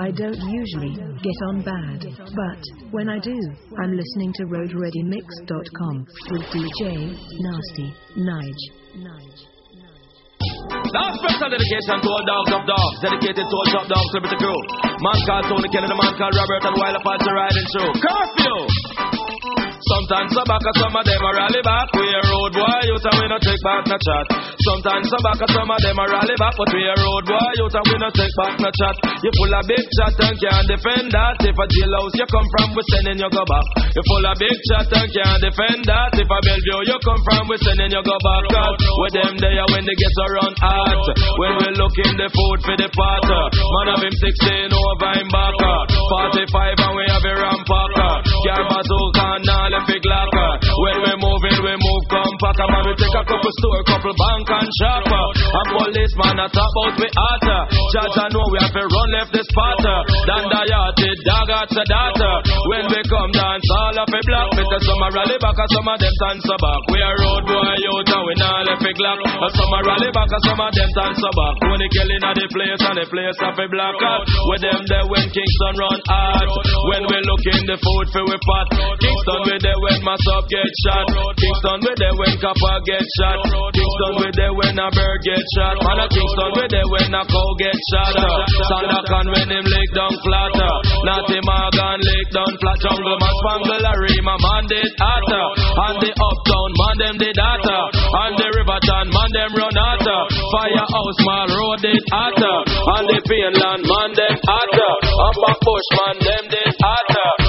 I don't usually get on bad, but when I do, I'm listening to RoadReadyMix.com with DJ Nasty Nige. Now special dedication to all dogs of dogs, dedicated to all top dogs, liberty crew. Man called Tony Kelly, the man called Robert, and while apart to riding through. Curfew! Sometimes some back, some of them are rally back. We a road boy, you tell me no take back no chat. Sometimes some back, some of them are rally back, but we a road boy, you tell me no take back no chat. You full of big chat and can't defend that. If a jailhouse you come from, we sending you go back. You full of big chat and can't defend that. If a Bellevue you come from, we sending you go back. Cause with them there when they get around hot. When we look in the food for the pot. Uh, man of him 16 over him back. Uh, 45 and we have a rampacker. Car uh, bazooka and all big locker. When we moving, we move compact. Man, we take a couple store, couple bank and shop. A policeman a talk about we hotter. Judge I know we have to run left the spot. Dan yachty, dog at data. When we come dance, all of a block. Say some a rally back, and some of them dance back. We a road boy youth, and we not left a glock. Some a rally back, and some of them dance back. When they killing at the place, and the place of a block out. With them there when Kingston run hard. When we look in the food for we pot. Kingston with there when my sub get shot. Kingston with there when copper get shot. Kingston with there when a bird get shot. Man a Kingston with there when a cow get shot. Sandakan when him lick down flat. Natty Morgan lick down flat. Jungle man spangle a my man did hotter. And the uptown man them did hotter. And the Riverton man them run hotter. Firehouse man road did hotter. And the Finland man them hotter. And back bush man them did hotter.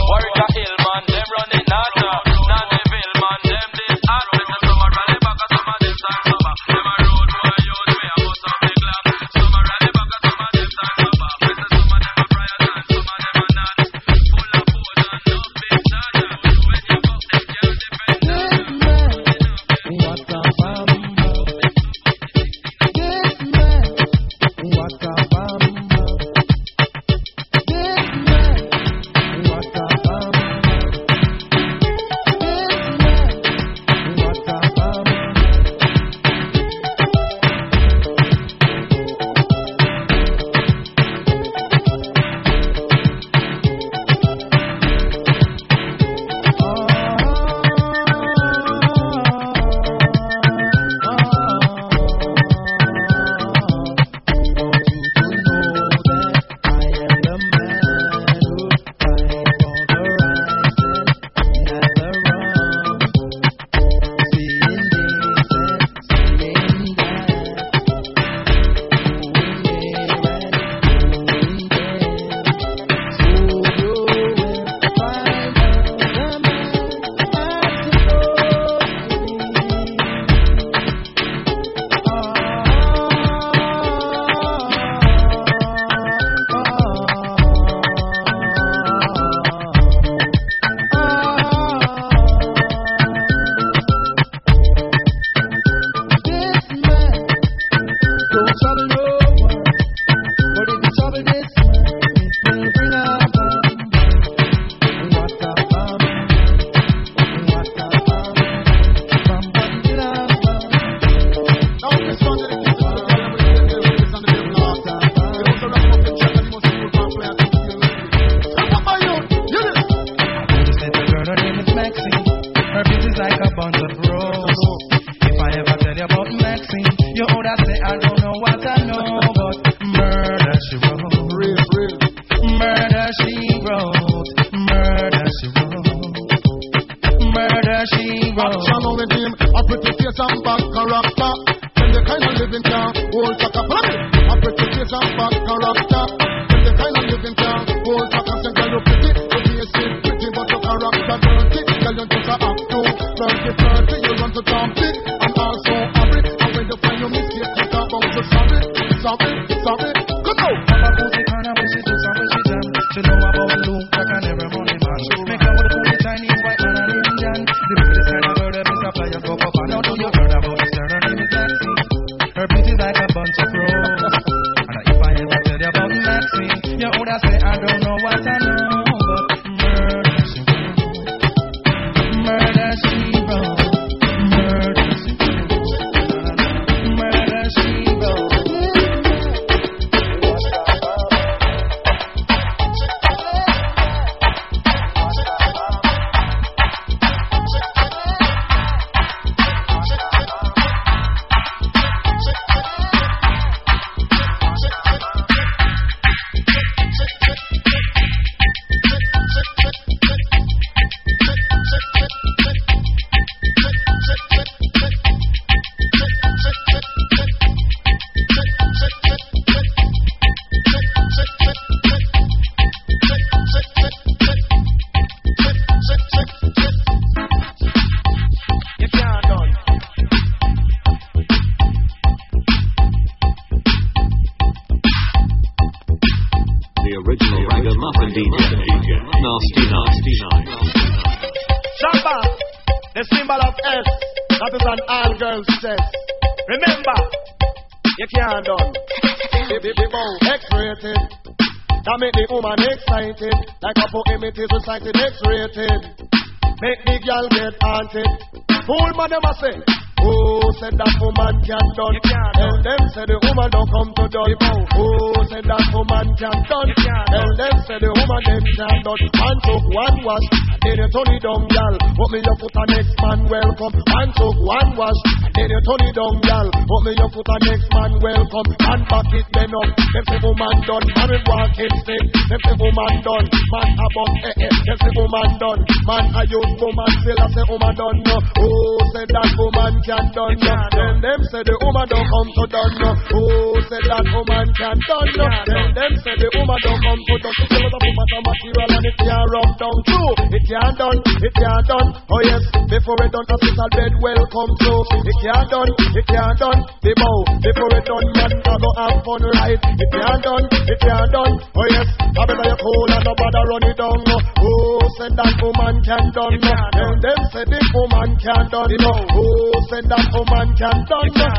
Woman don't come to done. No. Who said that woman can done? No. Then them say the woman don't come to done. It's a lot of material and it can't rub down. True. It can't done. It can't done. Oh yes. Before it done, hospital bed welcome to. It can't done. It can't done. The bow. Before it done, man I go have fun right. It can't done. It can't done. Oh yes. I better you cool and nobody run it down. No. Who said that woman can done? No. Then them say the woman can done. No. Who said that woman can done?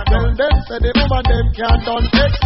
Say the woman them can't done it.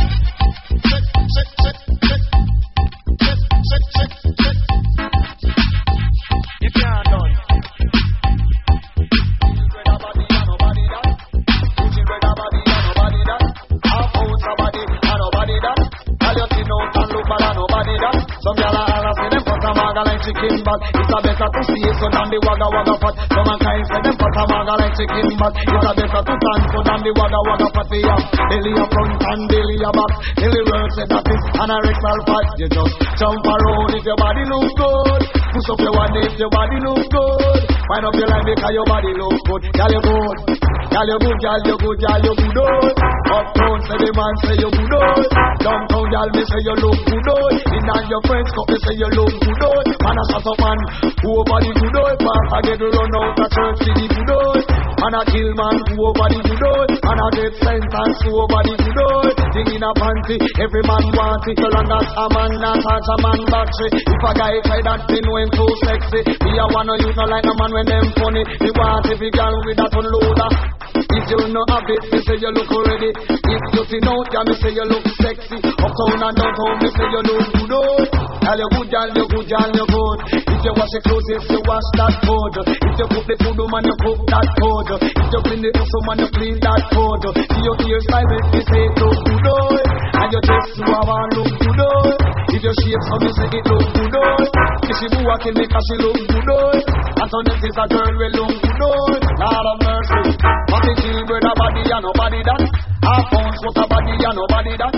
Jump around if your body look good Push up your one if your body look good Wind up your line because your body look good Gyal you good Gyal you good, gyal you good, gyal you good oh. Uptown say the man say you good oh. Downtown gyal me say you look good oh. In and your friends come me say you look good. Man a shut up man who over the good oh. Pass a get run out a church see the good oh. Man a kill man who over the good. Man a get sentence who over the good. Thing in a panty every man want it. So long as a man not touch a man battery. If a guy try that thing him too sexy. Me a wanna use no like a man when them funny. Me want every girl with that unloader. If you no have it, me say you look already. If you see out, yeah, me say you look sexy. Uptown and downtown, me say you look good. Girl, you good, girl, you good, girl, you good. If you wash your clothes, if you wash that food. If you cook the food, man, you cook that food. If you clean the house, man, you clean that food. See your hairstyle, make me say it look good. Oh. And your dress, you have on look good. Oh. If your shape, so me say it look good. Oh. If she boo, I can make her she look good. Oh. And so this is a girl will look good. Oh. Lord of mercy. But the children a body and nobody that. Half pounds what a body and nobody that.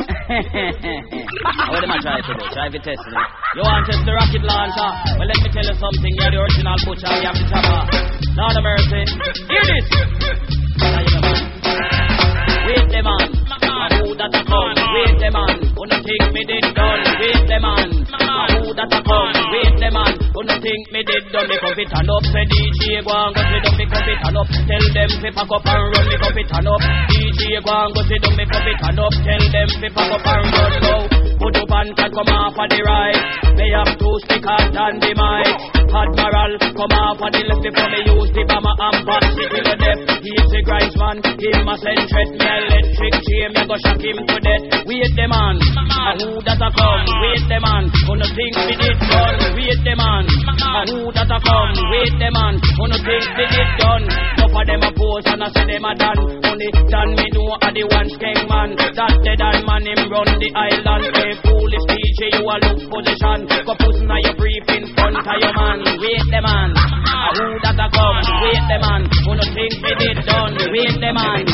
what am I trying to do? Try to test it. You want to test the rocket launcher? Well, let me tell you something. You're the original butcher. You have the chopper. Lord of mercy. Hear this. Wait the man. Who that a come? Wait the man. Wanna think me did done? Wait the man. Who that a come? Wait the man. Wanna think me did done? Me come fit turn up. Say DJ go and go sit down. Me come fit turn up. Tell them fi pack up and run. Me come fit turn up. DJ go and go sit down. Me come fit turn up. Tell them fi pack up and run. Go. Put up and can come off of the right. Me have two stickers and the mic. Admiral come off of the left before me use the bomber and pass it to the depth. He's a grind man. Him a send threat. Me electric chain. Me go shock him to death. Wait the man. A who that a come? Wait the man. Wanna think me did done? Wait the man. A who that a come? Wait the man. Wanna think me did done? Up of them a pose and I say them a done. Only done me know a the one skeng man. That dead man him run the island. Hey foolish DJ you a look position. Go put na your brief in front of your man. Wait the man. Who that a come? Wait the man. Wanna think me did done? Wait the man.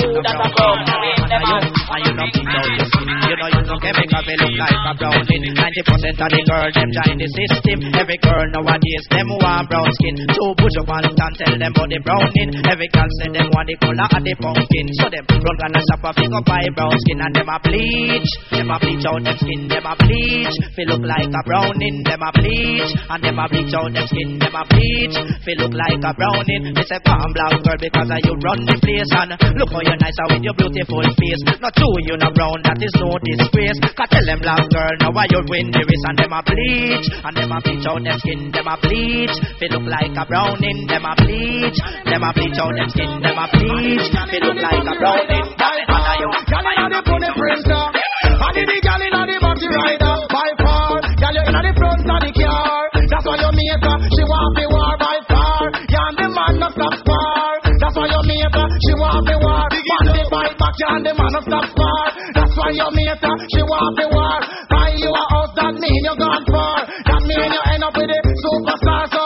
Who that a come? Wait the man. And you know down your skin. You know you get make a look like a brownie. Ninety percent of the girl them join the system. Every girl nowadays them want brown skin. So push up and and tell them about the browning. Every girl say them want the color of the pumpkin. So them run gonna shop a up buy brown skin and them a bleach. Them a bleach out them skin. Them a bleach. Feel look like a browning. Them a bleach and them a bleach out them skin. Them a bleach. Feel look like a browning. They say come black girl because of you run the place and look how you nice with your beautiful face. Not true you not brown that is no disgrace. Cause tell them black girl, now why you win the race and them a bleach. And them a bleach out them skin, them a bleach. They look like a browning, them a bleach. Them a bleach out them skin, them a bleach. They look like a browning. And I you, Girl inna the pony printer, and the girl inna the body rider. By far, girl you inna the front of the car. That's why you make her, she want the war by far. You and the man no stop spar. That's why you make her, she want the war. Man the fight back, you and the man no stop spar. That's why you make her, she want the war. Buy you a house, that mean you gone far. That mean you end up with a superstar. So,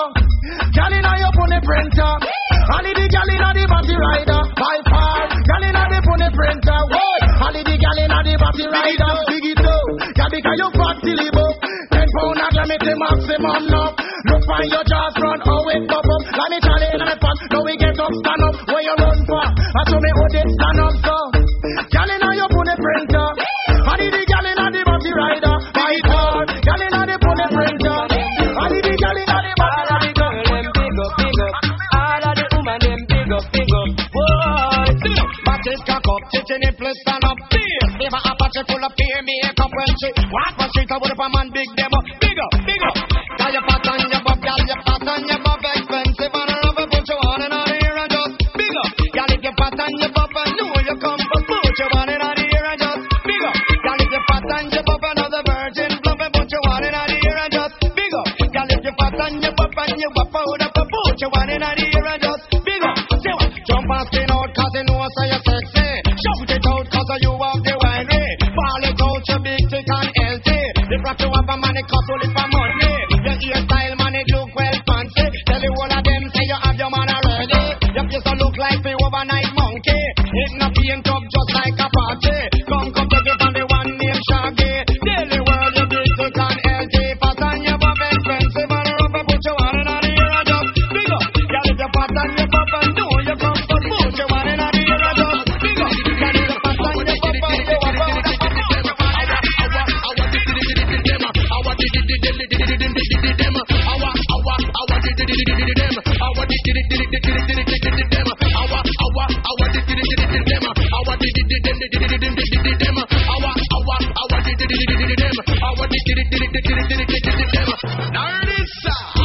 girl inna your pony printer, and the girl inna the body rider. The girl inna the body rider. Big it up, girl because you fat till it up. Ten pound a glam it the maximum now. Look find your jaws front, oh it pop up. Let me tell you in my now we get up, stand up. Where you run for? I show me how they stand up so. Girl inna your pony printer, and the girl inna the body rider. By far, girl inna the pony printer, and the inna the body rider. big up, big up. All of the woman them big up, big up. Back it cock up, chicken in place stand up. Never Apache full of beer, makeup when she walk on street. I would have a man big them up, big up, big up. Got your fat on your buff, got your fat on your buff, expensive and I love it, put you on and on here and just big up. Got if you fat on your buff, I know you come for put you on and here and just big up. If you fat on your buff, another virgin fluff, and you on and here and just big up. If you fat on your buff and you buff out up, put you on and here and just big up. What? Jump and skin out 'cause you know say you're sexy. It out, you big thick and healthy. The rock you have a money cost only for money. Your hairstyle man it look well fancy. Tell you all of them say you have your man already. Your face look like the overnight monkey. It not paint up just like a party. This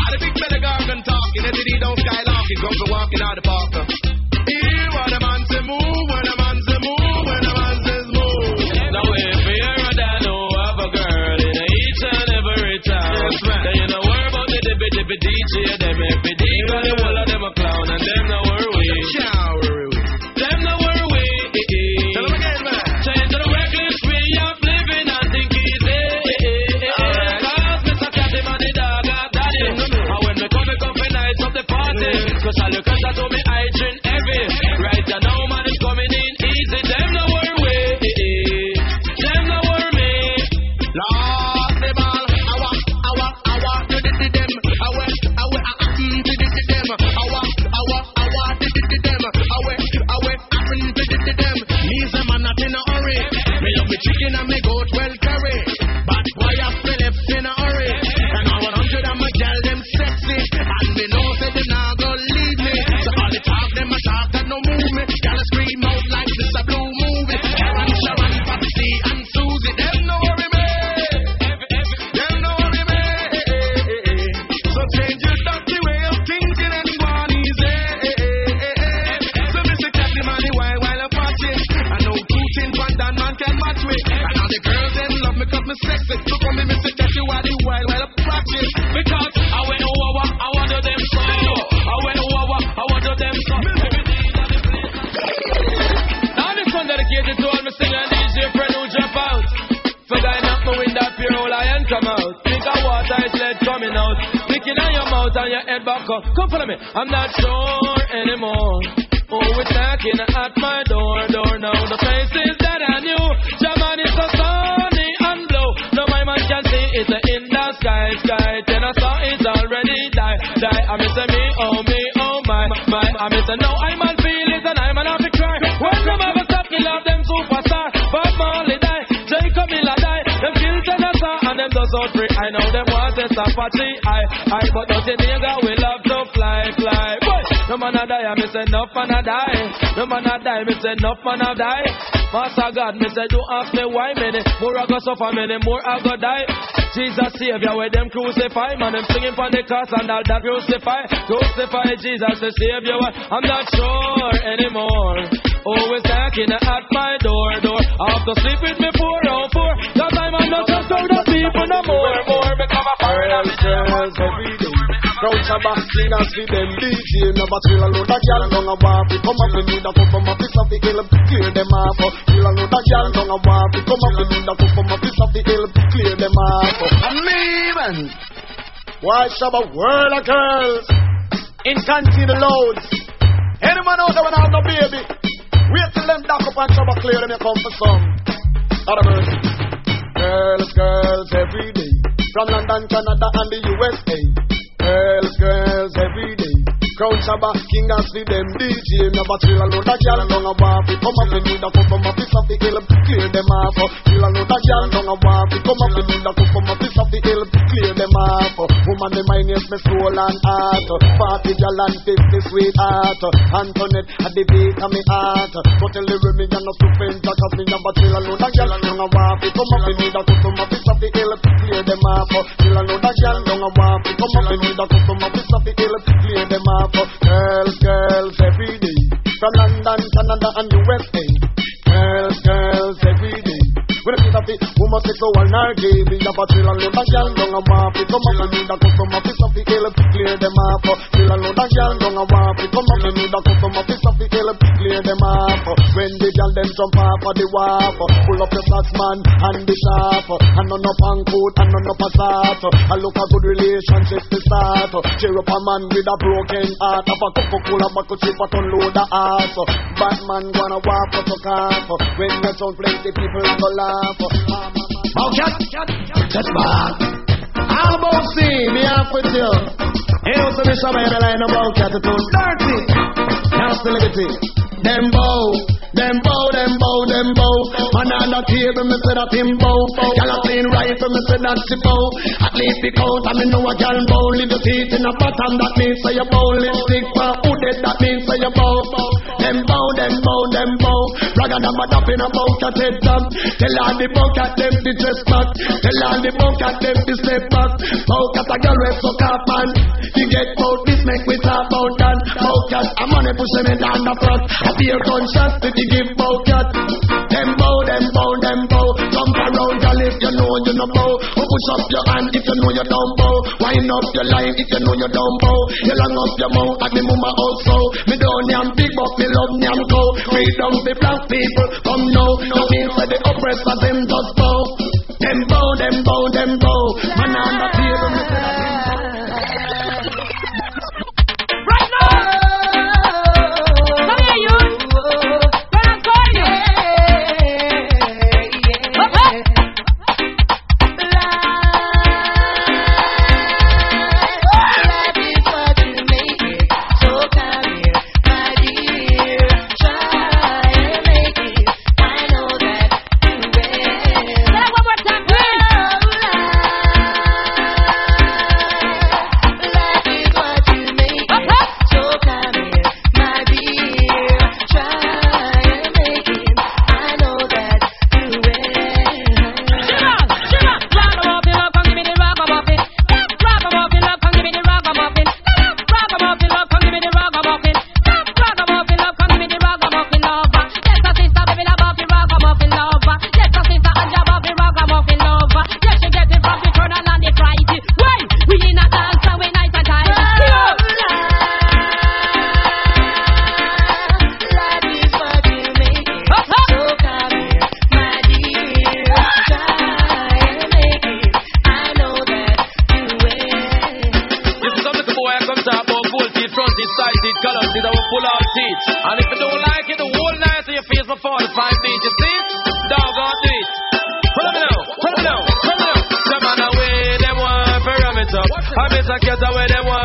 the big and he don't skylarking, come for walking out the park. The man say move, when the man say move, when the man says move. If you're a a girl in each and every town, you DJ, them every day, back. Come follow me. I'm not say enough man a die. No man a die, me say enough man a die. Master God, me say don't ask me why many more I go suffer, many more I go die. Jesus Savior, where them crucify, man, them singing for the cross and all that crucify, crucify Jesus the Savior. I'm not sure anymore. Always knocking at my door, door. I have to sleep with me four on four. Cause I'm not just out of people no more, more. Crowd shabba, singers for them DJ Never chill a load of gal down a waffy Come up, we need a cup from a piece of the hill Clear them off Chill a load of gal down a waffy Come up, we need a cup from a piece of the hill Clear them off I'm leaving Why shabba, world of girls. In country the loads. Any man out there when I have no baby Wait till them dock up and shabba clear them you come for some. Other mercy Girls, girls, every day. From London, Canada and the USA Girls, girls, every day Crown Shabba, King and see them DJ Never chill a load of gal down a waffy Come up and need a cup from a piece of the hill Clear them off. Chill a load of gal down a waffy Come up and need a cup from a piece of the hill Clear them off. Woman, the mind is me soul and heart Party gal and fifty sweetheart Antoinette, at the beat of me heart. So tell the women you're not faint Cause me never chill a load of gal down a waffy Come up and need a cup from a piece of the hill Clear them off. Chill a load of gal down a waffy Come up and need a cup from a piece of the hill Clear them off Girls, girls, every day From London, Canada and USA I see that the homosexual nor gay We have a chill and load of gal down a waffy Come up and need a cup a piece of the hill Clear them off Chill and load of gal down a waffy Come up and need a cup a piece of the hill Clear them off When the gal them jump off of the waff Pull up your flats man and the sharp And none up on coat and none up a start I look a good relationship to start Cheer up a man with a broken heart Have a Coca-Cola buckle chip a ton load of ass Batman gonna walk up to calf When the sound plenty people go laugh Bowcat, that's bad How about see me off with you. Some Bishop I have line about cat to dirty. Nasty liberty Them bow, them bow, them bow, them bow. Man on the table, me say that him bow Gyal a clean rifle, me say that she bow. At least the count, I me know a gyal bow. Leave your teeth in a bottom, that means say you bow Lipstick for hooded, that means say you bow? Them bow, them bow, them bow Ragga them a dap in a head top Tell all the bow cat them the dress back. Tell all the bow cat them the step back. Bow cat a gyal rest so cap man. You get bout this make we talk about that. Bow cat a money push them in down the front A beer gunshot to the give bow cat Them bow, them bow, them bow Jump around you know you no bow. Or push up your hand if you know you don't bow. Wind up your line if you know you don't bow. You long up your mouth at the mama also. Me don't yam big but me love go. Freedom the black people come now. No means for the oppressor them just bow. Them bow, them bow, them bow. Man the cat where them want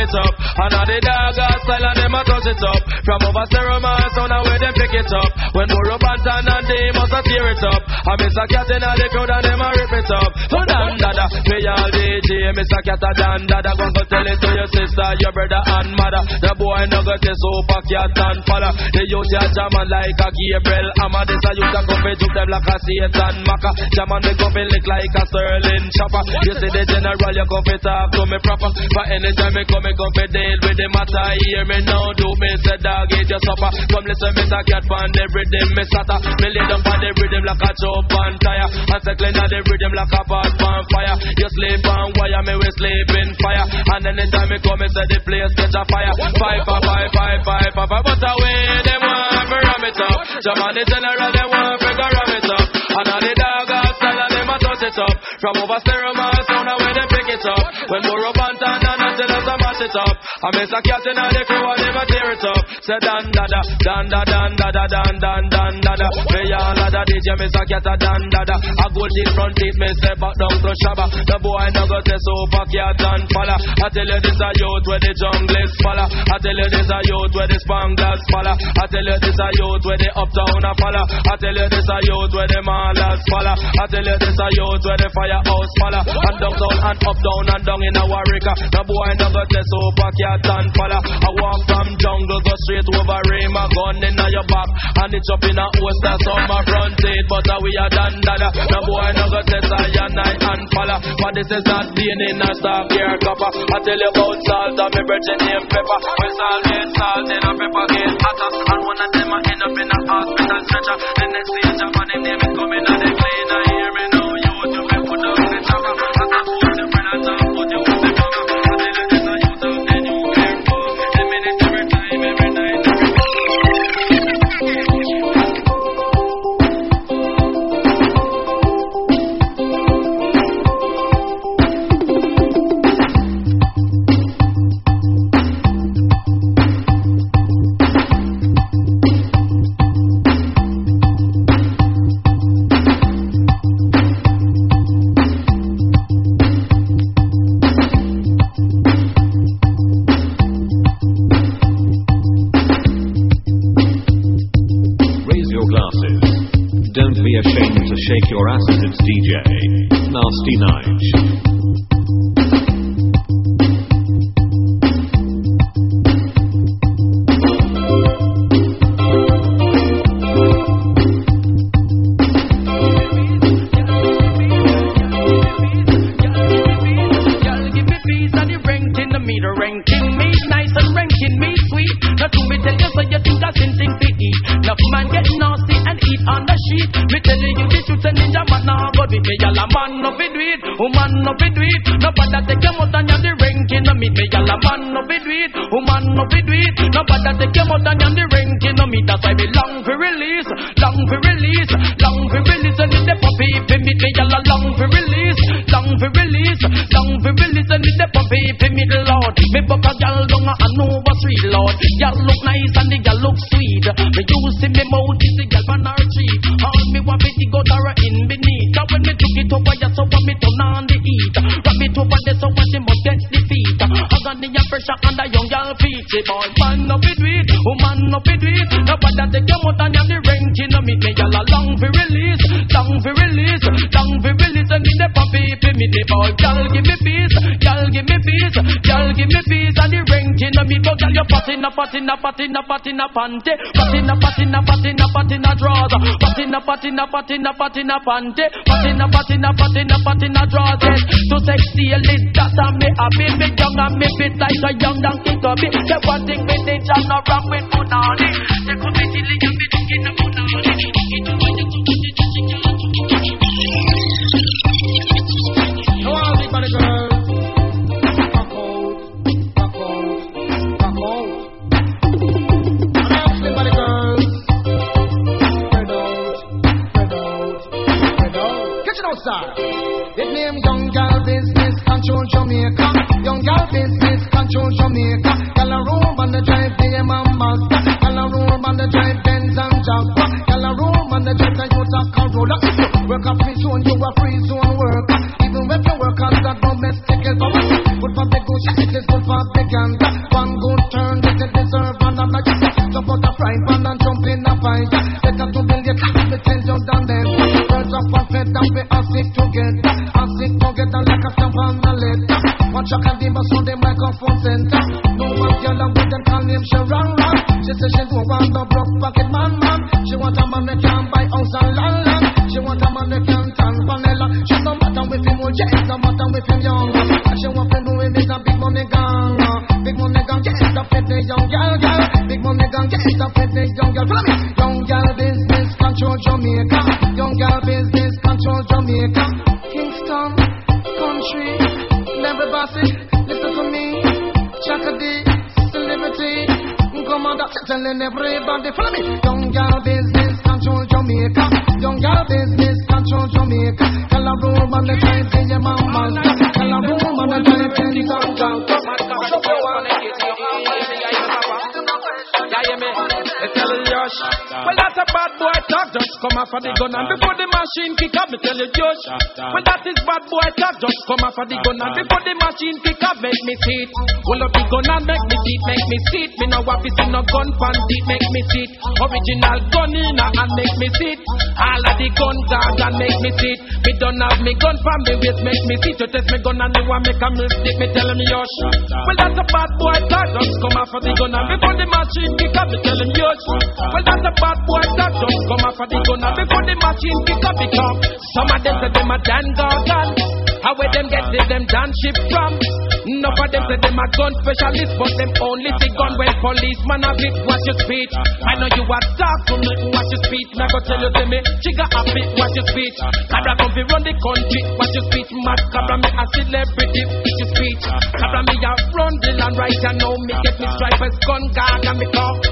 it up. And all the dog style and them a touch it up. From over Steroma, sound and where them pick it up. When Moro Bantan and they must a tear it up. I miss a cat in all the crowd and them a rip it up. So dan dada, me all DJ, a cat a dan dada. Go go tell it to your sister, your brother and mother. The boy no got this super cat and father. The youth ya jamming like a Gabriel Hammer. This a youth a come fi juke them like a Satan Maka. Jamming me come fi lick like a Sterling chopper. You see the general, you come fi talk to me proper. But anytime me come, me come fi deal with the matter. Hear me now, do me say dog eat your supper. Come listen, me a cat pan the rhythm, me sata. Me lay down on the rhythm like a chop on tire. And circling on the rhythm like a pot on fire. You sleep on wire, me we sleep in fire. And anytime me come, me say the place catch a fire. Five, five, five, five, five, five, five. But away them want me ram it up. Jam the general, them want me go ram it up. And all the dog outside, and them a touch it up. From over stereo, sound and where they pick it up. When more up and and until us a mash it up. I miss a cat in the crew, and a tear it up. Say dan da da, dan da dan da da dan dan dan da da. Me all a da DJ, miss a cat a dan da da. A good in front teeth, me say back down to shabba. The boy no go say super cat and falla. I tell you this a youth where the jungle is falla. I tell you this a youth where the spanglers falla. I tell you this a youth where the uptown a falla. I tell you this a youth where the malas falla. I tell you this a youth where the firehouse falla. And downtown and up down and down in a Warwick. The boy no go say super cat and falla. I walk from jungle go straight over rain. My gun in your back and it's up in a host that's on my front seat. But uh, we are done dada. The boy no go say cyanide and falla. But this is not being in a stock here copper. I tell you about salt and me virgin name pepper. When salt get salt in a pepper get hotter. And one of them a end up in a hospital stretcher. The next stage of money name is coming and they clean. I hear me now. Shake your asses. It's DJ Nasty Nige. Woman no be do it. Nobody take your mouth and the ranking the meat. Me y'all a man no be do it, woman no be do it. Nobody take your mouth and the ranking the meat. That's why me long for release, long for release, long for release. And if the puppy fi meet me, y'all a long for release, long for release, long for release. And if the puppy fi meet fat in a panty, fat in a fat in a fat in a fat in a drawers. Yes, to sexy a lit that and me happy, me young and me fit like a young donkey cubby. The one thing me I'm not wrong with punani. Gun and make me sit, make me sit. Me no waffle see no gun pan seat, make me sit. Original gun in a and make me sit. All of the gun dog and make me sit. Me don't have me gun pan me waist, make me sit. You test me gun and you want make a mistake. Me tell him yo shot. Well that's a bad boy that just come off of the gun and before the machine kick up, me tell him yo shot. Well that's a bad boy that just come off of the gun and before the machine kick up, it up. Some of them say them a Dan gun where them get this, them done ship from. None of them say them a gun specialist, but them only see gun when policeman have it. Watch your speech. I know you are tough to me. Watch your speech. Now go tell you to me. got a bit. Watch your speech. Cobra come fi run the country. Watch your speech. Mad Cobra me a celebrity. Watch your speech. Cobra me a run the land right. I know me get me stripes, gun guard and me talk.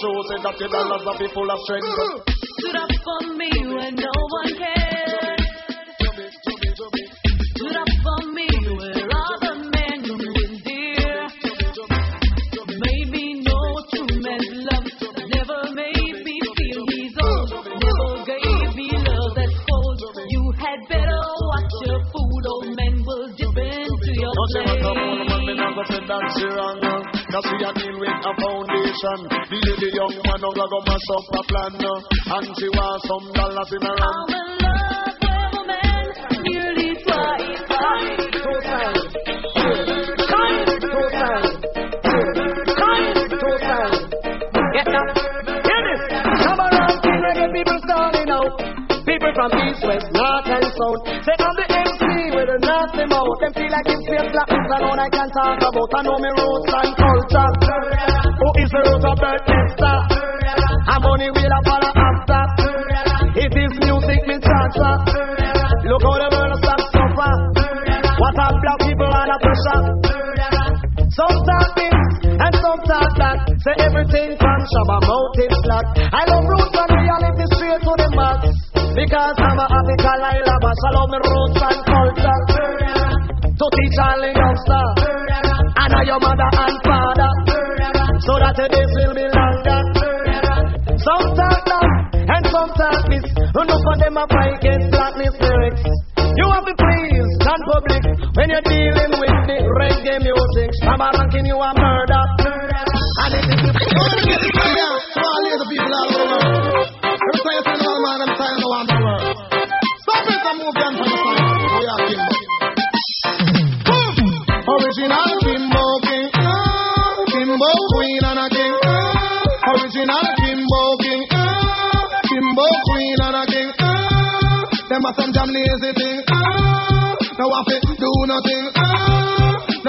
shows that the dollars are full of strength. mess up a plan uh, And she want some dollars in her hand I'm in love with a man. Nearly People starting out, people from east, west, north and south. Say I'm the MC with a nasty mouth. Them feel like it's fair black, I know I can talk about. I know me roots and culture. Who is the root of me will up on a after. If this music me transfer, look how the world stop suffer. What a black people under pressure. Some talk this and some talk that. Say everything from Shabba Mountain slack. I love roots and reality straight to the max. Because I'm a African Laila Bash, I love me roots and culture. To teach all the youngsters. And I your mother and them a fight against blackness lyrics. You have to please non-public when you're dealing with the reggae music. I'm a ranking you a.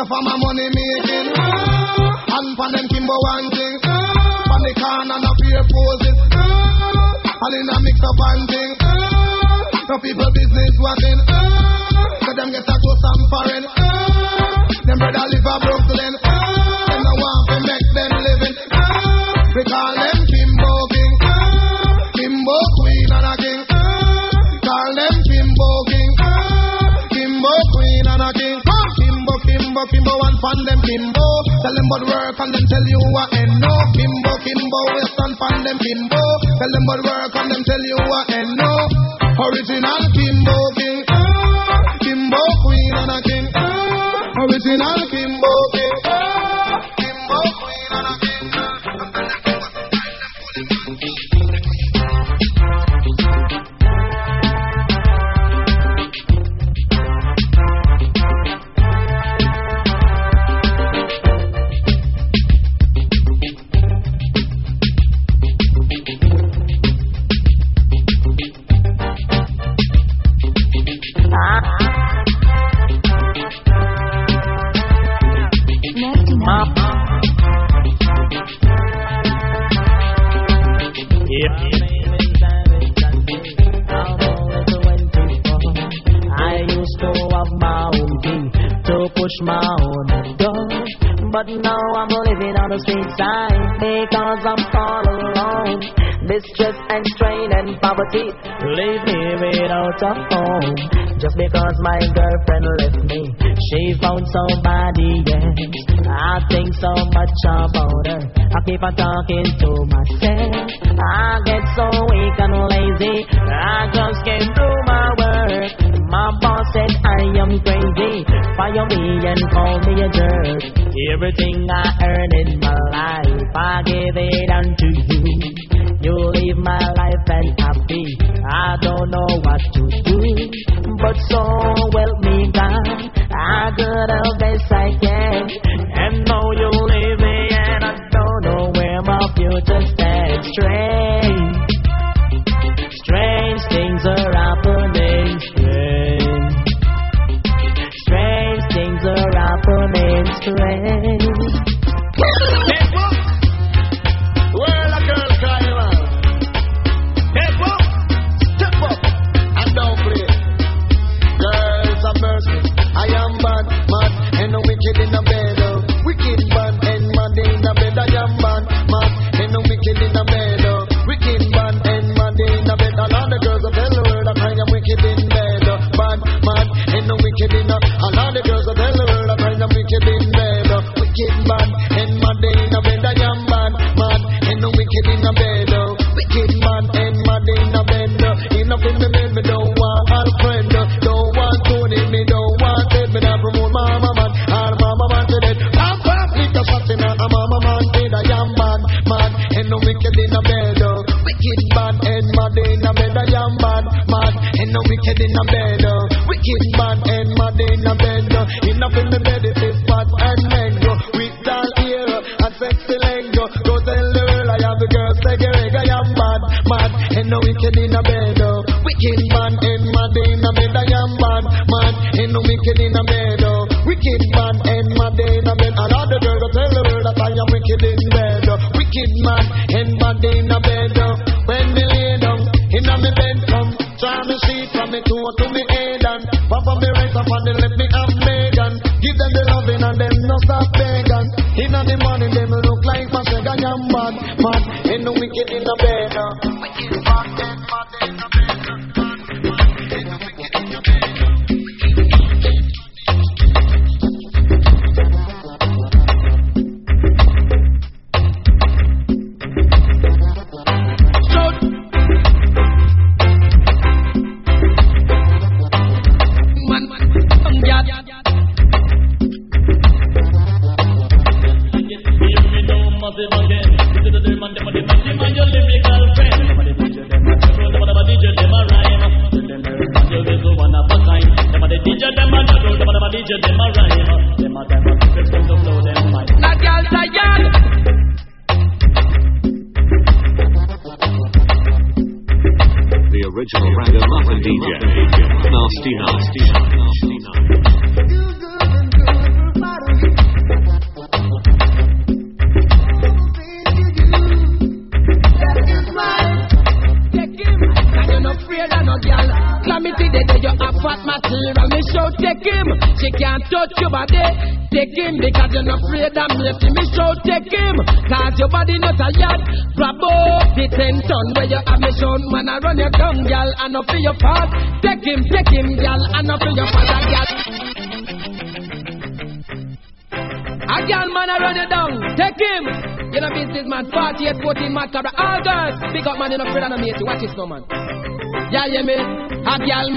for my money making.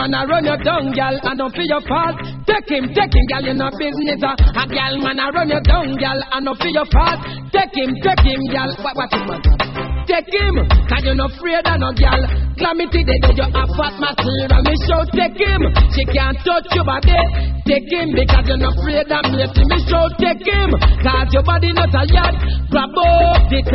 Man I run you down, girl, and don't feel your fault. Take him, take him, girl, you know business. Uh. A girl man I run you down, girl, and don't feel your fault. Take him, take him, girl, what, what it man? Take him, cause you're not afraid of no girl. Calamity, they do you have fat material. Me show take him, she can't touch your body. Take him because you're not afraid of me. See me show take him, cause your body not a yard.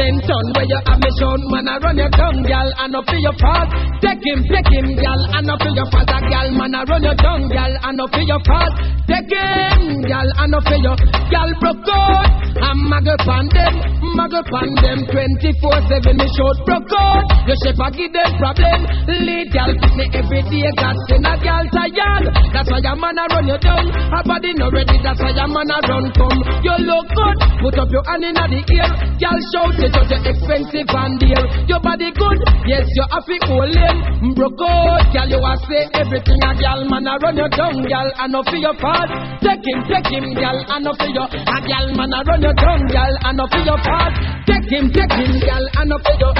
Grab up the ten ton where you have me shown. Man, I run your tongue, girl, and not for your fault. Take him, take him, girl, and not for your. A girl, man, I run your tongue, girl, and not for your fault. Take him, girl, and not for your girl broke out. I'm muggle pan them, muggle pan them 24-7 me shout broke out. Your shape a give them problem. Lead girl pick me every day. Got in a girl tired. That's why your man a run you down. Her body not ready. That's why your man a run come. You look good. Put up your hand in the ear. Girl shout it out. You're expensive and dear. Your body good. Yes, you happy hold him. Broke out. Girl you a say everything. A girl man a run you down. Girl I know for your part. Take him, take him, girl. I know for your. A girl man a run you down. Girl I know for your part. Take him, take him, girl. I know for your.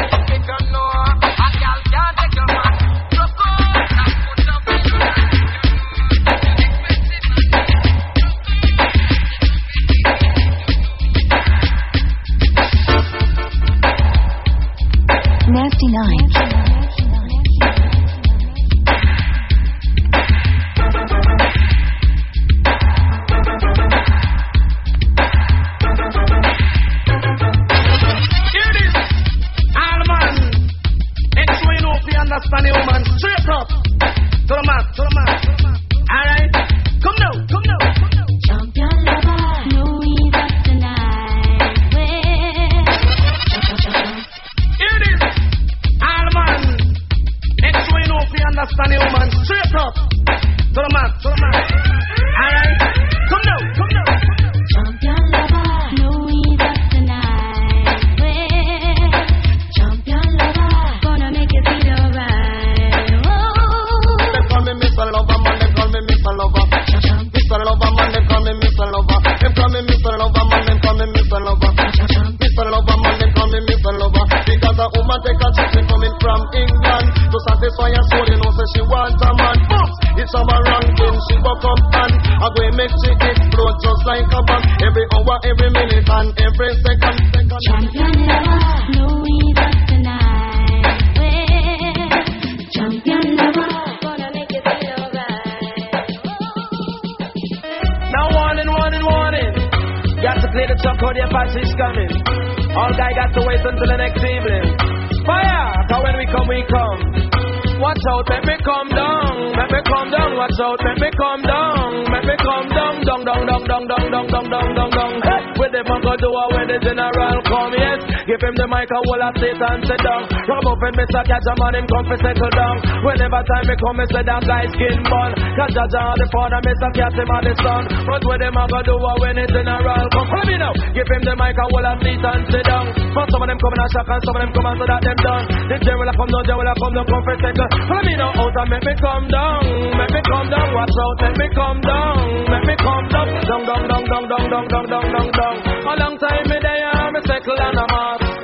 Catch a man, him come for settle down. Whenever time me come, me say that guy skin bun. Cause Jaja and the father, me Mr. Catch him and the son. But with them, I go do it when the general come. Follow me now. Give him the mic and hold a seat and sit down. For some of them come in a shock and some of them come and so that them done. The general a come down, general a come down, come for settle. Follow me now out and make me come down. Make me come down, watch out, make me come down. Make me come down. Down, down, down, down, down, down, down, down, down, down. A long time me there, me settle and I'm off.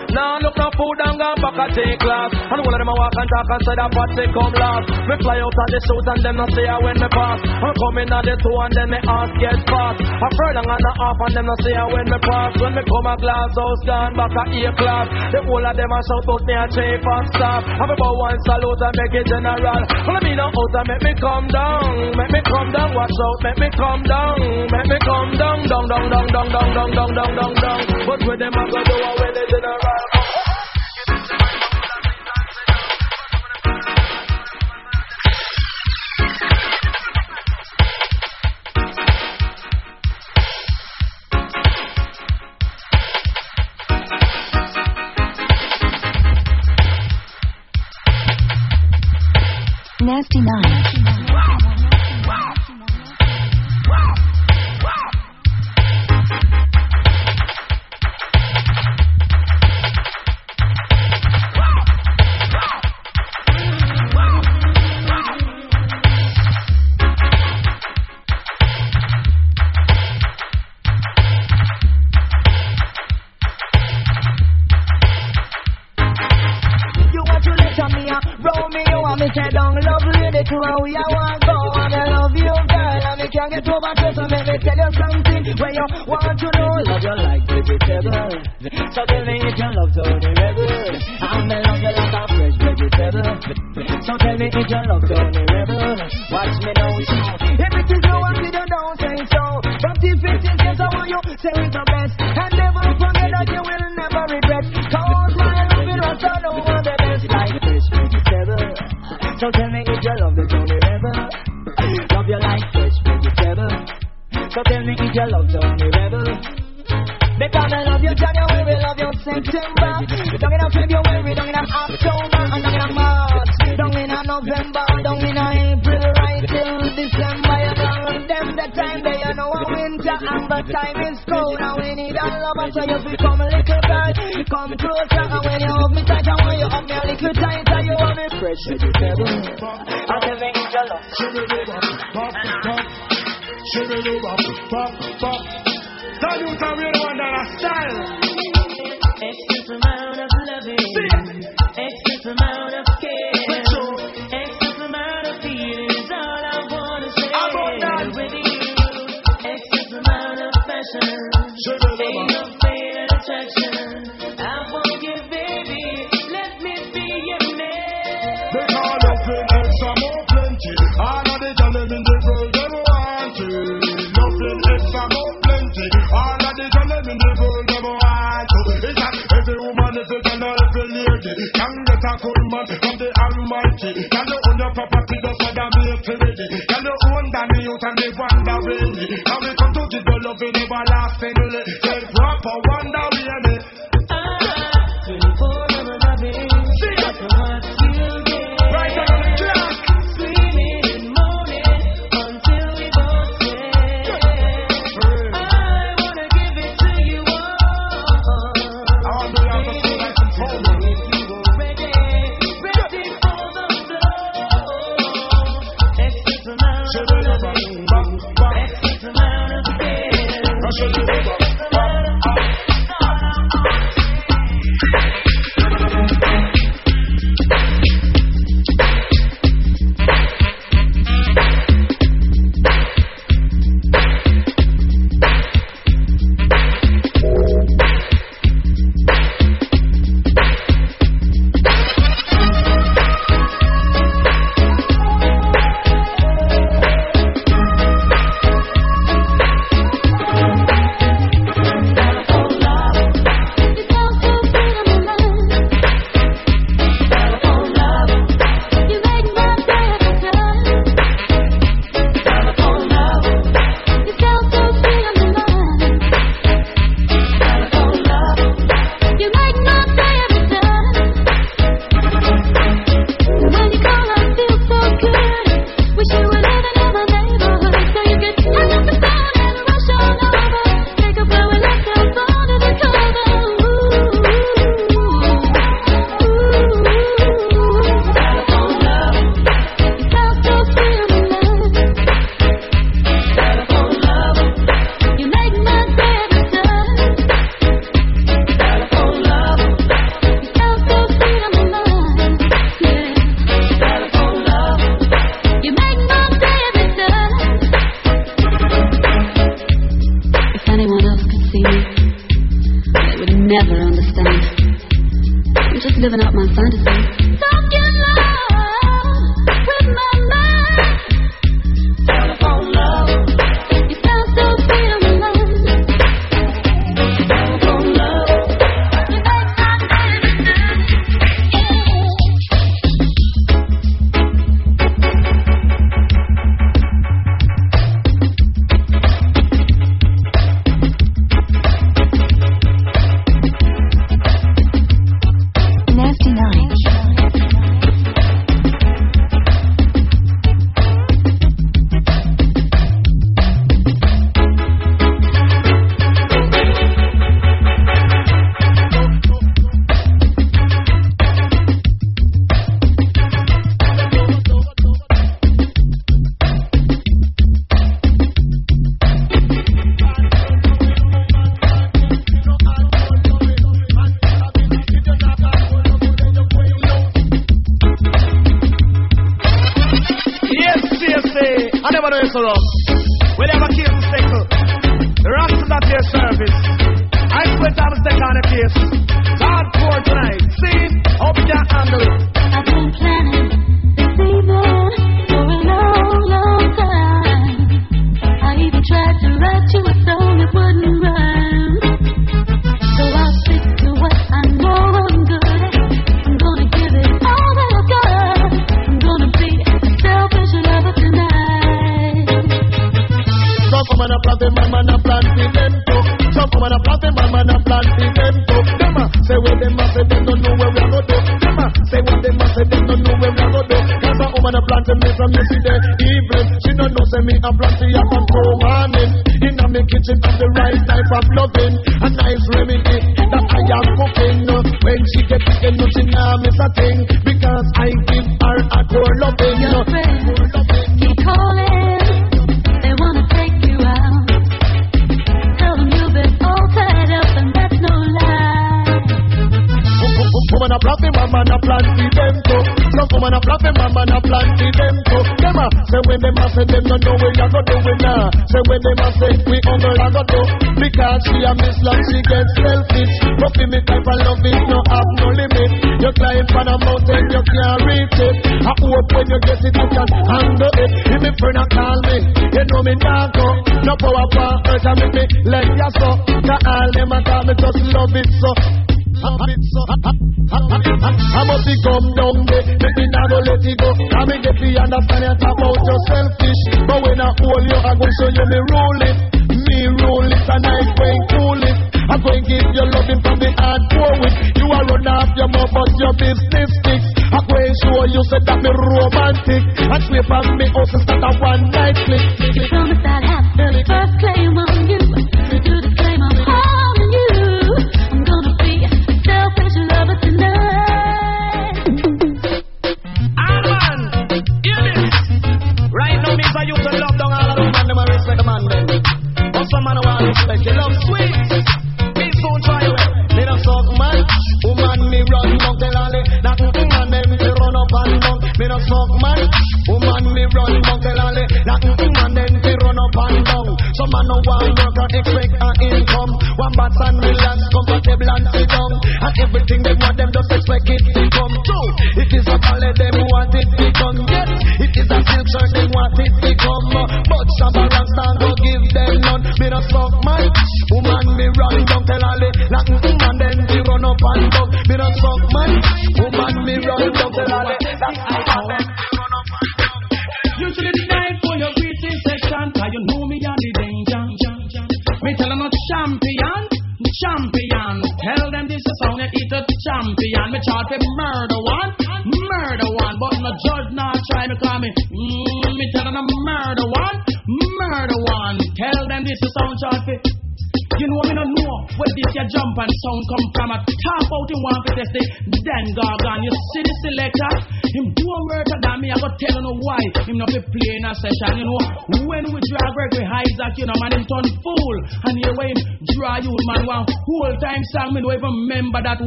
Food and gone back a take class. And one of them a walk and talk and say that they come last. Me fly out of the shoot and them not say I when me pass. I'm coming at the two and then me ass get fast. A furlong and a half and them not say I when me pass. When me come a glass house gone back a A class. The whole of them a shout out me a chief and staff. Have about one salute and make it general. Follow me now out and make me come down. Make me come down, watch out, make me come down. Make me come down, down, down, down, down, down, down, down, down, down, down. But with them I go do away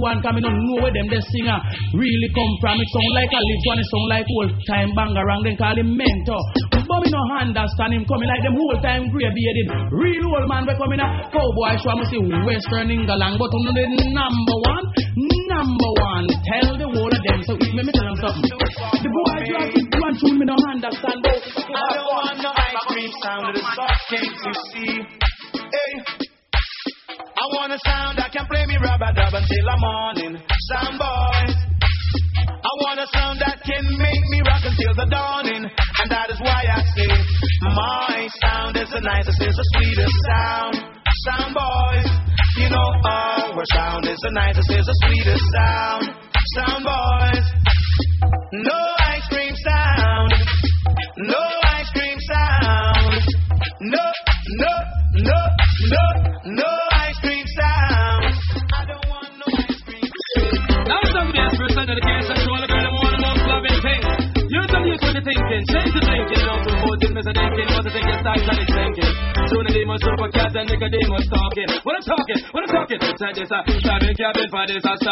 one come, we know where them the singer really come from. It sound like a live one, it sound like old time banger, and then call him mentor. But me no understand him coming like them whole time grey bearded. Real old man we coming a cowboy show. I must see Western England, but him the number one.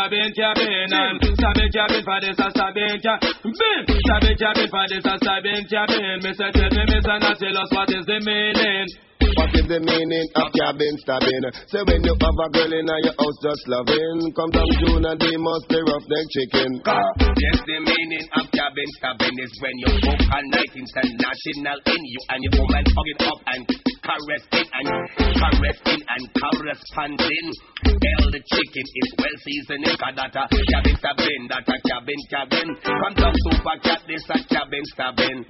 Stabbing cabin and stabbing cabin for this a stabbing cabin. Stabbing cabin for this a stabbing cabin. Mister, tell me, Mister, not tell us what is the meaning. What is the meaning of cabin stabbing? Say when you have a girl in your house just loving, come down June and they must be rough neck chicken. Yes, the meaning of cabin stabbing is when you book a night international in you and your woman hug it up and caressing and caressing and corresponding. Hell, the chicken is well Cause that a cabin stabbing, that a cabin cabin. Come down super cat, this a cabin stabbing.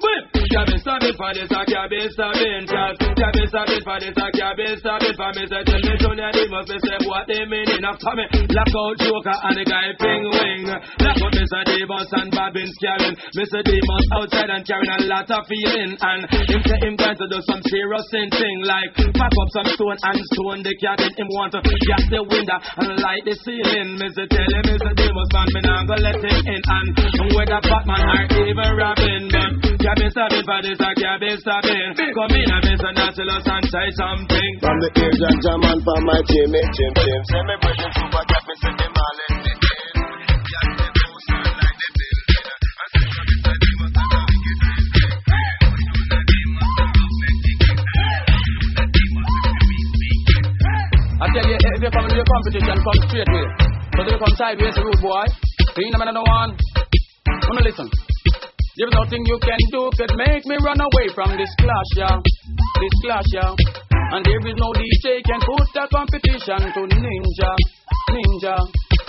Cabin stabbing for this a cabin stabbing. Cause cabin stabbing for this a cabin stabbing for me. Say tell me Junior they must be say what they meaning after me. Lock out Joker and the guy Ping Wing. Lock out Mr. Davis and Bobbins carrying. Mr. Davis outside and carrying a lot of feeling. And him say him going to do some serious thing like pack up some stone and stone the cabin. Him want to gas the window and light the ceiling. Mr. Tell him Mr. Davis man me not gonna let him in. And whether Batman or even Robin, but cabin stabbing for this a cabin stabbing. Come in and Mr. Nautilus and say something. From the age of Jaman for my Jimmy, Jim, Jim. Say me brethren super cat, me say them all in the bin. I tell you, if you come into the competition, come straight way. But if you come sideways, rude boy, you know another one. Wanna listen? There's nothing you can do could make me run away from this clash, yeah. This clash, yeah. And there is no DJ can put a competition to Ninja, Ninja.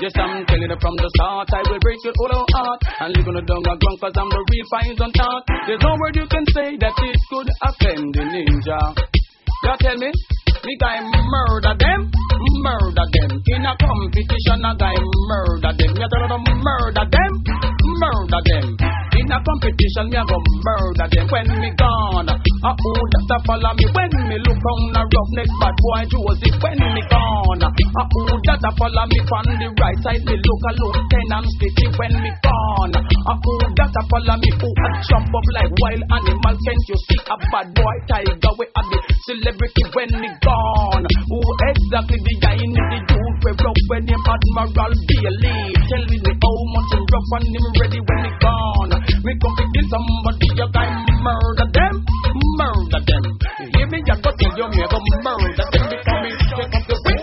Yes, I'm telling you from the start, I will break your whole heart. And leave on the dung and cause I'm the real poison talk. There's no word you can say that it could offend the ninja. You tell me, the guy murder them, murder them. In a competition, a guy murder them. You tell them murder them, murder them. In a competition, me a go murder them. When me gone, a who that follow me? When me look on a roughneck bad boy Joseph. When me gone, a who that follow me? On the right side, me look a lieutenant Stitchie. When me gone, a who that follow me? Who a jump up like wild animal? Can't you see a bad boy tiger? We a the celebrity when me gone. Who exactly the guy in the youth we rough when him Admiral Bailey? Tell me the much him rough and him ready when he gone. Me come to kill somebody, you guy murder them, murder them. You hear me? You go tell you me go murder them because way.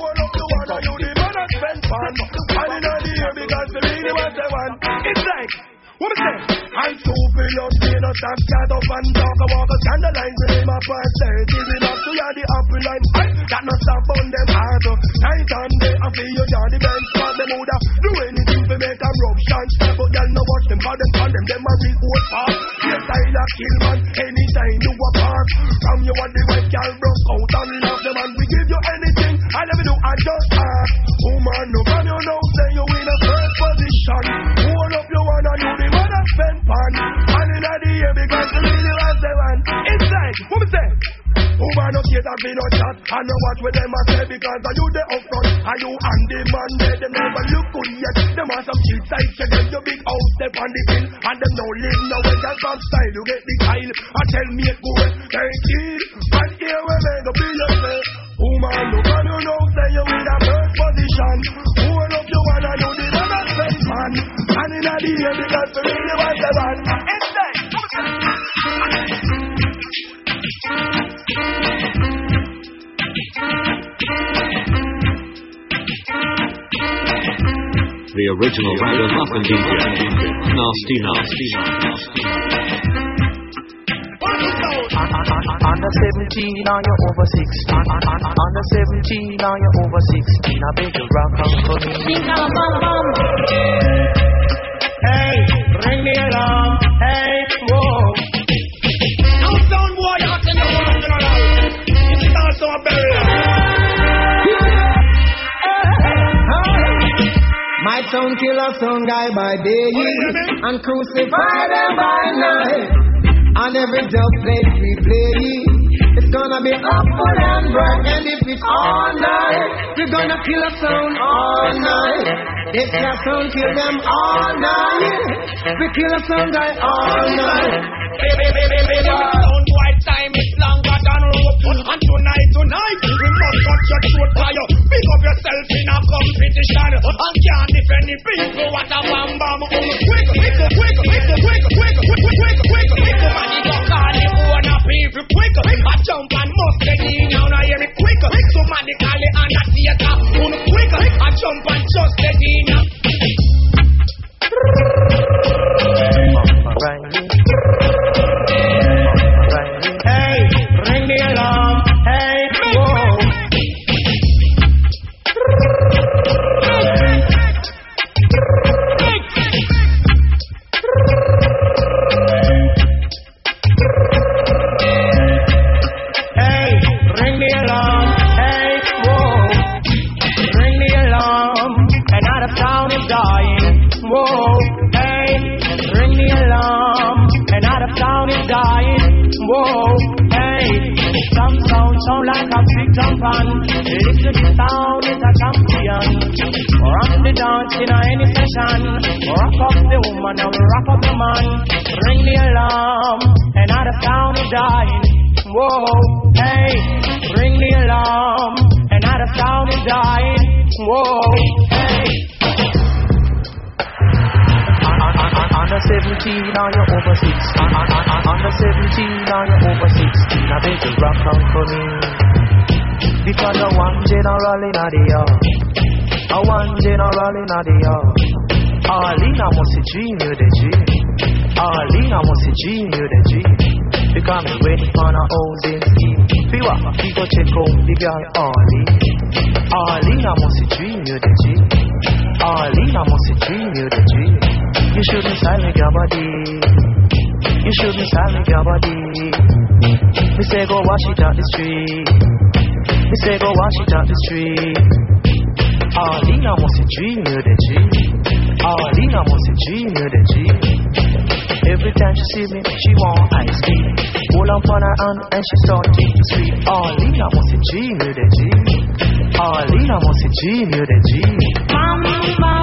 It's like, what is that? I'm stupid, you're saying no stop, stand up and talk about the name of first third. Is up to you, the upper line? I got no stop on them hard. Oh. Night and day, I feel you, the best spot. Them woulda oh. do anything to make them rub shine. But y'all know watch them, call them, call them, them a report fast. Yes, I like kill man, anytime you a pass. From you are the white girl, broke out and love them and we give you anything. I never do, I just ask. Woman, no man, you know, say you in a position. Hold up your one and you the man that spend pan. And in the air because the really was the one. Inside, what me say? Woman, no case have been no chat. And no watch with them I say because are you the up front. Are you and the man there? Them never look good yet. Them are some cheap side check them your big house step on the hill. And them no live no way just from style. You get the style. I tell me it good. Take it. And here we make a be yourself. Eh. Woman, look and you know say you in a first position. Hold up your one and you the man. And in the because the really was the one. Inside. The original Ragamuffin DJ. Nasty Nasty Nasty. Under 17, now you're over 16. Under 17, now you're over 16. I beg you, rock out for me. Hey, ring the alarm. Hey, whoa. Now, sound boy, you can know what's going on. It's also a burial. My son kill a son guy by day and crucify them by night. And every dub plate we play, gonna be upward and bright. And if it's all night, we're gonna kill a sound all night. If that sound kill them all night, we kill a sound guy all night. Baby, baby, baby, sound boy time is longer than rope. And tonight, tonight, we must watch your throat fire. Pick up yourself in a competition and can't defend the people. What a bam bam. Um, quick, quick, quick, quick, quick, quick, quick, quick, quick, quick. If the man is a call him own a people quick. Uh, I jump and must get in now. Now hear me quick. Uh, Somebody call a theater. Um, quick. Uh, I jump and just get in now. Whoa. Hey, some sound sound like a big jump on. Listen to the sound is a champion. Rock the dance in any session. Rock up the woman and rock up the man. Ring the alarm. Of town is dying. Whoa, hey, ring the alarm. Of town is dying. Whoa, hey. Under 17 or you're over 16. Under 17 or you're over 16. I beg you rock out for me. Because I one general in the yard. I one general in the yard. Alina must see dream you the dream. Alina must see dream you the dream. Because me waiting for a housing scheme. Feel what? People check out the girl Arlene. Arlene, I must see dream you the dream. Arlene, I must see dream you the dream. You shouldn't silent your body. You shouldn't silent your body. Me say go wash it out the street. We say go wash it out the street. Arlene, I must see dream you the dream. Arlene, I must see dream you the dream. Every time she see me, she want ice cream. Hold on for her hand and she start to sweet. Arlene, I must see dream you the dream. Arlene, I must see dream you the dream. Bam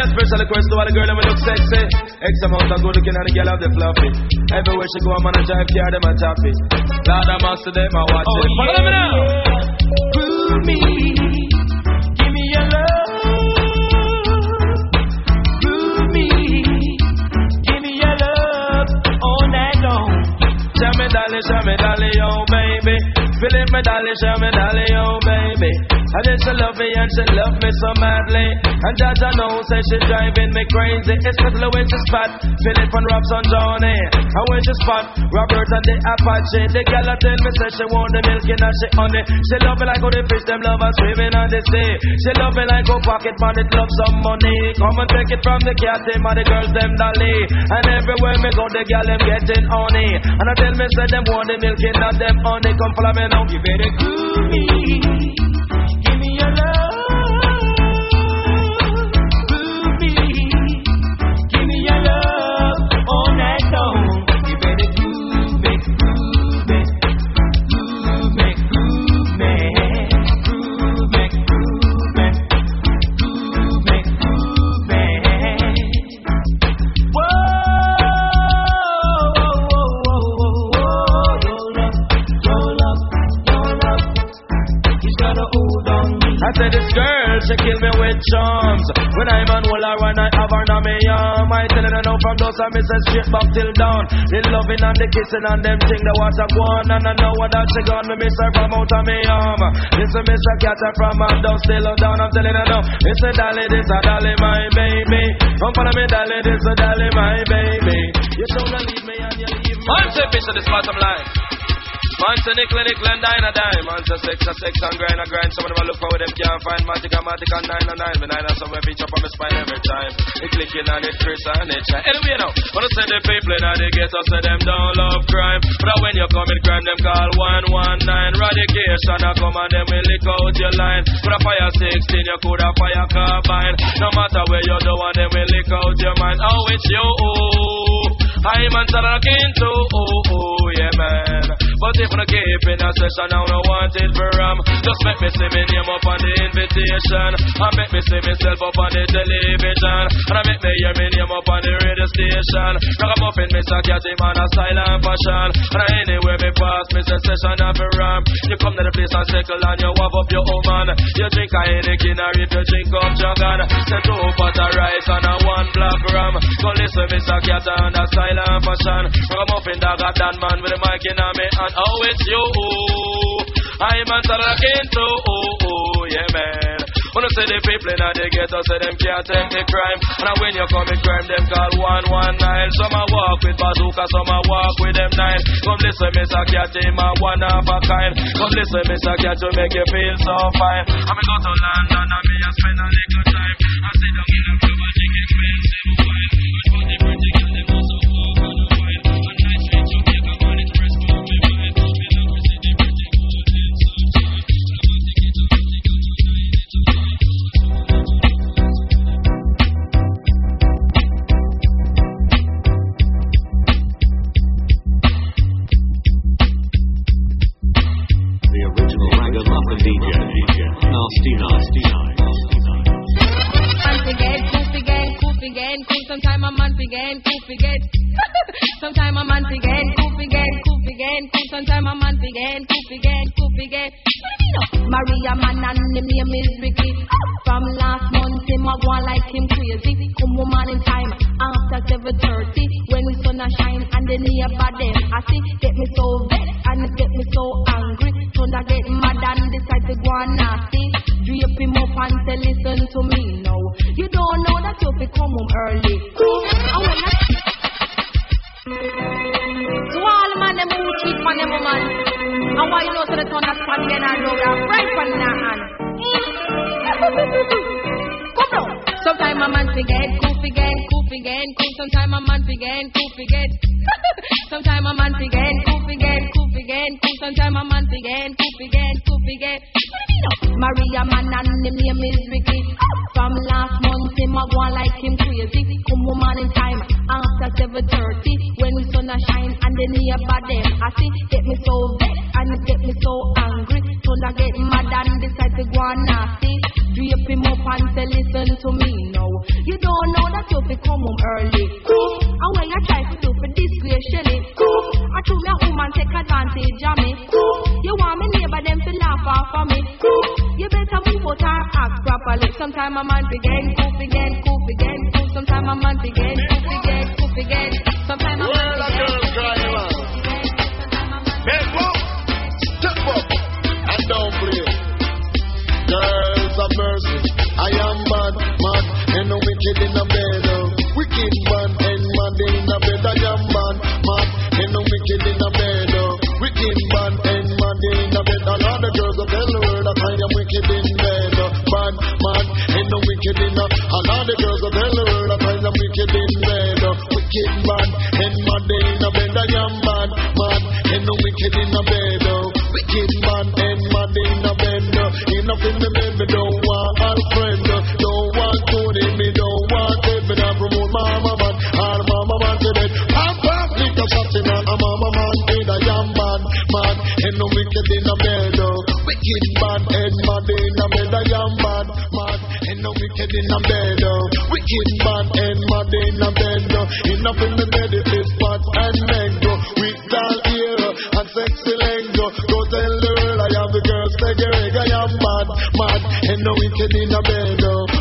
Now some be a special request to all the girl them look sexy. X amount of good looking and the girl have the fluffy. Everywhere she go, man, I drive car them a tappy. Lord, I'm master them, I watch oh, it. Follow me now. Groove me, give me your love. Groove me, give me your love all night long. Show me dolly, show me dolly, oh baby. Feel it, me dolly, show me dolly, oh baby. And then she love me and she love me so madly. And Jaja know say she driving me crazy. Especially when she spot Philip and Robson Johnny. And when she spot Robert and the Apache. The girl a tell me say she want the milk and she honey. She love me like how the fish them love and swimming on the sea. She love me like how pocket man it love some money. Come and take it from the cat them and the girls them dolly. And everywhere me go the girl them getting honey. And I tell me say them want the milk and them honey. Come follow me now. You better cool me your love. I said this girl, she kill me with charms. When I'm on her when I have her on me arm. I tell her no from those I miss her straight back till down. The loving and the kissing and them thing the water go on. And I know what that she gone me miss her from out of me arm. Listen, miss her cat from her down still down. I'm telling her no. Listen, dolly, this a dolly, my baby. Come follow me, dolly, this a dolly, my baby. You don't leave me and you leave me. I'm so fish to this bottom line. Man say nickel, nickel and dine a dime. Man say sex a sex and grind a grind. Some of them a look for where them can't find. Matic a matic and nine a nine. Me nine a somewhere beach up on my spine every time. It clicking and it crisp and it shine. Anyway now, wanna say the people in the ghetto say them don't love crime. But when you commit crime, them call 119. Radication a come and them will lick out your line. Put a fire 16, you could a fire carbine. No matter where you do, and them will lick out your mind. Oh, it's you. I man talking to, oh, oh, yeah, man. But if I keep in a session, I don't want it for ram. Just make me see me name up on the invitation. And make me see myself up on the television. And I make me hear me name up on the radio station. Ragamuffin, Mr. Catty, man, a silent fashion. And anywhere me pass, me say session of a ram. You come to the place and circle and you have up your own man. You drink a Heineken or if you drink up Jagan. Say two pot of rice and a one black ram. Go listen, Mr. Catty, and a silent fashion. Ragamuffin, dog, a Dan man with the mic in a me hand. Oh, it's you. I'm a talking to, oh, oh, yeah, man. When I say the people in the ghetto say them can't take the crime. And when you commit crime, them call 119. Some a walk with bazooka, some a walk with them nine. Come listen, Mr. Catty, man, one of a kind. Come listen, Mr. Cat, to make you feel so fine. I'm go to London and me a spend a little time. I sit down in a club and drink expensive wine. Original ragamuffin DJ, Nasty Nasty. Man again, goof again, goof again, goof. Sometime a man again, goof again. Sometime a man again, goof again, goof again, goof. Sometime a man again, goof again, goof again. Maria man and him name is Ricky. From last month him a go like him crazy. Come woman in time after seven thirty when the sun a shine and the neighbor them I see get me so vexed and get me so angry. Thunder get mad and decide to go on nasty. Drape him up and say listen to me now. You don't know that you fi come home early. And when I to all man them who cheat on them woman. And why you know to the thunder stand again and know that right from that hand. Come down. Sometime a man forget, goof again, goof again, goof. Sometime a man forget, goof again. Sometime a man forget, goof again, goof again, goof. Sometime a man forget, goof again, goof again. Maria man and him name is Ricky. From last month him a go like him crazy. Come woman in time after seven thirty when the sun a shine and the neighbor them I see get me so vexed and get me so angry. Thunder get mad and decide to go nasty. Drape him up and say listen to me now. You don't know that you fi come home early. And when you try to do for disgrace Shelly, I told me woman take advantage of me. You want me neighbor them to laugh off of me. You better move out and act properly. Sometime a man begin, goof again, goof again, goof. Sometime a man begin, goof again, goof again. Sometime a man begin. Make up, step up, and don't play. Girls of mercy, I am mad, mad, and no wicked in the bed. Wicked man and mad in the bed. I am mad, mad, and no wicked in the bed. Wicked man and mad in the bed. And all the girls of the world I am wicked in bed. oh. Mad, and no wicked in the. And all the girls of the world I am wicked in bed. Wicked man and mad in the bed. I am mad, mad, and no wicked in the bed. Wicked man and mad in the bed. Enough in the bed, don't a a man. Kid I am man, man, and no wicked in the bed. Wicked man and mad in the bed. I am man, man, and no wicked in the bed. Wicked man and mad in the bed. in the bed, it is fat and mango. With tall ear and sexy oh. Go tell the world I have the girls take your egg. I am mad, mad, and no wicked in the bed.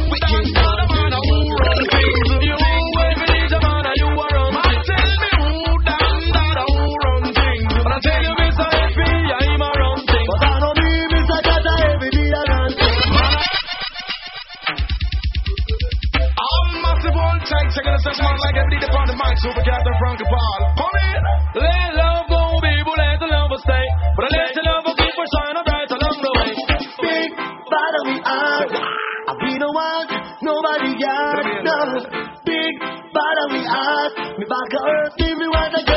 from the mic, super captain from Cabal. Come in! Let love go, people, let the love stay. But I let the love keep on shining bright along the way. Big bottom we are. I'll be the one, nobody got. No. Big bottom we are. Me back up, give me what I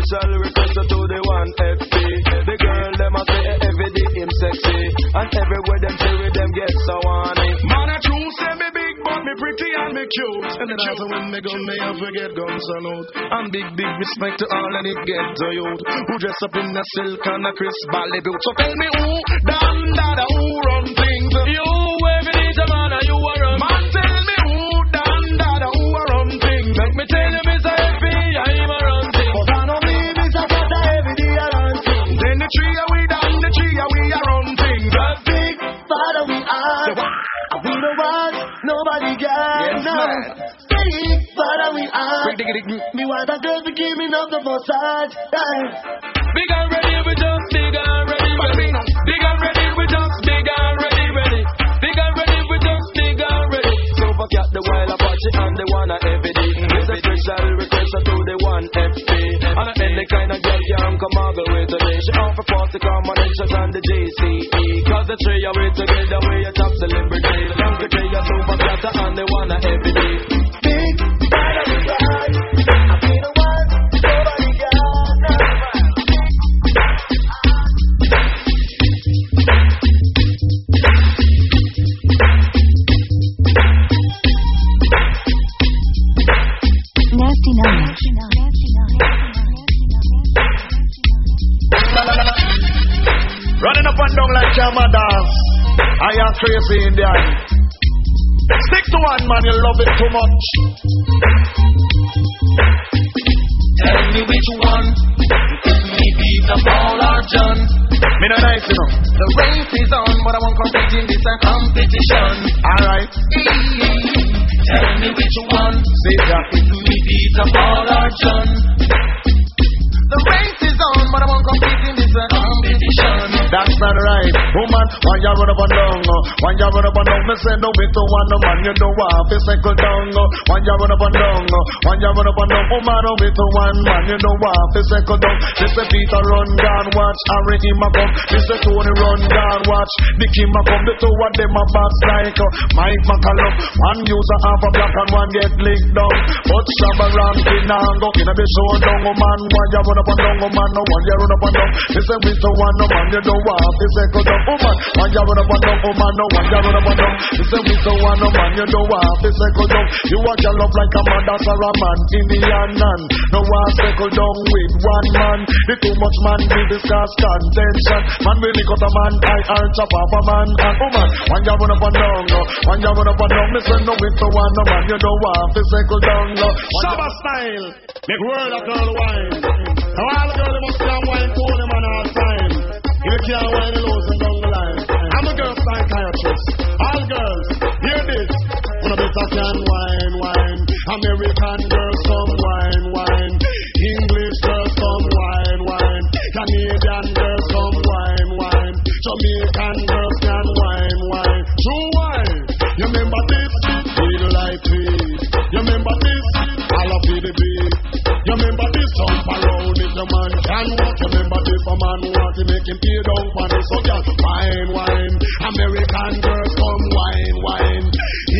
Special request to the one FP. The girl them a say eh, every day him sexy, and everywhere them say with them get so horny. Man, I true say me big, but me pretty and me cute. And then after when me gun, me have to get gun salute. And big, big respect to all and it get to youth. Who dress up in a silk and a crisp ballet boot. So tell me who, done that, who run things. You every day's a man you a Me want a girl to give me enough the massage. Big and ready, we just big and ready, ready. Big and ready, we just big and ready, ready. Big and ready, we just big and ready. So forget the wild Apache and the one at every day. It's a special request to the one FP. And I any kind of girl can come the way today. She offer 40 combinations and the JCE. Cause the three of we together, we a top celebrity. The Uncle J, a super and the one at every day. Up and down like your dance. I am crazy Indian. Stick to one man, you love it too much. Tell me which one. Beat the ball or John. Me no nice, you know. The race is on, but I won't compete in this competition. Alright. Tell me which one. If me beat the ball or John. The race is on, but I won't compete in this competition. That's not right. Woman, why you run up and down? uh? Why you run up and down? Me say no way to no man, you know what? Fi cycle down. uh. Why you run up and down? uh? Why you run up and down? Woman, no way to one man, you know what? Fi cycle down. She say Peter run down, watch Harry him a come. She say Tony run down, watch Nicky a come. The two of them a box like Mike McCallum. One user half a black and one get licked down. But Shabba Rankin and go in a the show down, woman. Why you run up and down, woman? No one you run up and down. She say we to one no man, you know what? Fi cycle down, woman. Why you run up and down, woman? No one you run up and down. She say we to one no man, you know what? Fi cycle down. You want your love like a man, that's a man. Indian man. No one cycle down with one man. The too much man will discuss contention. Man really cut a man, I are chop off a man and woman. When you run up and down, no. When you run up and down, me say no with to one no man, you know what? Fi cycle down, no. Shabba style, make world a girl wine. Now all the girl must come wine to the man all time. You can't down the line. I'm a girl psychiatrist. All girls, hear this. Can wine, wine. American girls if your man can walk. Remember this? A man want to make him pay down for this. So girl, wine, wine. American girls come wine, wine.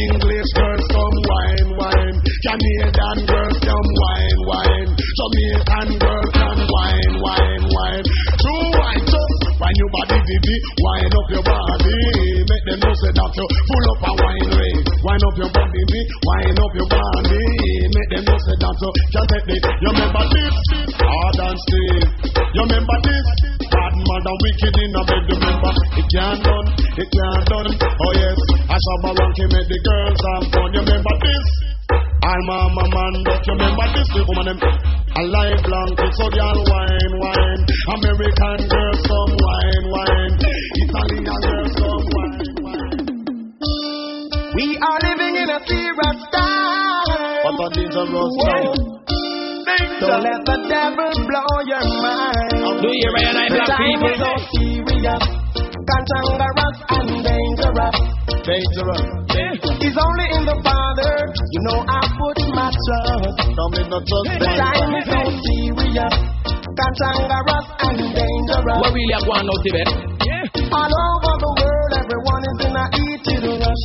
English girls come wine, wine. Canadian girls come wine, wine. Jamaican girls come wine, wine, wine. True wine, just wine your body, baby. Wine up your body. Make them know say that you full up a wine ray. Wine up your body, baby. Wine up your body. Make them know say that you can take it. You remember this? Hard and stiff. You remember this? Bad mother wicked in a bed. Remember it can't done. It can't done. Oh yes. I my monkey make the girls have fun. You remember this? I'm a man, but you remember this the woman them a live blanket, so girl wine, wine. American girls some wine, wine. Italian girls some wine, wine. We are living in a serious time. What a dangerous time. Don't let the devil blow your mind. Do you realize The black time people? is so serious, cantankerous and dangerous. dangerous. It's only in the Father, you know I put my trust. In the trust. The time is so serious, cantankerous and dangerous. What really are going out there? All over the world, everyone is in a heated rush.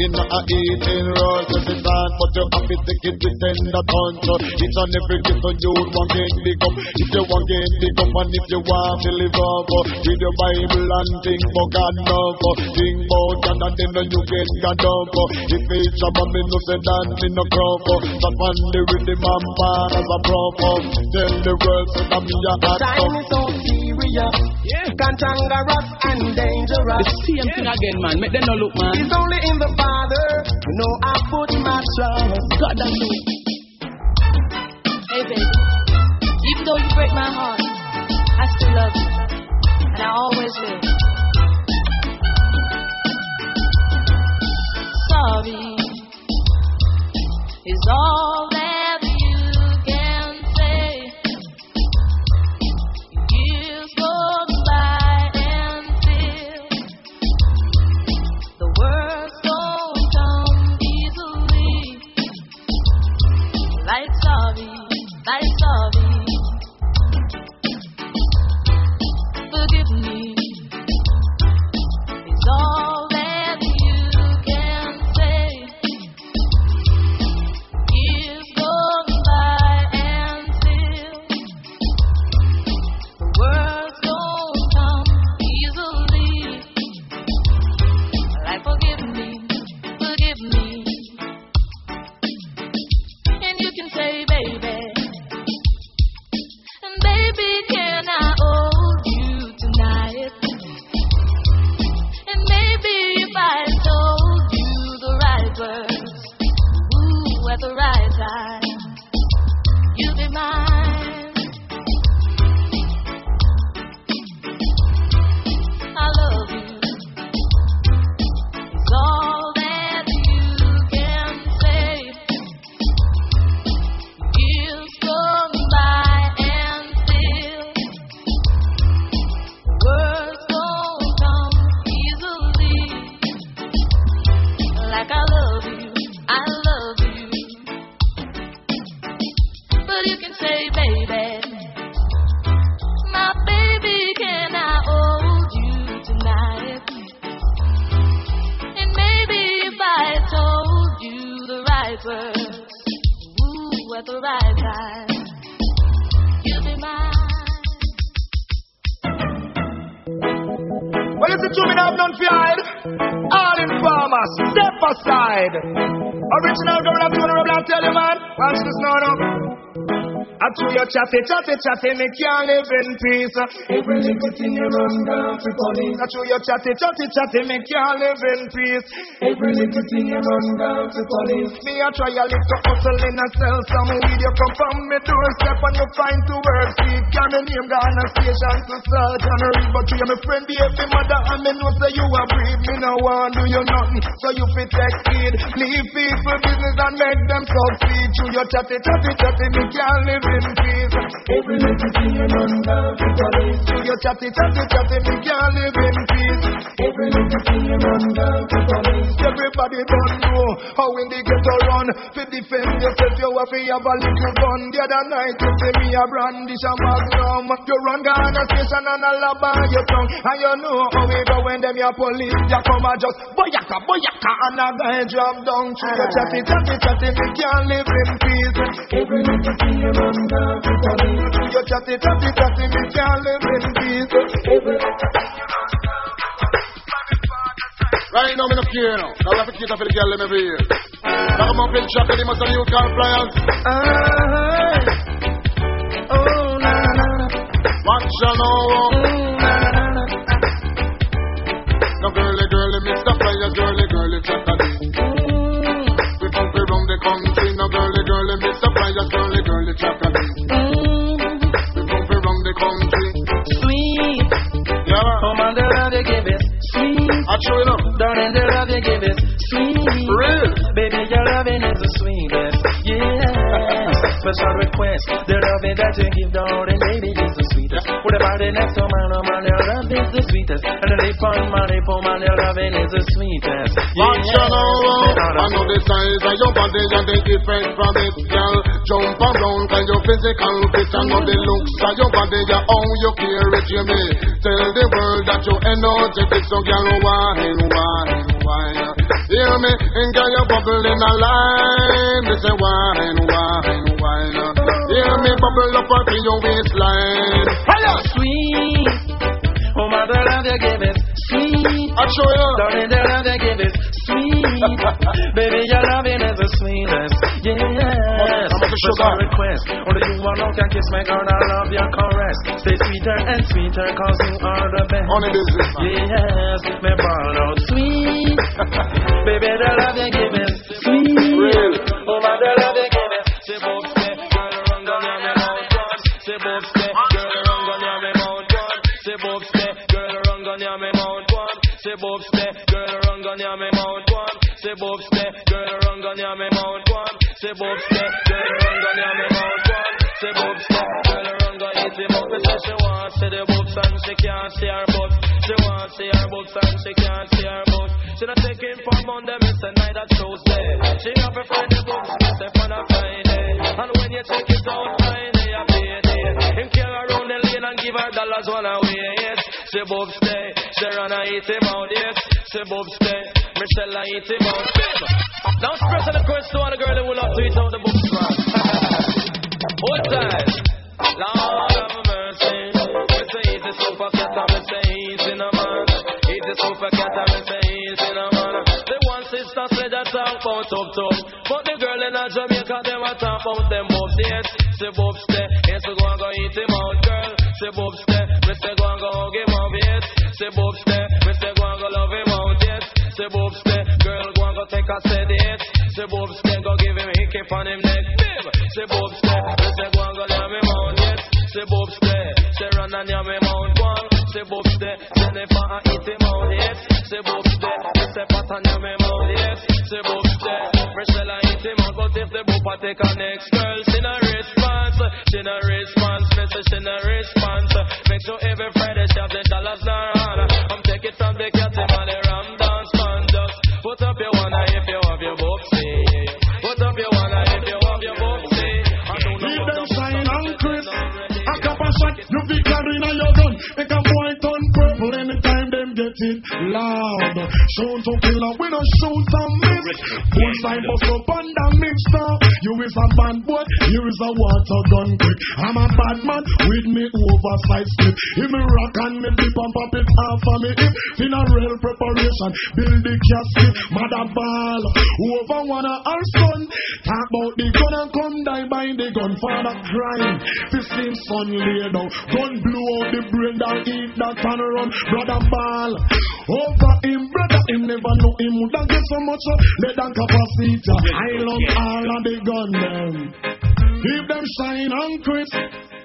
In a eating rush, it's a time, but you have to take it within the punch. Each and every little you want to big up. If you want to big up and if you want to live up, oh, read your Bible and think for God love. Oh. Think about God and then you get God up. Oh. If it's a bomb, no say dance in the crop. Stop on the rhythm and as a prop. Tell the world so that me a hot Time is so serious, cantankerous and dangerous. The same thing again, man. Make them no look, man. It's only in the Father, you know I put my trust. God, that's it. Hey, baby. Even though you break my heart, I still love you. And I always will. Sorry is all that chatty, chatty, chatty, me can't live in peace. Every little thing you run down to police. I threw your chatty, chatty, chatty, me can't live in peace. Every little thing you run down to police. Me I try a little hustle in a sell some weed. You come from me doorstep and you find to work. See, can me name a station to search and read. But you my friend, baby mother, and me know say you a breed. Me no want do you nothing, so you fit take heed. Leave people business and make them succeed. Through your chatty, chatty, chatty, me can't live in peace. Every little thing you run down to police. Through your chatty, chatty, chatty, me can't live in peace. Every little thing you run down to police. Everybody don't know how in the ghetto run. To defend yourself, you have to have a little gun. The other night you see me a brandish a magnum. You run down a station and a lab on your tongue. And you know how we go when them your police. You come and just boyaka, boyaka, and a guy drop down. Through your chatty, chatty, chatty, me can't live in peace. Every little thing you run down to police. Through your chatty, chatty, chatty, me can't live in peace. Every little thing you run down to police. Right now, me no care now. We have to cater for the girl them every year. Now come up in shop, and must have new car flyers. Oh, na na. Watch ya now. No girly, girly, Mr. Flyers, girly, girly, chocolate. We pump around the country. Sweet. I true enough. Darling, the love you give it. Sweet. Real. Baby, your loving is the sweetest. Yeah. Special request. The loving that you give, darling, baby, is the sweetest. With a Everybody next to man, oh man, your love is the sweetest. And the lip on my lip, oh man, your loving is the sweetest. Watch I know the size of your body and the different from it, girl. Jump around, your physical fit and know the looks of your body, yeah, how you care it, you may. Tell the world that you energetic, so girl, wine, wine, wine. Hear me, and girl, you bubble in a line. Me say wine, wine, wine. Hear me bubble up up in your waistline. Hello, sweet. My love you give it sweet. I show you. Darling, the love you give it sweet. Baby, your loving is the sweetest. Yes. I'm a a request. Only you alone can kiss my girl. I love your caress. Stay sweeter and sweeter, cause you are the best. Only this is Yes, me ball out sweet. Baby, the love you give it sweet. Oh, my, the love you give Say both step, girl, run down your me mouth one. Say both step, girl, run down your me mouth one. Say both step, girl, run down hit him up. Say she want see the boobs and she can't see her butt. She want see her boobs and she can't see her butt. She not taking for Monday, me say night that Tuesday. She have a friend the books, me say fun a Friday. And when you take it out Friday, I pay it. Him carry around the lane and give her dollars one away. Yes, she boobs stay. She run and eat him out. Yes, she boobs stay. Michelle I eat him out. Now express the request to all the girl that will not tweet out the books, man. Hold tight. Lord have mercy. Me say easy super cat, and me say easy no man. Easy super cat, and me say easy no man. The one sister said that talk about tough tough, but the girl in Jamaica them a talk about them bobs. Yes, say bobs stay. Yes, we go and go eat him out, girl. Say bobs stay. Me say go and go hug him out. Yes, say bobs stay. Go go a set. Yes, say bobs stay. Go give him hickey on him neck. Babe, say bobs stay. Me say go and go love him out. Yes, say bobs stay. Say run and yam him out. One, say bobs stay. Jennifer and eat him out. Yes, say bobs stay. Me say pat and yam him out. Yes, say bobs stay. Michelle and eat him out. But if the boop a take a next girl, get it loud. Shoot to kill and we don't shoot and miss. One side bust up and down mixer. You is a bad boy, here is a water gun quick. I'm a bad man with me oversized clip. If me rock and me dip and pop it half of me hip. Funeral preparation, build the casket. Mother ball, whoever wanna our son. Talk about the gun and come die by the gunfather crying. Fifteen son lay down, gun blew out the brain down, eat that and run. Brother ball, over him, brother him never know him woulda get so much uh, lead and capacity. I love all of the gun them. Keep them shine and crisp.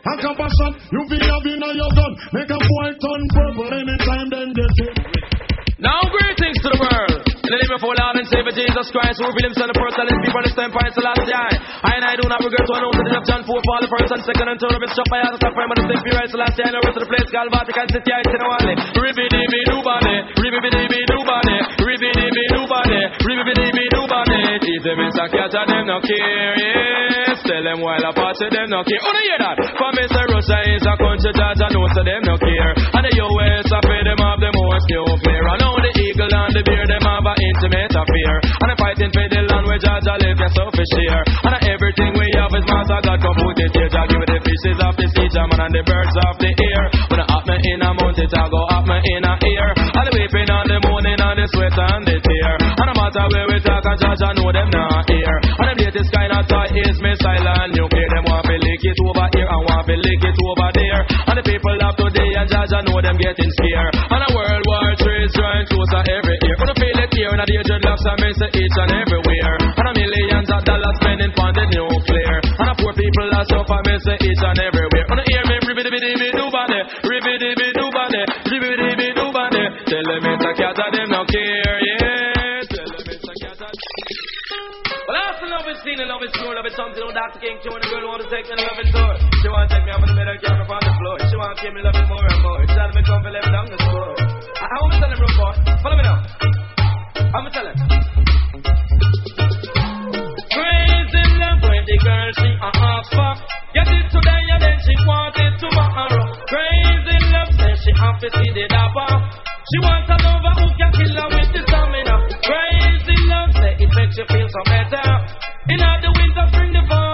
A compassion, you be having on your gun. Make a boy turn purple anytime them get it. Now greetings to the world. In the name of our Lord and Savior Jesus Christ, who revealed himself the first and his people on the same point, the last day. I and I do not regret to announce the death of John 4, Paul, the first and second and third of his shop, have to frame of the same period, the last day, and the rest of the place, called Vatican City, I in Wally. Ribby-dibby doobody, ribby-dibby doobody, ribby-dibby doobody, ribby-dibby doobody. Easy Mr. Catcher, them no yes. Tell them while I party, them no care. Oh, no hear that? For Mr. Russia is a country judge, I know so them no care. And the US, I pay them off the most nuclear. I know the eagle and the bear, them have an intimate affair. And I'm fighting for the land where I live, yes, so for share. And everything we have is master God, come put it here. Jah give the fishes of the sea, Jah and the birds of the air. When I up me in a mountain, I go up me in a ear. And the weeping on the morning, and the sweat and the tear. And no matter where we talk, and I know them not here. And the latest kind of thought is missile and nuclear. Them want to lick it over here, and want to lick it over there. And the people of today, and I know them getting scared. And a world war three is drawing closer every year. When I feel it here, and I hear dreadlocks, I miss it each and everywhere. And a millions of dollars spending on the nuclear. And a poor people are suffer, miss it each and everywhere. When I hear me, ribbidi bidi bidi do body, ribbidi bidi do body, ribbidi bidi do body. Tell them it's a cat, and them no care, yeah. Tell them it's a cat. and- Well, that's enough love is feeling, love is true, love is something. Oh, Dr. King, she want a girl want to take me the loving tour. She want to take me up in the middle, camera on the floor. She want to keep me loving more and more. She tell me come for me down the score. I, I want to tell him, real boy. Follow me now. I'm going to tell him. Crazy love when the girl she a half fuck. Get it today and then she want it tomorrow. Crazy love says she to see the dapper. She wants a lover who can kill her with the stamina. Crazy love say it makes you feel so better. In all the winter, spring, the fall,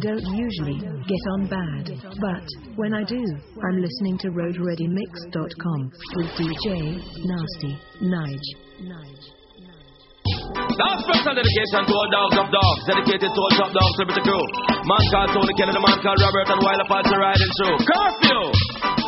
don't usually get on bad, but when I do, I'm listening to RoadReadyMix.com with DJ Nasty Nige. Last special dedication to all dogs of dogs, dedicated to all top dogs, liberty crew. Man called Tony the man called Robert, and while Apache riding through. Curfew!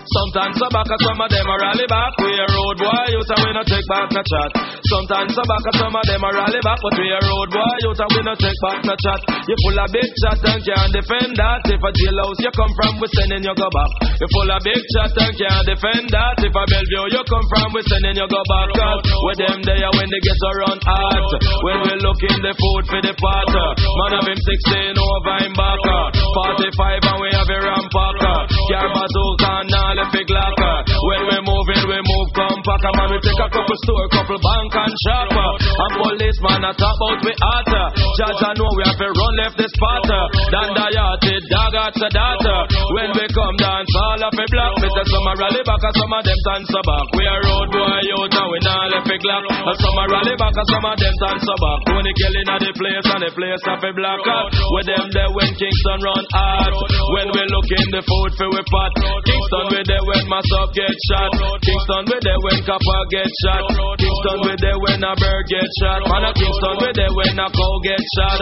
Sometimes so back some of them are rally back. We a road boy, you tell we no take back no chat. Sometimes so back some of them are rally back, but we a road boy, you tell we no take back no chat. You full of big chat and can't defend that. If a jailhouse you come from, we sending you go back. You full of big chat and can't defend that. If a Bellevue you come from, we sending you go back. Cause with them there when they get around hot. When we look in the food for the pot. Man of him 16 over him back. 45 and we have a rampacker. Car bazooka and all the big locker. When we move in, we move compact. Man, we take a couple store, couple bank and shop. And policeman a talk about we hotter. Judge I know we have to run left the spot. Dan Dayati, dog at the data. When we come dance, all of a block. Some a rally back and some of them dance back. We a road boy out and we not left a glock. And some a rally back and some of them dance back. Tony Kelly in the place and the place of a black out. With them there when Kingston run hard. When we look in the food for we pot. Kingston we there when myself get shot. Kingston we there when copper get shot. Kingston we there when a bird get shot. Man a Kingston we there when a cow get shot.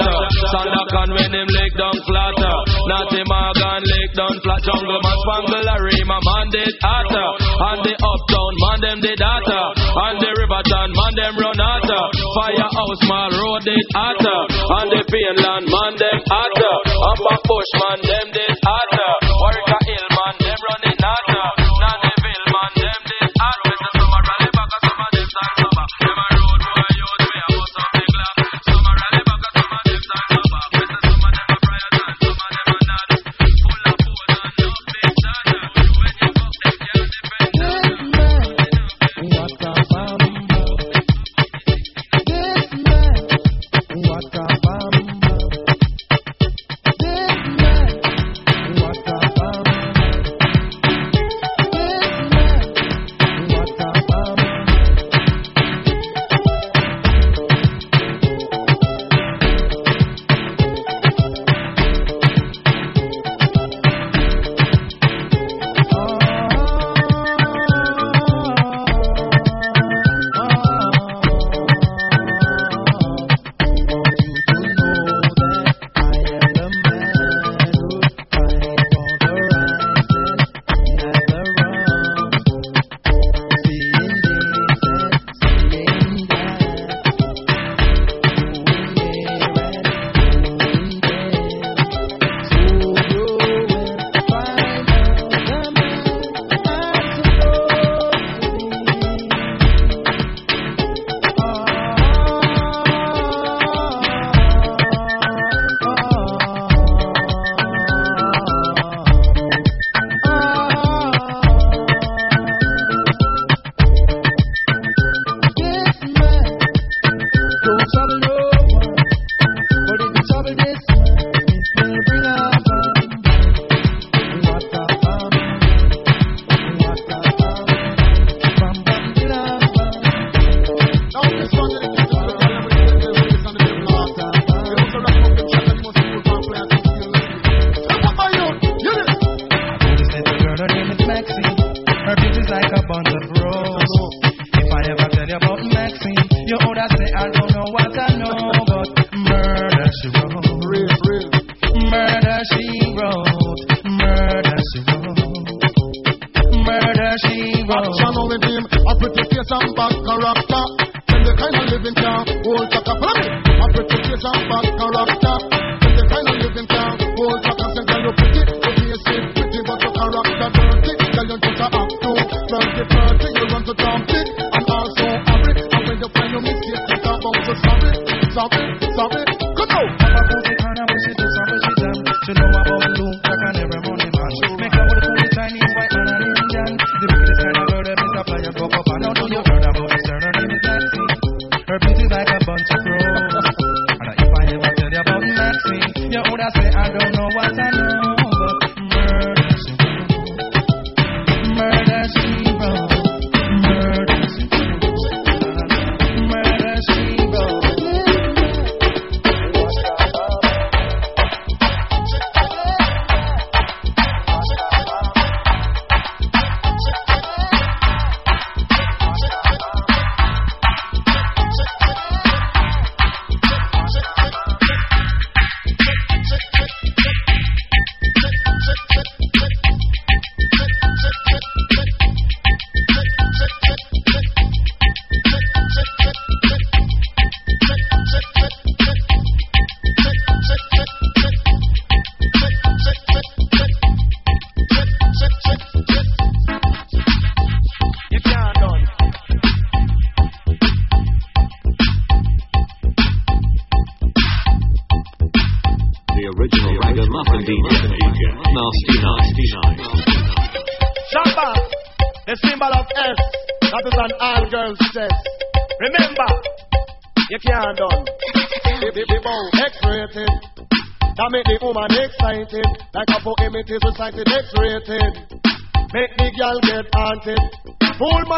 Sandakan when him leg down flat. Natty Morgan leg down flat. Jungle man spangle a rima man did hotter. And the uptown man them did hotter. And the Riverton man them run hotter. Firehouse man road did hotter. And the Painland man them hotter. Upper Bush man them did hotter. Warwick Hill man them running hotter.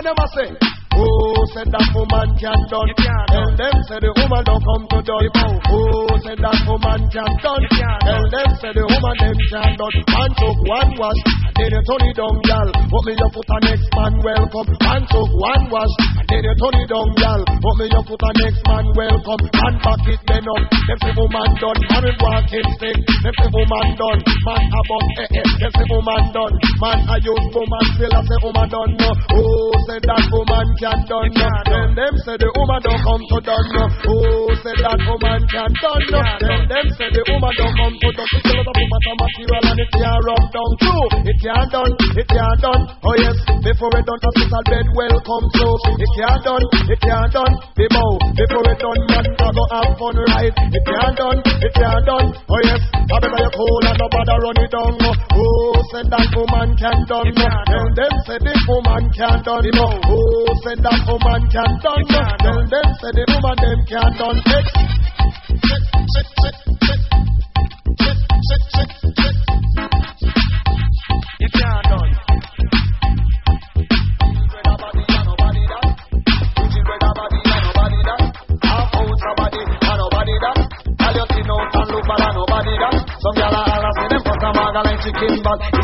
Them a say. Before it done, hospital bed welcome. So it can't done. It can't done. Be bow. Before it done, man, I go have fun right. It can't done. It can't done. Oh yes. I better you cool and nobody run it down. Oh, who said that woman can't done? No. Tell them say the woman can't done. No. Who said that woman can't done? No. Tell them say the woman them can't done.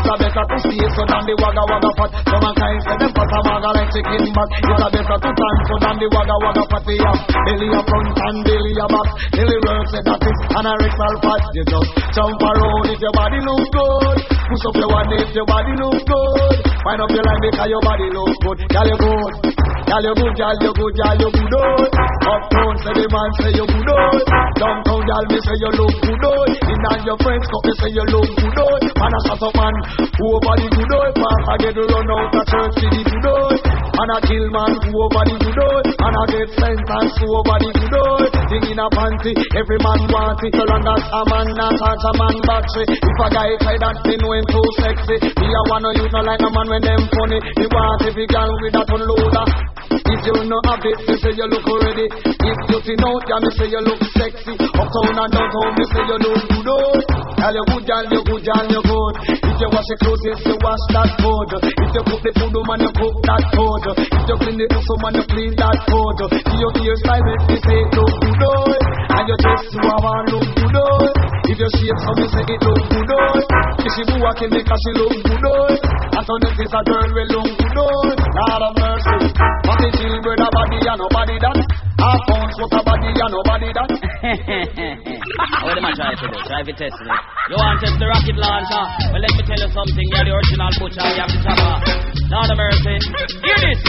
A better to stay so than the wagga wagga fat. Some a kind say them put a maga like chicken back. It's a better to tan so than the wagga wagga fat. They have belly a front and belly a back. Belly work say that is anorectal fat. You just jump around if your body look good. Push up your one if your body look good. Find up your line because your body look good. Gyal you good. Gyal you good, gyal you good, gyal you good. oh. Uptown say the man say you good. oh. Downtown gyal me say you look good. oh. In and your friends come me say you look good. oh. Man a shut up man, who over the good. oh. Pass I get run out of church to the good. oh. Man a kill man, who over the good. oh. Man a get sentence, over the good. oh. Thing in a panty, every man want it. So long as a man not touch a man battery. If a guy try that, they know too sexy. Me a wanna use no like a man when them funny. Me want every girl with that unloader. If you know have it, me say you look ready. If you see out, yeah, me say you look sexy. Uptown and downtown, me say you look good. Oh. Girl, you good, girl, you good, girl, you good. If you wash your clothes, yes, you wash that good. If you cook the food, man, you cook that good. If you clean the house, man, you clean that good. If your hairstyle, me say look good. Oh. And your dress, you have on look good. Oh. If your shape so me say it look good on If she boo can make her she look good on I so this a girl we look good on Lord of mercy. But the children a body and nobody that Half pounds what a body and nobody that What am I trying to do? Try to test it. You want to test the rocket launcher? Well let me tell you something. You're the original butcher. You have to the chopper Lord of mercy. Hear this.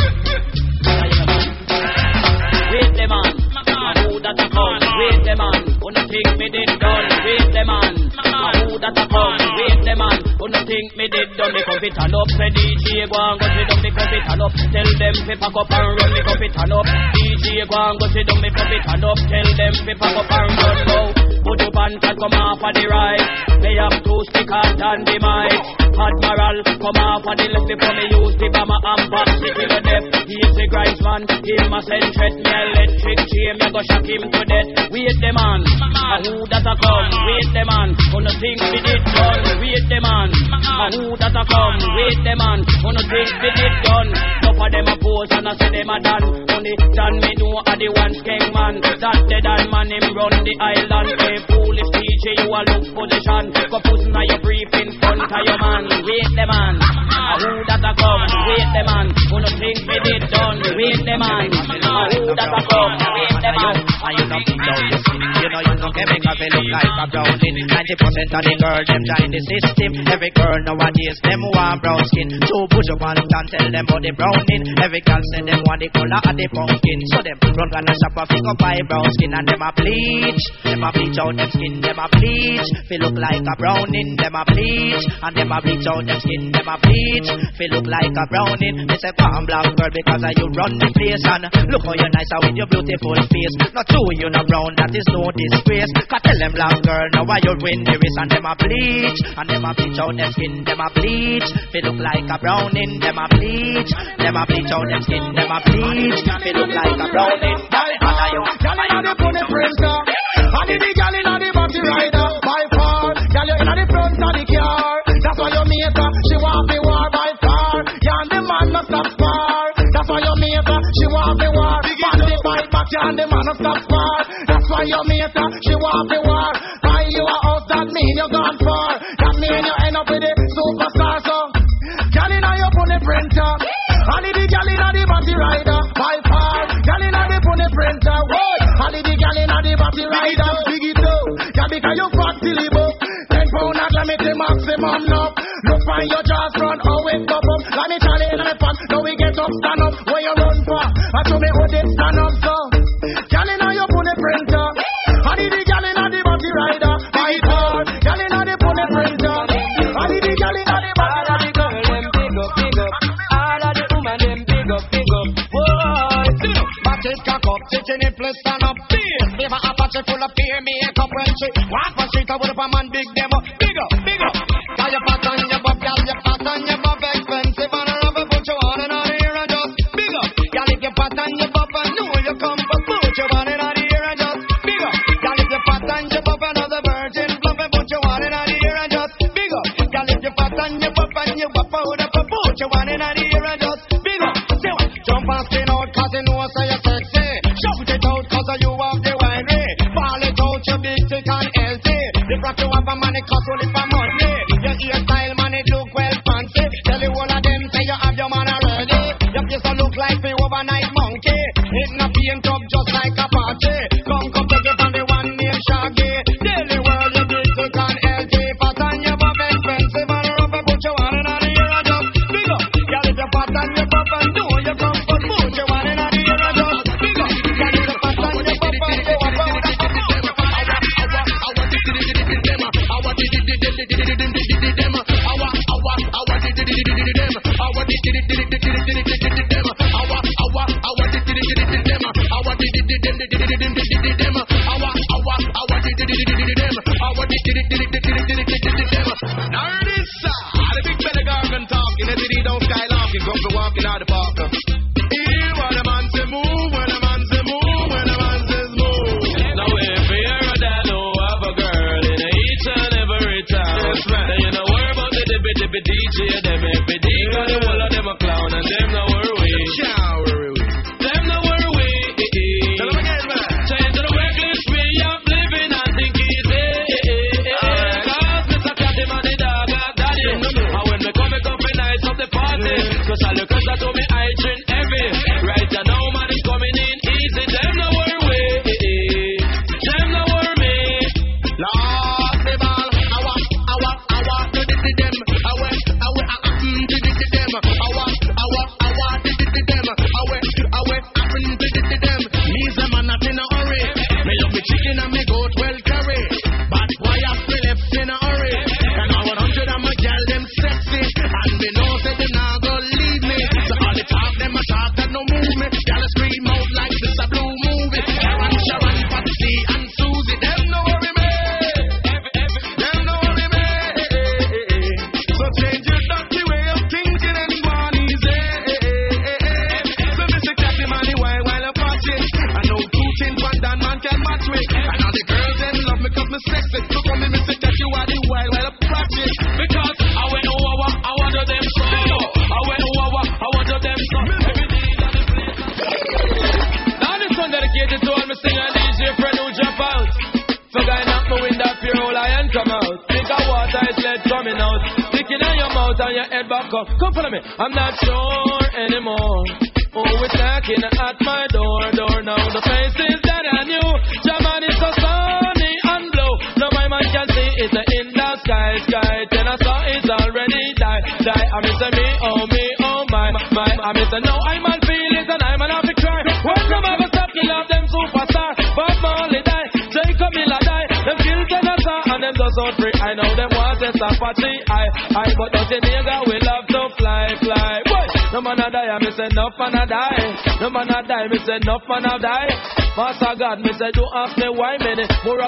Wait the man think me did done? Wait the man. A who that a come? Wait the man. Who no think me did done? Me come fit up. Say DJ go and go sit down. Me come fit up. Tell them fi pack up and run. Me come fit up. DJ go and go sit down. Me come fit up. Tell them fi pack up and run now. Put your pants and come off of the right. They have two stickers and the mic. Admiral, come off of the left before me use the bomber and box it to the death. He's the grinds man, him a send threat. Me electric chain, me go shock him to death. Wait the man, a who that a come? Wait the man, who no think we did done? Wait the man, a who that a come? Wait the man, who no think we did done? Some of them a pose and I say them a done. Only done me know a the one skeng man. That the done man him run the island. Hey foolish DJ, you a look position. Go put na your brief in front of your man. Wait the man, a who that a come? Wait the man, who no think we did done? Wait the man, a who that a come? Wait the man. And you know keep down your skin You know you know chemical they look like a brownie 90% of the girl them join the system. Every girl nowadays them want brown skin. So push up and down tell them about the browning. Every girl say them want the color of the pumpkin. So them run gonna shop a up buy brown skin And them a bleach. Them a bleach out them skin Them a bleach. Feel look like a browning Them a bleach. And them a bleach out them skin Them a bleach. Feel look like a browning. They say come black girl because you run the place And look how you nice with your beautiful face Not true you no brown that is no disgrace. Cause tell them black girl now why you win the race? And them a bleach And them a bleach out them skin Them a bleach. They look like a browning Them a bleach. Them a bleach out them skin Them a bleach. They look like a browning. The pony printer, and the girl the fight back, you the man no stop spar. That's why you meet her. She want the war. Why you are out? That mean you gone far. That mean you end up with the superstar song. Girl inna your pony printer, and the girl inna the body rider. By far, girl inna the pony printer. Whoa, and the girl inna the body rider. Big it up, girl because you fat till you. Ten pound at me the maximum now. Look find your jaws run, oh it pop up. Like me Charlie in the pan, now we get up, stand up. Where you run for? I told me hold it, stand up so. It cock up, sitting in place stand up. Beer, never Apache full of beer, makeup when she walk on street. I would have a man big them up, Your Gott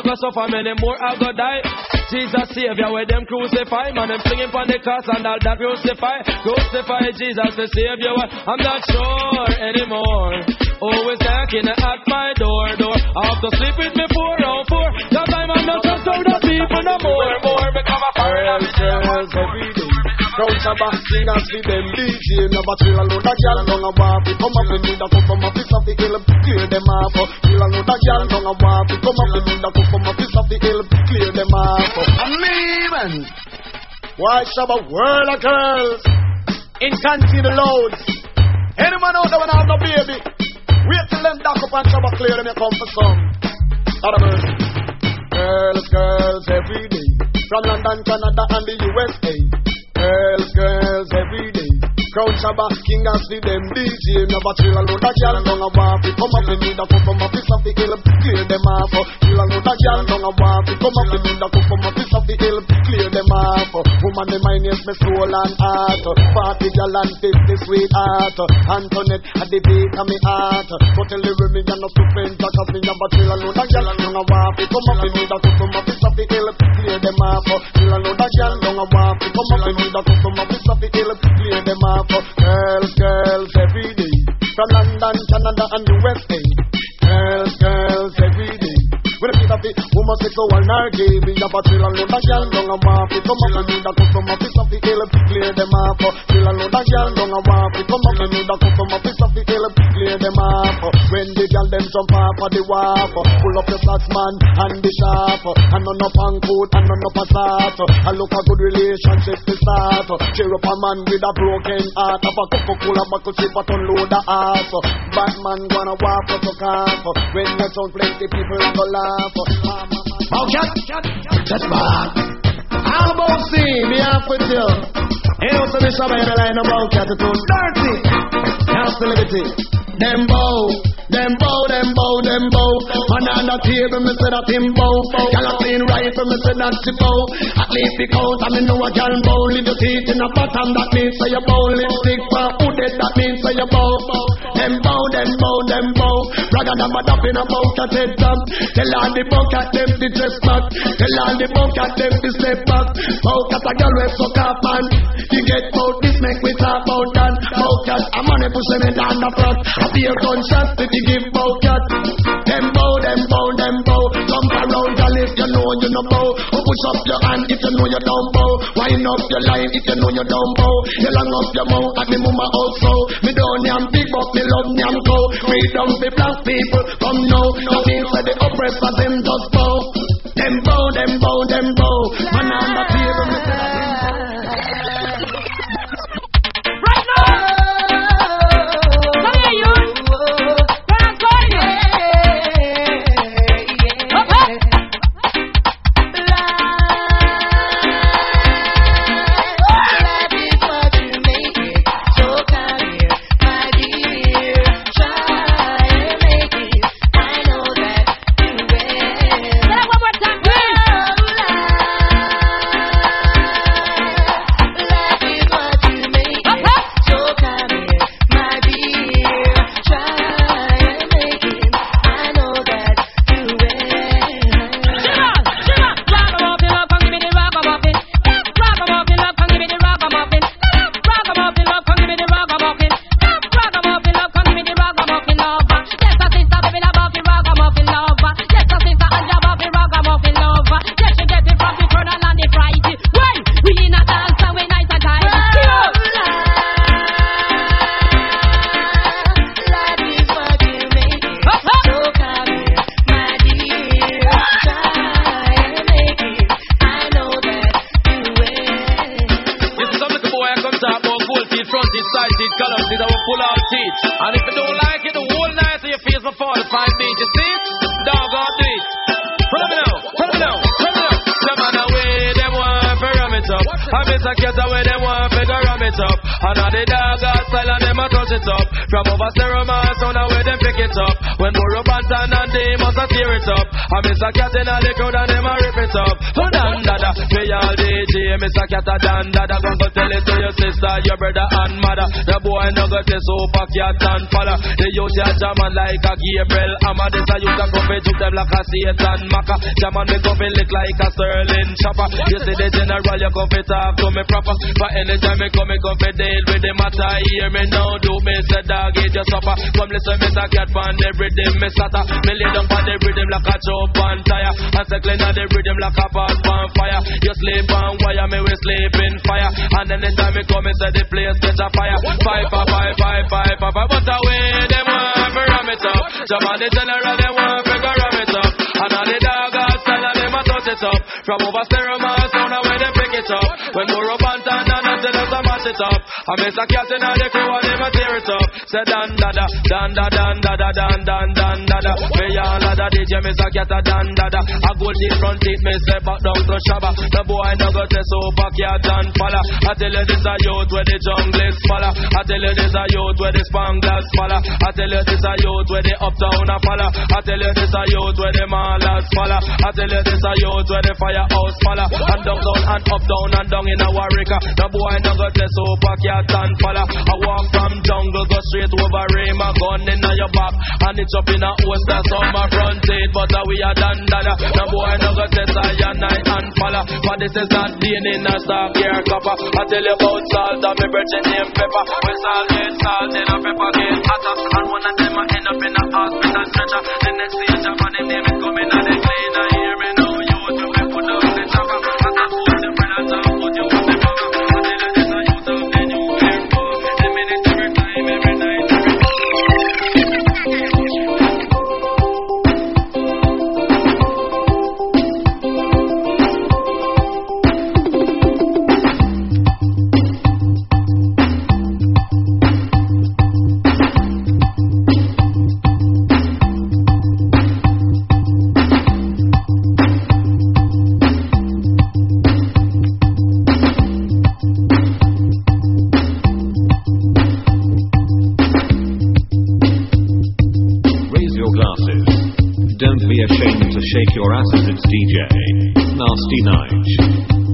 I go suffer, many more I go die. Jesus Savior, where them crucify, man, them flinging on the cross and all that crucify, crucify Jesus the Savior. I'm not sure anymore. Always knocking at my door, door. I have to sleep with me four on four. Cause I'm not just out the people no more, more. Become a foreigner. every day. Crowd shabba, singers for them DJ Never chill a load of gal a bar fi Come up with me da come from a piece of the hill Clear them off Chill a load of gal down a bar fi Come up with. Da come from a piece of the hill Clear them off Amen Why shabba world of girls? In country the loads. Anyone out there when I have no baby? Wait till them dock up and shabba clear them you come for some. Out of mercy Girls, girls every day. From London, Canada and the USA Girls, girls every day. Crown Shabba, King and see them DJ Never chill a load of gal down a waffy Come up with. Me da the hill Clear them off Chill a load of gal down a waffy Come up me da come from a piece of the hill Clear them off Woman the mind is me soul and heart. Party gal and fifty sweet heart. Antoinette at the beat of me heart. So tell the women you're not stupid Cause me never chill a load of gal down a waffy Come up me da come from a piece of the hill Clear them off Chill a load of gal down a waffy Come up me da come from a piece of the hill Clear them off Girls, girls every day. From London, Canada and USA A piece of it, homosexual nor gay have a chill and load of gal down a waffy Come up and from a piece of the hill Clear them off Chill and load of gal down a waffy Come up and from a piece of the hill Clear them off them jump off of the wharf. Pull up the flats man and the sharp And none up on coat and none up a start I look a good relationship to start Cheer up a man with a broken heart. Have a Coca-Cola buckle chip a ton load of ass. Batman gonna walk up to calf. When you sound plenty people go laugh. Bowcat, that's bad. How about see me half with you? You know, so this is my line about cat to dirty. Hostility. Them bow, them bow, them bow, them bow. Man on the table, me say that him bow. Gyal a clean rifle, me say that she bow. At least because I me know a gyal bow. Leave your teeth in a bottom, that means say you bow. Lipstick for hooded, that means say you bow. Them bow, them bow, them bow. Brother, them a dap in a head top. Tell all the cat them the dress back. Tell all the cat them the step back. Cat a gyal with suck up man. You get bout this, make we talk about that. Cat, a money push them down the front. A beer gunshot, did you give bow cat? Them bow, them bow, them bow. Know you no bow. Oh, push up your hand if you know you don't bow. Wind up your line if you know you don't bow. You long up your mouth at me mama also. Me don't yam big but me love yam cow. Freedom for black people, come now. Means that the oppressor them just bow. Them bow, them bow, them bow. Man And all the dog style and them a touch it up. From over stereo man, sound away, them pick it up. When Burro Bantan and they must a tear it up. I miss a cat in all the crowd and them a rip it up. Me all DJ, miss a cat a dan dada. Go go tell it to your sister, your brother and mother. The boy no go say super cat and fella. The youth ya jaman like a Gabriel. Amma this a youth a come took them like a Satan Maka. Jaman me come be lick like a Sterling chopper. You see the general, you come be talk to me proper. But anytime me come, me come be deal with the matter. Hear me now, do me say dog, it just suffer. Come listen, a cat fan the rhythm, me scatter. Me lay down on the rhythm like a chop on tire. And circling on the rhythm like a pot on fire. You sleep on wire, me we sleep in fire. And anytime me come, me say the place catch a fire. Five, five, five, five, five. But away, them want to ram it up. Jump on the general, them want to ram it up. And all the dog and them a touch it up. From over stereo, man, sound away, they pick it up. When more up and down, a mash it up. I miss a cat in the crew, and them a tear it up. Say dan da da, dan da dan da da dan dan dan da da. Me all da DJ, miss a cat a dan da da. I go deep front me say back down to shabba. The boy no go say super cat and falla. I tell you this a youth where the jungle is falla. I tell you this a youth where the spanglers falla. I tell you this a youth where the uptown a falla. I tell you this a youth where the mallards falla. I tell you this a youth where the firehouse falla. And down down and up down and down in a Warwick. The boy no go say super cat and falla. I walk from jungle go straight over rain, my gun in your back. And it's up in a that's on my front seat. But uh, we are done dada. The boy no go say cyanide and falla. But this is not being in a stock here copper. I tell you about salt and me virgin name pepper. When salt get salt, then a pepper get hotter. And one of them I end up in a hospital stretcher. The next stage be ashamed to shake your ass asses. It's DJ Nasty Nige.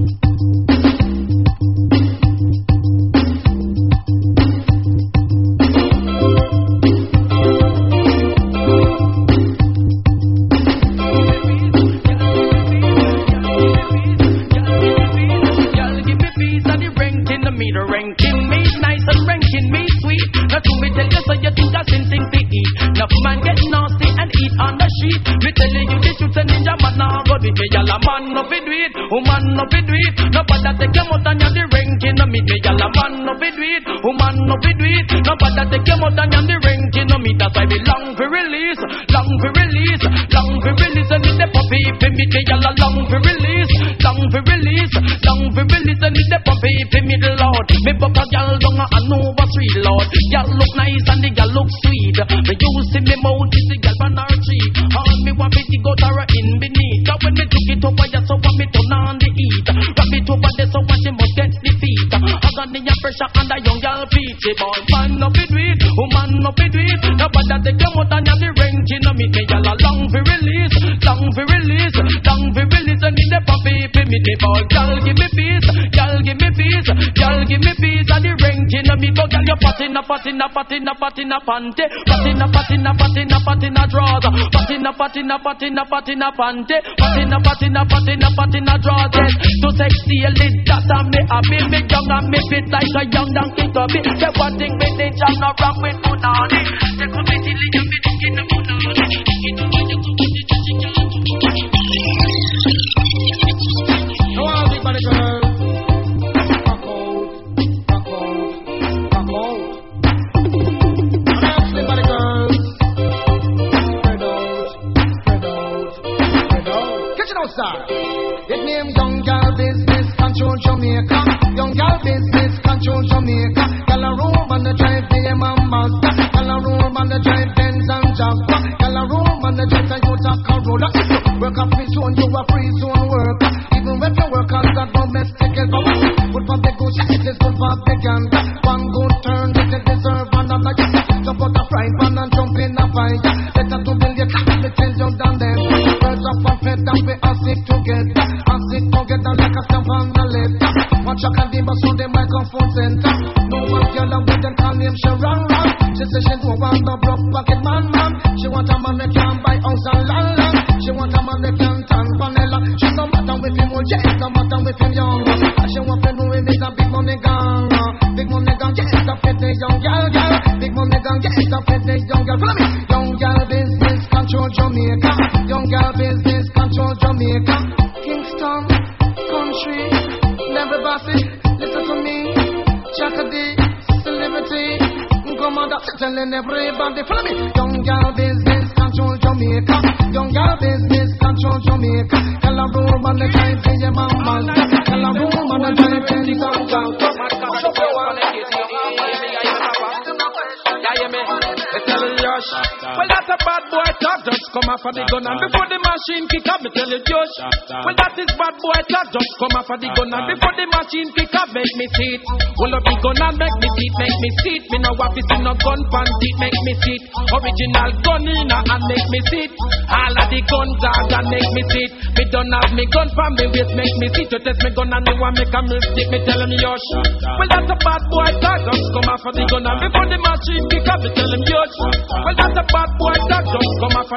Patting a a panty, a patting a a patting a drawers, patting a patting a patting a patting a panty, patting a patting a patting a patting a drawers. Yes, to sexy a lit that and me happy, me young and me fit like a young donkey to be. Say one thing me I'm not wrong with for the gun and before the machine kick up, me tell you, Josh. Well, that is bad boy, that just come up for the gun and before the machine kick up, make me sit. Well, up the gun and make me sit, make me sit. Me no wap is in no gun panty, make me sit. Original gun in a and make me sit. All of the gun guard and make me sit. Me don't have me gun from me waist, make me sit. You test me gun and me want make a mistake, me tell him, Josh. Well, that's a bad boy, that just come up for the gun and before the machine kick up, me tell him, Josh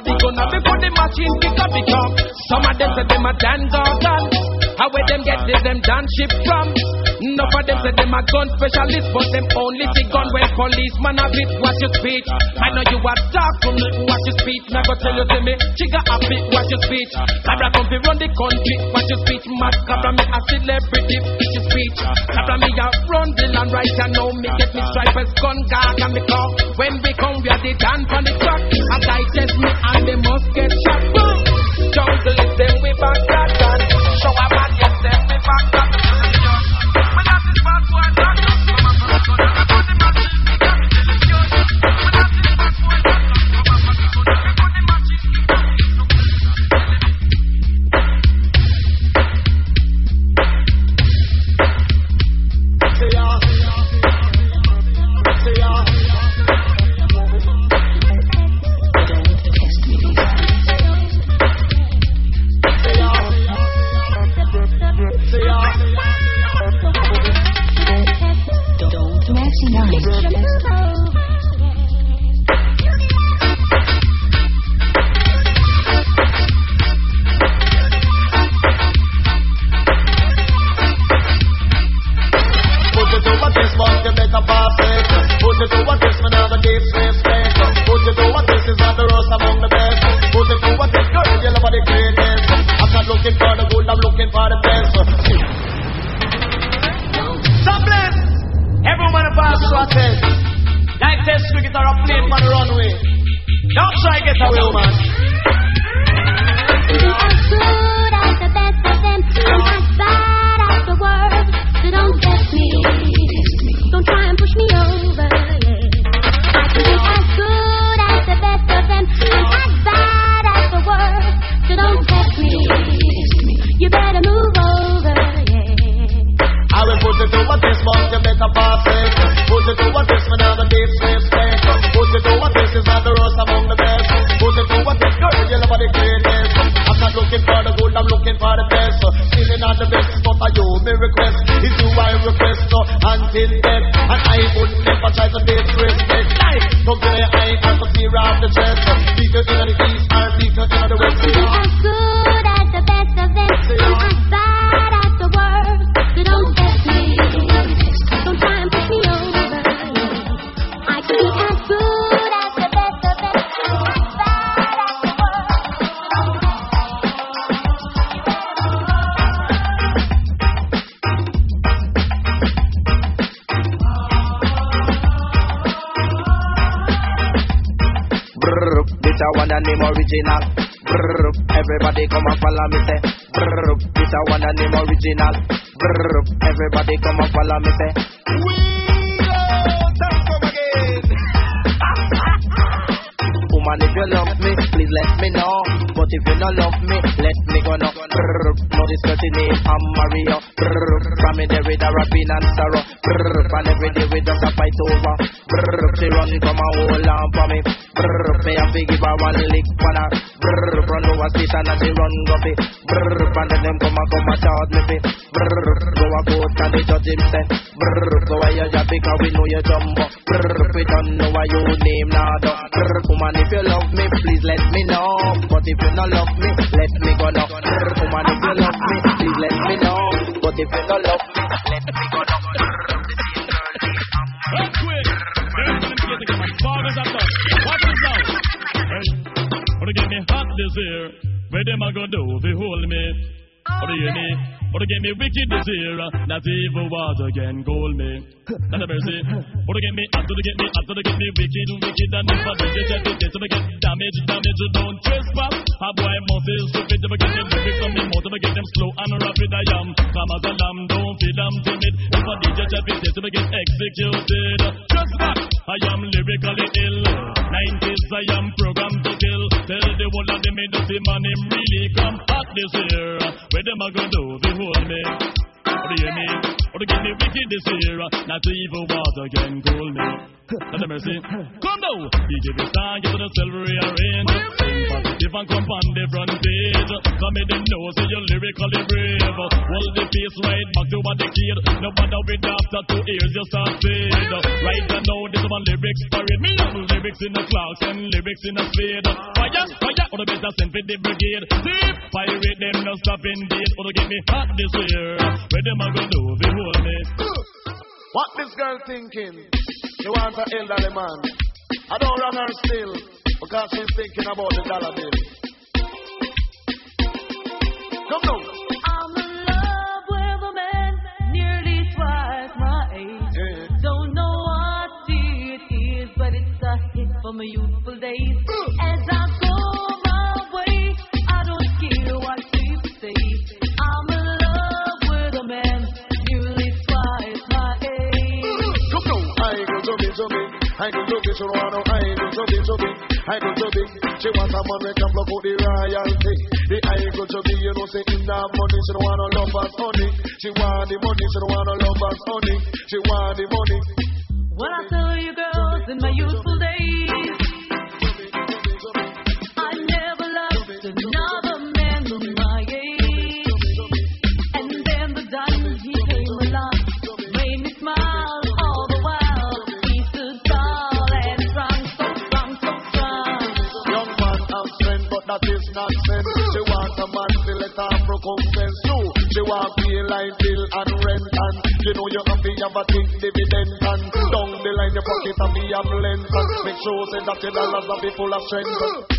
for the gunner before the machine pick up the cup. Some of them say them a Dan Gargan. How where them get this them Dan ship from? Enough of them say them a gun specialist, but them only see gun when policeman have it. Watch your speech. I know you a talk from me. Watch your speech. Never tell you to me chigga bit Watch your speech. Cobra come fi run the country. Watch your speech. Mad Cobra me a celebrity. Watch your speech. Cobra me a run the land right. I know me get me stripers gun gag and me call. When we come we are the dance on the man. Are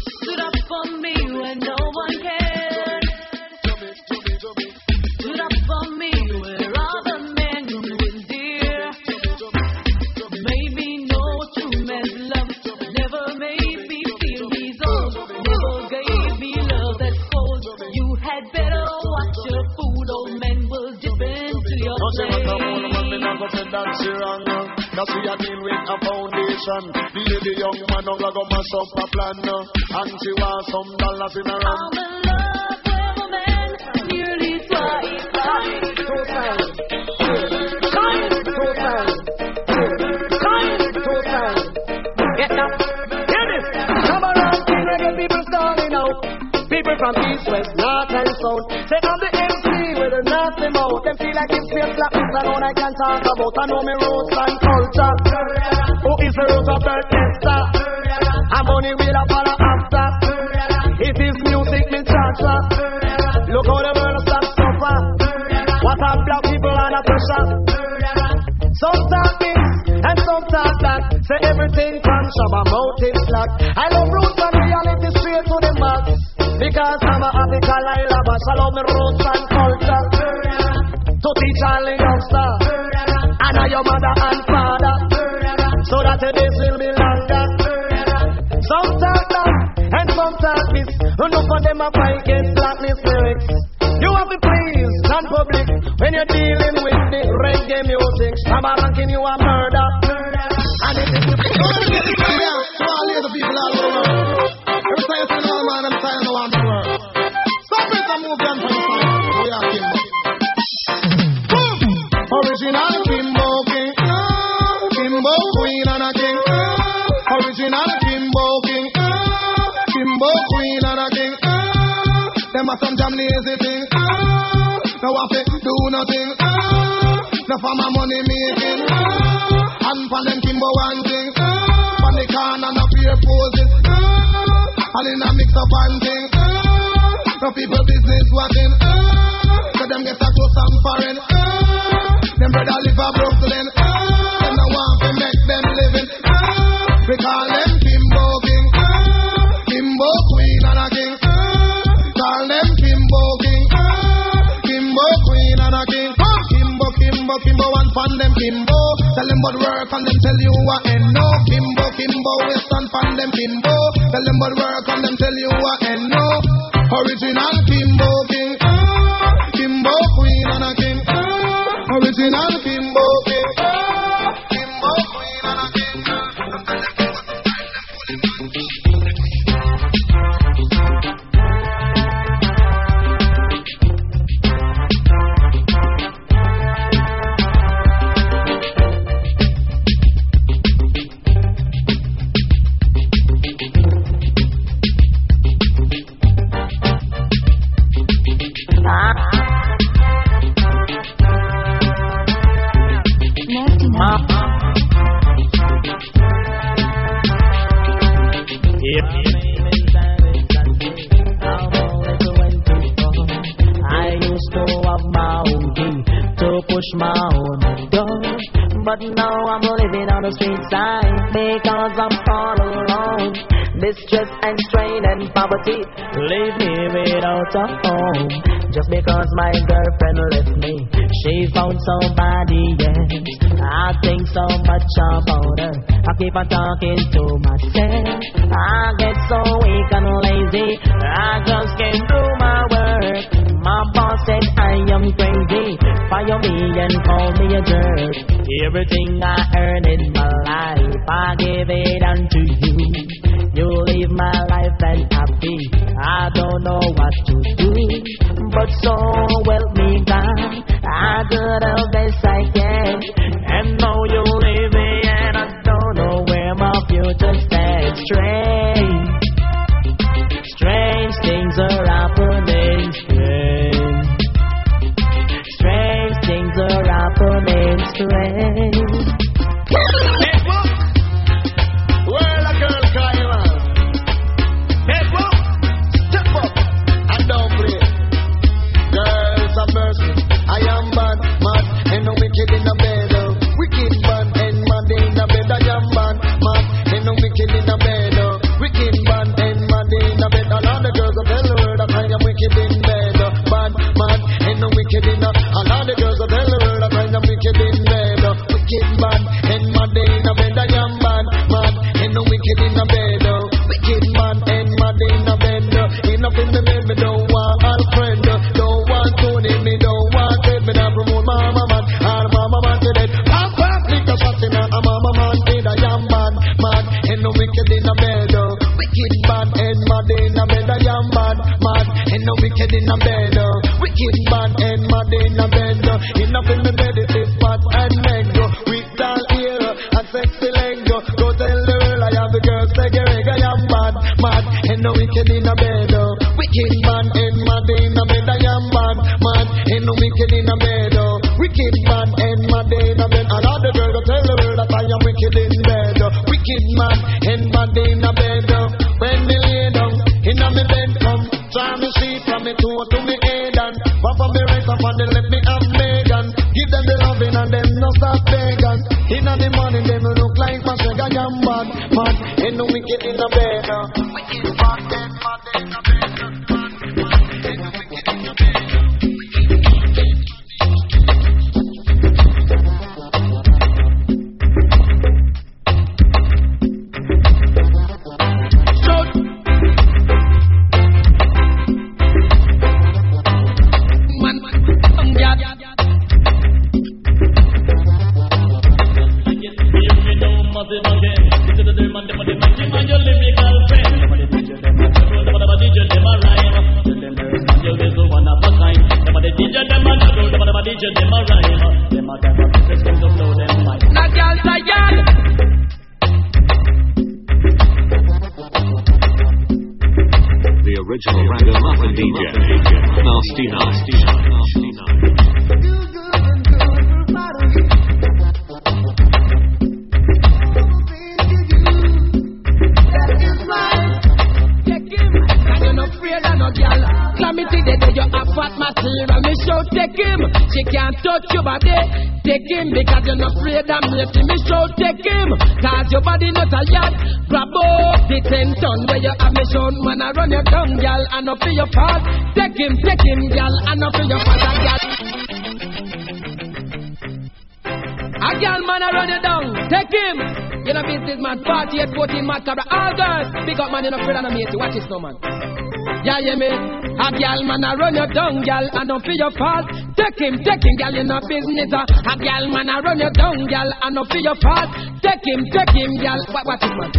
man I run you down, girl, and don't feel your fault. Take him, take him, girl, you know business. uh. A girl man I run you down, girl, and don't feel your fault. Take him, take him, girl. What, what is man?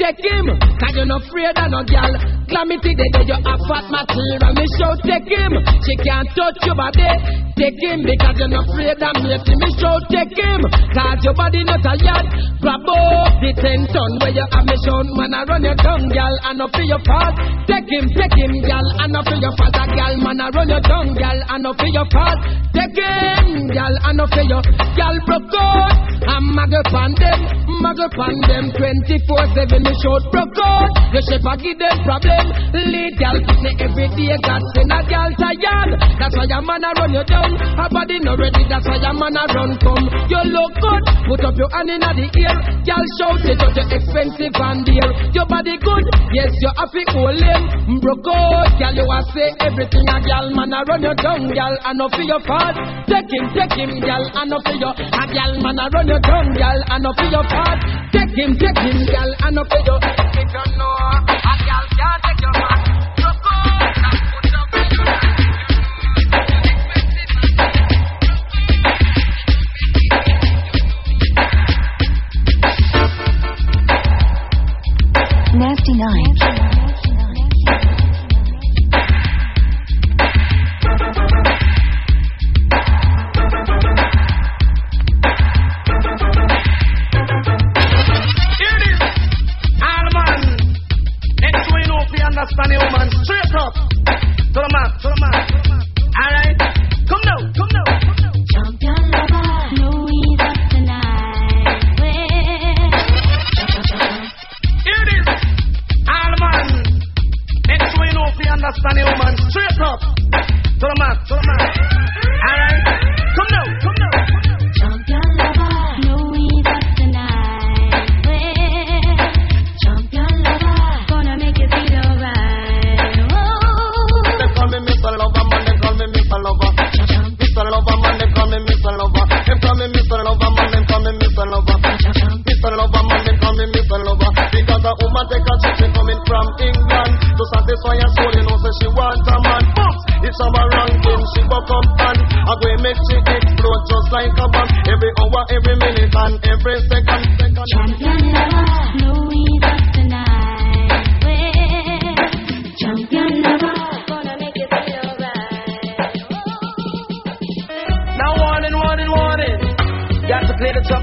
Take him, cause you're not afraid of no girl. Calamity day, day you have fat material. Me show take him, she can't touch your body. Take him because you're not afraid of me. Me show take him, cause your body not a yard. Grab up the ten ton where you have me shown. Man, I run your tongue, girl, and not for your fault. Take him, take him, girl, I not for your father, girl, man, I run your tongue, girl, I not for your fault. Take him, girl, I not for your girl broke out. I'm muggle pan them, muggle pan them 24-7 me short broke out. Your shape a give them problem. Lead girl me every day God send a girl tired. That's why your man a run you down. Her body not ready. That's why your man a run come. You look good. Put up your hand in the ear. Girl shout it out. You expensive and dear. Your body good. Yes you happy hold him. Broke out. Girl you a say everything a girl man a run you down. Girl I not for your part. Take him, take him, girl I not for your. A girl man a run you down. Girl and not for your part. Take him, take him, girl I not for your.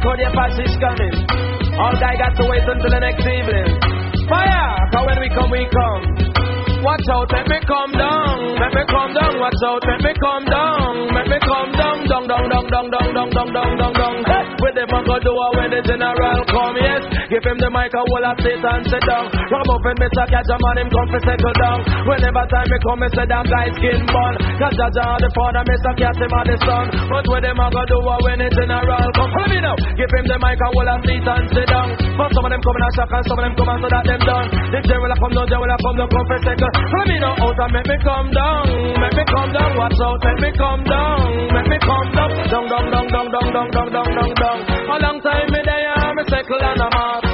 The Apache is coming. All guy got to wait until the next evening. Fire! Cause when we come, we come. Watch out, let me come down. Let me come down, watch out, let me come down. Let me come down, down, down, down, down, down, down, down, down, down, down. Hey, with them I go do it when the general come, yes. Give him the mic, I will have sit and sit down. Rob up and Mr. Catch a man, him come for settle down. Whenever time me come, me say damn guy skin bun. Jaja the father, Mr. Cat him and the son. But with them I go do it when the general come. Let me know. Give him the mic, I will have sit and sit down. But some of them come in a shock and some of them come and so that them done. The general come down, general come down, come for settle. Let me know out and make me come down. Make me come down, watch out, make me come down. Make me come down, down, down, down, down, down, down, down, down, down, down. A long time me there, me settle and I'm out.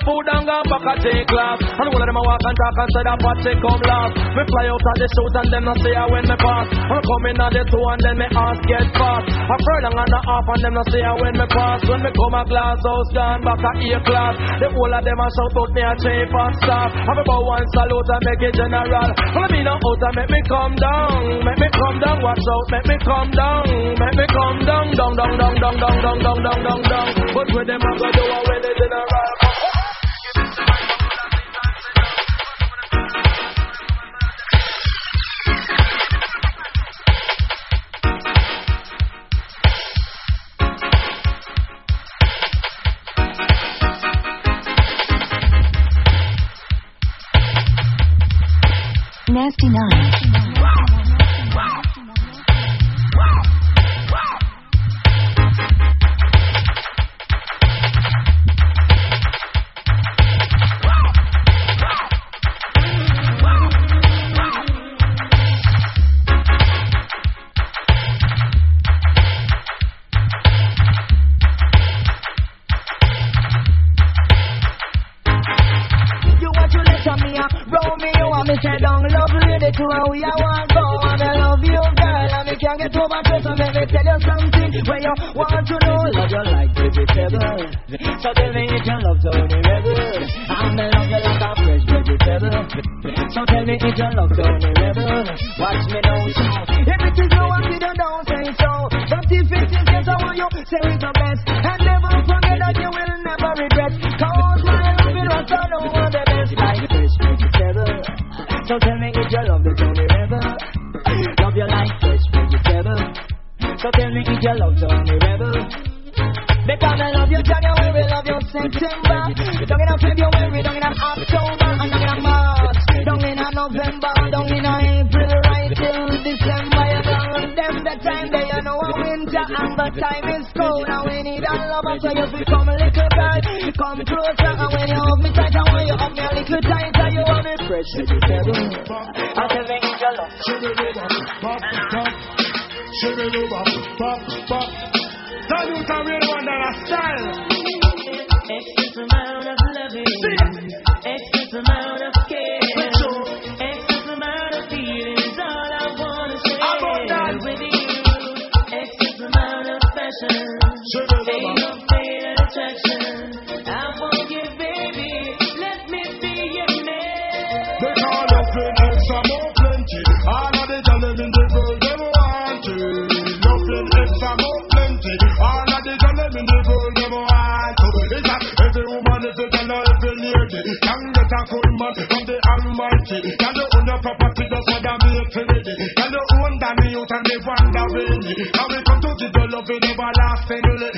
No food and go back and take class. And all of them a walk and talk and say that what they come last. Me fly out of the shoot and them not say I when me pass. I'm coming on the two and then me ask get fast. A furlong and a half and them not say I when me pass. When me come a glass house gone back a A class. The whole of them a shout out me a chief and staff. Have about one salute and make it general. Let me know out and make me come down. Make me come down, watch out, make me come down. Make me come down, down, down, down, down, down, down, down, down, down. But with them I go do a when the general. 59. Get over so let me tell you something when you want to know love you like vegetable so tell me if you love Tony Rebel and me love you like a fresh vegetable so tell me if you love Tony Rebel watch me now if it is you want me then don't say so but if it is yes I want you say it's the best and never forget that you will never regret cause my love what I know want the best like fresh vegetable so tell me if you love so tell me if you love Tony Rebel? Because I love you January, love you September. Down in February, down in October And down in March, down in November Down in April, right till December. You know them the time they you know a winter And the time is cold. And we need a lover So you become a little girl, come closer And when you hug me tight, I want you hug me a little tighter You want me fresh vegetable I tell me if you love Pop, pop. Tell you to real one that a style. Excess amount of loving, excess amount get a from the Almighty. Can you own your property just for the ready? Can you own the youth and the wonder? How we come to give the love in everlastingly?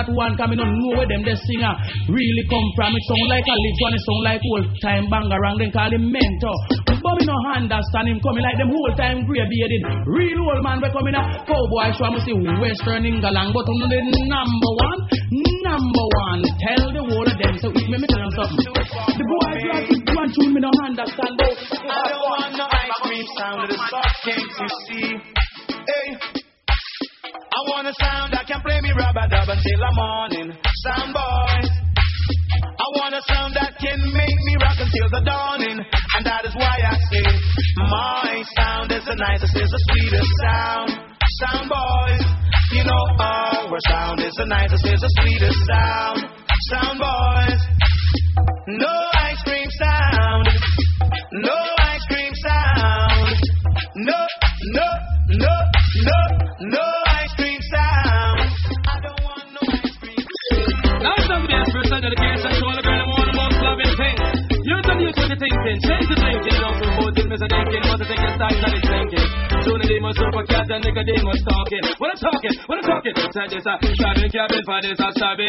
that one coming on know where them the singer really come from. It sound like a live one, it sound like old time bangarang, then call him mentor. But me no understand him coming like them whole time grey bearded. Real old man we coming a cowboy show, I must see Western England, but on the number.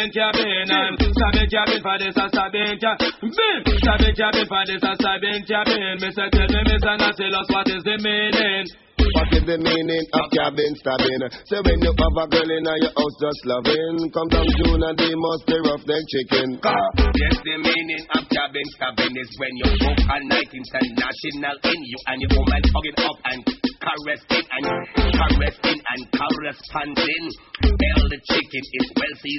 This a stabbing cabin and stabbing cabin for this a stabbing cabin. Stabbing cabin for this a stabbing cabin. Mr. Tell me, Mr. Nicodemus, what is the meaning? What is the meaning of cabin stabbing? Say when you have a girl in your house just loving, come down June and they must be rough neck chicken. Yes, the meaning of cabin stabbing is when you book a night international in you and your woman hugging up and caressing and caressing and corresponding.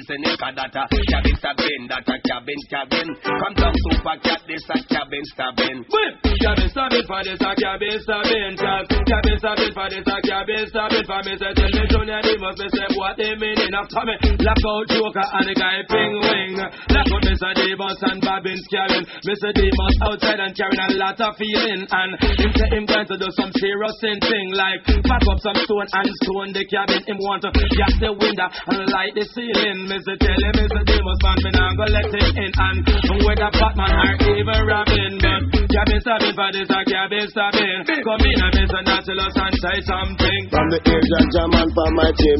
Seasoned. Cause that a cabin stabbing, that a cabin cabin. Come down super cat, this a cabin stabbing. Cabin stabbing for this a cabin stabbing. Cabin stabbing for this a cabin stabbing. For me say tell me Junior they must be say what they meaning after me. Lock out Joker and the guy Penguin. Lock out Mr. Davis and Bobbins carrying. Mr. Davis outside and carrying a lot of feeling. And him say him going to do some serious thing like pack up some stone and stone the cabin. Him want to gas the window and light the ceiling. Mr. Tell him Mr. Davis man me not go let him in. And whether Batman or even Robin, but cabin stabbing for this a cabin stabbing. Come in and Mr. Nicodemus and say something. From the age of Jaman for my me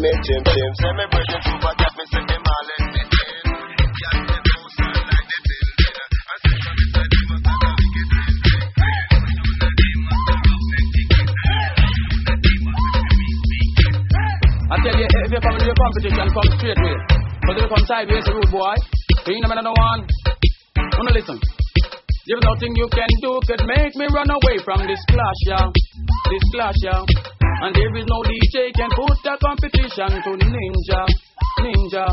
say me Marlon. I tell you, if you come to your competition, come straight way. But if you come sideways, rude boy, you ain't no one. Wanna listen? There's nothing you can do could make me run away from this clash, yeah. This clash, yeah. And there is no DJ can put the competition to Ninja, Ninja.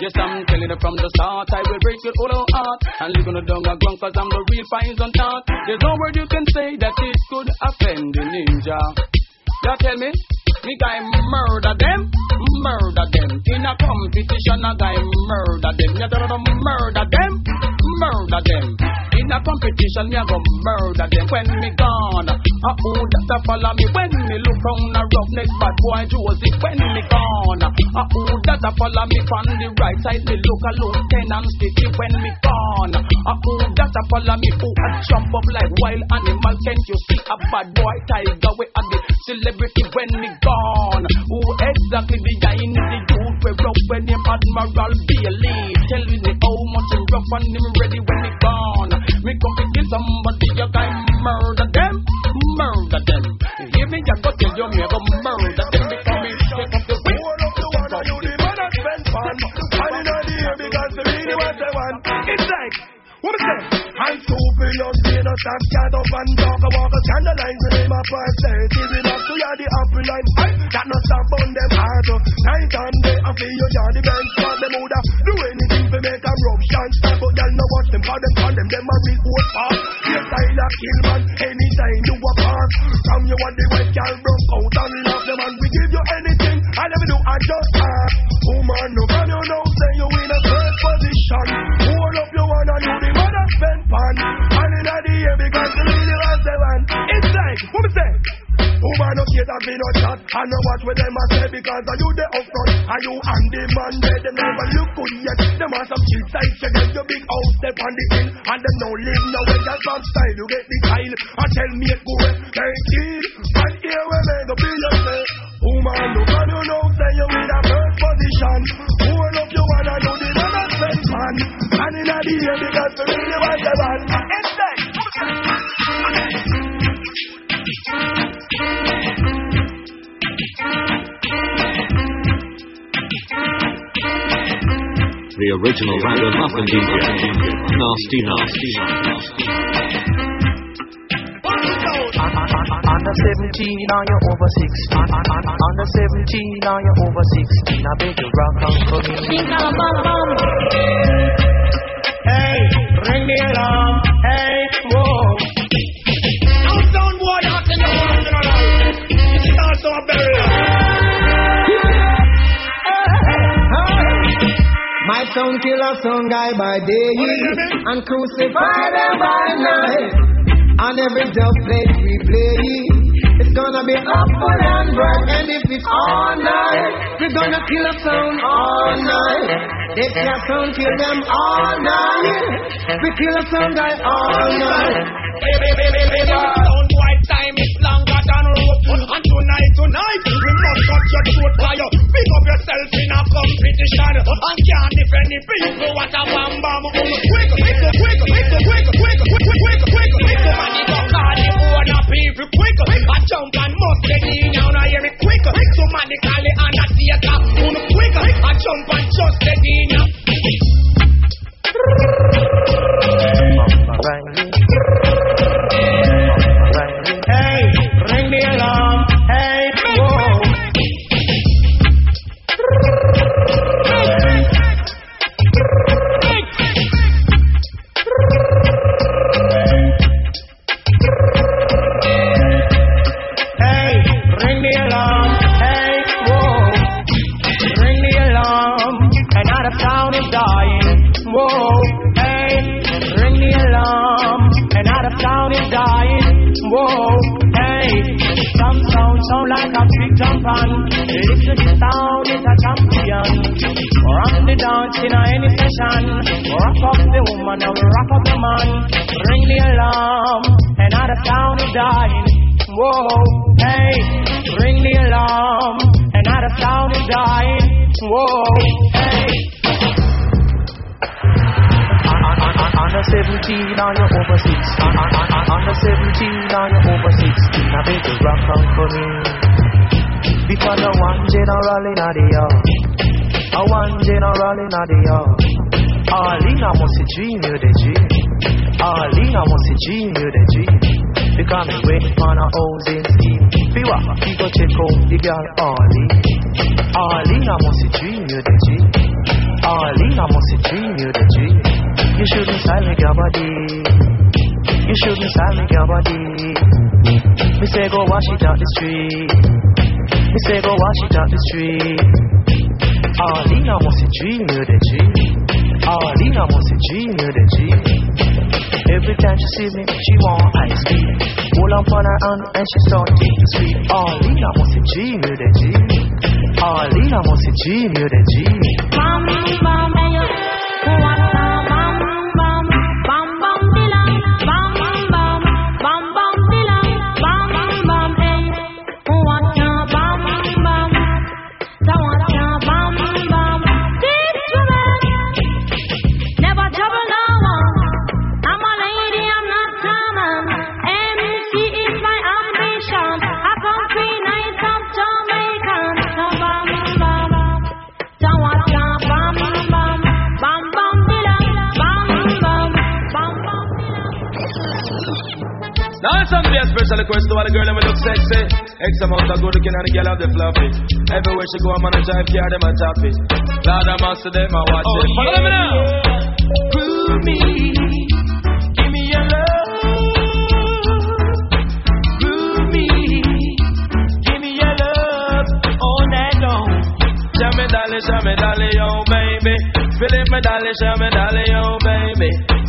Yes, I'm telling you from the start, I will break your whole heart. And on the dung a ground, cause I'm the real on top. There's no word you can say that it could offend the ninja. You tell me? Me guy murder them, murder them. In a competition, a guy murder them. Them murder them, murder them. In a competition, me a go murder them. When me gone, a who that a follow me? When me look round a roughneck bad boy Josie. When me gone, a who that a follow me from the right side? Me look a lieutenant Stitchie. When me gone, a who that a follow me? Who a jump up like wild animal? Can't you see a bad boy tiger? We are the celebrity when me gone. Who exactly behind the youth we rough when him Admiral Bailey? Tell me rough and him ready when me gone. Me come to kill somebody, you guy murder them, murder them. You hear me? I go tell you me I go murder them because me take up the whip. What is that? I'm super young, see no stop, cat up and talk, I walk a scandalize the name of our state. Is up to you, the upper line? I got no stop on them heart. Night and day, I feel you, the best spot. Them woulda do anything to make a ruption stop, but y'all know what them call them, call them, them a real old part. Yes, I like kill man, anytime you a pass. From you want the white girl broke out and love them, and we give you anything. I never do, I just ask. Woman, no man, you know, say you in a third position. Up one and you the mother spend pan. And in the air because the really was the one. It's like, what me say? Woman, no care that me no chat. I know what with them I say because are you the up front? Are you and the man there? Them never look good yet. Them have some cheap side check get your big house step on the hill. And them no live no way. Just from style you get the tile. And tell me it go away. They kill. And here we make a billion say. Woman, no man you know say you in a first position. Hold up your one and you mother pan. And in the the was the original Ragamuffin DJ. Nasty Nasty. Under 17, are you're over 16? Under 17, are you're over 16? I beg you rock out for me. Hey, ring the alarm. Hey, whoa. Now sound boy, hot in your hand, you know. It's also a burial. My son kill a son guy by day and crucify them by night. And every dub plate we play, it's gonna be upward and bright. And if it's all night, we're gonna kill a son all night. If your son kill them all night, we kill a son guy all night. Rope. And tonight, tonight, we must cut your throat fire. Pick up yourself in a competition. And can't defend the people. What a bam bam. Quick, quick, quick, quick, quick, quick, quick. I jump and must get in now. Now hear me quick. So man, they call I jump and just get in. Hey, session. Rock up the woman and rock up the man. Ring the alarm. Another town is dying. Whoa, hey, ring the alarm. Another town is dying. Whoa, hey. Under 17 or you're over 6. Under 17 or you're over 6. Now baby, rock out for me. Because the one general in the yard. A one general in the yard. Arlene, I want to G, new the G. Arlene, I want to G, new the G. You come and wait on a housing scheme. Piwa, you go check out the girl Arlene. Arlene, I want to G, new the G. Arlene, I want to G, new the G. You shouldn't sign me, your. You shouldn't sign me, your body. Say go wash it out the street. Me say go wash it out the street. Arlene, I want to G, new the G. Oh, Alina wants a junior than G. Every time she see me, she want ice cream. Pull up on her hand and she start taking sweet. Oh, Alina wants a junior than G. Alina oh, wants a junior than G. Mommy, mommy. All the girl them look sexy. X amount of good looking and the girl have the fluffy. Everywhere she go, I'm on a drive, care them a toppy. Lord, I'm master them, I watch oh, it. Follow me now. Groove me, give me your love. Groove me, give me your love all night long. Show me dolly, show me dolly, oh baby. Philip me dolly, show me dolly, oh baby.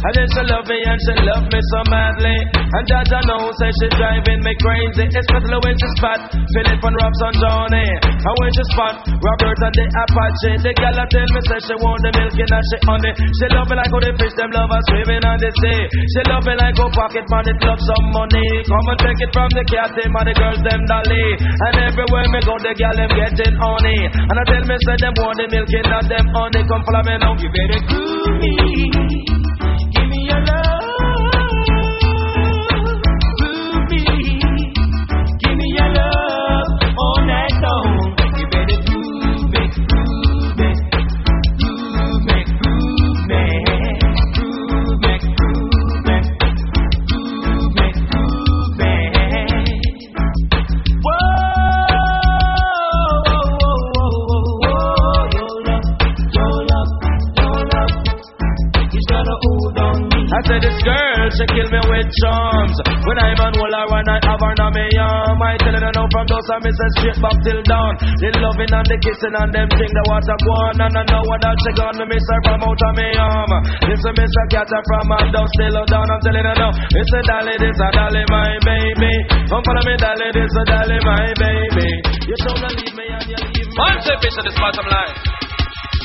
And then she love me and she love me so madly. And Jaja know say she driving me crazy, especially when she spot Philip and Robson Johnny. And when she spot Robert and the Apache, the gal tell me say she want the milk and she honey. She love me like how the fish them love her swimming on the sea. She love me like how pocket money love some money. Come and take it from the cat team and the girls them dolly. And everywhere me go, the gal them getting honey. And I tell me say them want the milk and them honey. Come follow me now. You better groove me. She kill me with charms. When I'm on wall her and I have her on me arm. I tell her no from those I miss her straight back till dawn. The loving and the kissing and them thing that water go on. And I know what that she gone, me miss her from out of me um. arm. Listen, miss her cat her from her down, still down. I'm telling her no. It's a dolly, this a dolly, my baby. Come follow me, dolly, this a dolly, my baby. You don't leave me and you leave me. Say fish at this bottom line.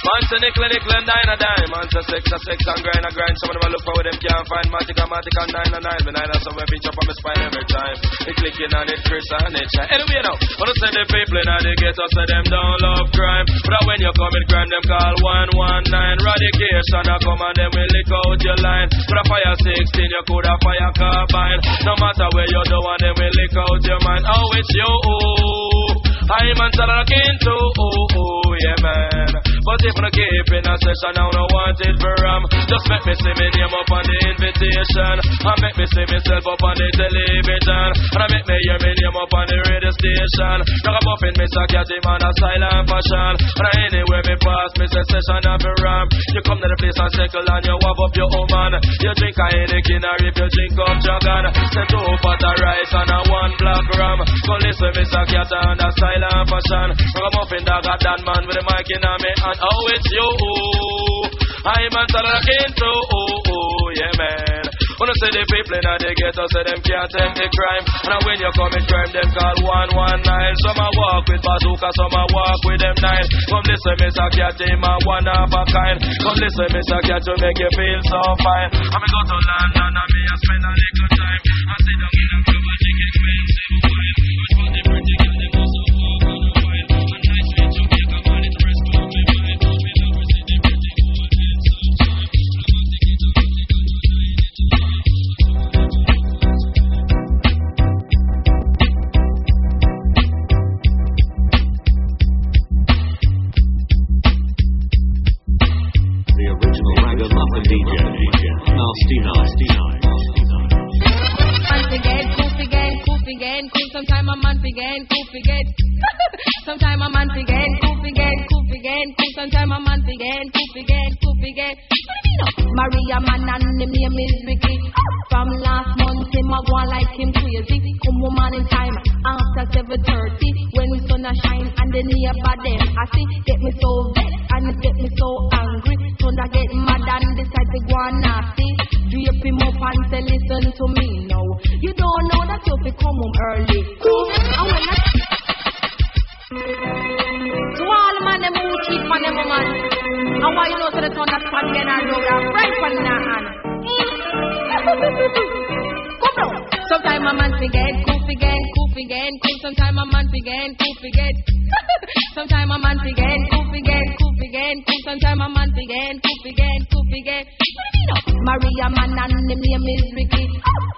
Man say nickel, nickel and dine a dime. Man say six a six and grind a grind. Some of them a look for where them can't find. Matic a matic and nine a nine. Me nine a somewhere bitch up on my spine every time. It clicking on it, Chris and it shine. Anyway now, wanna say the people in the ghetto say them don't love crime. But when you commit crime, them call 119. Radication a come and them will lick out your line. But a fire 16, you could a fire carbine. No matter where you do, and them will lick out your mind. Oh, it's you. I'm on talking to, oh, oh, yeah, man. But if I keep in a session, I don't want it for um. Just make me see me name up on the invitation. And make me see myself up on the television. And I make me hear me name up on the radio station. Now I'm up in Mr. Catty man a silent fashion. And anywhere me pass, me say session of a ram. You come to the place and circle and you wab up your woman. You drink a Heineken or if you drink up Jagan. Say two pot of rice and a one black ram. Go listen Mr. Catty and a silent fashion. Now I'm up in dog a Dan man with the mic in me hand. Oh, it's you. I'm a talking to, oh, oh, yeah, man. Wanna say the people in the ghetto say them can't take the crime. And when you commit crime, them call 119. Some a walk with bazooka, some a walk with them nine. Come listen, Mr. Cat, him a one of a kind. Come listen, Mr. Cat, to make you feel so fine. I'm go to London and me a spend a little time. I sit down in a proper chicken expensive wine. But for the pretty girl, original Ragamuffin DJ, Nasty Nasty. Month again, goof again, goof again, goof. Sometime a month again, goof again. Sometime a month again, goof again, goof again, goof. Sometime a month again, goof again, goof again. Maria man and him name is Ricky. From last month him a go like him crazy. Come woman in time after seven thirty when the sun a shine and the neighbor them I see get me so vexed and it get me so angry. Thunder get mad and decide to go on nasty. Drape him up and say listen to me now. You don't know that you fi come home early. And when to all man them who cheat on them woman. And why you know so the thunder stand again and roll out right from in hand. Come down. Sometime a man forget, goof again, goof again, goof. Sometime a man forget, goof forget. Sometime a man forget, goof again, goof again, goof. Sometime a man forget, goof again, goof again. Maria man and him name is Ricky.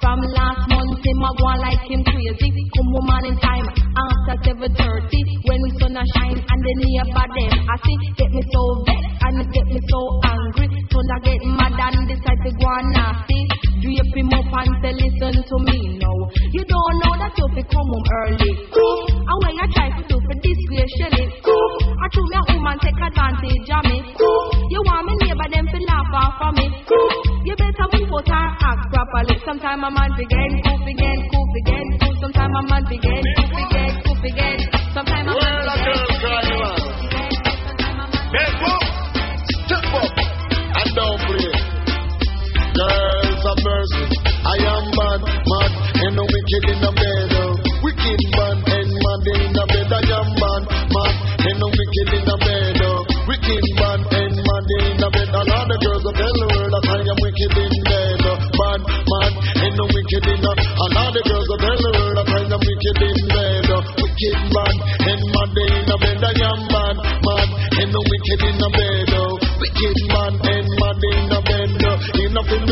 From last month him a go like him crazy. Come woman in time after seven thirty when the sun a shine and the neighbor them I see get me so vexed and get me so angry. Thunder get mad and decide to go nasty. Drape him up and say listen to me now. You don't know that you fi come home early. And when you try to do for disgrace Shelly, I told me a woman take advantage of me. You want me neighbor them to laugh off of me. You better move out and act properly. Sometime a man begin, goof again, goof again, goof. Sometime a man begin, goof again, goof again. Sometime a man begin. Step up, step up, and don't play. Girls of mercy, I am bad, mad, and no wicked in the bed. oh. Wicked man and mad in the bed. I am bad, mad, and no wicked in the bed. oh. Wicked man and mad in the bed. And all the girls tell the world that I am wicked in bed. oh. Bad, mad, and no wicked in the. And all the girls tell the world that I am wicked in bed. oh. Wicked man and mad in the bed. I am bad, mad, and no wicked in the bed. oh. Wicked man and mad in the bed. Enough in the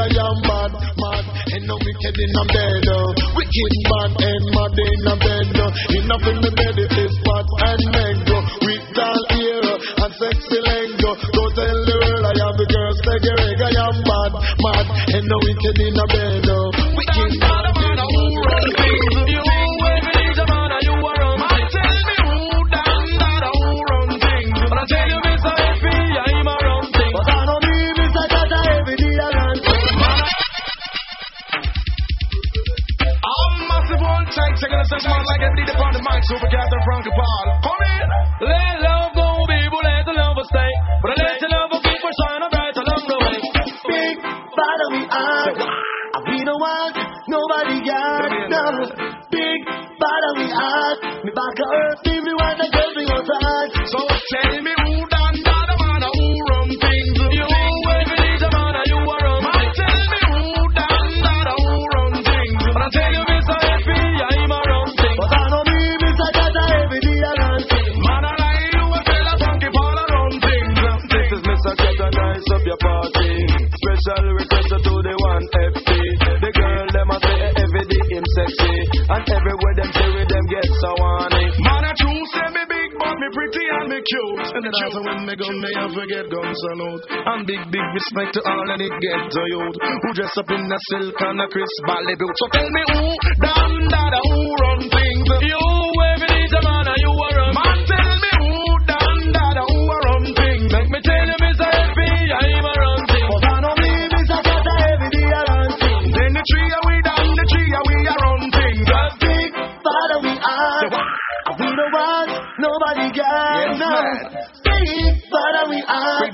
I am bad, mad, and no wicked in the bed. oh. Wicked man and mad in the bed. oh. Enough in the bed, it is fat and mango. With doll ear oh, and sexy lego. Go tell the world I am the girl, stay reg. I am bad, mad, and no wicked in the bed. That's more like it lead upon the mic, super cat Frankie Paul. Come in! Let love go, people, let the love stay. But let the love of people shine bright along the way. Big, follow we are. We don't nobody else. Big, follow we are. Me back earth, get so horny. Man, I true say me big, but me pretty and me cute. And then after when me gun, me I forget gun salute. And big, big respect to all and it get to youth. Who dress up in a silk and a crisp ballet boot. So tell me who, damn, that who run things. You,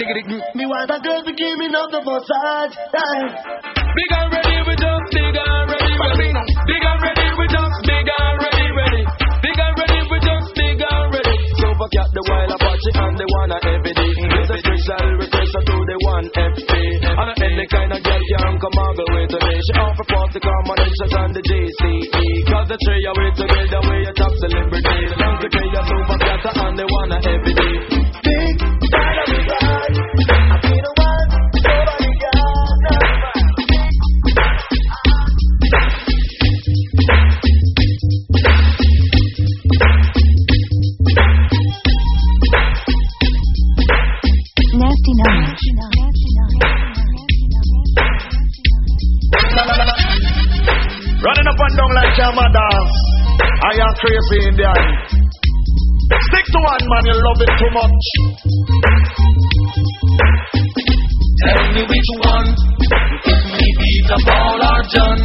me want a girl to give me nothing for such. Big and ready, we just big and ready, ready. Big and ready, we just big and ready, ready. Big and ready, we just big and ready. So fuck out the wild Apache and the one a every day. It's a special request to the one FP. Mm-hmm. And any kind of girl can come all the way to me. She offer party combinations on the JCE. Cause the three are way together, we a top celebrity. The K, a super and the one a every day. Up and down like dance. I am crazy Indian. Stick to one man, you love it too much. Tell me which one. If me beat up Paul or John.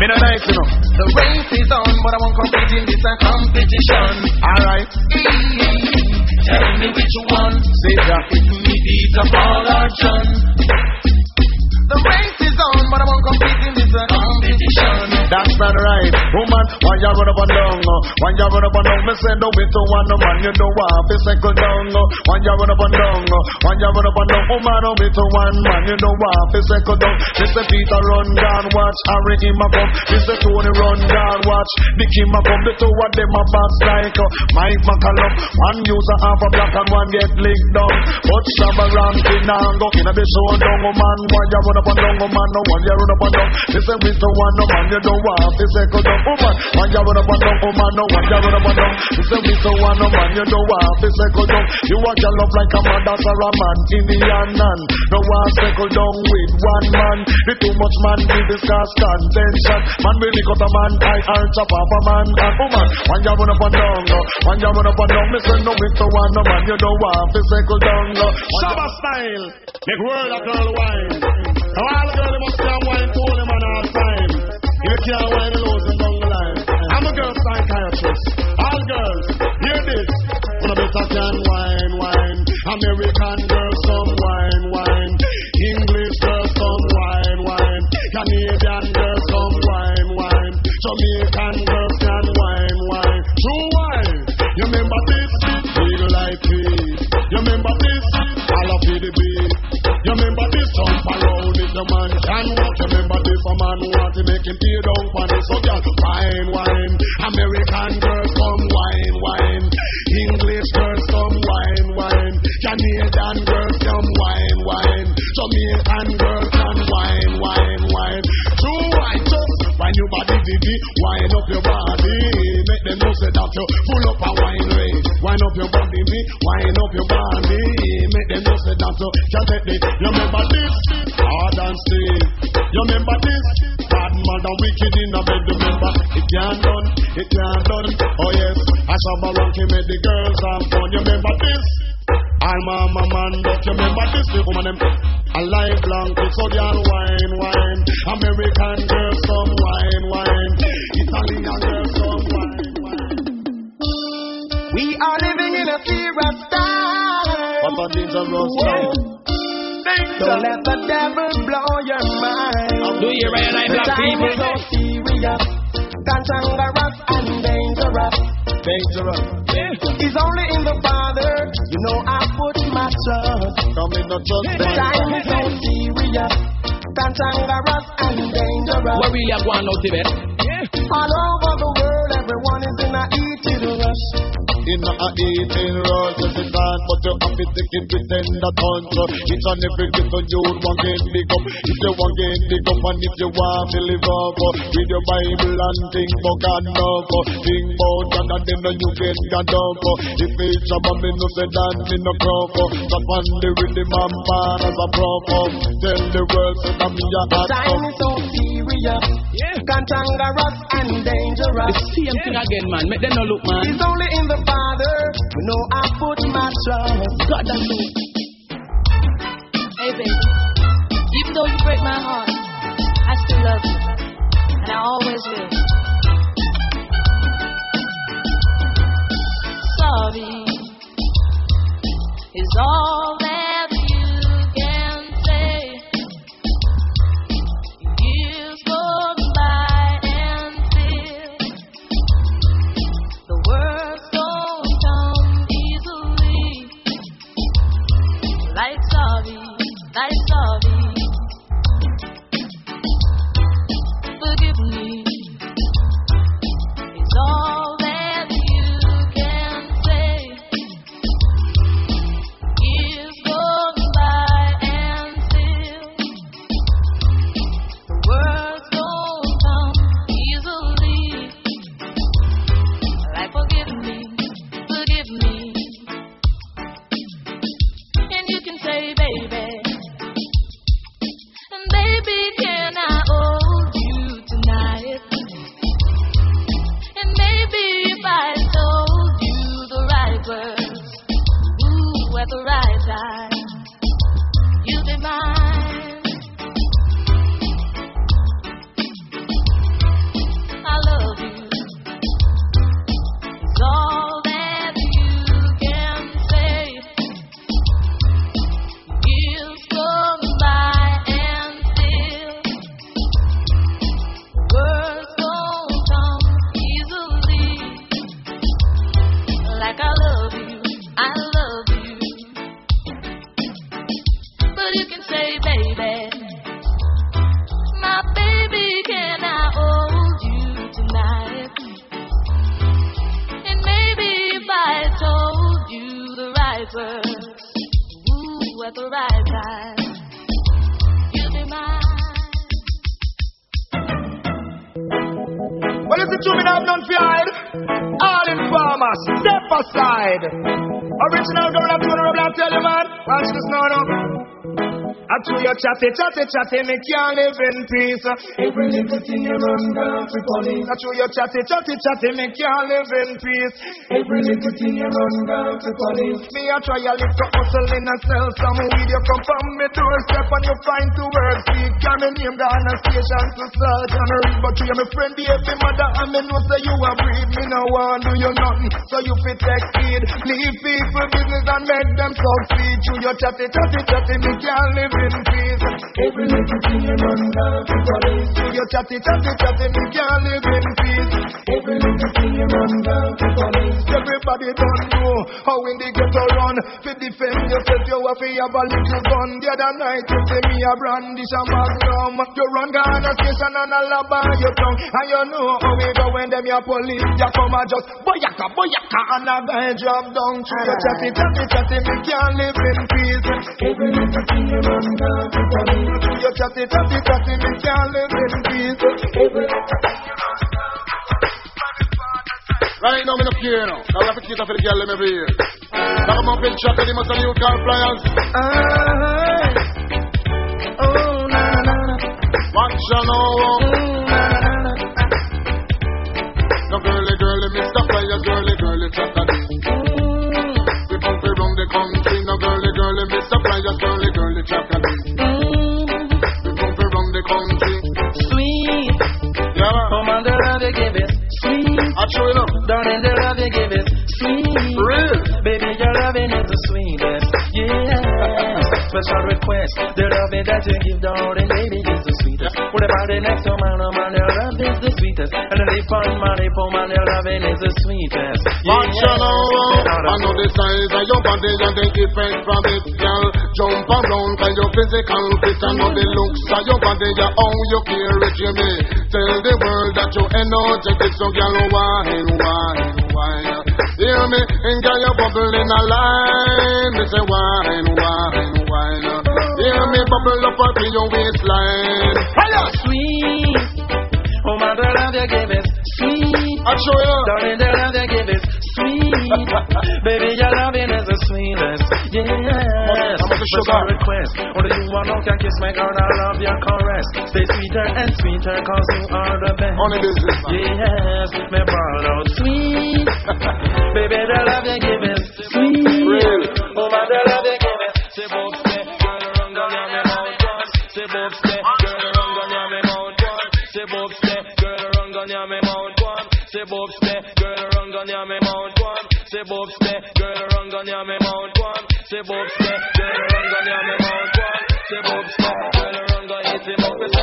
Me no nice, you know. The race is on, but I won't compete in this competition. Alright. Tell me which one. Say that. If me beat up Paul or John. The race is on, but I won't compete in this competition. That's not right. Woman, why you run up and down? uh? Why you run up and down? Me say no it to one no man, you know what? Fi second down. uh. Why you run up and down? uh? Why you run up and down? Woman, no it to one man, you know what? Fi second down. Me say Peter run down, watch Harry him a come. Me say Tony run down, watch Nicky a come. The two of them a box like Mike McCallum. One user half a black and one get licked down. But Shabba Rankin and go in a be show down, woman. Why you run up and down, woman? No one you run up and down. Me say we to one no man, you know what? Fi second down, woman. Why you run up and down, woman? No one you run up and down. Me say we to one no man, you know what? Fi second down. You want your love like a man, that's a man. Indian man. No one second down with one man. The too much man will discuss contention. Man will lick a man, I earn chop off a man and woman. When you run up and down, no. when you run up and down, me say no it to one no man, you know what? Fi second down, no. Shabba style, make world a girl wine. All the girls must can wine to them man all time. You can't lose them down the line. I'm a girl psychiatrist. All girls, hear this. When a better can wine, wine. American girls some wine, wine. English girls some wine, wine. Canadian girls some wine, wine. Jamaican girls can wine, wine. True wine. You remember this? Big like feet. You remember this? All of the beat. You remember this? Jump around if the man can walk. You remember this? A man want to make him tear down for this. So girl, wine, wine. American girls come wine, wine. English girls come wine, wine. Canadian girls come wine, wine. Jamaican girls can wine, wine, wine. True just wine your body, diddy. Wine up your body. Make them know say that you full up a wine rate. Wine up your body, me. Wine up your body. Make them know say that you can take it. You remember this? Hard and steel. You remember this? Bad man and wicked in a bed. Remember it can't done. It can't done. Oh yes. I saw my ranking make the girls have fun. You remember this? I'm a man, but you remember this the woman them A life long kiss so girl wine, wine American girls some wine, wine Italian girls We are living in a serious time. What a dangerous time Don't let the devil blow your mind. Do you hear I black Time people? is so serious, cantankerous and dangerous. Dangerous. It's only in the Father, you know I put my trust. Come in the trust. The time is so serious, cantankerous and dangerous. Where we are going now, Tibet? All over the world, everyone is in a heated rush. In a eating rush, it's a time, but you have to take it with tender touch. Each and every little you want to big up. If you want to big up and if you want to live up, oh, read your Bible and think about God love. Oh, think about God and then you get God up. Oh. If it's a man, me no say that me no crop. Stop on the rhythm and bar as a prop. Tell the world so that me a The hot time is so serious, cantankerous and dangerous. The same thing again, man. Make them no look, man. It's only in the Father, you know I put my trust. God, that's it. Hey, baby. Even though you break my heart, I still love you. And I always will. Sorry is all chatty, chatty, chatty, me can't live in peace. Every little thing you run down to police. I to your chatty, chatty, chatty, me can't live in peace. Every little thing you run down to police. Me I try a little hustle in a sell some weed. You come from me doorstep and you find two words. Speak, carry me name down a station to search and read. But you my friend, baby mother, and me know say you a breed. Me no want do you nothing, so you fit take heed. Leave people business and make them succeed. To your chatty, chatty, chatty, me can't live in peace. Every little thing you run down to police. To your chatty, chatty, chatty, me can't live in peace. Every little thing you run down to police. Everybody don't know how in the ghetto run. To defend yourself, you have to have a little gun. The other night you see me a brandish a magnum. You run Ghana station and a lab on your tongue. And you know how we go when them your police. You come and just boyaka, boyaka, and a guy drop down. To your chatty, chatty, chatty, me can't live in peace. Every little thing you run down to police. To chatty, chatty, chatty, me can't live in peace. Every little thing you Right now, me no care now. I'll have to get for the girl them every year. Now I'm up in and he must have new car flyers. Oh, na na na oh, na. Watch ya now. No girly, girly, Mr. Flyers, girly, girly, Saturday. Mm. We bump around the country. No girly, Sweet. I show you. Darling, the love you give it. Sweet. Real. Baby, your loving is the sweetest. Yeah. Special request. The loving that you give, darling, baby, is the sweetest. With the body next to man, oh man, your love is the sweetest. And the my lip, oh man, your loving is the sweetest. You know, I know the size of your body and the effect from it, girl. Jump around cause your physical fit and know the looks of your body, yeah, how you care it. Tell the world that you energetic, so girl, wine, wine, wine. Hear me, and girl, you bubble in a line. Me say wine, wine, wine. Hear me bubble up up in your waistline. Sweet. Oh, my the love you give is sweet. I show you. Darling, the love you give is sweet. Baby, your loving is the sweetest. Yes. I'm a sugar. request. Only you alone can kiss my girl. I love your caress. Stay sweeter and sweeter, cause you are the best. Only business, man. Yes, me brought out sweet. Baby, the love you give is sweet. Really? Oh, my, the love you give is Say, Say, Bob, stay, girl, run, go, yeah, me mouth one. Say, Bob, stay, girl, run, go, yeah, me mouth one. Say, Bob, stay, girl, run, go, yeah, me mouth one. Say, Bob, stay,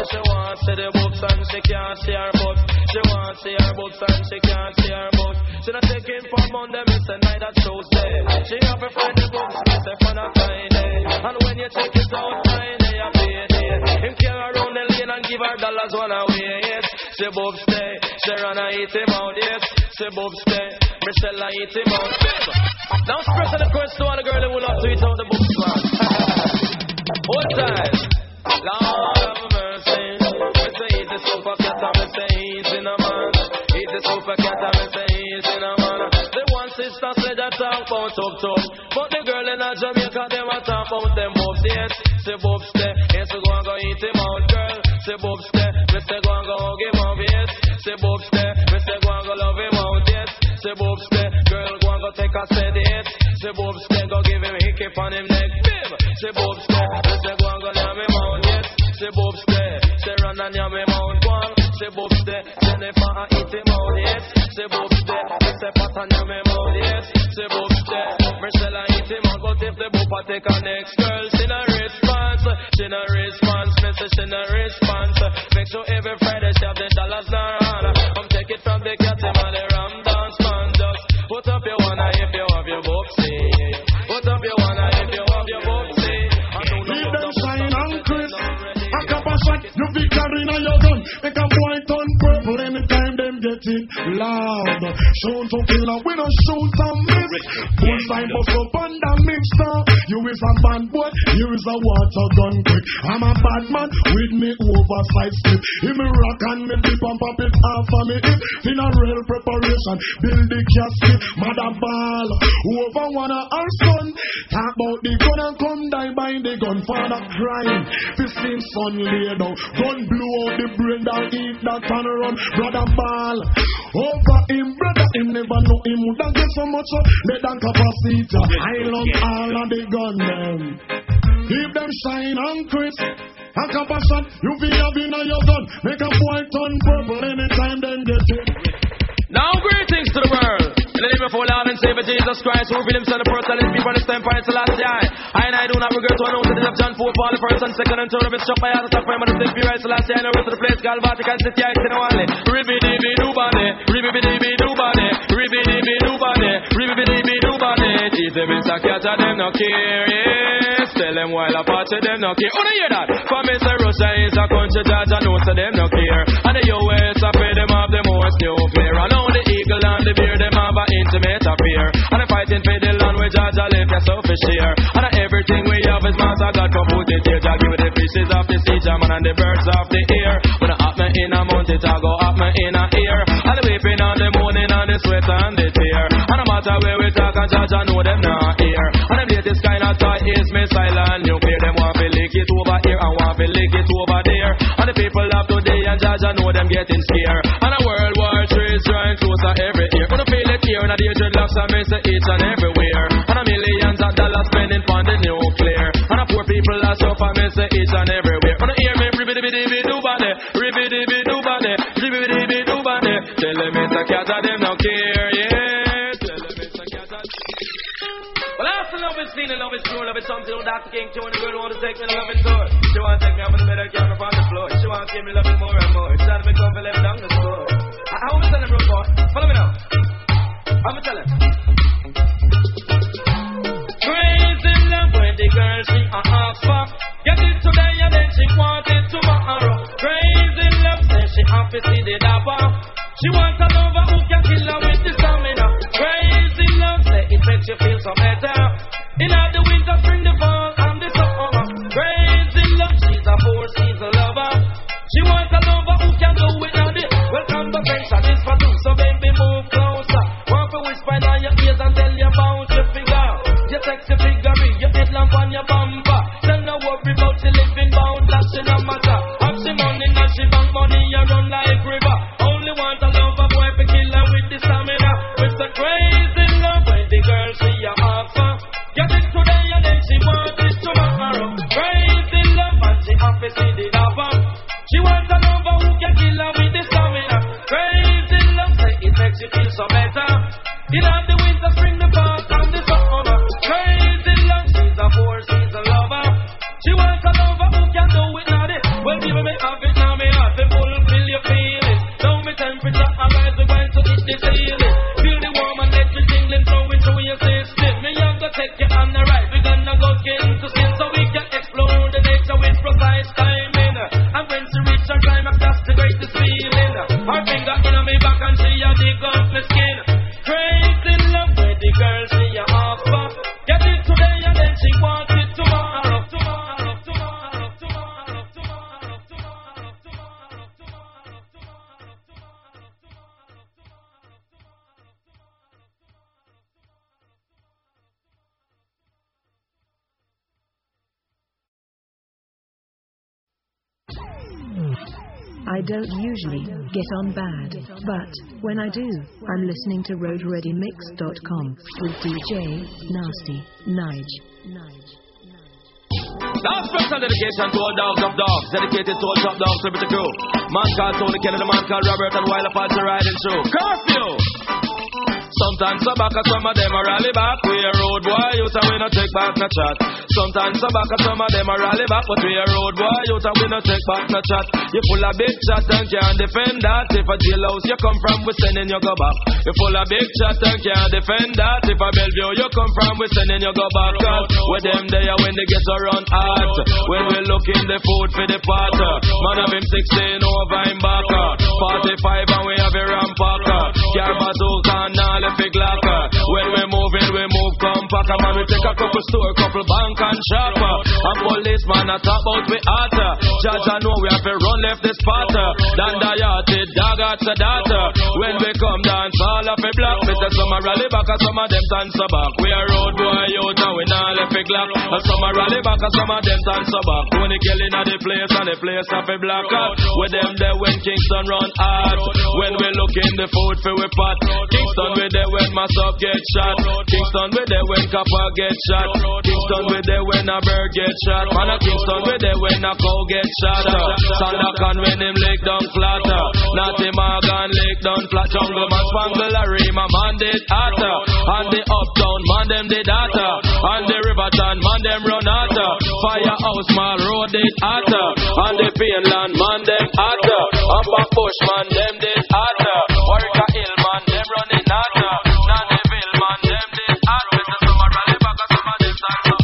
She say want see the boobs and she can't see her butt. She want see her boobs and she can't see her butt. She not taking for Monday, miss a night at Tuesday. She have a friend the boobs, miss a fun on Friday. And when you check it out, Friday, I pay it. Him carry around the lane and give her dollars one away, yes. She boob stay, she run and eat him out, yes. She boob stay, Michelle and eat him out. Now express the request to all the girl who will not tweet out the boobs, man. What time? About up top. But the girl in a Jamaica, them a talk about them boobs, yes. Say boobs stay, yes, we go and go eat him out, girl. Say boobs stay, me say go and go hug him up, yes. Say boobs stay, me say go and go love him out, yes. Say boobs stay, girl go and go take a set, yes. Say boobs stay, go give him hickey on him neck, bim. Say boobs stay, me say go and go love him out, yes. Say boobs stay, say run and yam him out, go on. Say boobs stay, Jennifer and eat him out, yes. Say boobs stay, me say pat and yam him out, Michelle and eat him out, but if the boop a take a next girl, she no response, she no response, me say she no response. Make sure every Friday she have the dollars in her hand. Come take it from the cat him and the ram dance man. Just put up your eye if you have your boopsie. Put up your eye if you have your boopsie. Leave them shine and crisp. A cup of shot, you victory now your gun. Make a boy turn purple anytime them get it loud. Shoot to kill and we don't shoot and miss. Bullseye bust up on the mixer. You is a bad boy, you is a water gun quick. I'm a bad man with me oversized slip. Me rock and me dip and pop it off of me hip. Funeral preparation, build the casket. Mother ball, whoever wanna our son. Talk about the gun and come die by the gun. Father crying, fifteen son laid down. Gun blow out the brain down, eat that and run. Brother ball, over him, brother him never know him would have get so much. Let that capacity. I love all of the gun them. Keep them shine and crisp. A compassion, you feel have in your gun. Make a boy turn purple anytime them get it. Now greetings to the world. In the name of our Lord and Savior Jesus Christ, who revealed himself to person and people this time for the last day. I and I do not regret to announce it is of John 4, Paul, the first and second and third of his shop by out of the frame of the same fear, it's the last day. I know it's the place called Vatican City, I no one. Ribby dibby doo body, ribby dibby doo body, ribby dibby doo body, ribby dibby doo body. Teeth them in Sakata, them no care, yes. Tell them while Apache, them no care. Oh, you hear that? For me, Russia is a country, Georgia knows so them no care. And the US, I pay them off nuclear. I know the eagle and the bear, them have an intimate affair. And the fighting for the land where live, yes, so for share. And everything we have is master God come put it here. Jah give the fishes of the sea, Jah man and the birds of the air. When I up me in a mountain, I go up me in a ear. And the weeping and the moaning and the sweat and the tear. And no matter where we talk, and Jah know them not here. Toy is missile and nuclear. Them want to lick it over here and want to lick it over there. And the people of today and Jah know them getting scared. And a World War III is drawing closer every year. Gonna feel it here and the dreadlocks are missing each and everywhere. And a millions of dollars spending on the nuclear. And a poor people are suffer missing each and everywhere. Gonna hear me doo body, ribby dibby doo body, ribby dibby doo body. Tell them it's a cat, them no care, yeah. The love is true, love is something with Dr. King Tune. The girl want to take me to and tour. She want to take me up in the middle, camera on the floor. She want to give me loving more and more. She trying to up for them down the store. I, I want to tell them real boy. Follow me now. I'm going to tell him. Crazy love when the girl she a ask for. Get it today and then she want it tomorrow. Crazy love say she happy see the dapper. She wants a lover who can kill her with the stamina. Crazy love say it makes you feel so better. In all the winter, spring, the fall, and the summer. Love, she's a four season lover. She wants a lover who can do it now. The well conversation is for two, so baby move closer. Want to whisper in your ears and tell you about your figure. Your sexy figure, your headlamp on your bumper. Get it and she want it tomorrow. Crazy love and she happy see the lover. She wants a lover who can kill her with the stamina. Love say it makes you feel so better. In all the winter, spring, the fall, and the summer. Crazy love, she's a four season lover. She wants a lover who can do it now. Well, give me have it now, me heart to fulfill your feelings. Down me temperature, arise, we're going to hit the ceiling. She I don't usually get on bad, but when I do, I'm listening to RoadReadyMix.com with DJ Nasty Nige. Now special dedication to all dogs of dogs, dedicated to all top dogs, celebrity crew. Man called Tony the man called Robert, and Wilder Party riding through. Curfew! Sometimes I back, some of them are rally back. We a road boy, you and we no take back no chat. Sometimes I back, some of them are rally back, but we a road boy, you and we no take back no chat. You full of big chat and can't defend that. If a jailhouse you come from, we sending you go back. You full of big chat and can't defend that. If a Bellevue you come from, we sending you go back. Cause with them there when they get around hot. When we look in the food for the pot. Man of him 16 over him back. 45 and we have a rampacker. Car bazooka and all the big locker. When we moving, we move compact. Man, we take a couple store, couple bank and shop. And policeman a talk about we hotter. Judge I know we have to run left this spotter. Dan Dayati, dog at data. When we come dance, all of the block. Mr. Some a rally back and some of them dance back. We a road boy out and we not left a glock. And some a rally back and some of them dance back. When they killing at the place and the place of a black out. With them there when Kingston run hard. When we look in the food for we pot. Kingston we there when myself get shot. Kingston we there when copper get shot. Kingston we there when a bird get shot. Man a Kingston we there when a cow get shot. Sandakan when him leg down flat. Natty Morgan leg down flat. Jungle man spangle a Rema man did hotter. And the uptown man them did hotter. And the Riverton man them run hotter. Firehouse mall road did hotter. And the Painland man them hotter. And back bush man them did hotter. And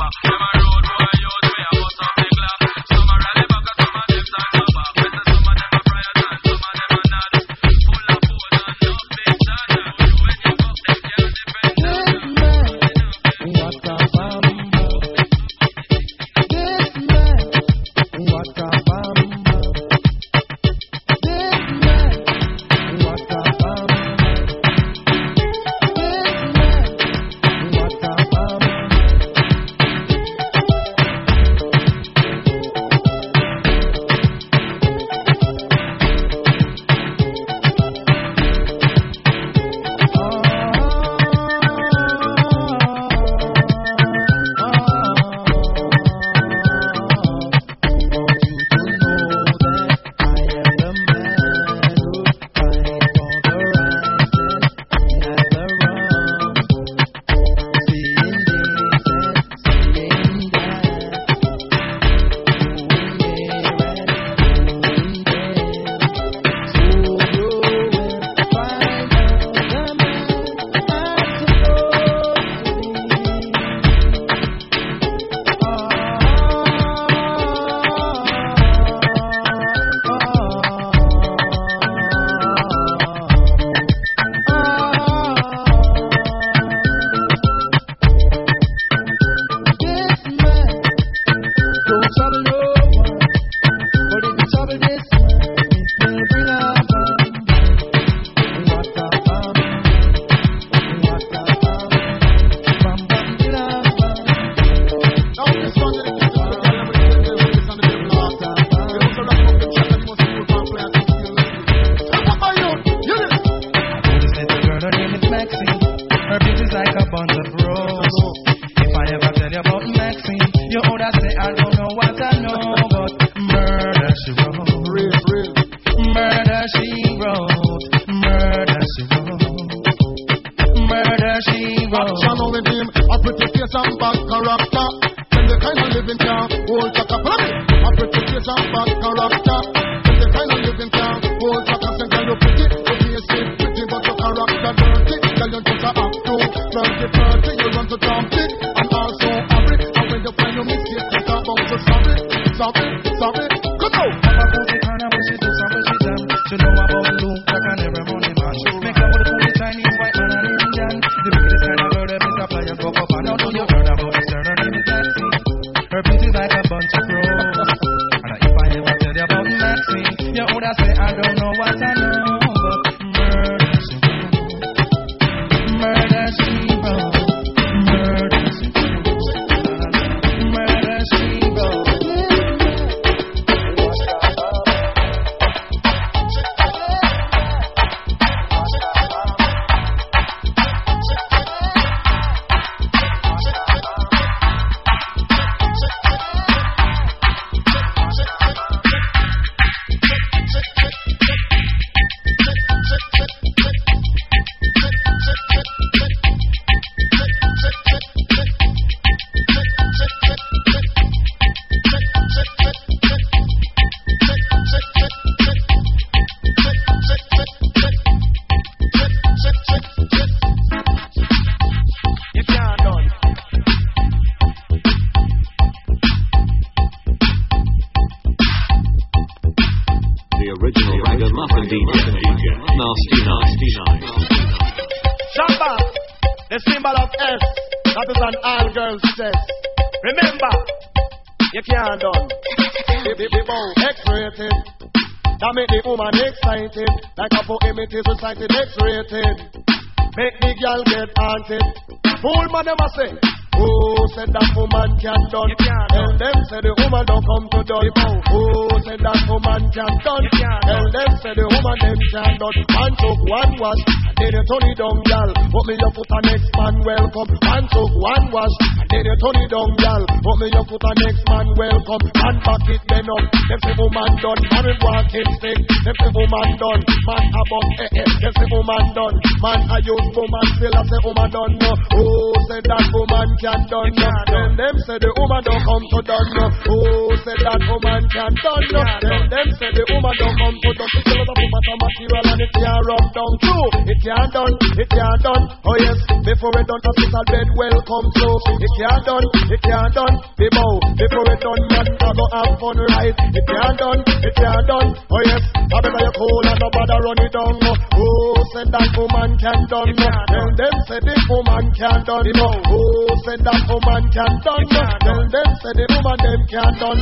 them a say. Who said that woman can done? Tell them say the woman don't come to done. Who said that woman can done? Tell them say the woman them can done. Man took one wash, and then you turn it down, gal. Put me your foot on next man welcome. Man took one wash, then you turn it down, gal. Put me your foot on next man welcome. Man back it then up. Them say woman done. Man with walking stick. Them say woman done. Man above eh eh. Them say woman done. Man I use woman still I say woman done. No. Who said that woman can done? No. Then them say the woman don't come to done. No. Who said that woman can done? No. Then them say the woman don't come to done. It's a lot of woman material and it can't rub down. True. It can't done. It can't done. Oh yes. Before we done hospital bed welcome so. It can't done. It can't done. The bow. Before we done man I go have fun right. It can't done. It can't done. Oh yes. I better you cool and nobody run it down. No. Who said that woman can done? No. Tell them say the woman can done. No. Who said that woman can done? No. Tell them say the woman them can done.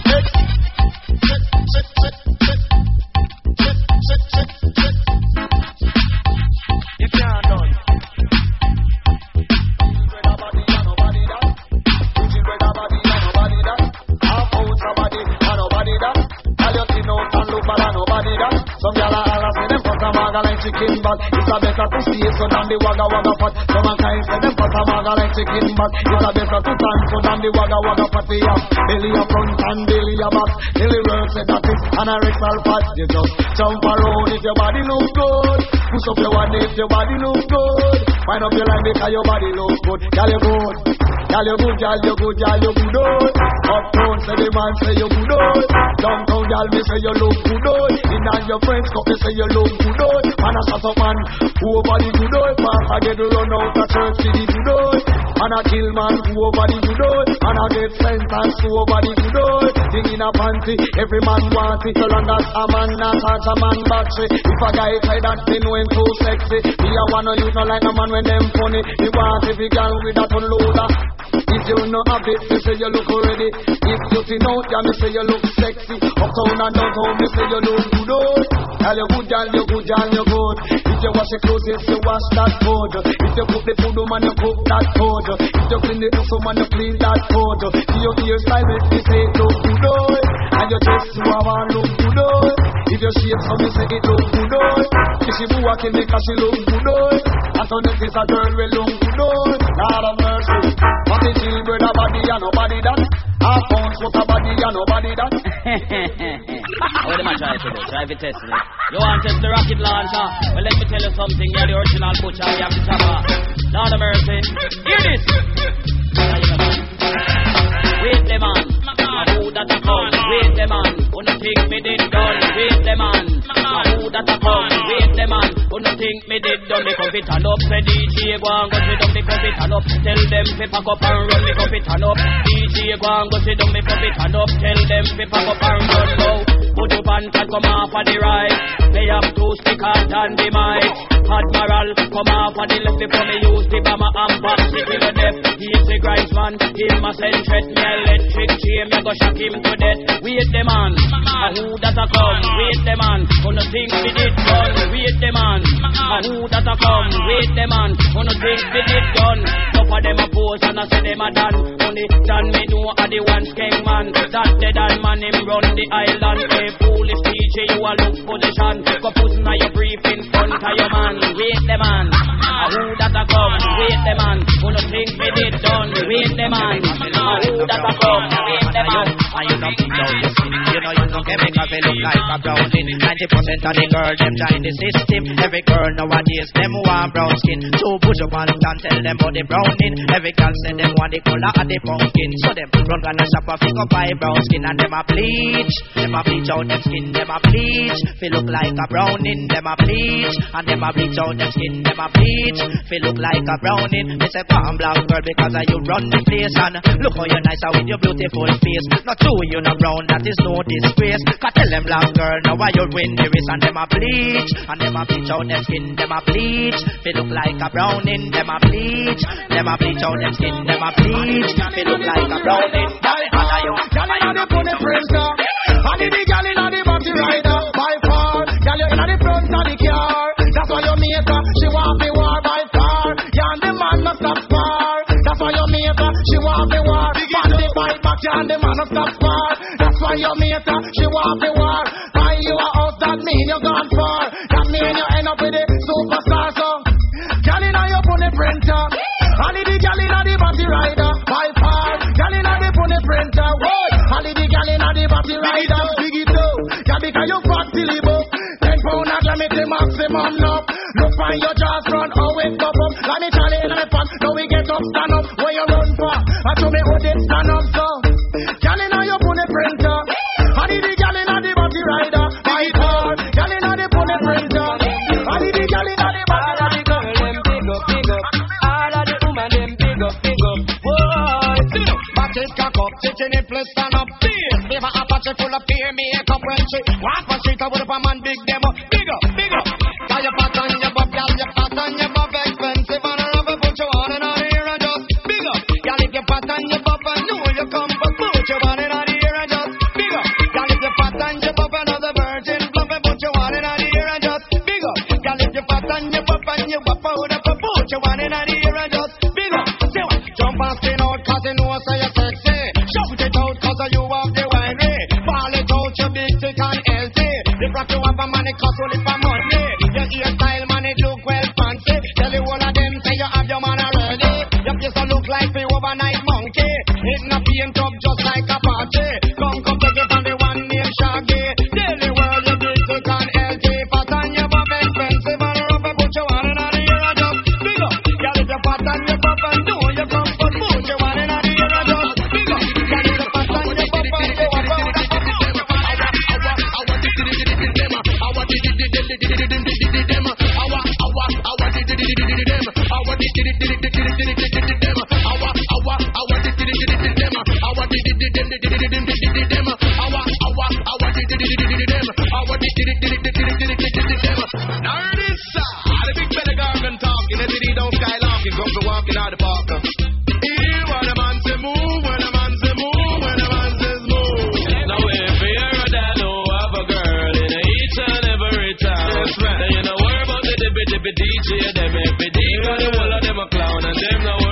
X. You can't done. Some gyal a holler say them put a maga like chicken it's a better to so than the. Some say them like chicken a better to than the have belly front and belly back. Belly say that. You just jump around if your body look good. Push up your one if your body look good. Wind up your line because your body look good. Gyal you good. Gyal you good, gyal you good, gyal you good. oh. Uptown say the man say you good. oh. Downtown gyal me say you look good. oh. In and your friends come me say you look good. oh. Man a shut up man, who over the good. oh. Pastor get to run out of church to the good. oh. Man a kill man, who over the good. oh. Man a get sentence, who over the good. oh. Thing in a panty, every man want it. So long as a man not touch a man battery. If a guy try that, know him too sexy. Me a wanna use no like a man when them funny. Me want every girl with that unloader. If you know have it, me say you look already. If you see out, yeah, me say you look sexy. Uptown and downtown, me say you look good. Oh. Girl, you good, girl, you good, girl, you good. If you wash your clothes, yes, you wash that good. If you cook the food, man, you cook that good. If you clean the house, man, you clean that good. If your hairstyle, me say it look good. Oh. And your dress, you have on look good. Oh. If your shape, so me say it look good. Oh. If she I can make she look good. Oh. And so this is a girl will look good. Oh. Lord of mercy. What is chill, brother, body, and nobody that. Half pounds, what a body, and nobody that. What am I trying to do? Try to test it. You want to test the rocket launcher? Well, let me tell you something. You're the original butcher. You have to chopper. Lord of mercy. Hear this. Wait the man. Who that a come? Wait the man. Wanna think me did done? Wait the man. Who that a come? Wait the man. No think me did done me come fit turn up. Say DJ go and go sit down me come fit turn up. Tell them fi pack up and run me come fit turn up. DJ go and go sit down me come fit turn up. Tell them fi pack up and run now. Put your pants and come off on the right. They have two stickers and the mic. Admiral come off on the left before me use the bomber and box it in the depth. He's the grinds man. Him a send threat me electric chain. Me go shock him to death. Wait the man. A who that a come? Wait the man. No think we did done? Wait the man. A who that a come? Wait the man. No think we did done? Enough of them a pose and I say them a done. Only done me know a the one king man. That the done man him run the island. Hey foolish DJ you a look position. Go put na your brief in front of your man. Wait the man. A who that a come? Wait the man. No think we did done? Wait the man. A who that a? Wait the man. And you know big down the skin. You know you know chemicals they look like a. Ninety percent of the girls them join system. Every girl nowadays them want brown skin. So push up and can tell them the browning. Every girl say them want the color of the pumpkin. So them run gonna shop and pick up buy brown skin and them a bleach. Them a bleach out them skin. Them a bleach. Feel look like a browning. Them a bleach and them a bleach out them skin. Them a bleach. Feel look like a browning. Me say come black girl because of you run the place and look how you nice with your beautiful face. Not true you not brown that is no disgrace. Cause tell them black girl now why you win the race and them a bleach and them a bleach out them skin. Them a bleach. Feel look like a browning. Them a bleach. Them a bleach out them skin. Them a bleach. Feel look like a browning. Girl inna the pony and the girl inna the rider. By far, girl you inna the front of the car. That's why you her. She want the war by far. You and man no stop far. That's why you make her. She want the war. Man the man no stop far. That's why you make her. She want the war. Buy you a house, that mean you gone far. That mean you end up with the superstar. So, girl inna your pony printer, and the girl inna the body rider. By far, girl inna the pony printer. Whoa, and the girl inna the body rider. Big it up, girl because you fat it up. Ten pound a glam it the maximum now. Look find your jaws front, always go up. Let me tell you in the front, now we get up, stand up. Where you run? I told me oh, who did stand up so. Girl inna your pony printer, and the girl inna the body rider. By far, girl inna the pony printer, and the girl inna the body rider. Big up, big up. All of the woman them big up, big up. Up, back it cock up, in place stand up. Beer, never Apache full of beer, makeup when she walk street, I would have a man big them up. Big up, big up. Got your on your buff, got your on your you of a put you on and on here and just big up. Say what? Jump and spin out, cause you know say you're sexy. Shout it out, cause you have the winery. Ball it out, you big, thick and healthy. The rock you have a money, only for money. Your hairstyle, man, it look well fancy. Tell you all of say you have your man already. Your face look like the overnight monkey. It not paint up just like a party. Come to walking out the park. Hear what a man say move, when a man say move, when a man says move. A a girl in each and every you the DJ, them every day, got the whole clown, and them no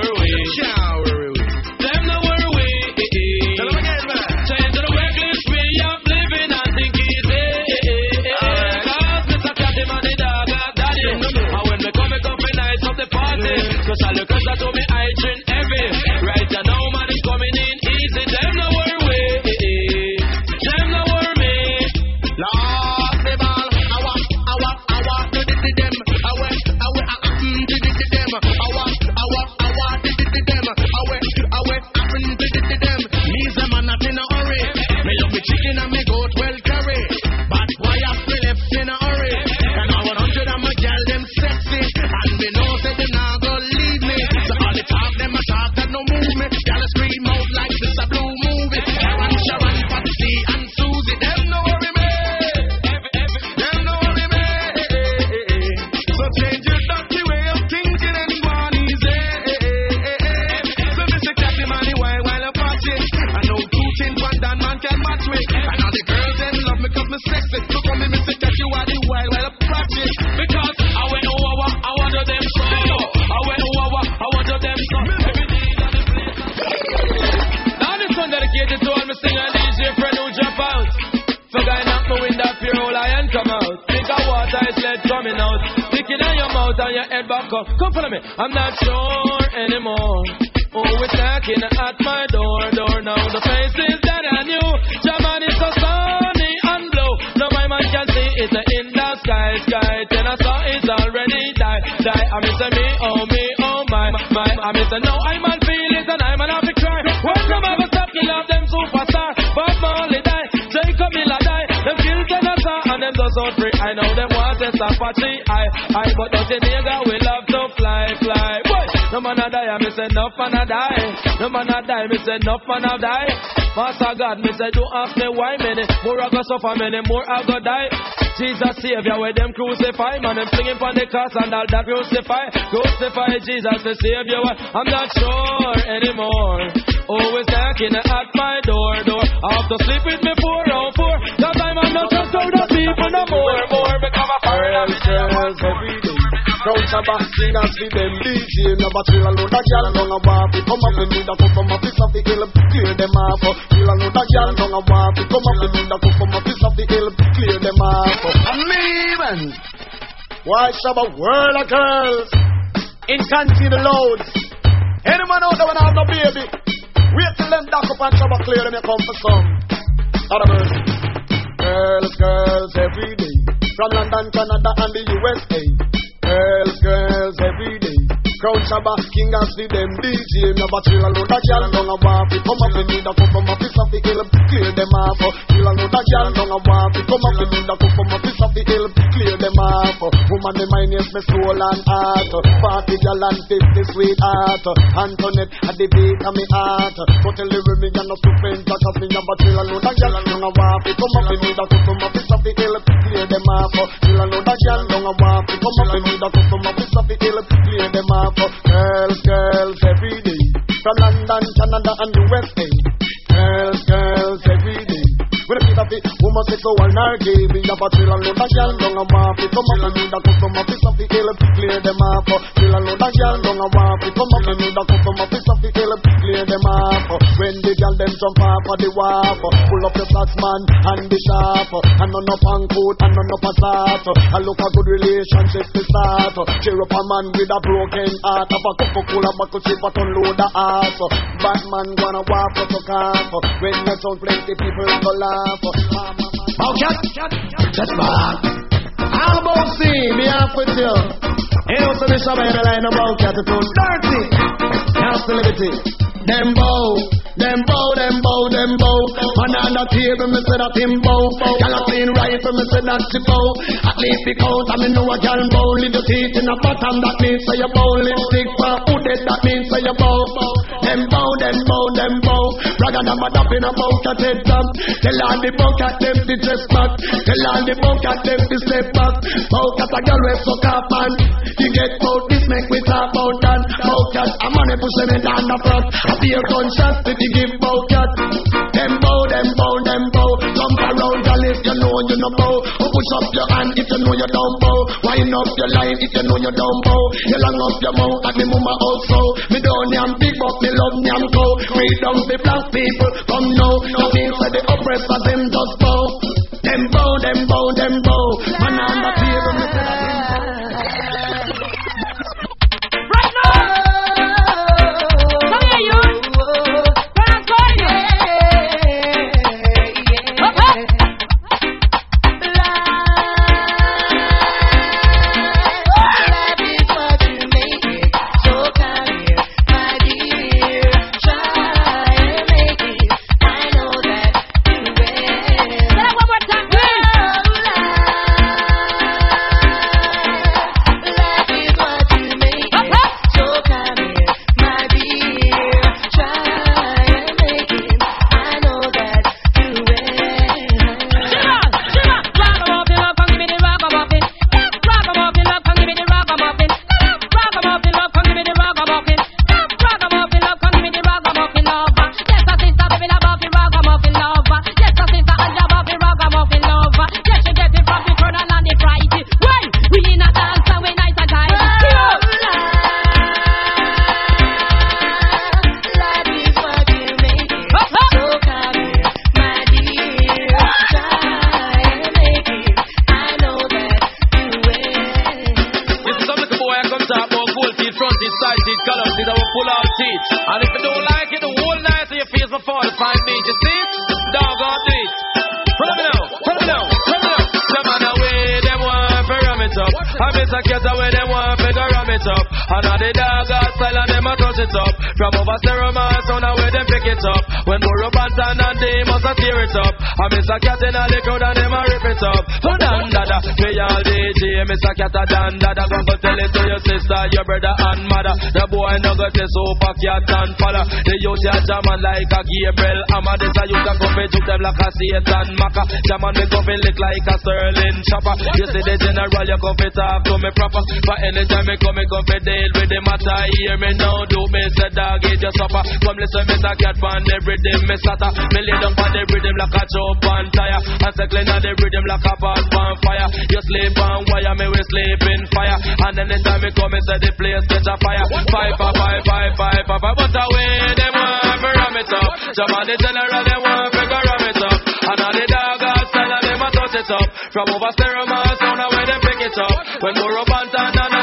head back up. Come follow me. I'm not sure anymore. Oh, it's knocking at my door, door now. The faces that I knew. Jaman is so sunny and blue. No, my man can see it in the sky, sky. Then I saw it's already die, die. I miss me, oh me, oh my, my. I miss no, I'm on feel it and I'm an happy cry. When them ever stop, kill off them superstar. But Marley die, Jacob Miller die. Them kill Genesis and them just out free. I know them want to stop Apache, I, I. But don't you man a die, I miss enough man a die. No man a die, miss enough man a die. Master God, me say, don't ask me why many more I go suffer, many more I go die. Jesus Savior, where them crucify, man, them singing on the cross and all that crucify, crucify Jesus the Savior. I'm not sure anymore. Always knocking at my door, door. I have to sleep with me four on four. Cause I'm not just out the people no more, more. Crown Shabba singers for them DJ Never chill a load of gal down a waffy Come up and need a cup from a piece of the hill Clear them off Chill a load of gal down a waffy Come up and need a cup from a piece of the hill Clear them off I'm leaving. Why Shabba world of girls. In country the loads. Any man out there when I have no baby? Wait till them dock up and Shabba clear them you come for some. Other mercy Girls, girls every day. From London, Canada and the USA Girls, girls every day. Crown Shabba, King and see them DJ. Never chill a load of gal down a waffy. Come up and need a cup from a piece of the hill. Clear them off. Chill a load of gal down a waffy. Come up and need a cup from a piece of the hill. Clear them off. Woman, the mind is me soul and heart. Party gal and fifty sweetheart. Antoinette at the beat of me heart. But tell the women you're not too faint. Cause me never chill a load of gal down a waffy. Come up and need a cup from a piece of the hill. Clear them off. Chill a load of gal down a waffy. Come up and need a cup from a piece of the hill. Clear them off. Girls, girls every day. From London, Canada, and USA. Girls, girls every day. With a piece of it, homosexual gay. We have a chill and load of gal down a waffy. Come up and need a cup from a piece of the hill. Clear them off. Chill and load of gal down a waffy. Come up and need a cup from a piece of the hill. Clear them off. When the gal them jump off of the wharf. Pull up your socks, man, and the sharp. And none up on coat, and none up a start. I look a good relationship to start. Cheer up a man with a broken heart. Have a Coca-Cola buckle chip, but unload the ass. Batman gonna for to calf. When you sound plenty people go laugh. Bowcat, that's bad. How about see me off with you? You know, so the shabba in the line of Bowcat, it's too dirty. That's the liberty. Them bow, them bow, them bow, them bow. The table, me say that him bow. Gyal a clean rifle, me say that she bow. At least because I me know a gyal bow. Little teeth in the bottom, that means say you bow. Lipstick for hooded, that means say you bow. Them bow, them bow, them bow. Ragga them a dap in a head top. Tell all the bucket them to dress back. Tell all the bucket them to step back. Bucket a gyal with suck up and you get out this make we talk about that. Bucket a man a push them down the front. A beer gunshot to the give bucket. Them bow, them bow, them bow. Jump around gyal if you know you no bow. Oh, push up your hand if you know you don't bow. Wind up your line if you know you don't bow. You long up your mouth and me mama also. Me don't yam big but me love yam cow. Freedom for black people come now. Means that the oppressor them just bow. Them bow, them bow, them bow. Man on a cat away, them want to ram it up. And all the dog style and them a touch it up. From over Steroma, sound away, them pick it up. When Borough Bantan and they must a tear it up. I miss a cat in all the crowd and them a rip it up. So dan dada, me all DJ, a cat a dan dada. Go go tell it to your sister, your brother and mother. The boy no go tell Super Cat and father. The youth ya jaman like a Gabriel. Amma this a youth a come fi juke them like a Satan Maka. Jaman me come fi lick like a Sterling chopper. You see the general, you come fi talk to me proper. But anytime me come, me come fi deal with the matter. Hear me now, do me say dog eat your supper. Come listen, me a cat pan the rhythm, me sata. Me lay down on the rhythm like a chop on tire. And circling on the rhythm like a pot on fire. You sleep on wire, me we sleep in fire. And anytime me come, me say the place catch a fire. Five, five, five, five, five, five, five. But away, them want to ram it up. Jaman the general, them want to go ram it up. And all the dog outside, and them a touch it up. From over Steroma, sound away, them pick it up. When more up and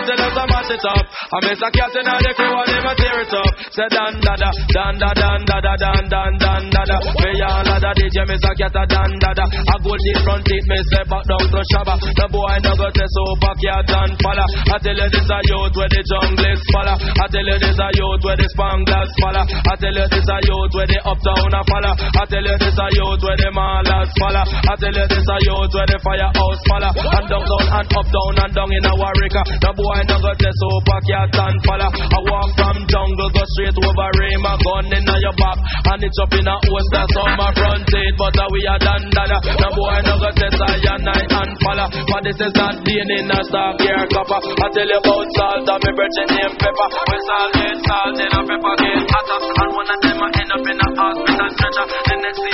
and until us a mash it up. I miss a cat in the crew, and them a tear it up. Say dan dada, dan da dan dada, dan dan dan dada. Me all of the DJ, miss a cat a dan dada. I go deep front teeth, me say back down to Shabba. The boy no go test over cat and falla. I tell you this a youth where the jungle is falla. I tell you this a youth where the spanglers falla. I tell you this a youth where the uptown a falla. I tell you this a youth where the malas falla. I tell you this a youth where the firehouse falla. And down down and up down and down in a Warwick. The boy no go test over cat and falla. I walk from jungle go straight over rain, my gun in your back. And it's up in a host that's on my front seat. But uh, we are done dada. The boy no go test I and I and falla. But this is not being in a stock here copper. I tell you about salt and me virgin name pepper. When salt salt in a pepper get hotter. And one of them I end up in a hospital stretcher. The next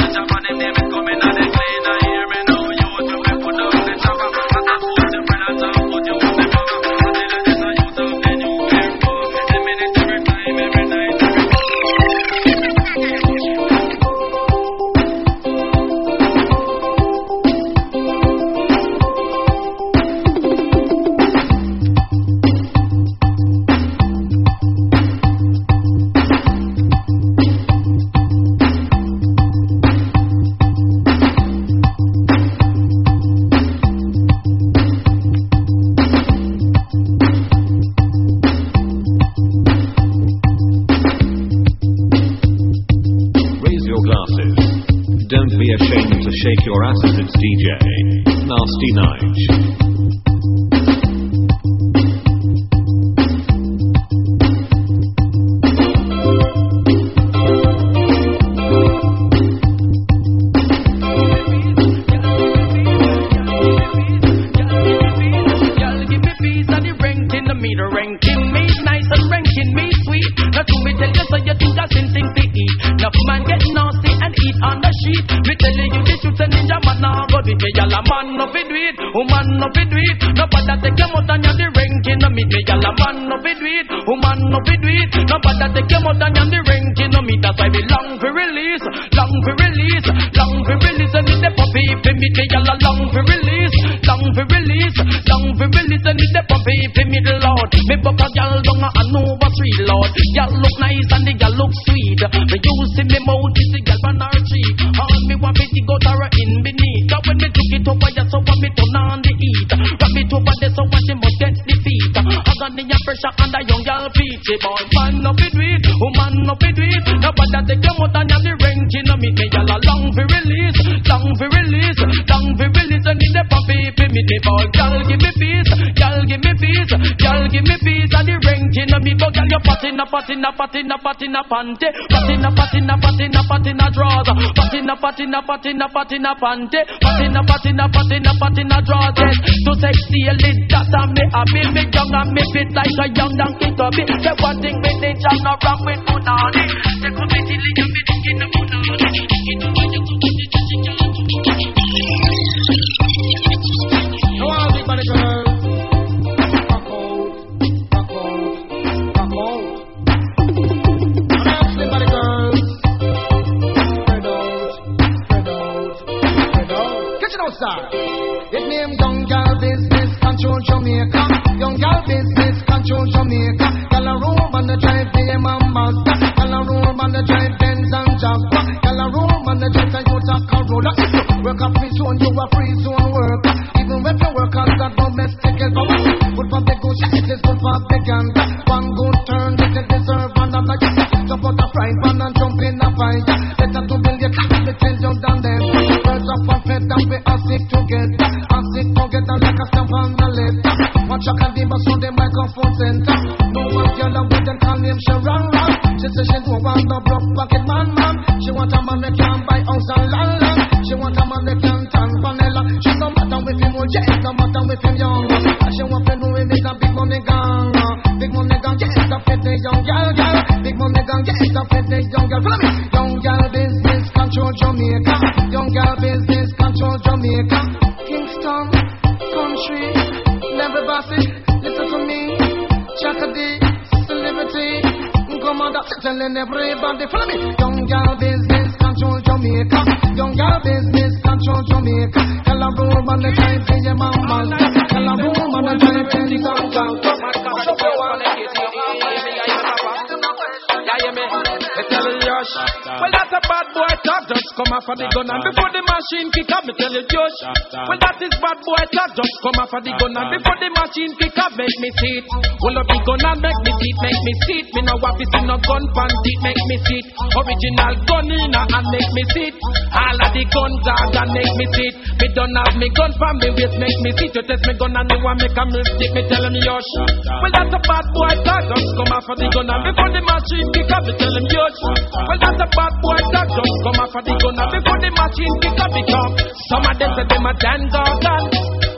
a patin a drawers, patin a patin a patin a patin a pante, patin a patin a patin a patin a drawers. Yes, to sexy a lit that and me happy, me young and me fit like a young donkey tubby. Say one thing me they jam no wrong with for the gun and before the machine pick up, make me sit. Hold up the gun and make me sit, make me sit. Me no want to see no gun bandit, make me sit. Original gun in and make me sit. All of the guns are gonna make me sit. Me don't have me gun for me waist, make me sit. You test me gun and you want make a mistake, me tell him yosh. Well that's a bad boy that just come off of the gun and before the machine pick up, me tell him yosh. Well that's a bad boy that just come off of the gun and before the machine pick up, pick come. Some of them say them a dango.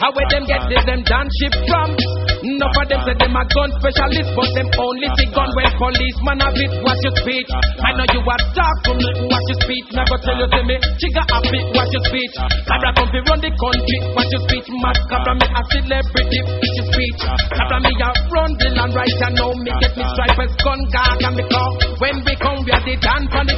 And where them get this, them dance ship from. No of them say them a gun specialist, but them only see gun when policeman have it. Watch your speech. I know you are dark from me. Watch your speech. Never tell you to me. Chica happy. Watch your speech. Cobra come fi run the country. Watch your speech. Mad Cobra me a celebrity. Watch your speech. Cobra me a run the land right. I know me get me strippers, gun guard and me call. When we come, we are the dance on the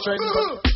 strength.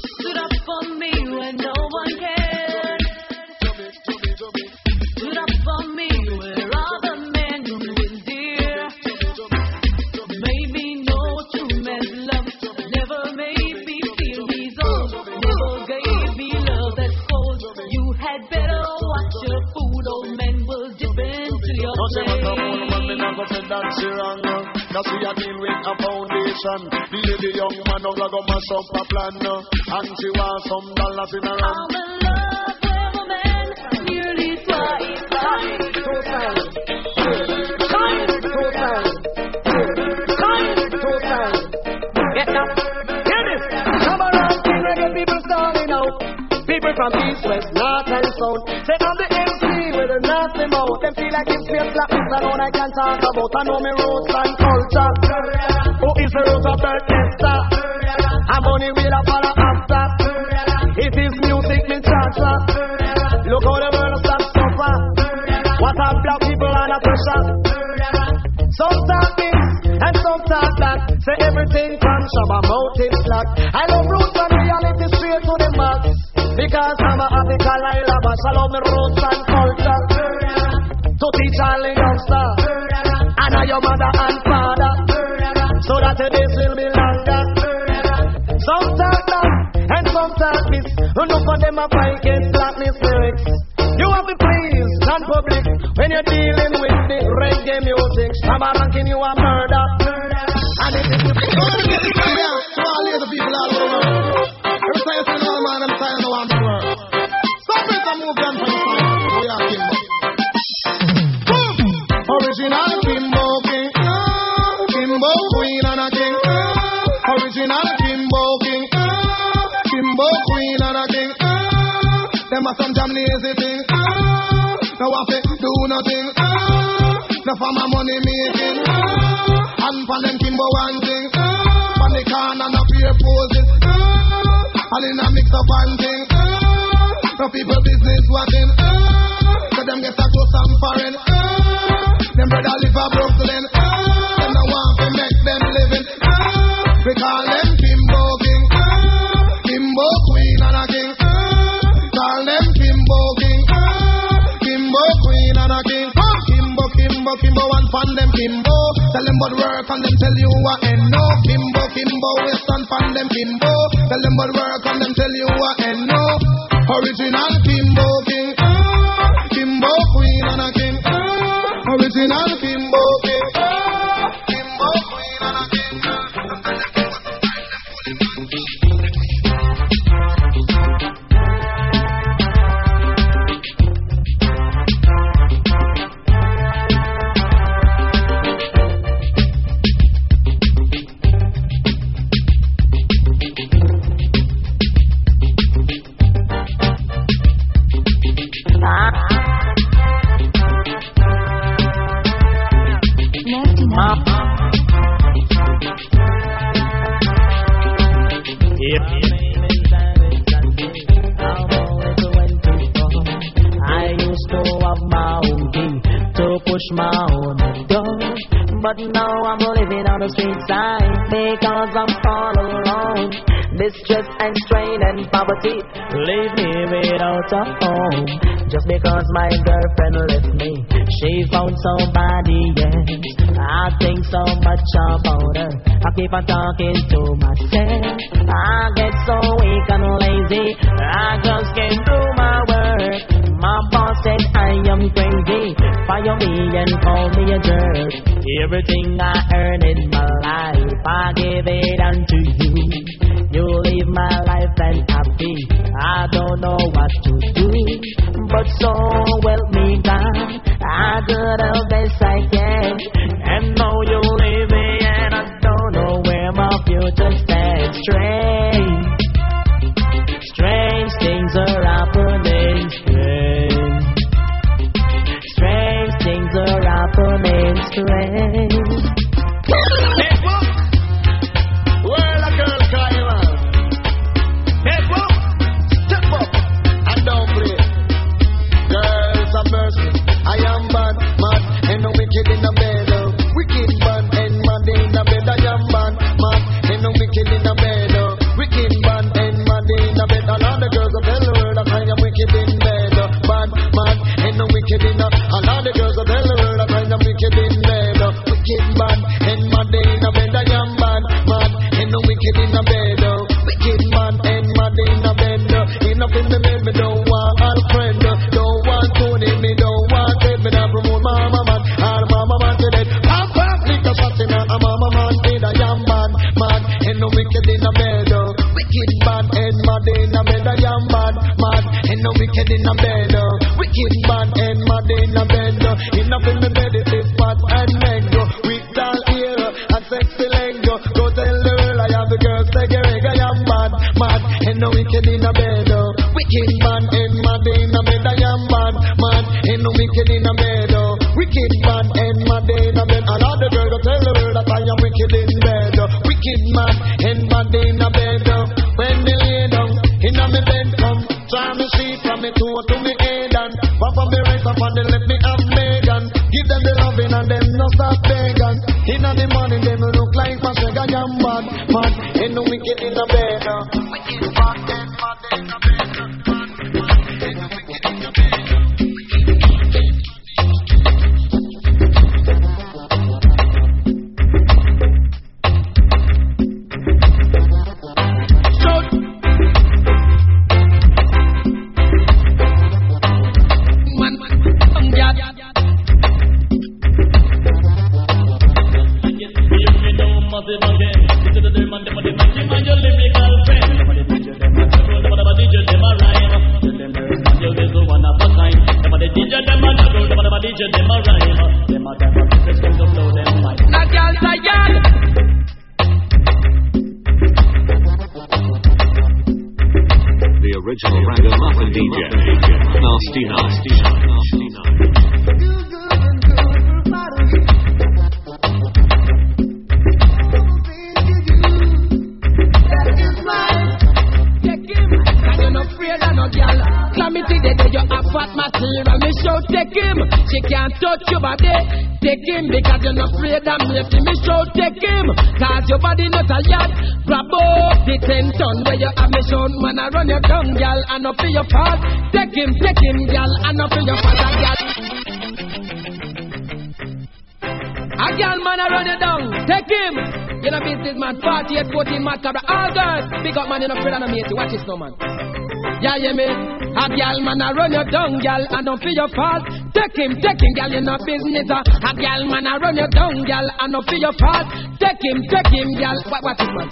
Man a run you down, girl, and don't feel your fault. Take him, take him, girl, you know business. uh. A girl man a run you down, girl, and don't feel your fault. Take him, take him, girl. What, what is man?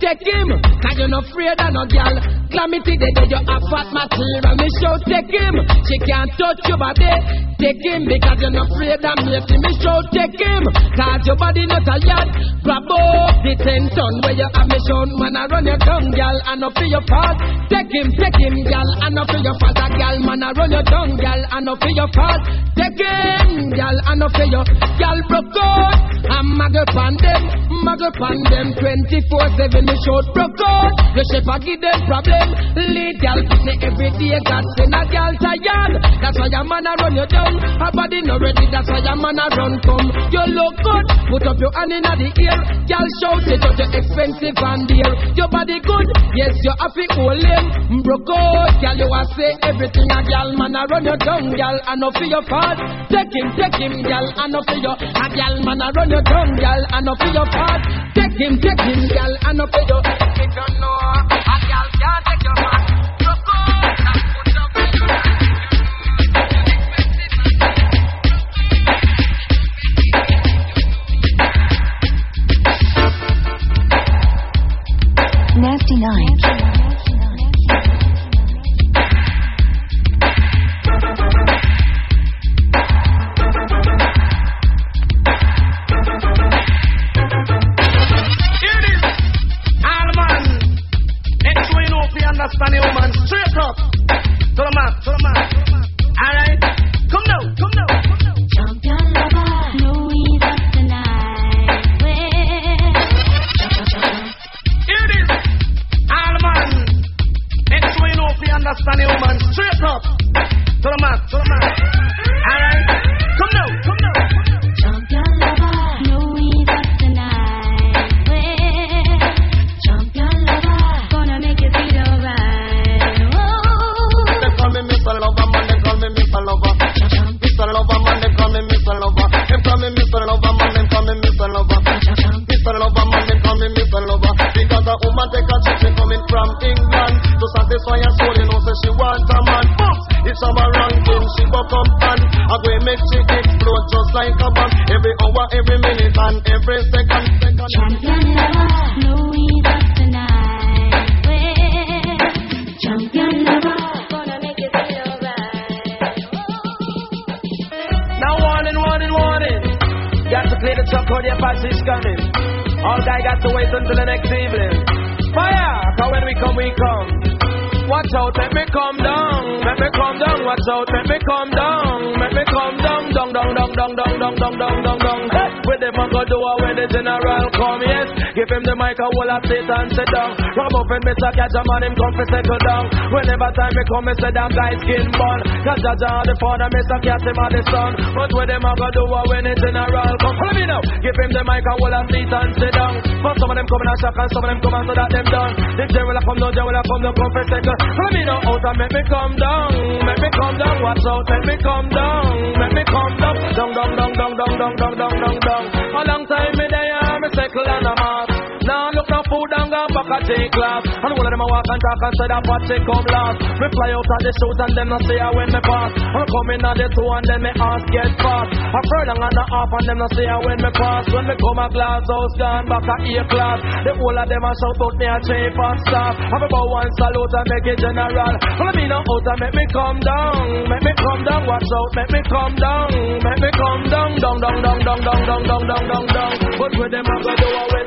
Take him, cause you're not afraid of no girl. Calamity day, day you have fat material. Me show take him, she can't touch your body. Take him because you're not afraid of me. Me show take him, cause your body not a yard. Ten ton where you have me shown. Man, I run your tongue, girl, and up for your fault. Take him, take him, girl, and up for your father, girl. Man, I run your tongue, girl, and up for your fault. Take him, girl, and up for your girl broke out. I'm muggle pan them, muggle pan them 24-7. Me show broke out. The shepherd give them problem. Lead girl, me every day. God send a girl tired. That's why your man a run you down. Her body not ready. That's why your man a run come. You look good. Put up your hand in the ear. Girl shout it out. You're expensive and dear. Your body good. Yes, you happy hold him. Broke out. Girl, you a say everything. A girl man a run you down. Girl, and up for your part. Take him, take him, girl, and up for your. A girl man a run you down. Girl, and up for your part. Take him, take him, girl, and up for your. Come, me say damn guy skin bun. Cause Jaja are the father, Mr. Catch him the son. But with them I go do it when the general come. Follow me now. Give him the mic, I will have sit and sit down. But some of them come in a shock and some of them come and so that them done. The general a come, no general a come, no come for settle. Follow me now out and make me come down. Make me come down, watch out, make me come down. Make me come down. Down, down, down, down, down, down, down, down, down, down. A long time and a take class. And one of them a walk and talk and say that they come last. Me fly out of the shoot and them not say I when me pass. I'm coming on the two and then me ass get fast. A furlong and a half and them not say I when me pass. When me come a glass house gone back a A class. The whole of them a shout out me a chief and staff. Have about one salute and make it general. Follow me now out and make me come down. Make me come down, watch out, make me come down. Make me come down, down, down, down, down, down, down, down, down, down, down. But with them I go do away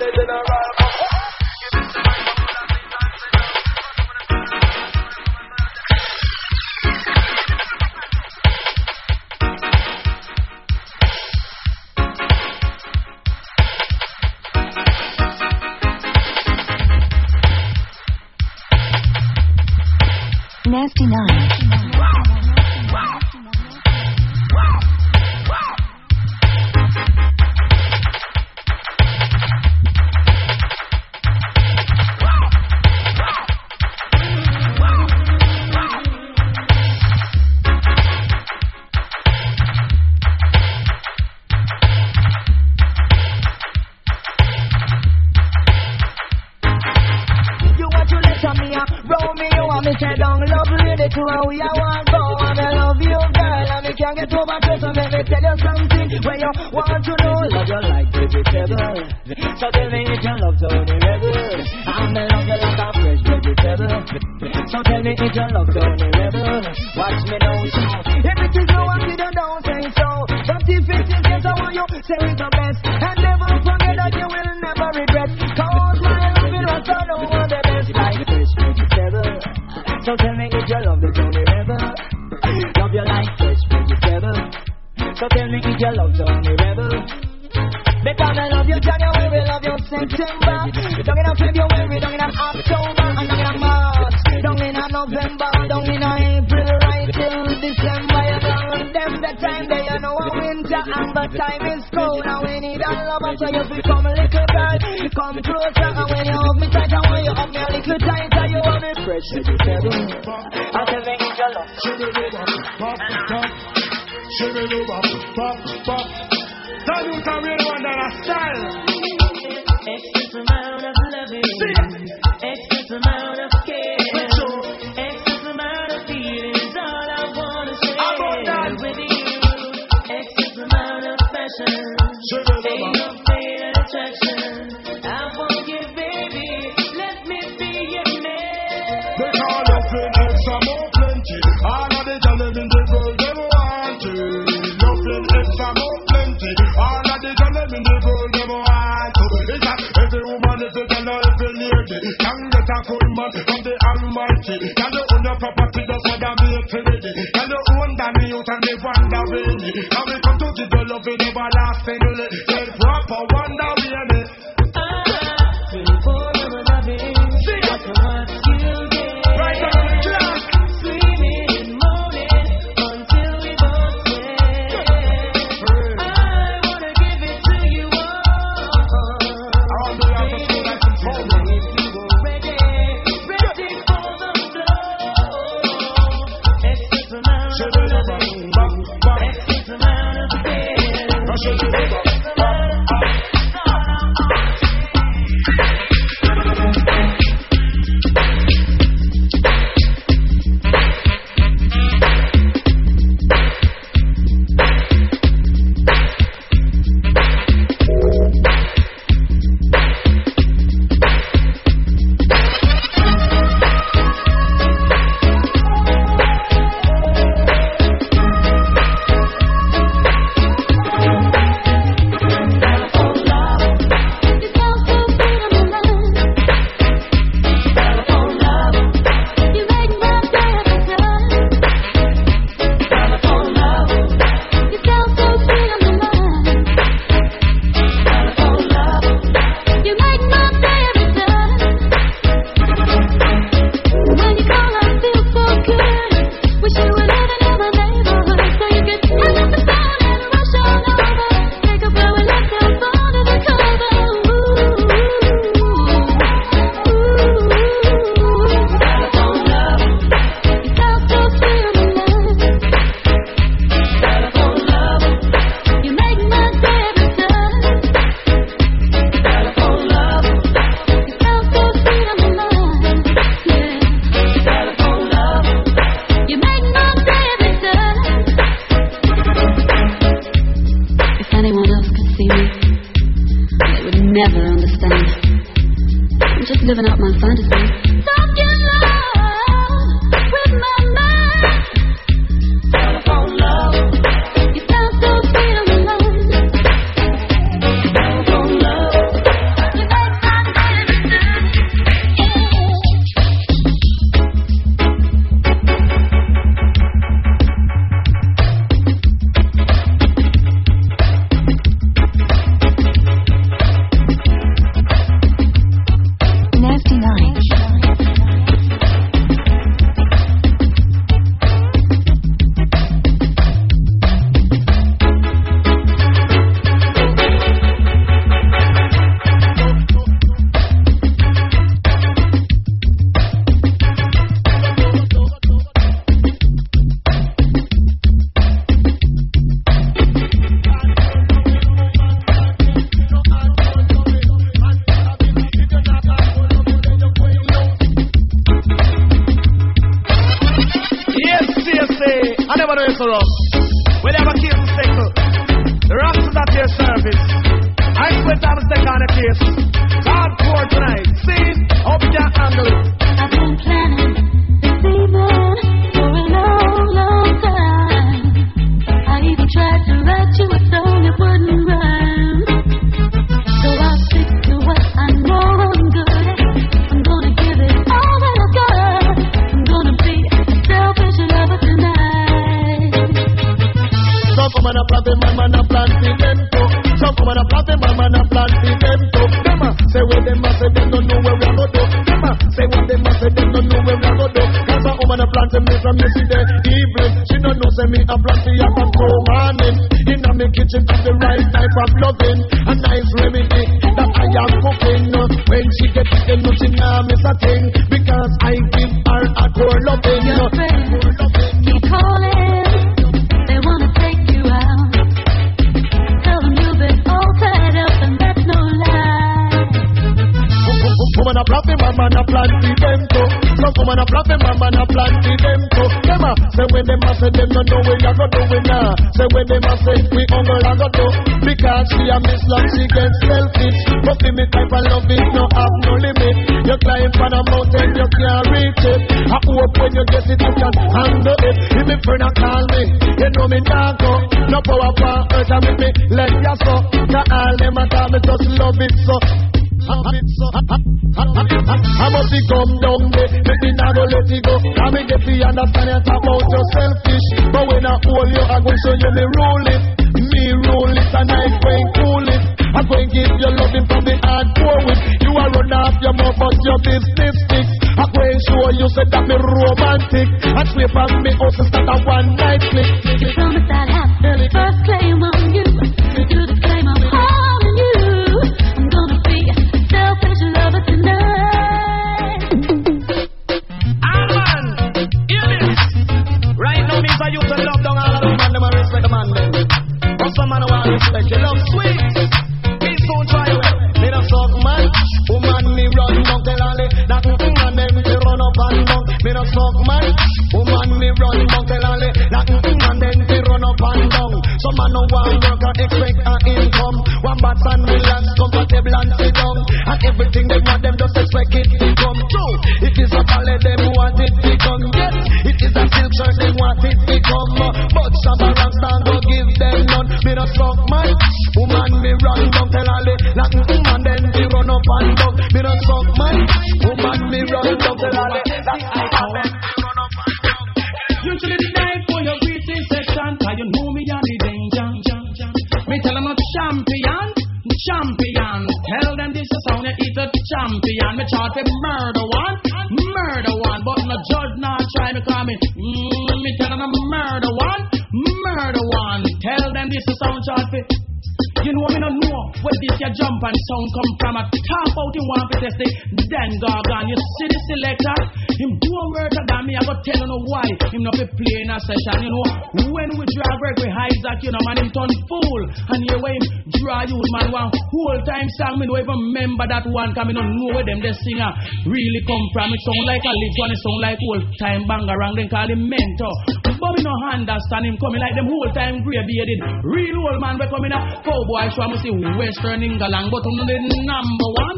one, cause me don't know where them the singer really come from. It sound like a live one, it sound like old time banger, and then call him mentor. But me no understand him coming like them whole time grey bearded. Real old man, we coming a cowboy show, I see Western England, but I'm the number one,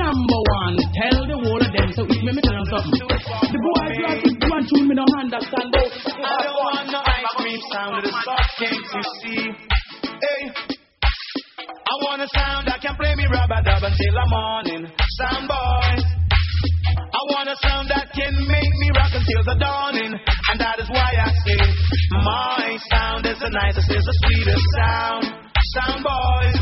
number one. Tell the world of them, so it me, me tell them something. The boy just one tune, me no understand. I don't want no ice cream sound, the socks can't you see? Hey. I want a sound that can play me rubber dub until the morning. Sound boy. I want a sound that can make me rock until the dawning. And that is why I sing. My sound is the nicest, is the sweetest sound. Sound boys.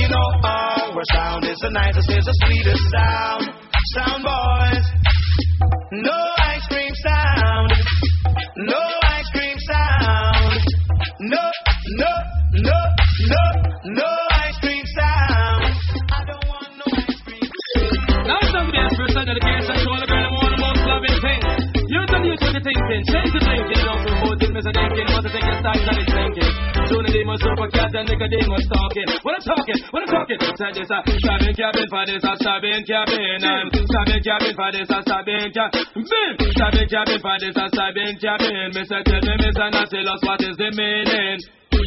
You know, our sound is the nicest, is the sweetest sound. Sound boys. No ice cream sound. No ice cream sound. No, no, no. drinking. Change the drinking, don't promote it, Mr. Dinkin. Want to take a side that is thinking. Soon the demons Super Cat and Nicodemus talking. What I'm talking, what I'm talking. Said this, I'm stabbing cabin for this, I'm stabbing cabin. For this, I'm stabbing cabin. For this, I'm stabbing cabin. Mr. Tell me, Mr. Nazi, lost what is the meaning?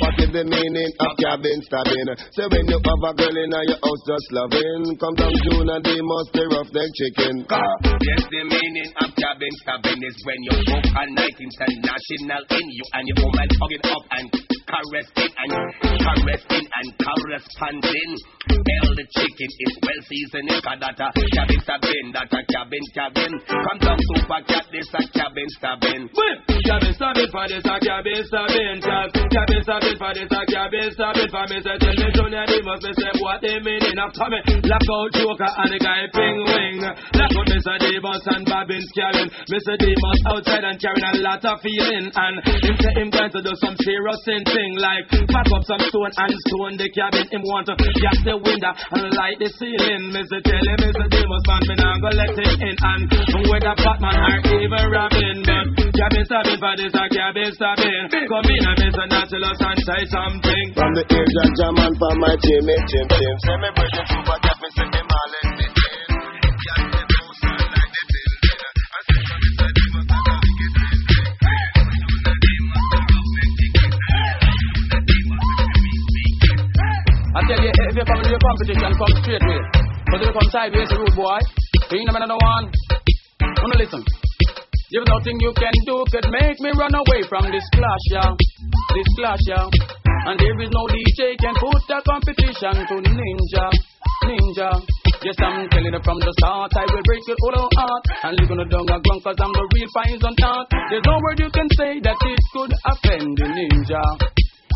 What is the meaning of cabin stabbing? Say when you have a girl in your house just loving, come down June and they must be rough neck chicken. Yes, the meaning of cabin stabbing is when you book a night international in you and your woman hug it up and caressing and caressing and corresponding. Hell, the chicken is well seasoned. Cause that uh, cabin stabbing, that a cabin cabin. Come down Super Cat, this a cabin stabbing. Cabin stabbing for this a cabin stabbing. Cabin stabbing for this a cabin stabbing. For me say tell me Junior they must be say what they meaning after me. Lock out Joker and the guy Penguin. Lock out Mr. Davis and Bobbins carrying. Mr. Davis outside and carrying a lot of feeling. And him say him going to do some serious thing like pack up some stone and stone the cabin. Him want to gas the window and light the ceiling. Mr. Tell him Mr. Davis man me not go let him in. And whether Batman or even Robin, but cabin stabbing for this a cabin stabbing. Come in and Mr. Nautilus and say something. From the age of German for my Jimmy Jim Jim. Say me bring Super Cat, me say me Marlon I tell you, if you come to the competition, come straight way. But if you come sideways, a rude boy, you ain't another one. Wanna listen? There's nothing you can do could make me run away from this clash, yeah. This clash, yeah. And there is no DJ can put the competition to Ninja, Ninja. Yes, I'm telling you from the start, I will break your whole heart. And on the dung ground cause I'm the real poison tart. There's no word you can say that it could offend the ninja.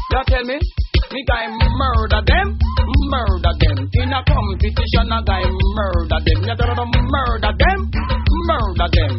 Y'all tell me, me guy murder them, murder them. In a competition, a guy murder them. You murder them, murder them.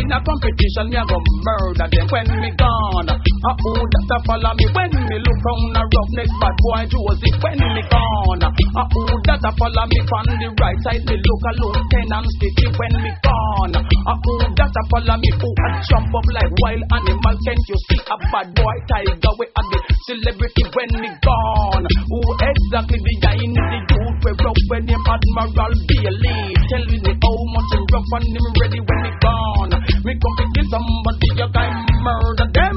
In a competition, me a go murder them. When me gone, a who that a follow me? When me look on a roughneck bad boy Josey. When me gone, a who that a follow me? On the right side, me look a lieutenant Stitchie. When me gone, a who that a follow me? Who a jump up like wild animal? Can't you see a bad boy tiger? We are the celebrity when me gone. Who exactly the dude we rough when him Admiral Bailey? Tell me how much him rough and him ready when me gone. Me come to kill somebody, you guy murder them,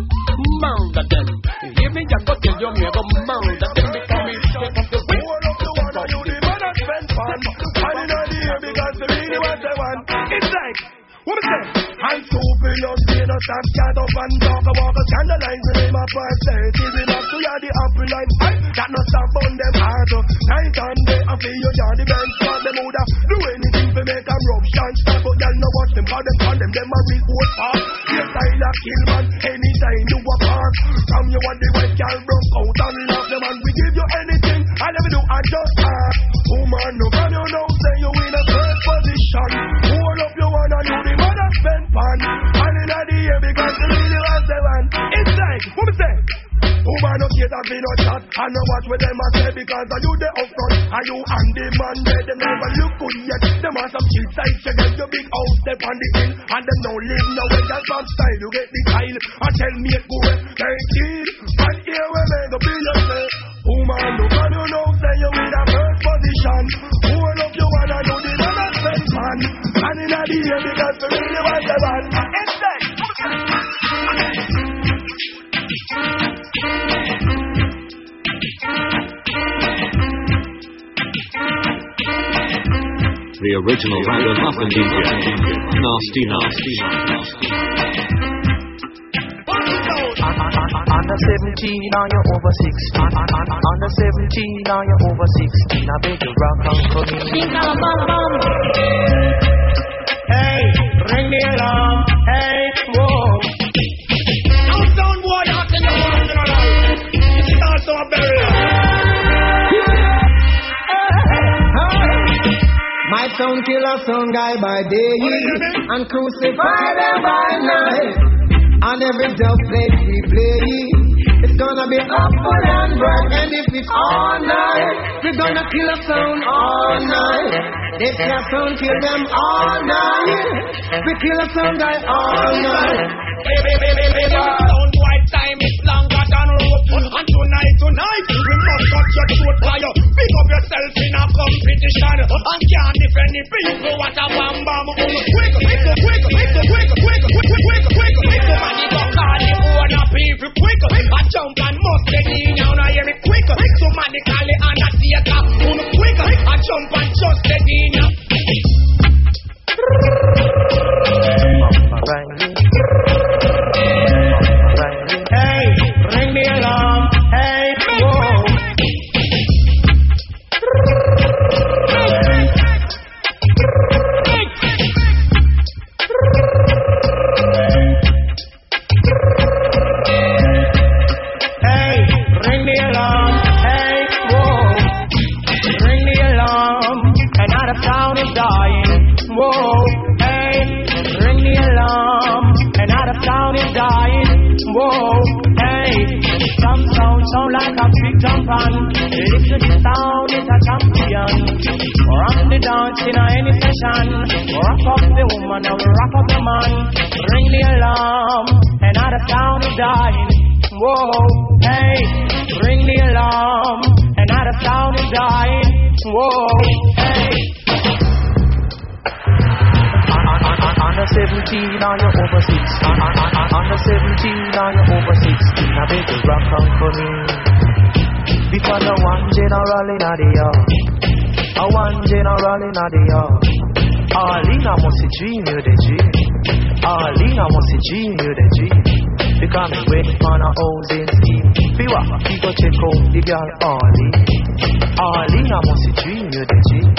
murder them. Hear me, I go tell you me murder them because me take up the like, what is that? I'm see no stop, cat up and talk about a scandalize the name of five says, is up to you, the apple line? I got no stop on them heart, night and day, I feel you, you're the but them would uh, do anything to make them rub shine stop, uh, but y'all know what them, call them, call them, them a report part. Yes, I like kill man, anytime you walk hard, from you want the white girl broke out and love them, and we give you anything, I never do, I just ask. Uh. Woman, no man, you know, say you in a position, hold up your one and you the mother spend pan, and in the air because the really was the one. It's like, what me say? Woman no care that we no chat And no watch with them I say Because are you the up front Are you and the man there Them never look good yet. Them are some cheap size You get your big house Step on the hill. And them no live no way Just on style You get the tile. And tell me it go Thirteen And here we make a billion eh? Woman look and you know Say you in a first position man And in the Because you really want man The original Ragamuffin DJ. Nasty Nasty. Under 17 or you're over 16. Under 17 or you're over 16. I beg you rock and come in. Hey, ring the alarm. Hey, whoa. Now, sound boy, out in the world, you know, it's also a burial. My son kill a son guy by day and crucify them by night. And every dub plate we play, it's gonna be upward and bright. And if it's all night, we're gonna kill a sound all night. If your son kill them all night, we kill a sound guy all night. Baby, baby, baby, sound white time is longer than rope. And tonight, tonight, we must cut your throat fire. Pick up yourself in a competition. And can't defend the people. What a bam bam. Quick, quick, quick, quick, quick, quick, quick, quick, quick, quick, them and the own of people quick. I jump and must get in hear me quick. So man, they call a theater, boom quick. I jump and just get in dying. Whoa, hey. Some sound sound like a big jump on. If the sound is a champion. Rock the dance in any session. Rock up the woman and we rock up the man. Ring the alarm. and out of town is dying. Whoa, hey. Ring the alarm. and out of town is dying. Whoa, hey. Under 17 or you're over 16. Under 17 or you're over 16. I beg you rock out for me. Because I one general in the yard. I one general in the yard. All in I must dream you the dream. All in I must dream you the dream. Because me waiting for a housing scheme. What? People check out the girl all in. All in I dream you the dream.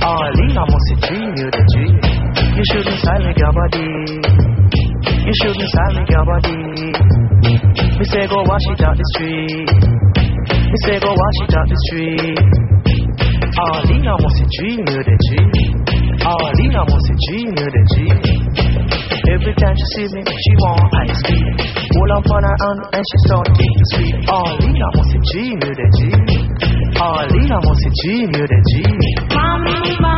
All in I must dream you the dream. You shouldn't silence your body. You shouldn't silence your body. Me say go wash it out the street. We say go wash it out the street. Arlene, I must dream you the dream. Arlene, I must dream you the dream. Every time she see me, she want ice cream. Hold up on her hand and she start to sweet. Arlene, I must dream you the dream. Arlene, I must dream you the dream. Bam,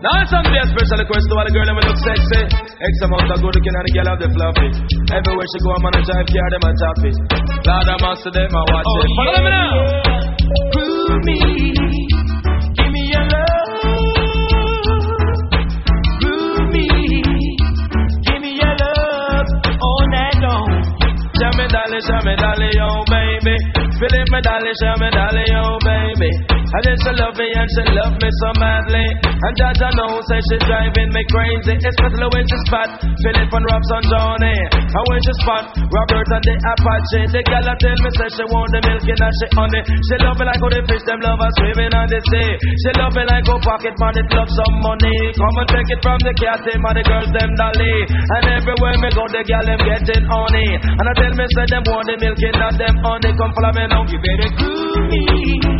Now some day special request to all the girl them look sexy. X amount of good looking and the girl have the fluffy. Everywhere she go, I'm on a drive car, them a tappy. Lord of master, them a watch oh, it. Follow me now. Prove me. Give me your love. Prove me. Give me your love all night long. Show me dolly, show me dolly, oh baby. Feel it, me dolly, show me dolly, oh baby. And then she love me and she love me so madly. And Jaja know say she driving me crazy, especially when she spot Philip and Robson Johnny. And when she spot Robert and the Apache, the girl a tell me say she want the milk and she honey. She love me like how the fish them love her swimming on the sea. She love me like how pocket money love some money. Come and take it from the cat team and the girls them dolly. And everywhere me go, the girl them getting honey. And I tell me say them want the milk and not them honey. Come follow me now. You better groove me.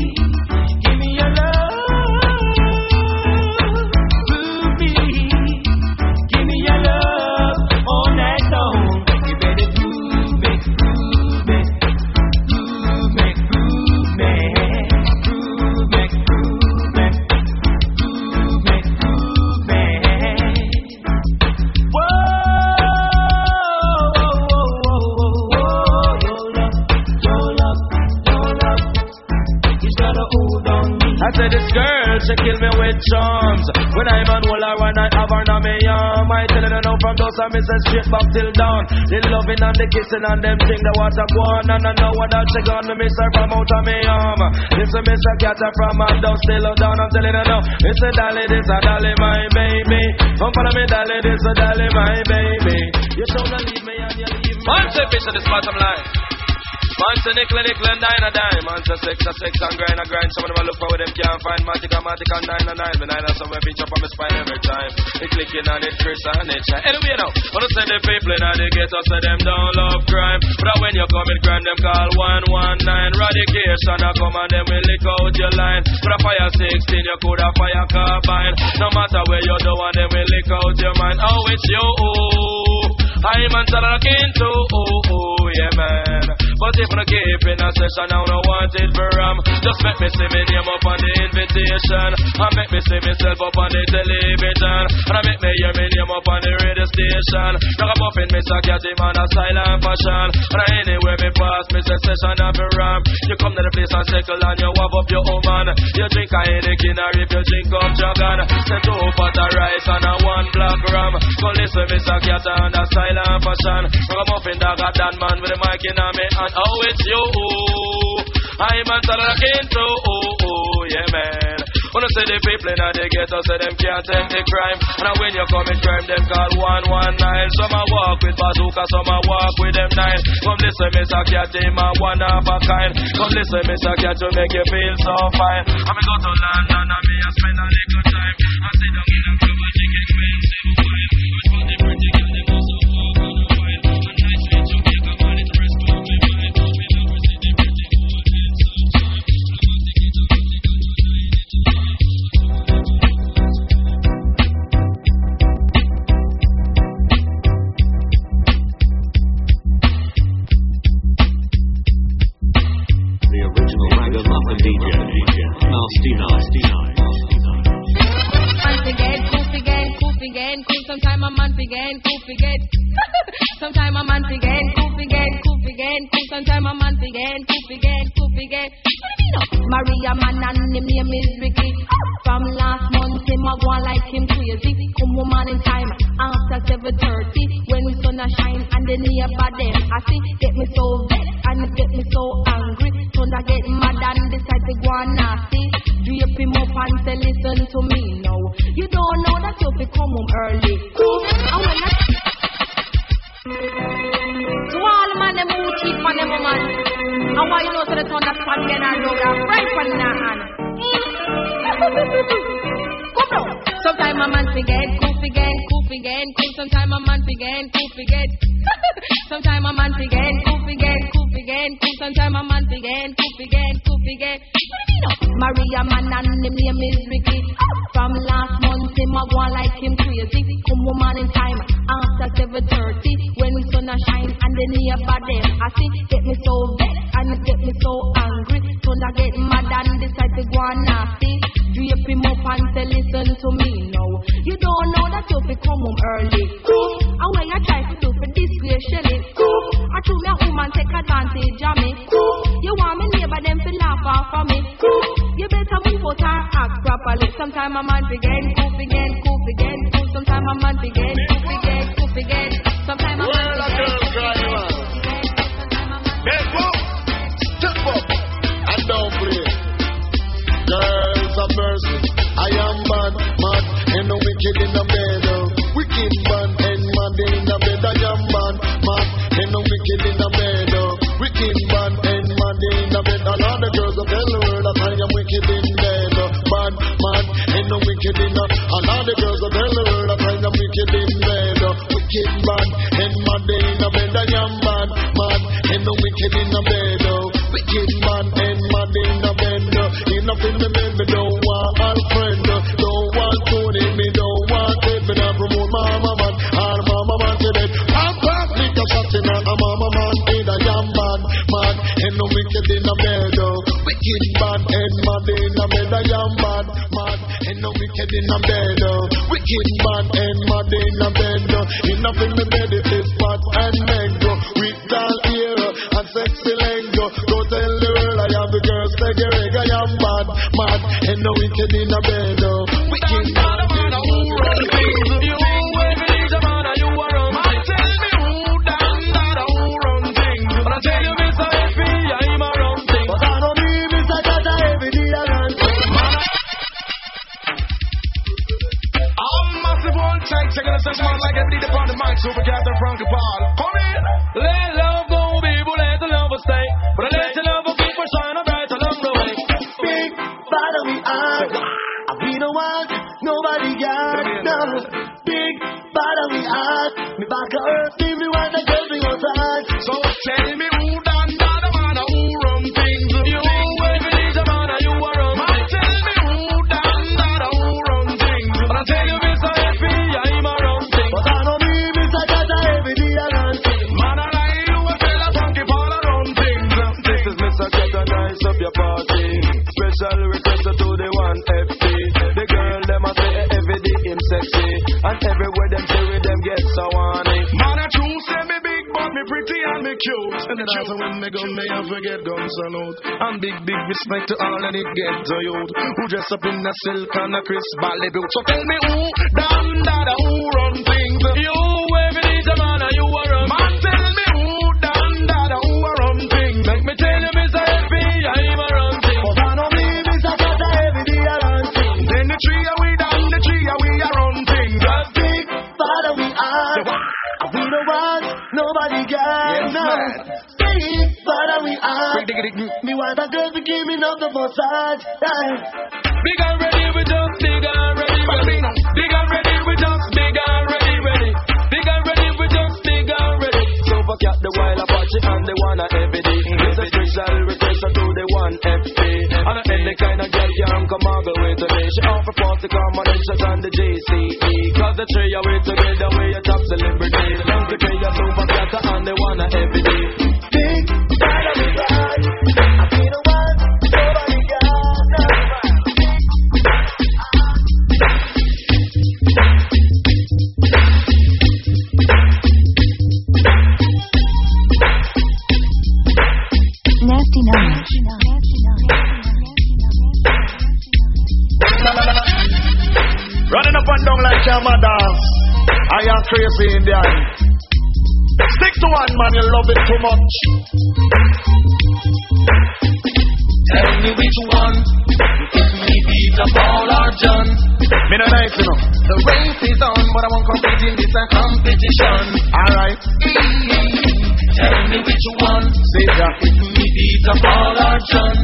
I said this girl, she kill me with charms. When I'm on hold her when I have her on me arm. I tell her no from those I miss her straight back till dawn. The loving and the kissing and them thing that water go on. And I know what that she gone, me miss her from out of me arm. Listen, miss her cat from up down, still down. I'm telling her no. It's a dolly, this a dolly, my baby. Come follow me, dolly, this a dolly, my baby. You don't leave me and you leave me. Say fish at this bottom line. Man say nickel, nickel and dine a dime. Man say sex a sex and grind a grind. Some of them a look for where them can't find. Matic a matic and nine a nine. Me nine a somewhere up on my spine every time. It clicking on it, Chris and it shine. Anyway now, wanna say the people in the ghetto say them don't love crime. But when you commit crime, them call 119. Radication a come and them will lick out your line. But a fire 16, you could a fire carbine. No matter where you do, and them will lick out your mind. Oh, it's you. I'm on looking to, oh, oh, yeah, man. But if I keep in a session, I don't want it for um. Just make me see me name up on the invitation. And make me see myself up on the television. And I make me hear me name up on the radio station. I'm up in Mr. Catty man a silent fashion. And anywhere me pass, me say session of a ram. You come to the place and circle and you wab up your woman. You drink a Heineken or if you drink up Jagan. Say two pot of rice and a one black ram. Go listen Mr. Catty and a silent fashion. Now I'm up in dog a Dan man with the mic in me hand. Oh, it's you. I'm on looking to, oh, oh, yeah, man. Wanna say the people in the ghetto say them can't take the crime. And I when you commit crime, them call 119. Some a walk with bazooka, some a walk with them nine. Come listen, Mr. Cat, him a one of a kind. Come listen, Mr. Cat, to make you feel so fine. I'm go to London and me a spend a little time. I sit down in a club and drink expensive wine. But for the pretty The original Ragamuffin DJ, Nasty Nasty cool forget, cool forget, cool. Sometime a man forget, cool forget. Sometime a man forget, cool forget, cool forget, cool. Sometime a man forget, cool forget, cool forget. What do you know? Maria man and him name is Ricky. From last month him a go on like him crazy. Come woman in time after seven thirty when the sun a shine and the neighbor them I see get me so vexed and get me so angry. Thunder get mad and decide to go on nasty. Drape him up and say listen to me now. You don't know that you fi come home early. And I to all man them who cheat on them woman. And why you know so the thunder stand again and road and right from her hand. Come on. Sometime a man forget, cool forget, cool forget, cool. Sometime a man forget, cool forget. Sometime a man forget, cool forget, forget, cool. Sometime a man forget, cool forget, cool forget. What do you know? Oh? Maria man and him name is Ricky. From last month him a go like him crazy. Come woman in time after seven thirty when the sun a shine and the neighbor them I see get me so vexed and it get me so angry. Thunder get mad and decide to go nasty. Drape him up and say listen to me now. You don't know that you fi come home early. And when you try to do for disgrace Shelly, I told me a woman take advantage of me. You want me neighbor them to laugh off of me. You better move out and act properly. Sometime a man begin, cool again, cool again, cool. Sometime a man begin, cool again, cool again. Sometime a man begin. Step up, step up, and don't play. Girls of mercy, I am bad, mad, and the wicked in the bed. oh. Wicked man and mad in the bed. I am bad, mad, and the wicked in the bed. oh. Wicked man and mad in the bed. And all the girls of the world that I am wicked in bed. oh. Bad, mad, and the wicked in the. And all the girls of the world that I am wicked in bed. oh. Wicked man and mad in the bed. I am bad, mad, and the wicked in the bed. oh. Wicked man and mad in the bed. oh. Enough in the bed, lick a a mama man. In a jam band, man, and the wicked in the bed. Wicked man and mad in the bed. Am bad, mad, and the wicked in the bed. Wicked man and mad in the bed. oh. In the bed, is fat and mango. With tall ear and sexy oh. Go tell the world I am the girl, say Greg, I am bad, mad, and the wicked in the bed. Checking man like every day upon the mic, super captain Frankie Paul. Come in. Let love go, people, let the love stay. But let the love keep on shining bright along the way. Big bottle we are. And we don't want nobody got no big bottle we are. Me back give me one your party. Special request to the one FT. The girl, them a say eh, every day him sexy. And everywhere them say with them get so horny. Man, I true say me big, but me pretty and me cute. And the chance when me go me I forget guns salute. And big, big respect to all and it get to youth. Who dress up in a silk and a crisp ballet boot. So tell me who, done that, who hard. Me want a girl to give me love the massage. Big and ready, we just big and ready, ready. Big and ready, we just big and ready, ready. Big and ready, we just big and ready. So fuck up the wild Apache and the one at every day. It's a special request to the one FP. And I any kind of girl can come all the way to me. She offer 40 combinations on the JCE. Cause the three of we together, we a top celebrity. Don't you pay your super cat and the one at every day. Running up and down like your mother. I am crazy in the Indian. Stick to one man, you love it too much. Tell me which one. If me beat up Paul or John. Me no nice, you know. The race is on, but I won't compete in this competition. Alright. Tell me which one. Say that. If me beat up Paul or John.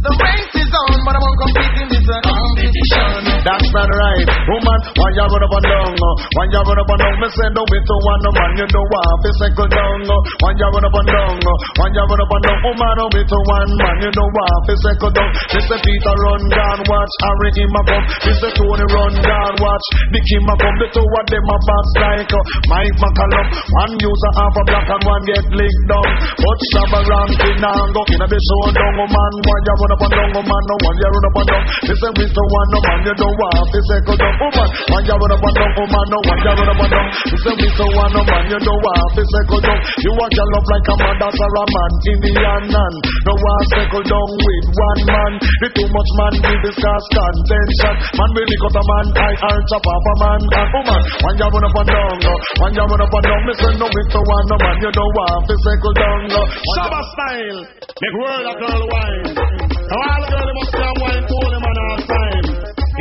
The race is on, but I won't compete in this competition. That's not right. Woman, why you run up and down? Why you run up and down? Me say no me to no man, you know why fi second down. Why you run up and down? Why you run up and down? Woman, no me to one man, you know why fi second down. Me say Peter run down, watch Harry him a come. Me say Tony run down, watch Nicky a come. The two of them a box like uh, Mike McCallum. One user half a black and one get licked down. But Shabba Rankin and go inna the show down, woman. Why you run up and down, woman? No one you run up and down. Me say we to one no man, you know why fi second down, woman. Why you run up and down, woman? No one you run up and down. Me say we to one no man, you know why fi second down. You want your love like a man, that's a man, Indian man. No one second down with one man. The too much man will discuss contention. Man will lick out a man, I are chop off a man and woman. When you run up and down, uh, when you run up and down, me say no we to one no man, you know why fi second down. uh. Shabba style, make world a girl wine. Now all the girl must come wine to the man all time.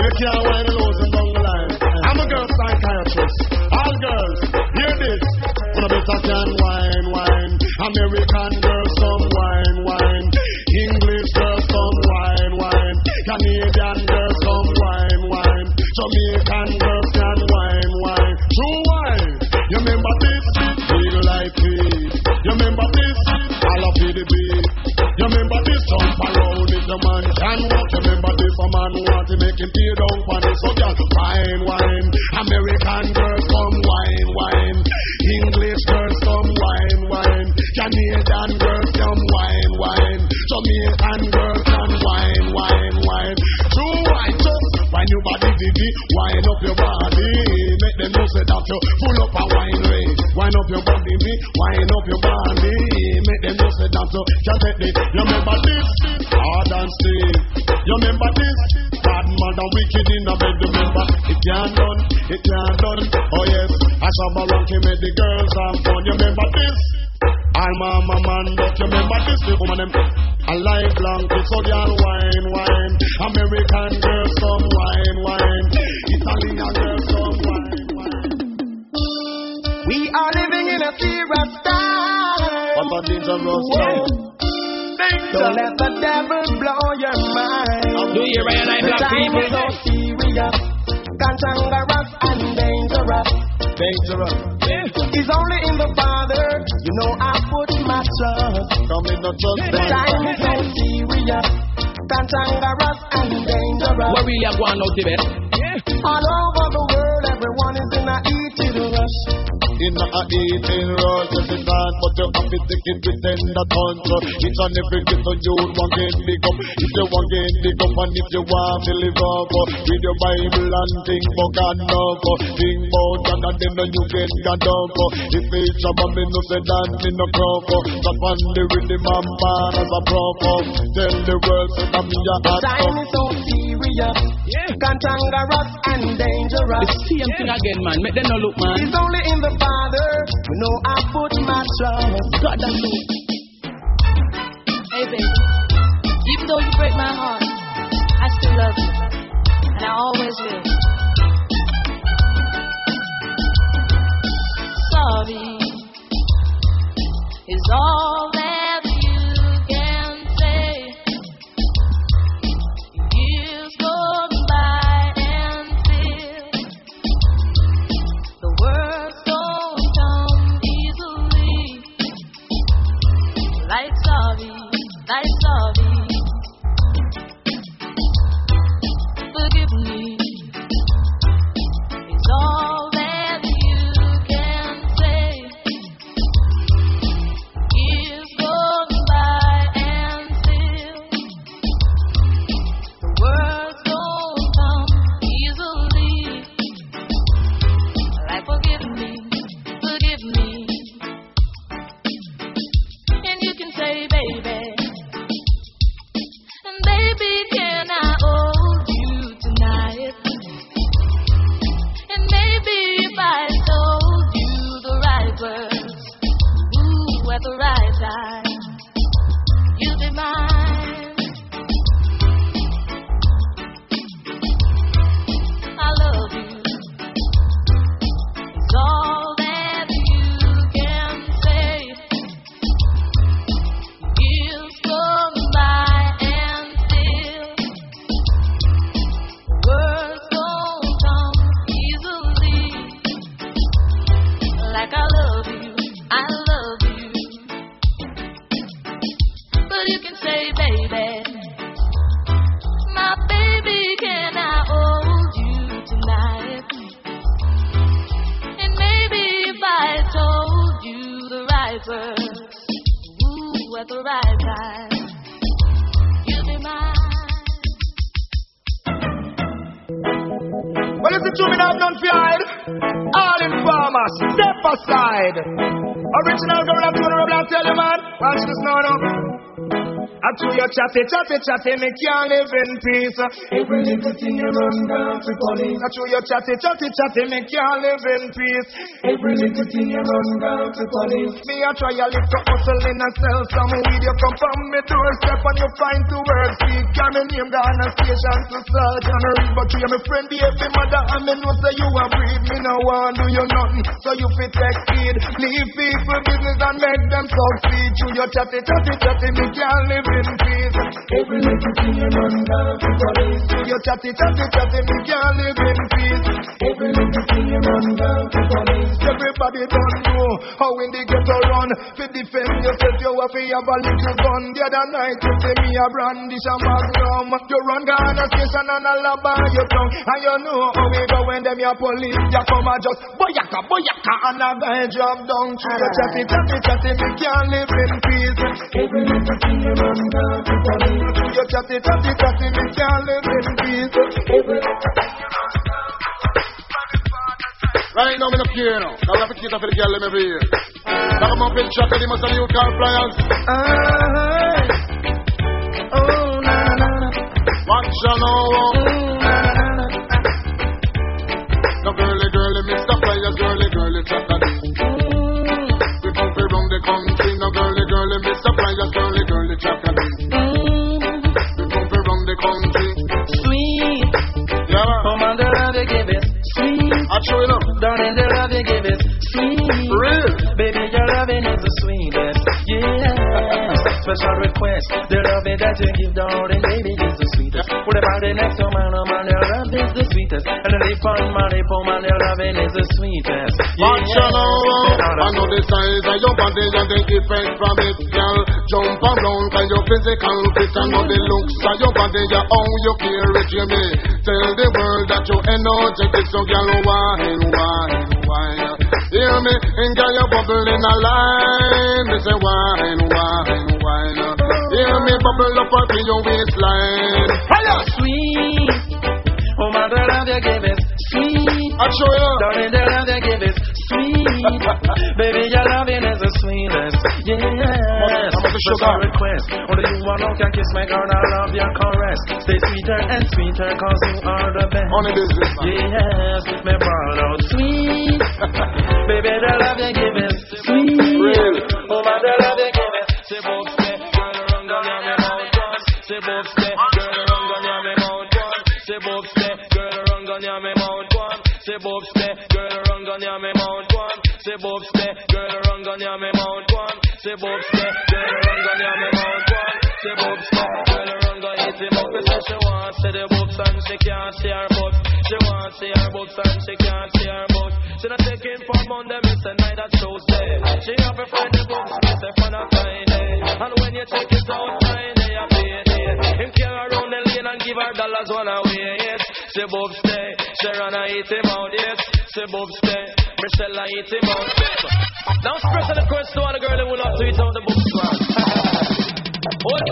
You can't wine alone and down the. I'm a girl psychiatrist. All girls, hear this. When a better can wine, wine. American girls if your man can walk. This? A man want to make him tear down for this. So girl, wine, wine. American girls come wine, wine. English girls come wine, wine. Canadian girls come wine, wine. Jamaican girls wine your body, baby. Wine up your body. Make them know say that you full up a wine way. Wine up your body, me. Wine up your body. Make them know say that you can take the. You remember this? Hard and still. You remember this? Bad and wicked in the bed. Remember it can't done. It can't done. Oh yes. I saw my monkey make the girls have fun. You remember this? I'm a man, but you remember this the woman them I like blanket, so girl wine, wine American girls some wine, wine Italian girls some wine, wine We are living in a serious time. What a dangerous time Don't let the devil blow your mind. Do you realize the time people? is so serious, cantankerous and dangerous. Dangerous It's only in the Father, know I put my trust. Come in the trust The time is so serious, cantankerous and dangerous. What really are going out there? All over the world, everyone is in a heated rush. In a eating rush, yes it can But you have to take it with tender touch So Each and every little you want get big up If you want get big up and if you want to live up uh, Read your Bible and think about God love uh, Think about God and then you get God up uh. If it's a man, me no say that me no crop uh. Stop on the rhythm and bar as a prop uh. Tell the world say that me a The hot time is so serious, cantankerous and dangerous. The same thing again, man. Make them no look, man. It's only in the Father, you know I put my trust. God, it. Hey, baby. Even though you break my heart, I still love you. And I always will. Sorry is all that I to your chatty, chatty, chatty, me can't live in peace. Every little thing you run down to police. I to your chatty, chatty, chatty, me can't live in peace. Every little thing you run down to police. Me I try a little hustle in a sell some weed. You come from me doorstep and you find to work. Speak, can me name down a station to search and read. But you me friend, be every mother, and me know say you a breed. Me no want do you nothing, so you fit take speed. Leave people business and make them succeed. To your chatty, chatty, chatty, me can't live in peace. Every little thing you run down to police. To your chatty, chatty, chatty, me can't live in peace. Every little thing you run down to police. Everybody don't know how in the ghetto run. To defend yourself, you have to have a little gun. The other night you see me a brandish a magnum. You run Ghana station and a lab on your tongue. And you know how we go when them your police. You come and just boyaka, boyaka, and a guy drop down. To your chatty, chatty, chatty, me can't live in peace. Every little thing you run chatty, chatty, chatty, me can't live in peace. Thing you Right now, in a piano. Now, I have to keep up for the girl in my ear. Now, I'm up in shot, and he must have new car flyers. Ah, oh, na na na. Watch ya now. Mm. Girly, girly, Mr. Flyers, girly, girly, chocolate. We bump around the country. Sweet. Yeah. Come on, the love you give it. Sweet. I show you now. Darling, the love you give it. Sweet. Real. Baby, your loving is the sweetest. Special request. The loving that you give, darling, baby, is the sweetest. What about the next man? Oh, man, your love is the sweetest. And the my lip, oh, man, your loving is the sweetest. I know the size of your body and the effect from it, girl. Jump around, cause your physical fit. I know the looks of your body, yeah, how you carry it, you may. Tell the world that you energetic, so girl, wine, wine, wine. Hear me, and girl, you bubble in a line. Me say wine, wine, wine. Hear me bubble up up in your waistline. Hiya! Sweet. Oh, man, the love you give it. Sweet. I show you. Darling, the love you give it. Sweet. Baby, your loving is the sweetest. Oh, yeah. I'm a sugar. request. Only you alone can kiss my girl. I love your caress. Stay sweeter and sweeter, cause you are the best. On the business, man. Yes, me ball out sweet. Baby, the love you give it. Sweet. Real. Oh, the love you give it. Say Say both step, girl, run down your me mouth once. Say both step, girl, run down your me mouth once. Say both step, girl, run down your me mouth once. Say both step, girl, run down hit him up. Say she want see the boobs and she can't see her butt. She want see her boobs and she can't see her butt. She not taking for Monday, say. She have a friend a And when you check it out, Friday a payday. Around the lane and give her dollars bob stay, she eat him out. Yes. Bob stay, Michelle eat him out. Now the curse to all the who will not tweet out the books man.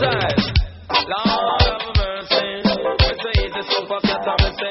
Time, Lord have mercy. It's so fast that I'm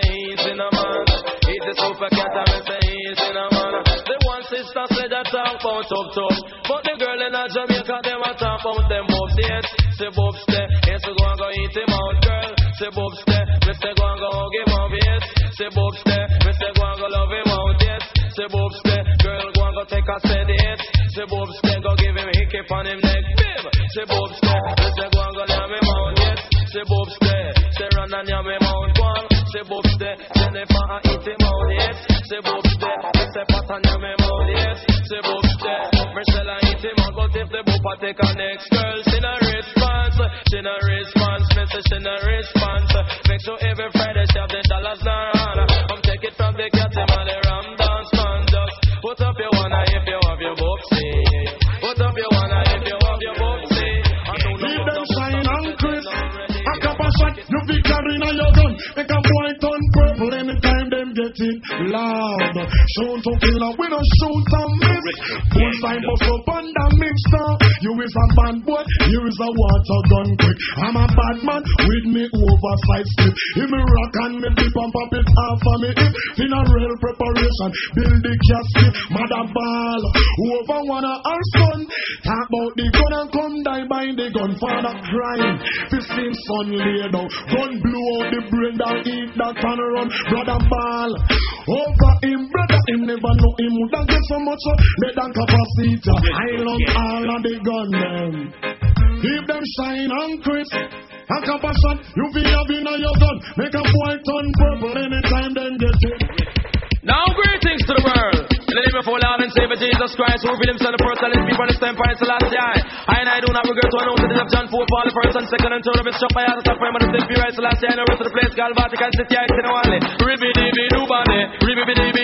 Say bobs stay. Yes, go and go eat him out, girl. Say bobs stay. Me say go and go hug him out, yes. Say bobs stay. Me say go and go love him out, yes. Say bobs. Girl, go and go take a set, yes. Say bobs. Go give him hickey on him neck, bim. Say bobs stay. Me say go and go love him out, yes. Say bobs stay. Say run and yam him out, go on. Say bobs stay. Jennifer and eat him out, yes. Say bobs stay. Me say pat and yam him out, yes. Say bobs stay. Michelle eat him out, but if the boop take a next girl, she no response. She no response. Me she no response. Make sure every Friday she have the dollars in her hand. Come take it from the cat him and the ram dance man. Just put up your eye if you have your boopsie. Put up your eye if you have your boopsie. Leave them shine and crisp. A couple shot, you be carrying on your gun. Make a boy turn purple anytime them get it loud. Shoot to kill and we don't shoot and miss. One time bust up the mixer. You is a bad boy, you is a water gun quick. I'm a bad man with me oversized slip. If me rock and me dip and pop it off of me hip. Funeral preparation, build the casket. Mother ball, whoever wanna our son. Talk about the gun and come die by the gun. Father crying, fifteen son laid out. Gun blew out the brain down, eat that and run. Brother ball, over him, brother him never know him would get so much uh, let than capacity. I love all of the gun them. Keep them shine and crisp. A couple shot, you be having on your gun. Make a boy turn purple anytime them get it. Now greetings to the world. In the name of our Lord and Savior Jesus Christ, who revealed himself the first and his people this time for his last day. I and I do not regret to announce it is of John 4, Paul, the first and second and third of his shop. I have to frame on the same period, the last day, and the rest of the place, God, Vatican City, I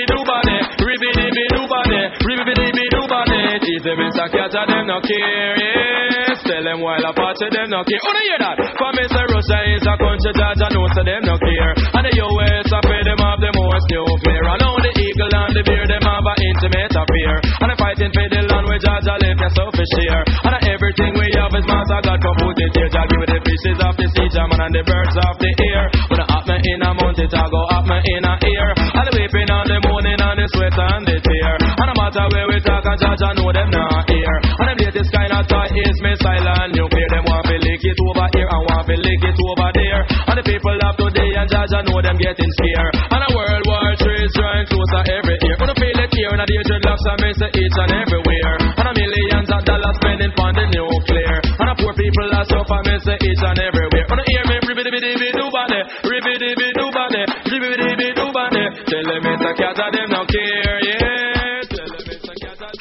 doo body, ribby dibby doo body, ribby dibby doo body. Easy, Mr. Catcher, them no care, yes. Tell them while I party, them no care. Oh, no, hear that? For Mr. Russia is a country I know, so them no care. And the US, I pay them off the most nuclear. I know the eagle and the bear, them have an intimate affair. And I'm fighting for the land where Georgia live, that's so share. And everything we have is master God come put it here. Jah give the fishes of the sea, Jah and the birds of the air. When I up me in a mountain, I go up me in a ear. And the weeping on the morning and the sweat and the tear. And no matter where we talk, and Georgia know them not here. And them latest kind of toy is missile and nuclear. Them want to lick it over here and want to lick it over there. And the people of today and Georgia know them getting scared. And a World War III is drawing closer every year. I feel it here and the dreadlocks I miss it each and everywhere. And a millions of dollars spending on the nuclear. And a poor people are suffer miss it each and everywhere. I hear me ribby dibby dibby doo body, ribby dibby doo body, ribby dibby doo body. Tell them it's a cat and them no care, yeah. Tell them it's a cat and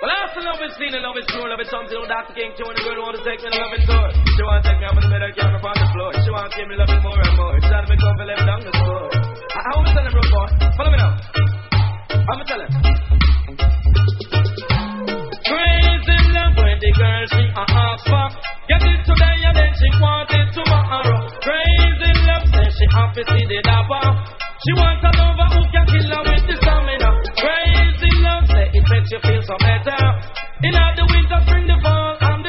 well, I still love seen it, love it, true, love it, something, oh, Dr. King, tune, the girl want to take me, love it, tour. She want to take me up in the middle, camera on the floor. She want to give me love more and more. She trying to make comfy, let me down the floor. I, want to tell him, real boy. Follow me now. I'm going to when the girl she a for. Get it today and then she it tomorrow. Love say she happy the. She wants a lover who can kill her with the stamina. Love say it makes you feel so better. In all the winter, spring, the fall, and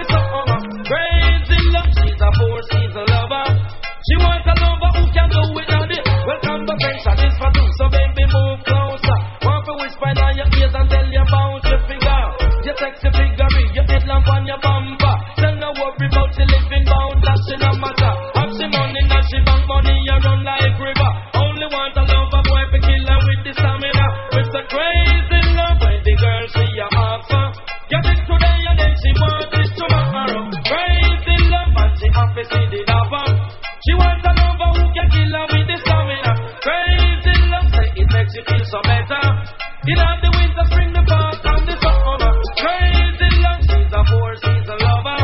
You love the winter, spring, the fall, and the summer. Crazy love, she's a four season lover.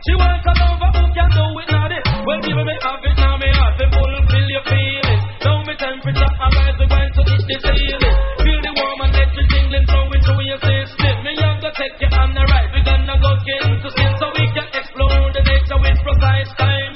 She wants a lover who can do it. Well, people may have it now, may have it fulfill your feelings. Down my temperature, I rise the wine to hit the ceiling. Feel the warm and let tingling flowing through your system. Me, I'm gonna take you on the ride. We're gonna go into sin so we can explore the nature with precise time.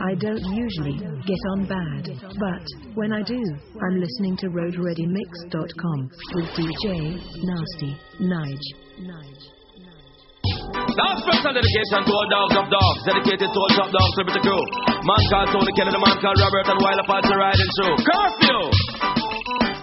I don't usually get on bad, but when I do, I'm listening to RoadReadyMix.com with DJ Nasty Nige. Now special dedication to all dogs of dogs, dedicated to all top dogs, Liberty Crew. Man called Tony Kelly, the man called Robert, and Wild Apache riding through. Curfew!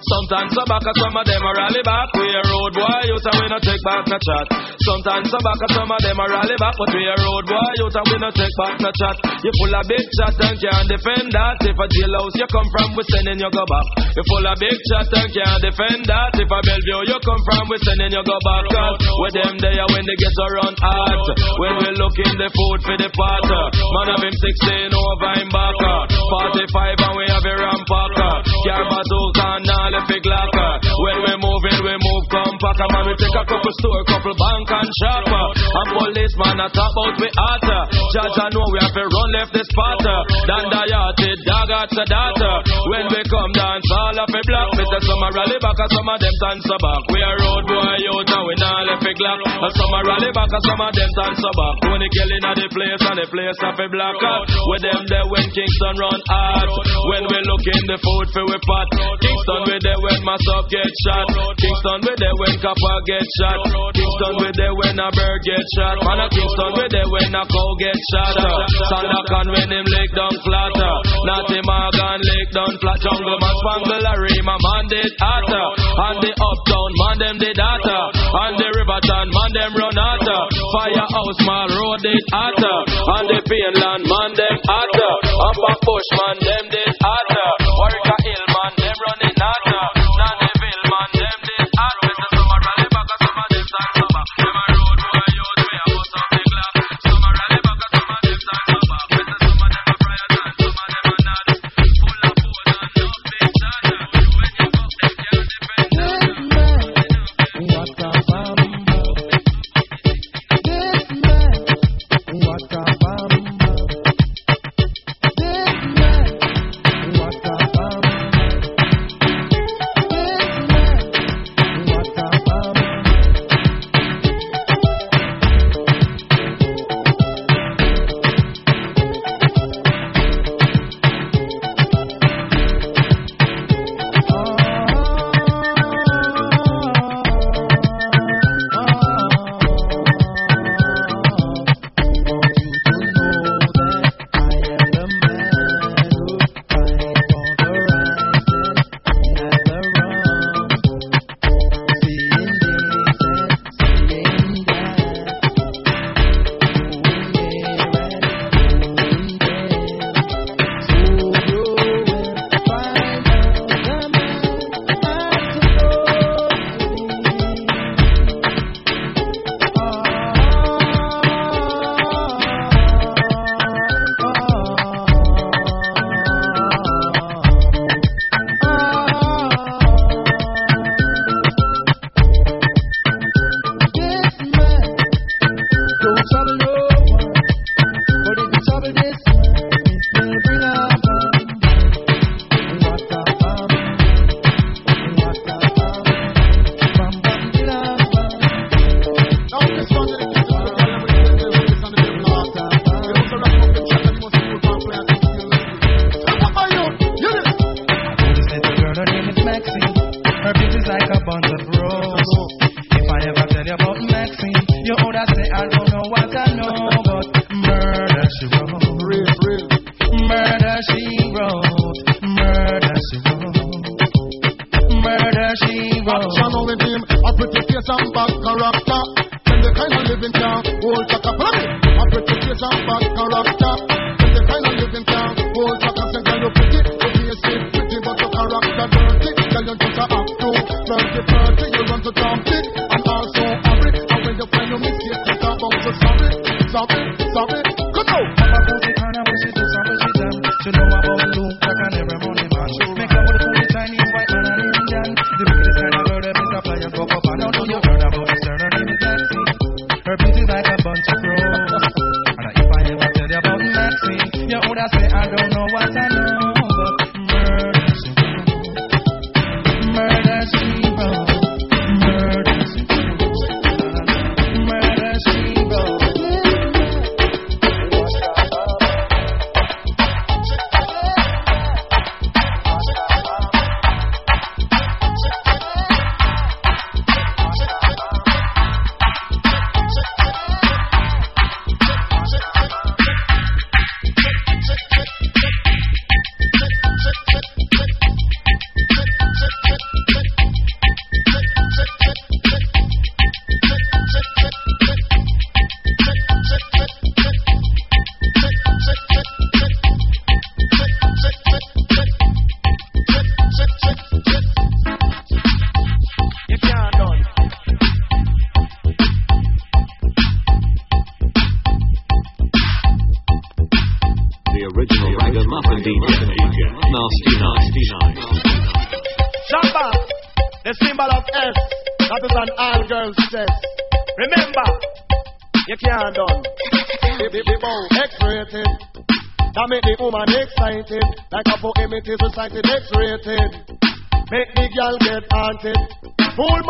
Sometimes I back, some of them are rally back. We a road boy, you say we no take back no chat. Sometimes I back, some of them are rally back, but we a road boy, you say we no take back no chat. You full of big chat and can't defend that. If a jailhouse you come from, we sending you go back. You full of big chat and can't defend that. If a Bellevue you come from, we sending you go back. Cause with them there when they get around hot. When we look in the food for the pot. Man have him 16 over him back. 45 and we have a rampacker. Car bazooka and all the big locker. When we move in, we move compact. Man, we take a couple store, couple bank and shop. Uh. And policeman, I talk about we hotter. Uh. Judge, I know we have to run left this spot. Uh. Dan Dayati, dog at the data. When we come dance, all of the block. We say some a rally back, and some of them dance back. We a road boy out, and we not left the glock. And some a rally back, and some of them dance back. When they killing at the place, and the place of a black out. With them there when Kingston run hard. When we look in the food for we pot. Kingston we there when my sub get shot. Kingston we there when copper get shot. Kingston we there when a bird get shot. Man a Kingston we there when a cow get shot. Sandakan when him leg down flat. Natty Morgan leg down flat. Jungle man spangle a ream a man did hotter. And the uptown man them did hotter. And the Riverton man them run hotter. Firehouse man road did hotter. And the Painland man them hotter. Upper Bush man them did hotter. Warwick Hill man them running hotter.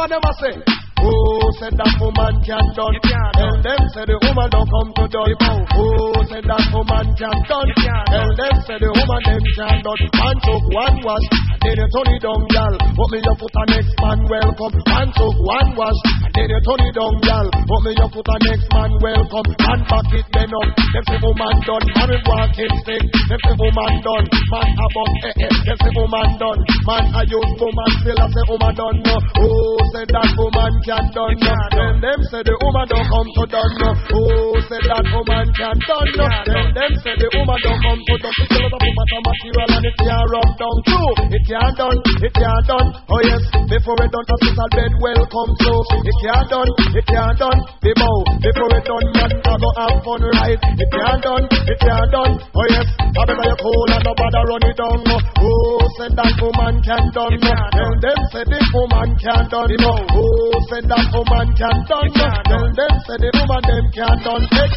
Fool man never say, woman don't come to done. No. Who said that woman can done? No. Then them say the woman don't come to done. It's a lot of woman material and it can't rub down too. It can't done. It can't done. Oh yes. Before it done, hospital bed welcome so. It can't done. It can't done. The bow. Before it done, man, I go have fun right. It can't done. It can't done. Oh yes. Woman can done? No. Tell them say the woman can't done. No. Who oh, said that woman can't done? No. Tell them say the woman them can done. X.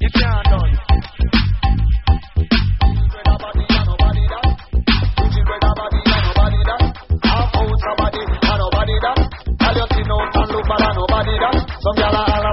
You can't done. Some gyal a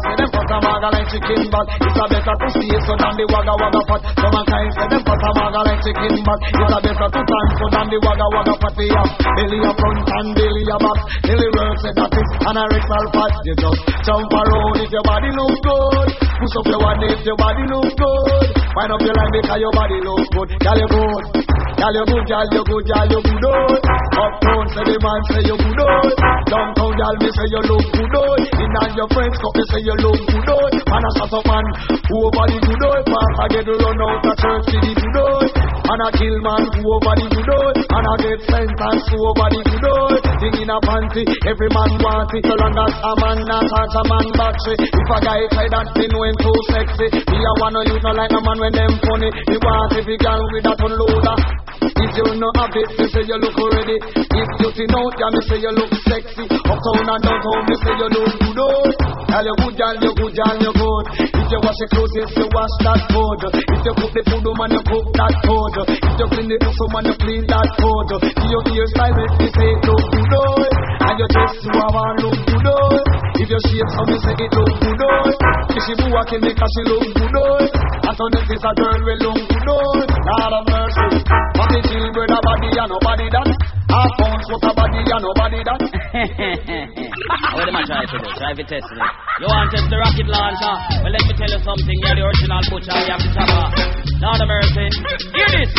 holla say them cut a maga like chicken bag. It's a better to see so than the wagga wagga fat. Some a kind say them cut a maga like chicken bag. It's a better to tan so than the wagga wagga fat. We have belly a front and belly a back. Belly work say that is anorectal fat. You just jump around if your body look good. Push up your one if your body look good. Wind up your line because your body look good. Gyal you good. Gyal you good, gyal you good, gyal you good. oh. Uptown say the man say you good. oh. Downtown gyal me say you look good. oh. In all your friends come me say you look good. oh. Man a shot up man who over the good. oh. Pastor get to run out of church to the good. oh. Man a kill man who over the good. oh. Man a get who over the good. oh. Thing in a panty every man want it. So long as a man not touch a man battery. If a guy try that thing when too sexy, me a wanna use no like no man when them funny. Me want every girl with that unloader. If you no have it, me say you look ready. If you thin out, yeah, me say you look sexy. Uptown and downtown, me say you look good. Oh, girl you good, girl you good, girl you good. If you wash your clothes, you wash that food. If you cook the food, oh, man you cook that food. If you clean the house, oh, man you clean that food. If your hairstyle, me say look good. Oh, and your dress, you have on look good. Oh, if your shape, so me say it look good. Oh, if she move walking, make her she look good. And so next is a girl will look good. Oh, Lord of mercy. But the children a body and nobody that. Half pounds what a body and nobody that. what am I trying to do? Try to test it. You want to test the rocket launcher? Well, let me tell you something. You're the original butcher. You have the chopper. Lord of mercy. Hear this.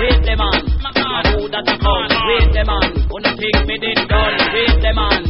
Wait the man. Who that a come? Wait the man. No think me did done? Wait the man.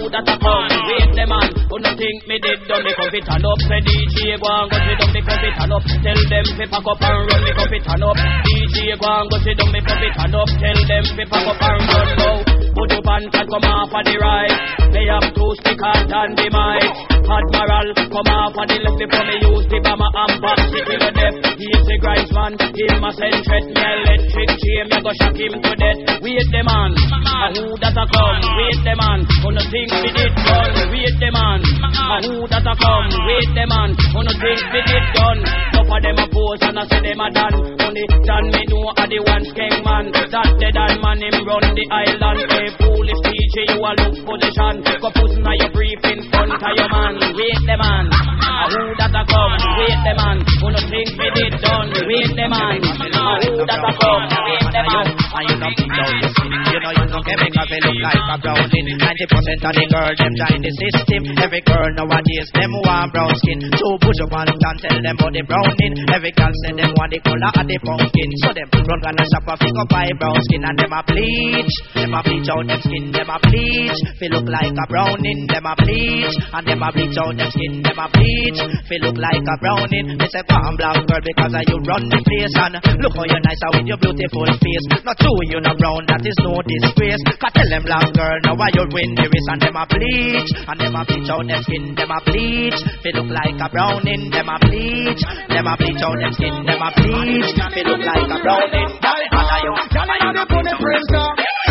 Who that a come? Wait the man. No think me did done? Me come fit turn up. Say DJ go and go sit down. Me come fit turn up. Tell them fi pack up and run. Me come fit turn up. DJ go and go sit down. Me come fit turn up. Tell them fi pack up and run now. Put your pants and come off of the right. They have two stickers and the mic. Admiral, come off of the left before me use the bomber and box it to the death. He's the grind man, a send threat. Me electric chain, me go shock him to death. Wait the man, a who that a come? Wait the man, who no think we did done? Wait the man, a who that a come? Wait the man, who no think we did done? Some of them a pose and I say them a done. Only John me know a the one skeng man. That dan man him run the island. Hey foolish DJ, you a look position. Go put na your brief in front of your man. Wait the man, a who that a come? Wait the man, who no think we did done? Wait the man, a who that a come? Wait the man. And you know keep down the skin. You know you know chemical they look like a brownie. Ninety percent of the girl them join the system. Every girl nowadays them want brown skin. So push up and can tell them about the browning. Every girl say them want the color of the pumpkin. So them run gonna shop a up buy brown skin and them a bleach. Them a bleach out them skin. Them a bleach. Feel look like a browning. Them a bleach and them a bleach out them skin. Them a bleach. Feel look like a browning. They say come black girl because you run the place and look how you nice with your beautiful face. Not true you no brown that is no disgrace. Cause tell them black girl, now why you win the race and them a bleach. And them a bleach out their skin, them a bleach. They look like a browning, them a bleach. Them a bleach out their skin, them a bleach. They look like a browning. Girl inna the pony printer,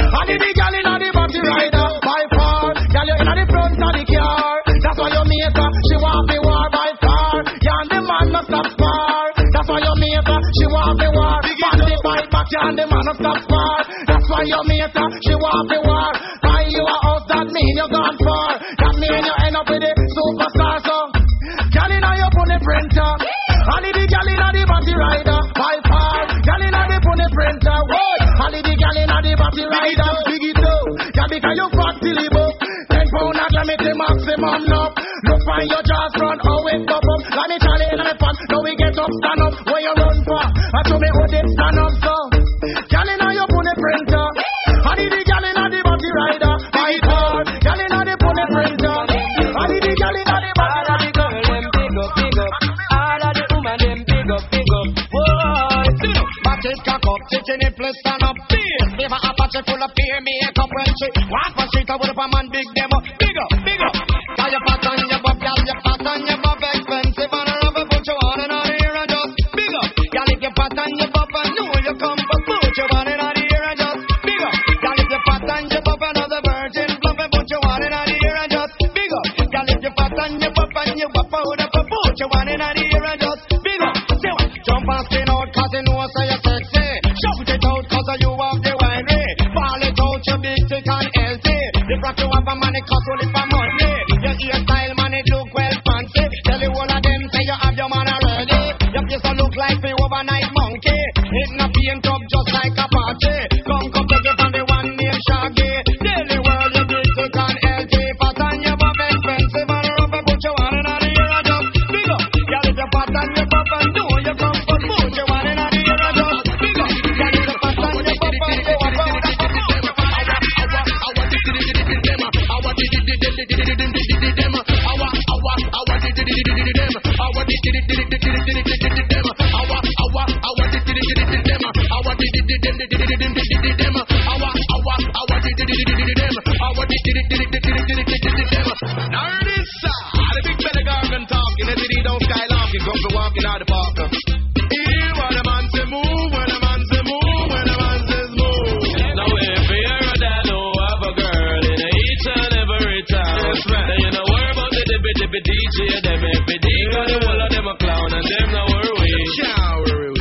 and the girl inna the body rider. By far, girl you inna the front of the car. That's why you meet. She want the war by far. You and the man no stop spar. That's why you meet. She want the war. Man the fight back, you and the man no stop spar. That's why you meet her. She want the war. Buy you a house, that mean you gone far. That mean you end up with the superstar. So, girl inna your pony printer, and the girl inna the body rider. By far, girl inna the pony printer. Whoa, and the girl inna the body rider. Big it up, girl because you fat till book. Ten pound a glam it the maximum now. Look find your jaws front, oh it up up. Let me tell you in the front, now we get up, stand up. Where you run for? I told me what it stand up so. Girl inna your pony printer, and the girl inna the body rider. Girl inna the pony printer, and the girl inna the body rider. Big up, big up. All of the woman them big up, big up. Boy, see no. Back it cock up, chicken it plus stand up. Beer, live a Apache full of beer, makeup when she walk on street. I would have a man big them up, big up, big up. Got your fat on your butt, gal, your fat on your butt, expensive and a rubber, put you on and on here and just big up. Gal, if you fat on your butt, I know you come, but put you on and on here and just big. Gal, if you fat on your butt, another virgin plump and put you on and on here and just big. Gal, if you fat on your butt and you butt out up, put you on and on here and just big up. Say what? Jump and spin out you know so you're sexy. Shout it out you have the winery. Ball it out, you big, thick and healthy. The rock you have a money cost only for money. Your hairstyle, man, it look well fancy. Tell you all of them say you have your man already. Your face look like the overnight monkey. It not paint up just like. Come, come, it the one. Daily world, you and and and Put the and up. Fat buff and know you come put the and if you fat on your buff and go up, Now side, the don't skylarking, comes to walking out the park. What the man say move, when the man say move, when the man says move. Now a have a girl in each and every town, you the DJ, them every D, cause the whole of them a clown and them no worry. Them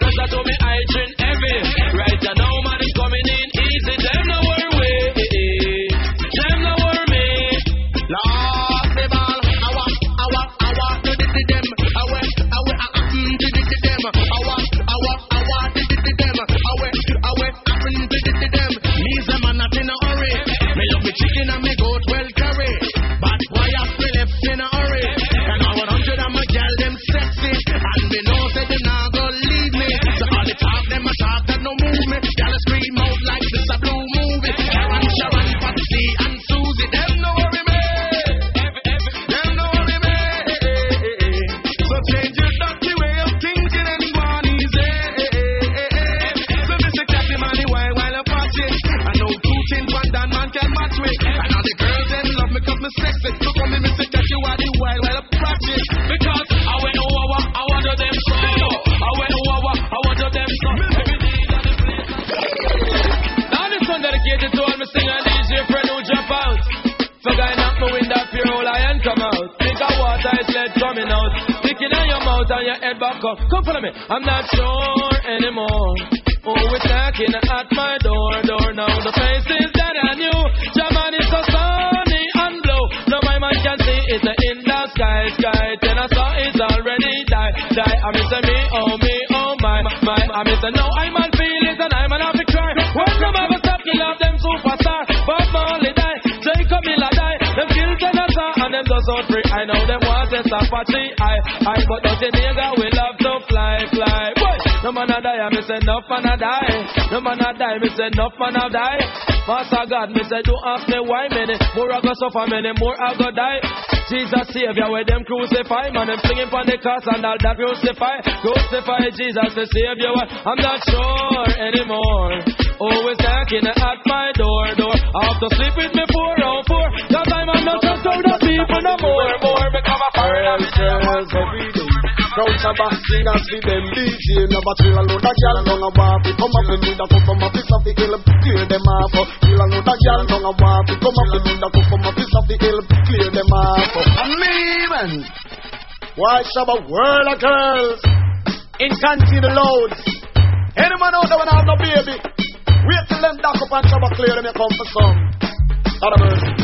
Cause I drink and your head back up. Come follow me. I'm not sure anymore. Oh, it's knocking at my door, door now. The faces that I knew. Jaman is so sunny and blue. Now my man can see it in the sky, sky. Then I saw it's already die, die. I miss me, oh me, oh my, my. I miss no, I'm out free. I know them want to stop I, I, but does the nigga we love to fly, fly. No man a die, me say enough man a die. No man a die, me say enough man a die. Master God, me say don't ask me why many more I go suffer, many more I go die. Jesus Savior, where them crucify, man, them singing on the cross and all that crucify, crucify Jesus the Savior. I'm not sure anymore. Always knocking at my door, door. I have to sleep with me four on four. I'm not just out the people no more, more. Become a Girls, girls, every day. Crowds are bashing and see them DJ Never chill a load of gal down a Fi come up with me that come from a piece of the hill. Clear them off. Chill a load of gal down a Fi come up with me that come from a piece of the hill. Clear them off. Man Why shove a world of girls In country the loads? Any man out there when I have no baby? Wait till them dock up and shove a clear them you come for some Out of mercy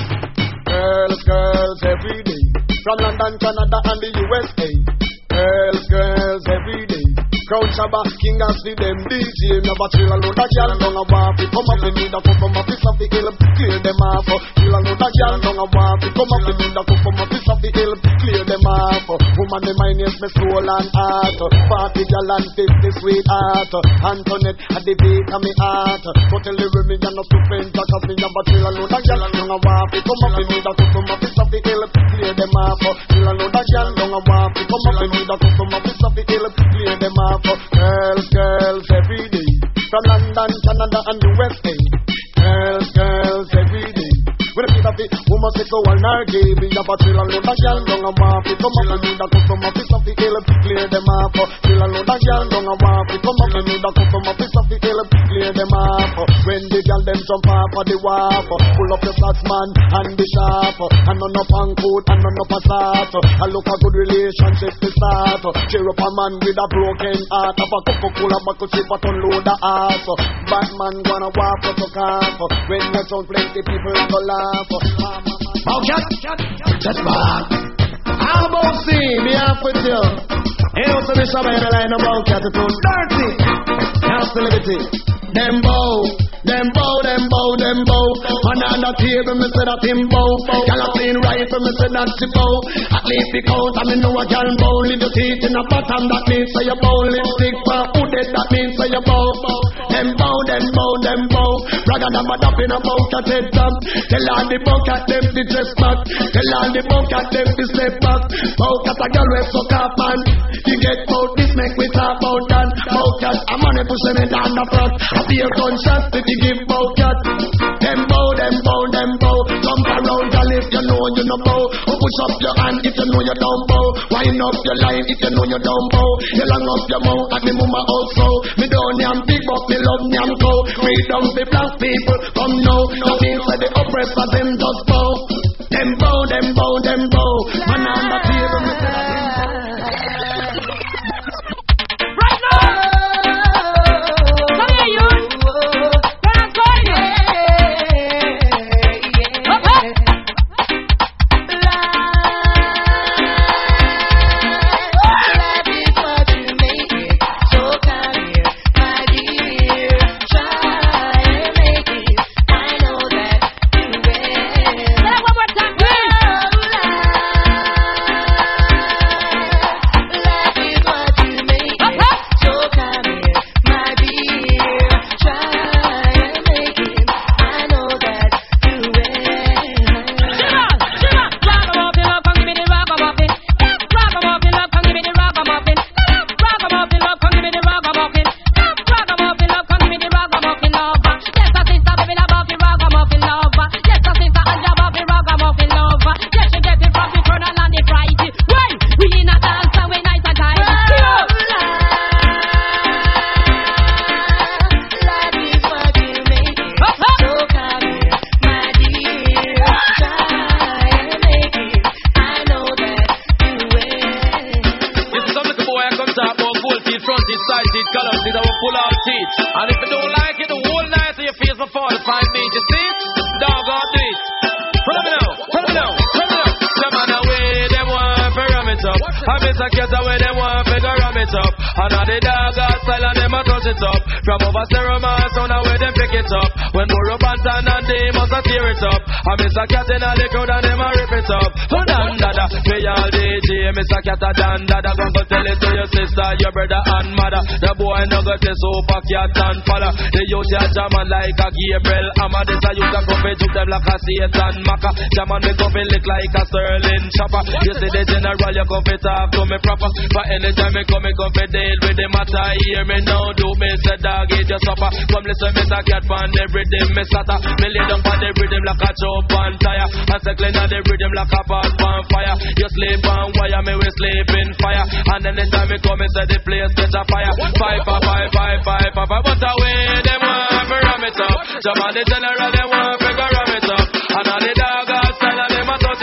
Girls, girls every day. From London, Canada and the USA Girls, girls every day. Crown Shabba, King and see them DJ. Never chill a load of gal down a. Fi come up with me that come from a piece of the hill. Clear them off. Chill a load of gal down a. Fi come up with me that come from a piece of the hill. Clear off. Woman, the mind is me soul and heart. Party gal and fifty sweetheart. Antoinette at the beat of me heart. But tell the women you're not too friends. Cause me a load of gal down a. Fi come up with me that come a piece of the hill. Clear them off. Chill a load of gal down a. Fi come up with me that come a piece of the hill. Clear them off. Girls, girls every day. From London, Canada, and USA. Girls, girls every. When I feel of it, homosexual or gay, be a chill and load a gal down a. Fi come up and me that from a piece of the hill. Clear them off. Chill and load a gal down a. Fi come up and me that from a piece of the hill. Clear them off. When the gal them jump off of the wharf, pull up the flats man and the sharp, and none up on coat and none up a start. I look a good relationship to start. Cheer up a man with a broken heart. Have a Coca-Cola buckle chip a ton load of ass. Bad man gonna walk out to calf. When you sound plenty people go laugh. Okay, that's bad. How about see me half with you? Ain't no submission by the line about cat to dirty. Hostility. Them bow, them bow, them bow, them bow. The table, me say that him bow. Gyal a clean rifle, me say that she bow. At least because I me know a gyal bow. Little teeth in the bottom, that means say you bow. Lipstick for hooded, that means say you bow. Them bow, them bow, them bow. Bragga them a dap in a bow cat head top. Tell all the bow cat them the dress back. Tell all the bow cat them the step back. Bow cat a gyal wear suck up man. You get bout this make we talk about that. Bow cat a money push them in down the front. A beer gunshot if you give bow cat. Them bow, them bow, them bow. Jump around gyal if you know you no bow. Oh, push up your hand if you know you don't bow. Wind up your line if you know you don't bow. You long up your mouth at me mama also. Me don't yam big but me love yam cow. Freedom the black people come now. Means that the oppressor them just bow. Them bow, them bow, them bow. Man on the table a cat where them want figure ram it up. And all the dog style and them a touch it up. From over Ceremony, sound and where them pick it up. When Moro Bantan and they must a tear it up. And Mr. Cat in all the crowd and them a rip it up. Oh, dan dada, me all DJ, Mr. Cat a dan dada. Go go tell it to your sister, your brother and mother. The boy no go say Super Cat and follow. The youth ya jaman like a Gabriel. Amma this a youth a come juke them like a Satan Maka. Jaman me come lick like a Sterling chopper. You see the general, you come fi talk to me proper. But anytime me come, me come fi deal with the matter. Hear me now, do me say dog eat your supper. Come listen, me cat pan the rhythm, me slaughter. Me lay down on the rhythm like a chop on tire. And say clean on the rhythm like a pot on fire. You sleep on wire, me we sleep in fire. And anytime me come, me say the place catch a fire. Five, five, five, five, five, five, five. But away, them want to ram it up. Jump on the general, they want to go ram it up. And all the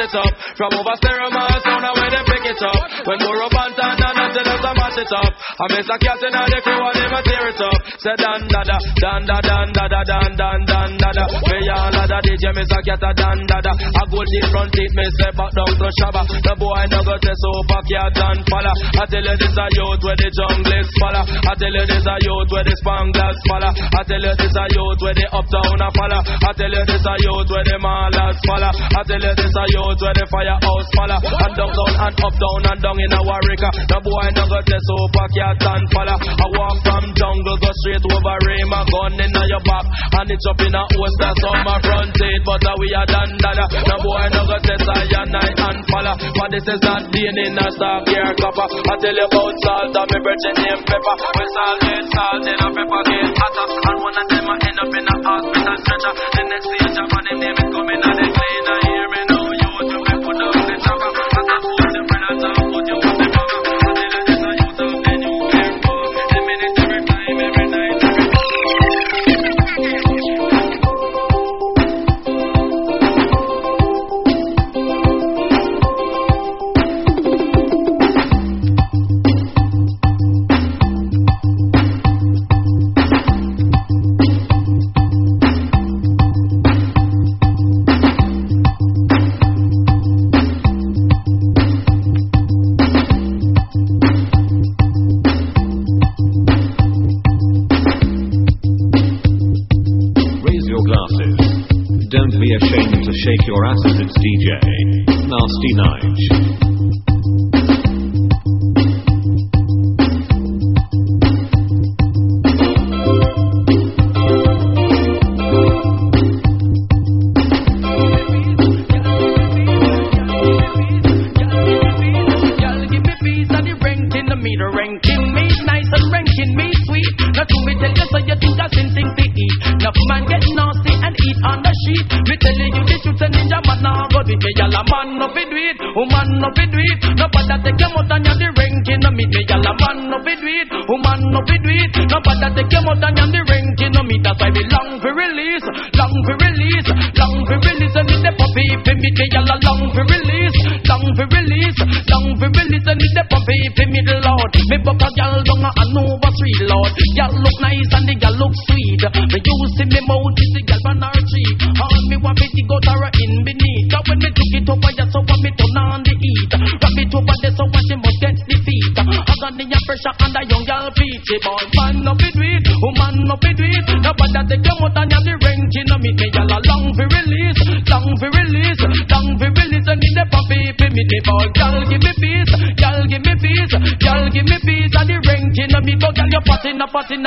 it up. From over stereo, sound away, they pick it up. When more up and down, and until them a mash it up. I miss a cat in the crew, and them a tear it up. Say dan da da, dan da dan da da dan dan dan da da. Me all a da DJ, miss a cat a dan da da. A gold in front seat, me say back down to Shabba. The boy no go say Super Cat and falla. I tell you this a youth where the jungle is falla. I tell you this a youth where the spanglers falla. I tell you this a youth where the uptown a falla. I tell you this a youth where the mallas falla. I tell you this a youth where the firehouse falla. And downtown and uptown and down in a Warwick. The boy no go say Super Cat and falla. I walk from jungle go straight over rain, my gun in your back. And it's up in a host that's on my front seat. But uh, we are done dada. The boy no go say cyanide and falla. But this is not being in a stock here copper. I tell you about salt and me virgin name pepper. When salt salt in a pepper get hotter. And one of them I end up in a hospital stretcher. The next stage ashamed to shake your asses. It's DJ Nasty Nige.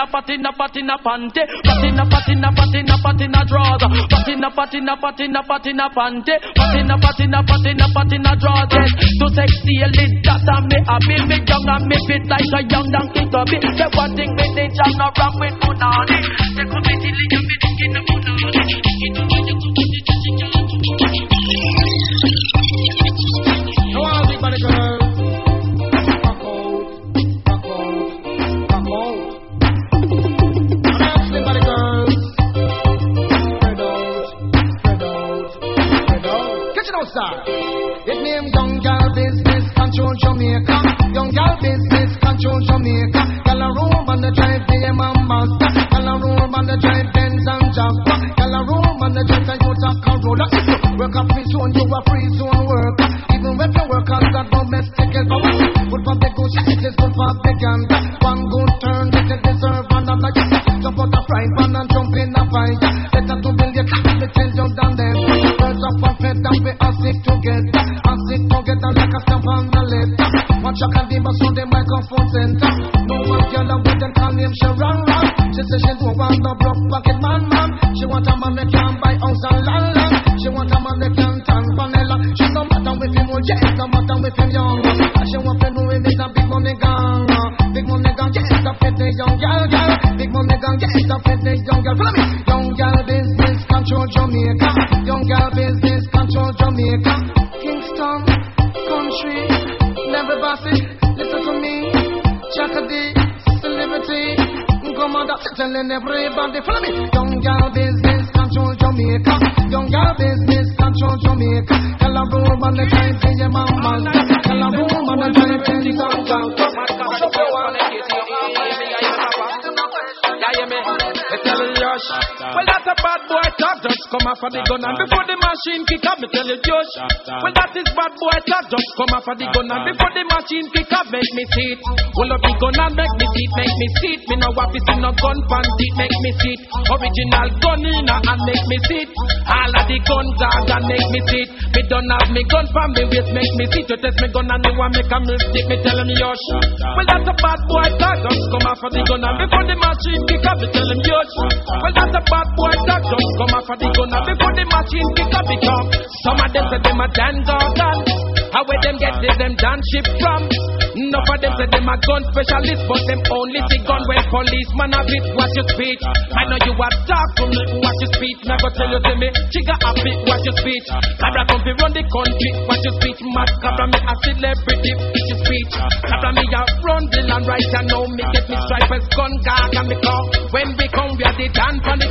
Patting a a patting a patting a panty, patting a patting a patting a patting a drawers, a patting a patting a patting a panty, patting a patting a patting a patting a drawers. Yes, to sexy lit that and me happy, me young and me fit like a young donkey to be. Say one thing me they jam no wrong with for the gun and before the machine kick up, me tell you, Josh. Well, that is bad boy, that just come up for the gun and before the machine kick up, make me sit. Well, up the gun and make me sit, make me sit. Me no wapi see no gun panty, make me sit. Original gun in and make me sit. All of the guns are and make me sit. Me don't have me gun for me waist, make me sit. You test me gun and you want make a mistake, me tell him, Josh. Well, that's a bad boy, that just come up for the gun and before the machine kick up, me tell him, Josh. Well, that's a bad boy, that just come up for the gun and machine pick up it up. Some of them say them a dance organ. How where them get this them dance ship from? Enough of them say them a gun specialist, but them only see gun when policeman have it. Watch your speech. I know you are talk from me. Watch your speech. Never go tell you to me Chigger a bit. Watch your speech. Cobra come fi run the country. Watch your speech. Mad Cobra me a celebrity. Watch your speech. Cobra me a run the land right. I know me get me stripes gun gag and me call. When we come we are the dance on the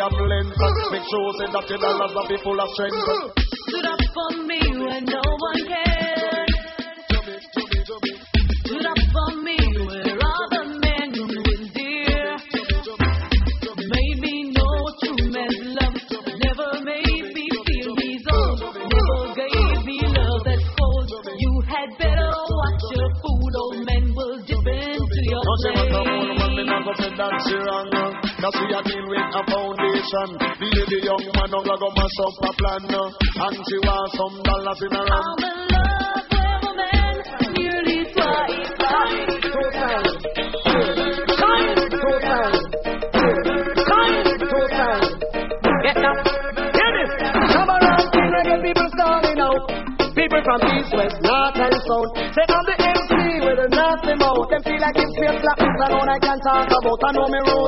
ambulance. Make sure that that the dollars are be full of strength. up a plan, and she wants some dollars in her hand. I'm in love with a man. Nearly twice. People from east, west, north and south. Say I'm the MC with a nasty mouth Them feel like it's fierce, like I know I can't talk about. I know me rules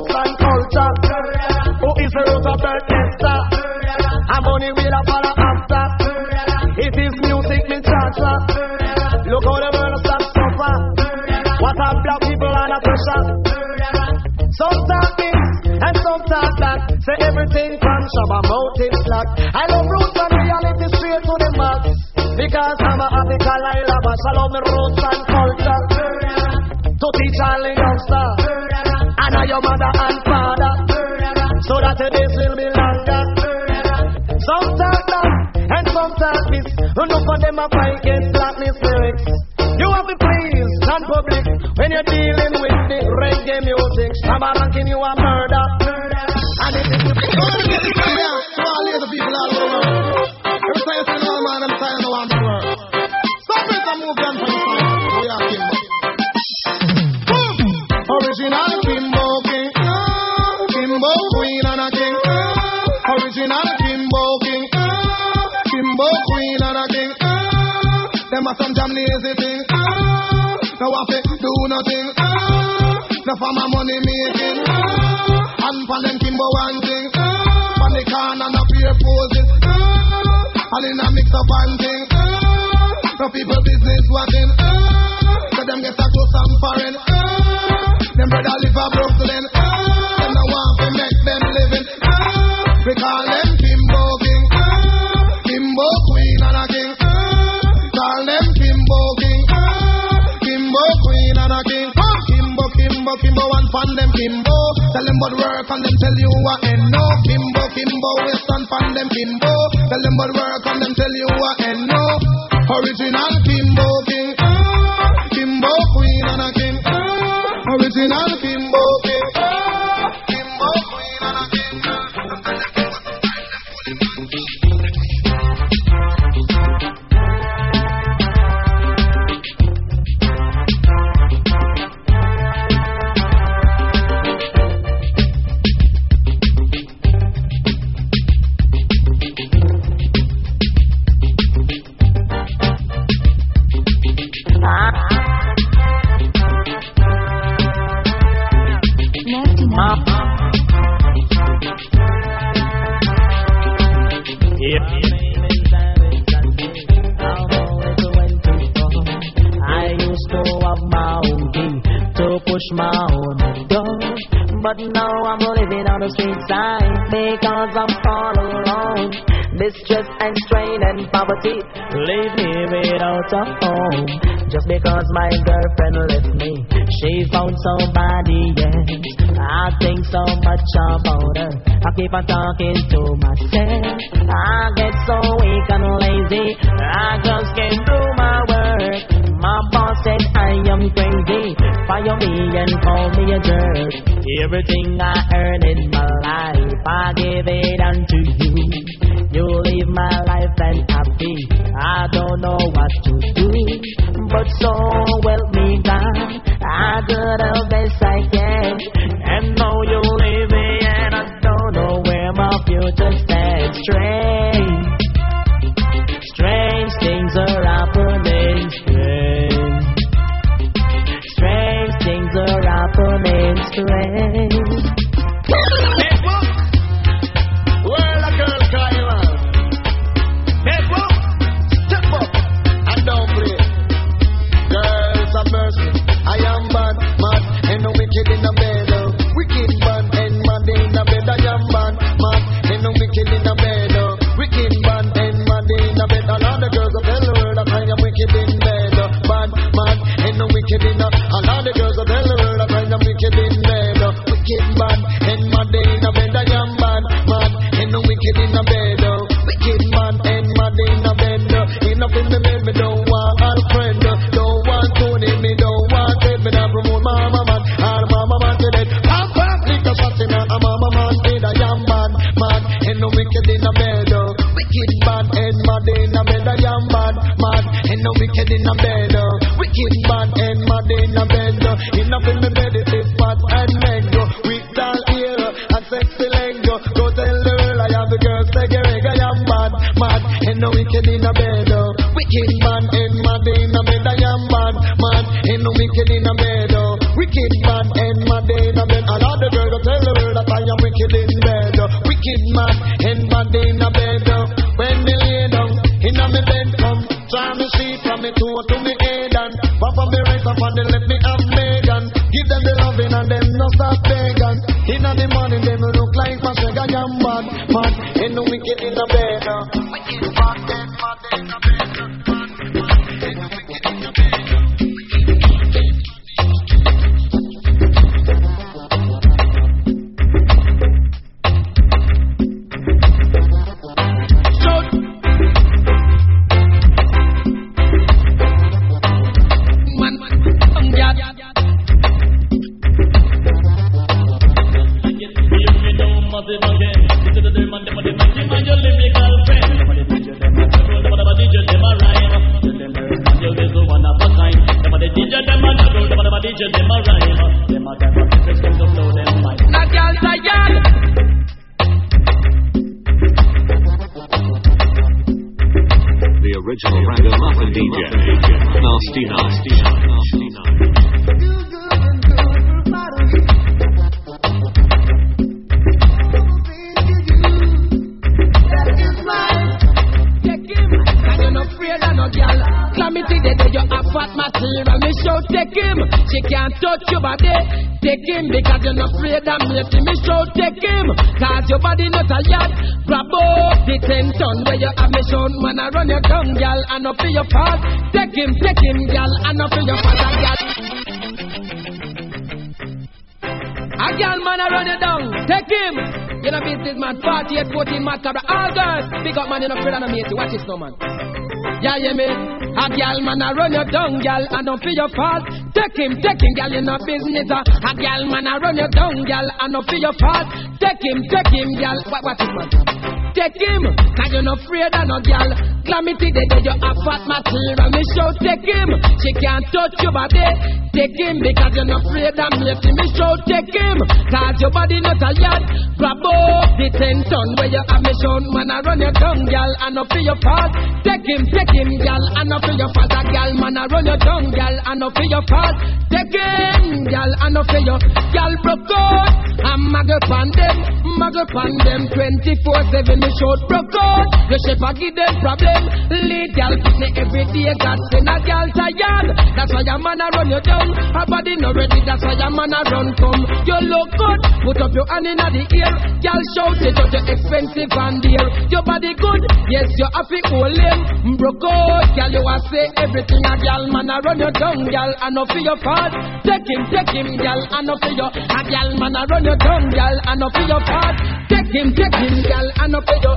man a run you down, girl, and don't feel your fault. Take him, take him, girl, you know business. uh. A girl man a run you down, girl, and don't feel your fault. Take him, take him, girl. What, what is man? Take him, cause you're not afraid of no girl. Calamity, they do you have fat material. Me show take him, she can't touch your body. Take him because you're not afraid of me. See me show take him, cause your body not a yard. Grab up the where you have me shown. Man, I run your tongue, girl, and not for your fault. Take him, take him, girl, and not for your father, girl. Man, I run your tongue, girl, and not for your fault. Take him, girl, and not for your girl broke out. I'm muggle pan them, muggle pan them 24 7 me short broke out. The shape I give them problem. Lead pick me every day. God send a girl tired. That's why your man a run you down. Her body not ready. That's why your man a run come. You look good. Put up your hand in the ear. Girl shout it out. You expensive and dear. Your body good. Yes you happy hold him. Broke out. Girl you a say everything a girl man a run your down. Girl and not for your fault. Take him, take him, girl and not for your. A girl man a run you down. Girl and not for your fault. Take him, take him, girl and not for your.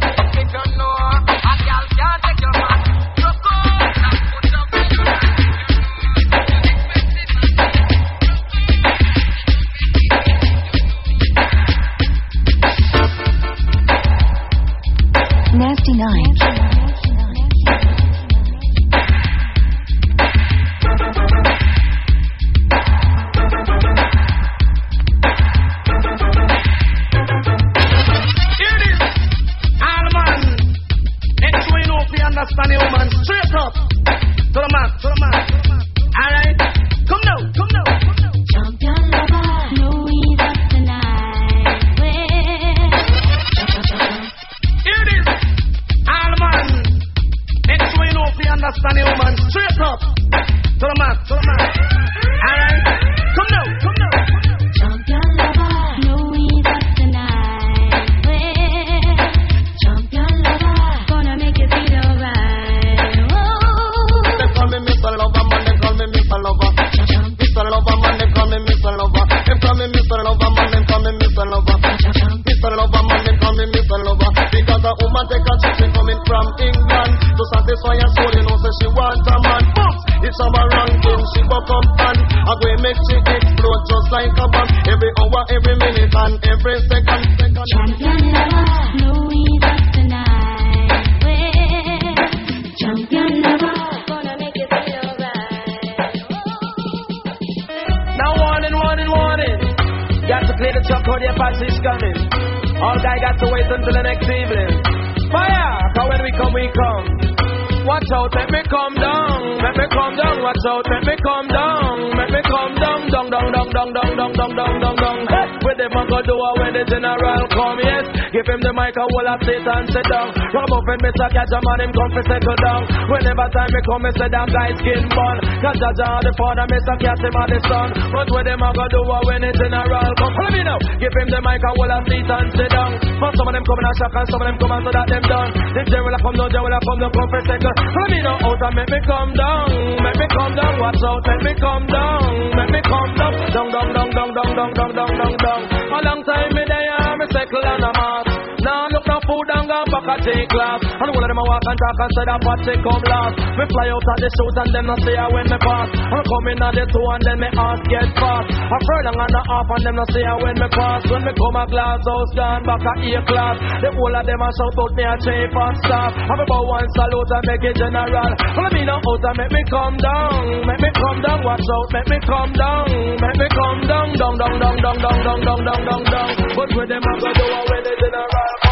Come, me say damn guy skin bun. Cause Jaja the father, Mr. Catch him and the son. But where them a go do it when the general come? Follow me now. Give him the mic, I will have sit and sit down. But some of them come in a shock and some of them come and so that them done. The general come down, general come down, come for settle. Follow me now out and make me come down. Make me come down, watch out, make me come down. Make me come down, down, down, down, down, down, down, down, down, down, down. A long time me there, me settle on a mass. Now look no food and go back a take class. And all of them I walk and talk and say that what they come last. Me fly out of the shoes and them not see how when me pass. I'm coming at the two and then me ass get fast. I furlong and a half and them not see how when me pass. When me come a glass house gone back a A class. The whole of them a shout out me a chief of staff. I'm about one salute and make it general. Well, I mean no out and make me come down. Make me come down, watch out. Make me come down. Make me come down, down, down, down, down, down, down, down, down, down. down. But where them a go do a when they general?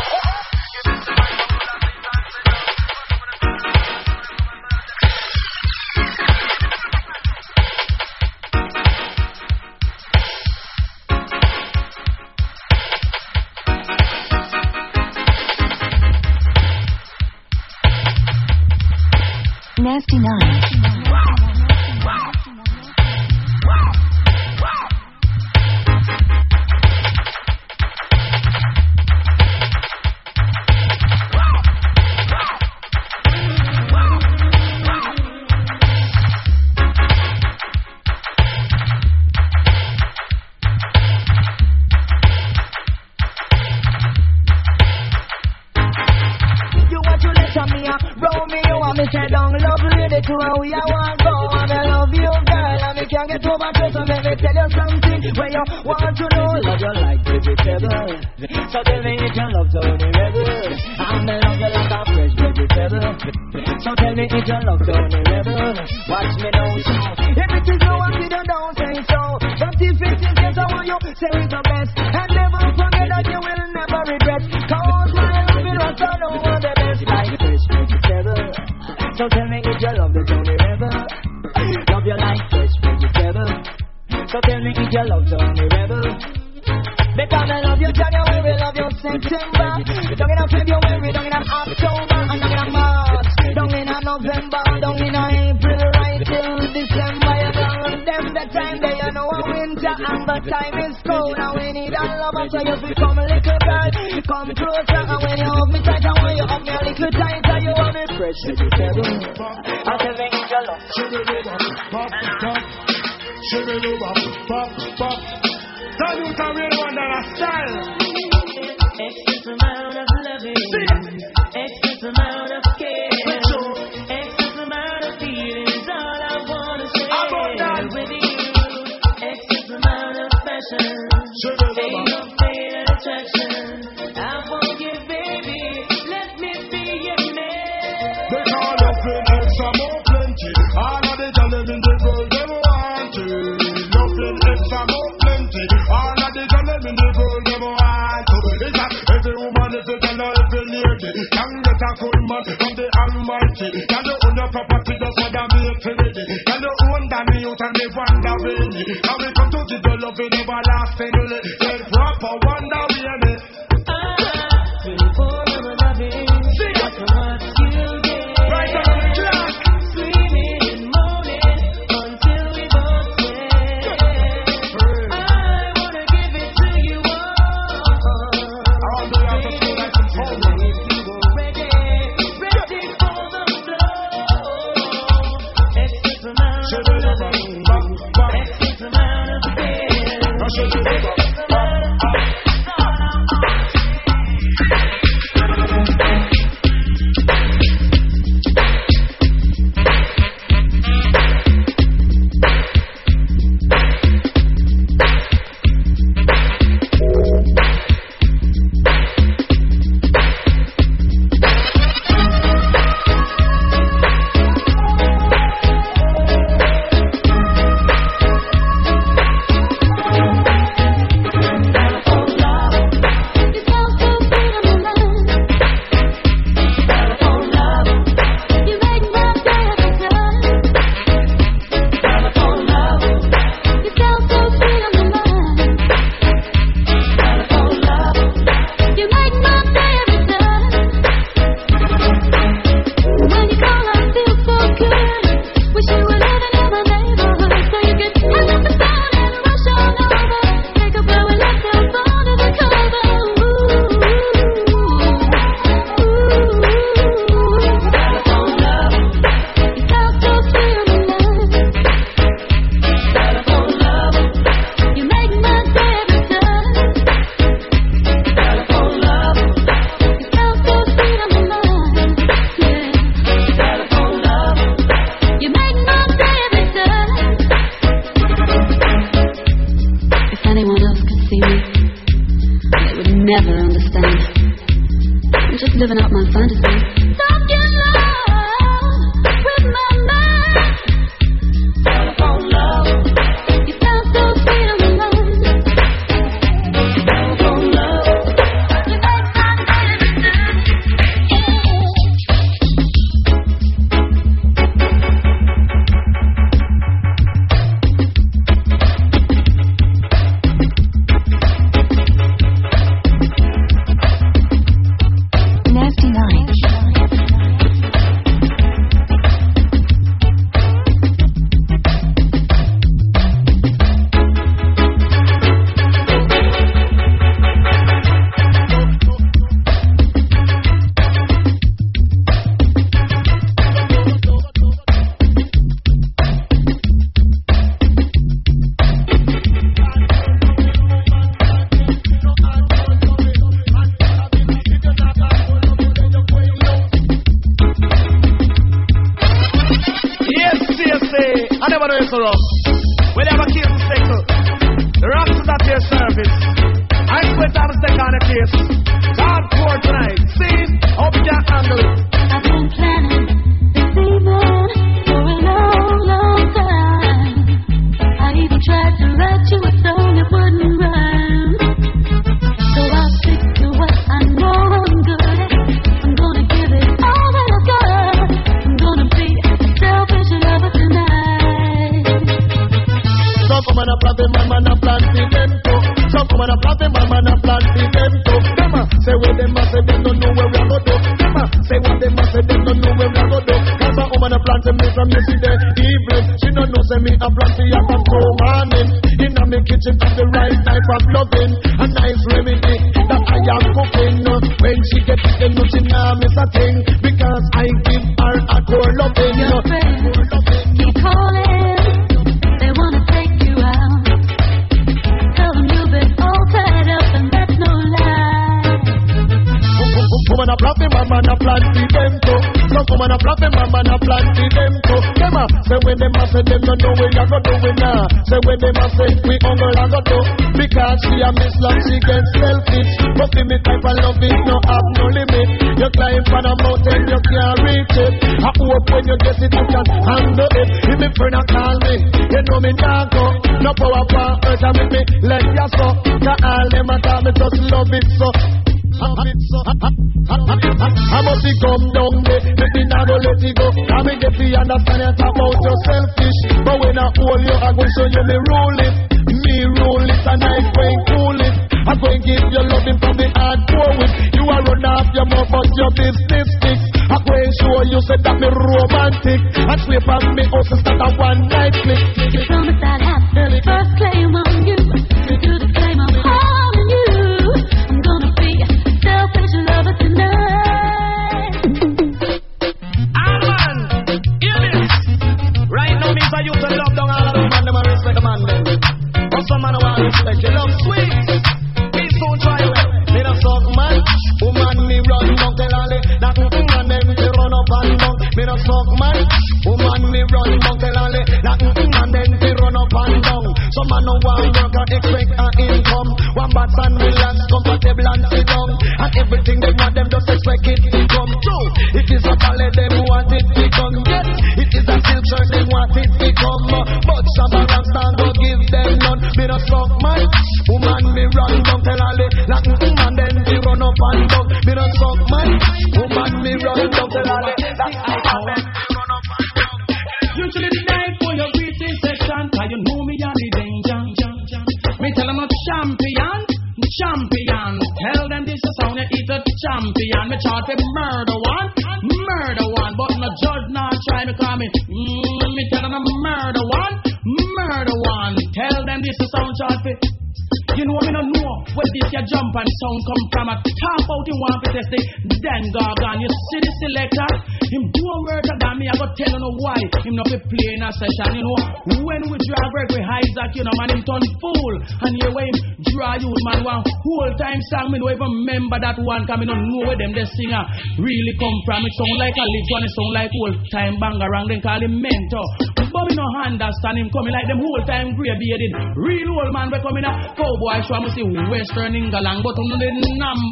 song, me don't even remember that one, cause me don't know where them the singer uh. really come from. It sound like a live one, it sound like old time banger, and then call him mentor. But me no understand him coming like them whole time grey bearded. Real old man, be coming a cowboy show, I must see Western England, but on the number.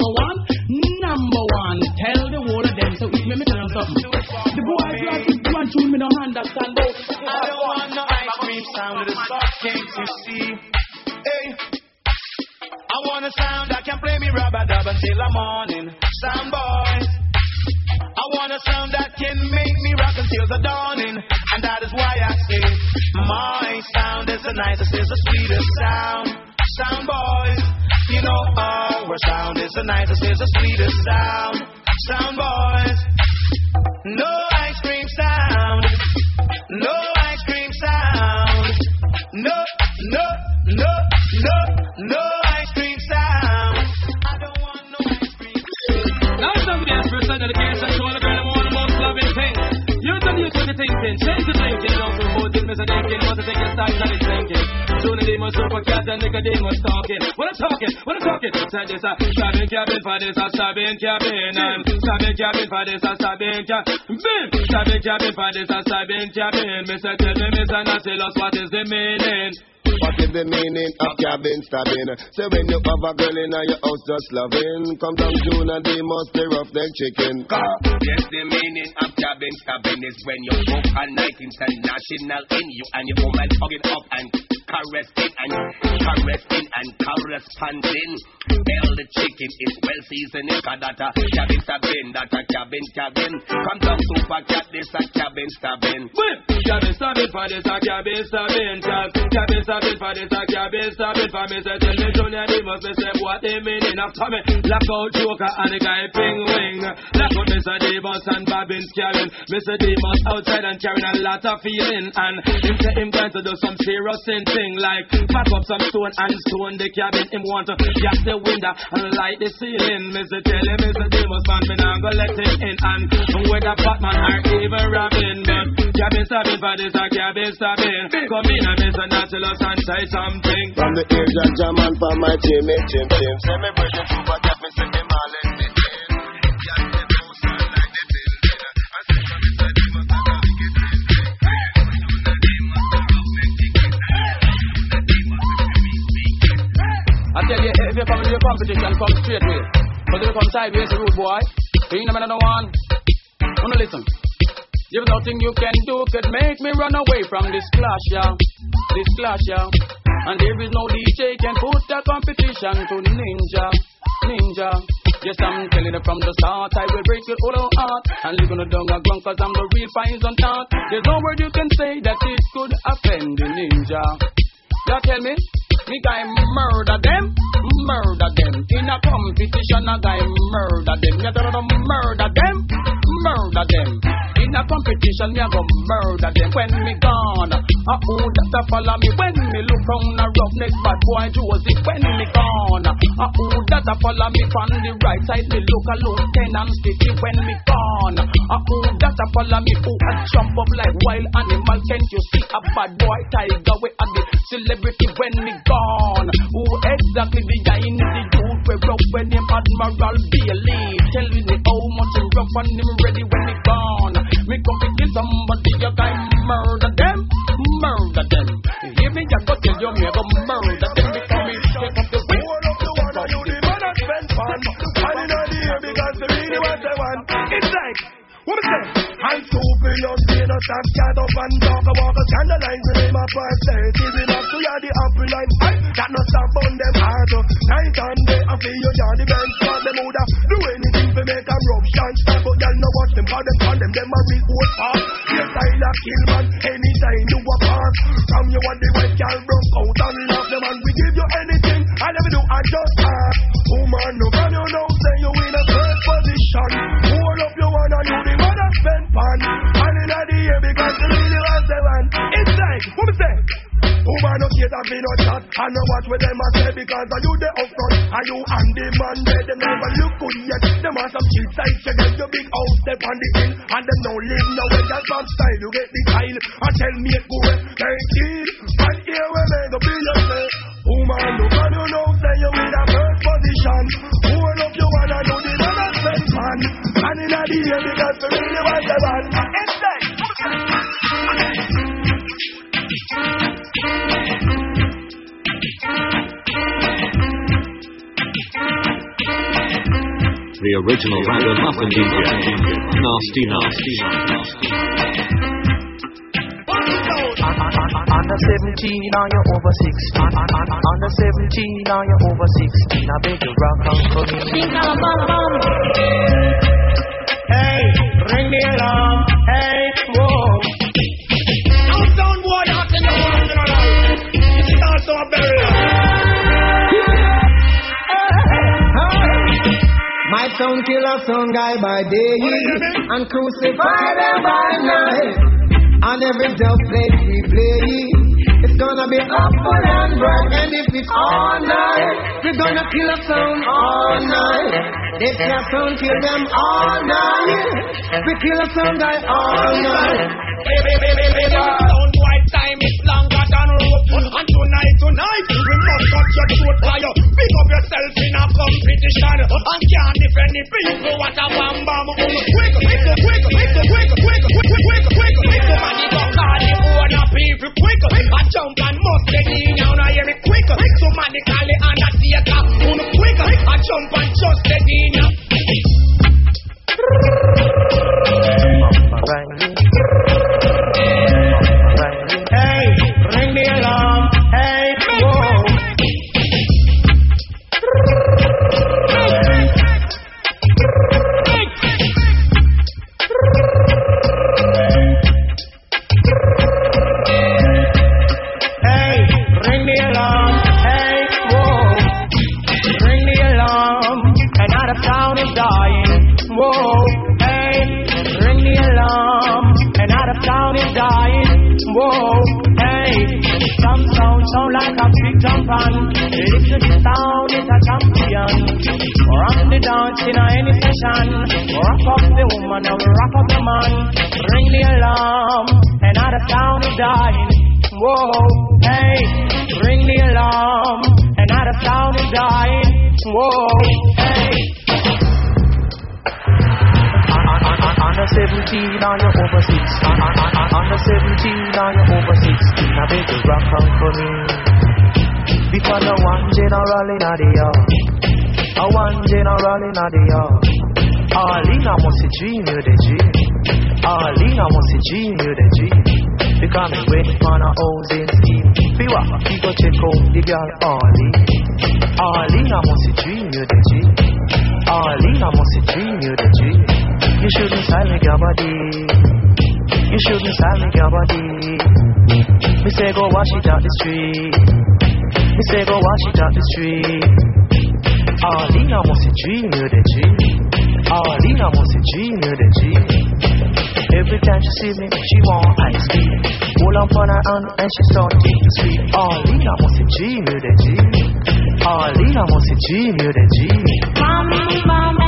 For this a stabbing cabin. Stabbing cabin for this a stabbing cabin. Mister tell me, Mister Nautilus, what is the meaning? What is the meaning of cabin stabbing? Say when you have a girl in your house just loving, come down June and they must be rough neck chicken. Yes, the meaning of cabin stabbing is when you book a night international in you and your woman hugging up and caressing and caressing and corresponding. Tell the chicken is well seasoned, cause that a cabin stabbing, that a cabin cabin. Come down Super Cat, this a cabin stabbing. Stabbing for this a stabbing, cause cabin stabbing for this a cabin stabbing for me. Say tell me Junior they must be say what they meaning after me. Lock out Joker and the guy Penguin. Lock out Mr. Davis and Bobbins carrying. Mr. Davis outside and carrying a lot of feeling and him say him going to do some serious thing like pack up some stone and stone the cabin. Him want to gas the window and light the ceiling. Mr. Tell him Mr. Davis man me not go let him in and whether Batman or even Robin but cabin stabbing for this a cabin stabbing. Come in and Mr. Nautilus and say something. From the age of German for my Jimmy Jim Jim. Say me bridging Super Cat, me say me Marlin me Jim. I tell you, if you come to your competition, come straight way. But if you come sideways, rude boy, you ain't no one. Wanna listen? There's nothing you can do could make me run away from this clash, yeah. This clash, yeah. And there is no DJ can put a competition to Ninja, Ninja. Yes, I'm telling you from the start, I will break your whole heart. And leave on the dung and cause I'm the real fines on top. There's no word you can say that it could offend the ninja. You tell me? Me guy murder them, murder them. In a competition, a guy murder them. You murder them, murder them. In a competition, me a go murder them. When me gone, a who that a follow me? When me look round a roughneck bad boy Josey. When me gone, a who that a follow me from the right side? Me look a lieutenant Stitchie. When me gone, a who that a follow me? Who a jump up like wild animal? Can't you see a bad boy tiger? We are the celebrity when me gone. Who exactly the guy in the youth we rough when him Admiral Bailey? Tell me how much him rough and him ready when me gone. Me come to kill somebody, you guy murder them, murder them. Hear me? I go tell you me go murder them me take up the whip. you the man that spend fun. And in the air because they really what they want. It's like, what me? I'm stupid, you see no stop, cat up and talk about a scandalize the name of prostate. Is up to you, the apple line? I got no stop on them heart. Night and day, I feel you, you're the bench, but them woulda do anything to make a ruption. But y'all know what them call them, call them, them a real old part. Yes, I like kill man, anytime you a part. From you what the white girl broke out and love them and we give you anything. I never do, I just ask. Woman, no can you know, say you in a third position. Hold up your one and you the man spend pan. And in the air because you really want the one. It's like, what me say? Woman, no case of me no chat. I know what with them I say because are you the up front? Are you and the man there? Them never look good yet. Them want some cheap side check get your big house step on the hill. And them no live no way just from style. You get the style. And tell me it go thirteen. And here we make a billion say. Eh? Woman, no can you know say you in a first position. Man. And in the air because we really want the like, The original Ragamuffin DJ, Nasty Nasty. Under 17, are you're over 16? Under 17, are you're over 16? I beg you, rock on for me. Hey, ring the alarm. Hey, whoa. Now, sound boy, you have to know what I'm gonna do. It's also a burial. My son kill a son guy by day and crucify them by night. And every dub plate we play, it's gonna be apple and bread. And if it's all night, we're gonna kill a son all night. They can son kill them all night. We kill a son guy all night. Sound boy, time is and tonight, tonight, we must cut your throat fire. Pick up yourself in a competition. And can't defend the people. What a bam bam boom. Quick, quick, quick, quick, quick, quick, quick, quick, quick, quick. You people. Quick, I jump and must in now. Now hear me quick. So man, they call it an a theater. I jump and just in now. Hey, some sound sound like a big jump on. Listen, this town is a champion. Rock the dance in any session. Rock up the woman and rock up the man. Ring the alarm. and Another town is dying. Whoa, hey, ring the alarm. and Another town is dying. Whoa, hey. Under 17, now you're over 16. On, on, on, on the 17, now you're over 16. I beg you, rock out for me. Because I one general in the yard. A one general in the yard. All in, oh. I want to dream you the dream. All in, I want to dream you the dream. Because me waiting for a housing scheme. Be what? Be go check out the girl all in. All in, I want to dream you the dream. All in, I want to dream you the dream. You shouldn't style your body. You shouldn't style your body. Me say go wash it out the street. Me say go wash it out the street. Alina must dream you the dream. Alina must dream you the dream. Every time she see me, she want ice cream. Hold up on her hand and she start to sweet. Alina must dream you the dream. Alina must dream you the dream. Bam bam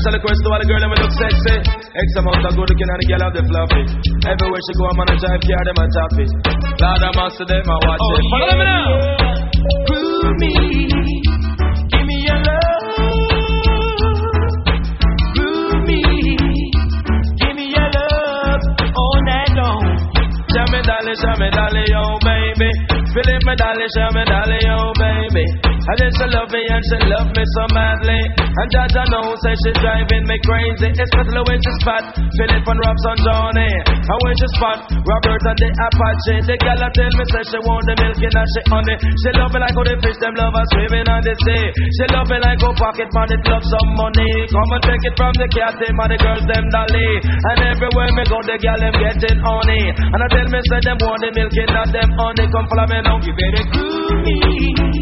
special request to all the girl them look sexy. X amount of good looking and the girl have the fluffy. Everywhere she go, I'm on a drive car, them a top it. Lord, I'm master them, I watch oh, it. Follow me now. Groove me, give me your love. Groove me, give me your love all night long. Show me dolly, show me dolly, oh baby. Philip me dolly, show me dolly, oh baby. And then she love me and she love me so madly. And Jaja know say she driving me crazy, especially when she spot Philip and Robson Johnny. And when she spot Robert and the Apache, the gal tell me say she want the milk and she honey. She love me like how the fish them love her swimming on the sea. She love me like how pocket money love some money. Come and take it from the cat them and the girls them dolly. And everywhere me go the gal them getting honey. And I tell me say them want the milk and not them honey. Come follow me now. You better groove me.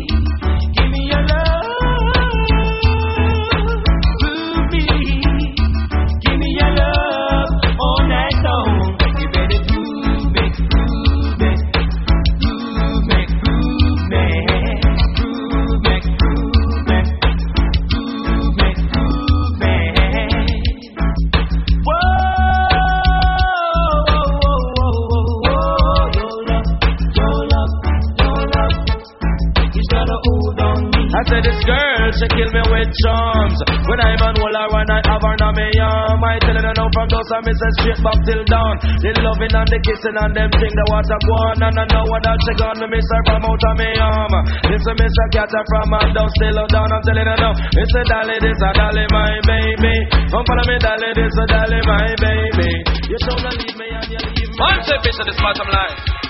Said this girl, she kill me with charms. When I'm on wall, I run, I have her on me arm. I tell her no from those, I miss her straight back till dawn. The loving and the kissing and them thing, the water go on. And I know what that she gone, me miss her from out of me arm. Listen, miss her cat her from her down, still down. I'm telling her no. It's a dolly, this a dolly, my baby. Come follow me, dolly, this a dolly, my baby. You don't leave me and you leave me. Man, say bitch, this bottom line.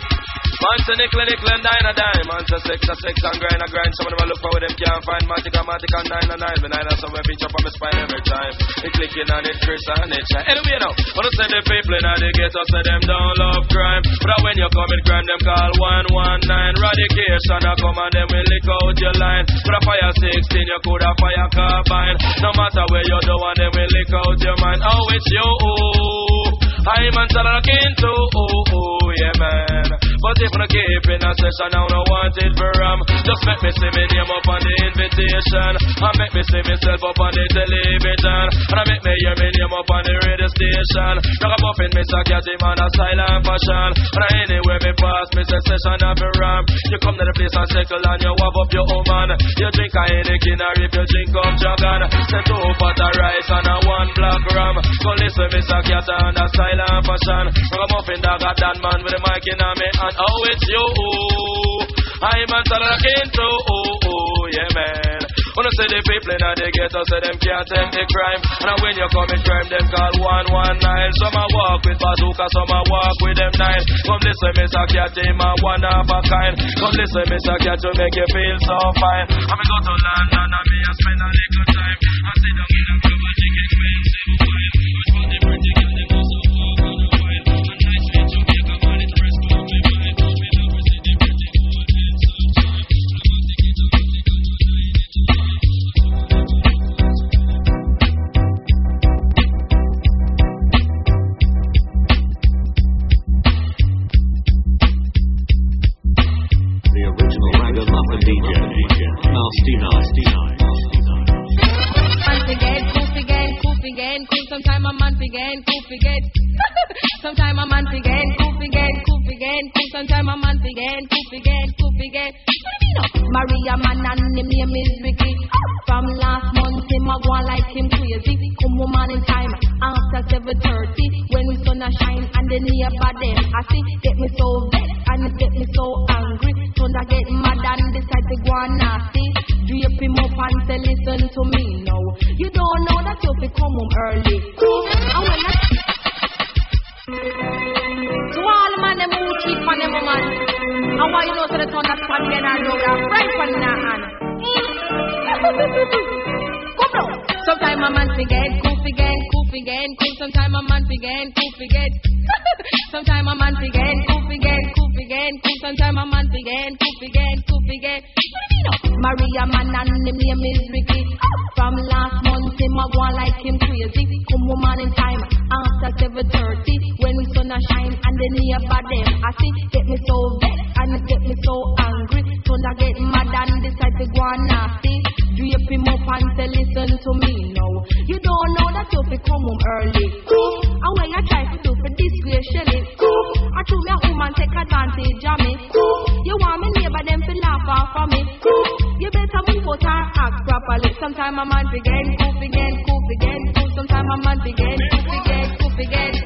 Man say nickel, nickel and dine a dime. Man say six a six and grind a grind. Some of them a look for where them can't find. Matic a matic and nine a nine. The nine a somewhere bitch up on my spine every time. It clicking on it, Chris and it shine. Anyway now, wanna say the people in the ghetto say them don't love crime. But when you commit crime, them call 119. Radication a come and them will lick out your line. But a fire 16, you could a fire carbine. No matter where you do, and them will lick out your mind. Oh, it's you. Man tell her again too. Oh, oh, yeah, man. But if I keep in a session, I don't want it for um. Just make me see me name up on the invitation. And make me see myself up on the television. And I make me hear me name up on the radio station. Now I'm up in Mr. Catty man a silent fashion. And anywhere me pass, me say session of a ram. You come to the place and circle and you wab up your woman. You drink a Heineken or if you drink up Jagan. Say two pot of rice and a one black ram. Go listen Mr. Catty and a silent fashion. Now I'm up in dog a Dan man with the mic in me and oh it's you. I'm a talking to oh oh yeah man. Wanna say the people in the ghetto say them can't take the crime. And when you commit crime, them call 119. Some a walk with bazooka, some a walk with them nine. Come listen, Mr. Cat, him a one of a kind. Come listen, Mr. Cat, to make you feel so fine. I'm go to London and me a spend a little time. I sit down in a club and drink expensive wine. Which one the pretty original Ragamuffin DJ, Nasty Nasty Nige. Again, poof again, poof again, poof. Sometime a month again, poof again. Sometime a month again, poof again, poof again, poof. Sometime a month again, poof again, poof again. Maria man and him name is Ricky. From last month him a go like him crazy. Come woman in time after seven thirty when the sun a shine and the neighbor them I see get me so vexed and it get me so angry. Thunder get mad and decide to go on nasty. Drape him up and say listen to me now. You don't know that you fi come home early. And when I to all man them who cheat on them woman. And why you know so the thunder span me and I know that right from now on. Come down. Sometime a man forget, goof again, goof again, goof. Sometime a man forget, goof again. Sometime a man forget, goof again, again, goof. Sometime a man forget, goof again, goof again. Maria man and him name is Ricky. From last month him a go like him crazy. Come woman in time after seven thirty when the sun a shine and the neighbor them I see get me so vexed and it get me so angry. Thunder get mad and decide to go nasty. Drape him up and say listen to me now. You don't know that you fi come home early. And when you try to do for disgrace Shelly, I told me woman take advantage of me. You want me neighbor them to laugh off of me. You better move out and act properly. Sometime a man begin, goof again, goof again, goof. Sometime a man begin, goof again, goof again.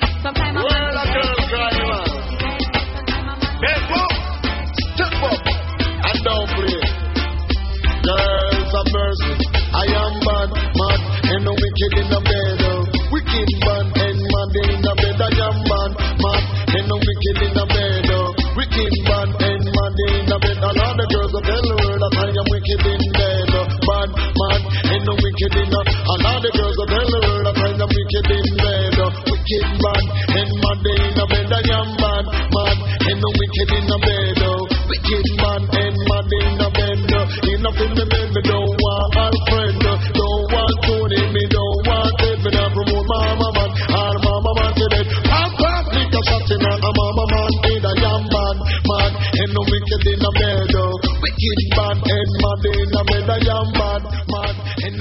Wicked in the bed. oh. Wicked man and mad in the bed. I am bad, mad, and no wicked in the bed. oh. Wicked man and mad in the bed. And all the girls of the world that I am wicked in bed. oh. Bad, mad, and no wicked in the. And all the girls of the world that I am wicked in bed. oh. Wicked man and mad in the bed. I am bad, mad, and no wicked in the bed.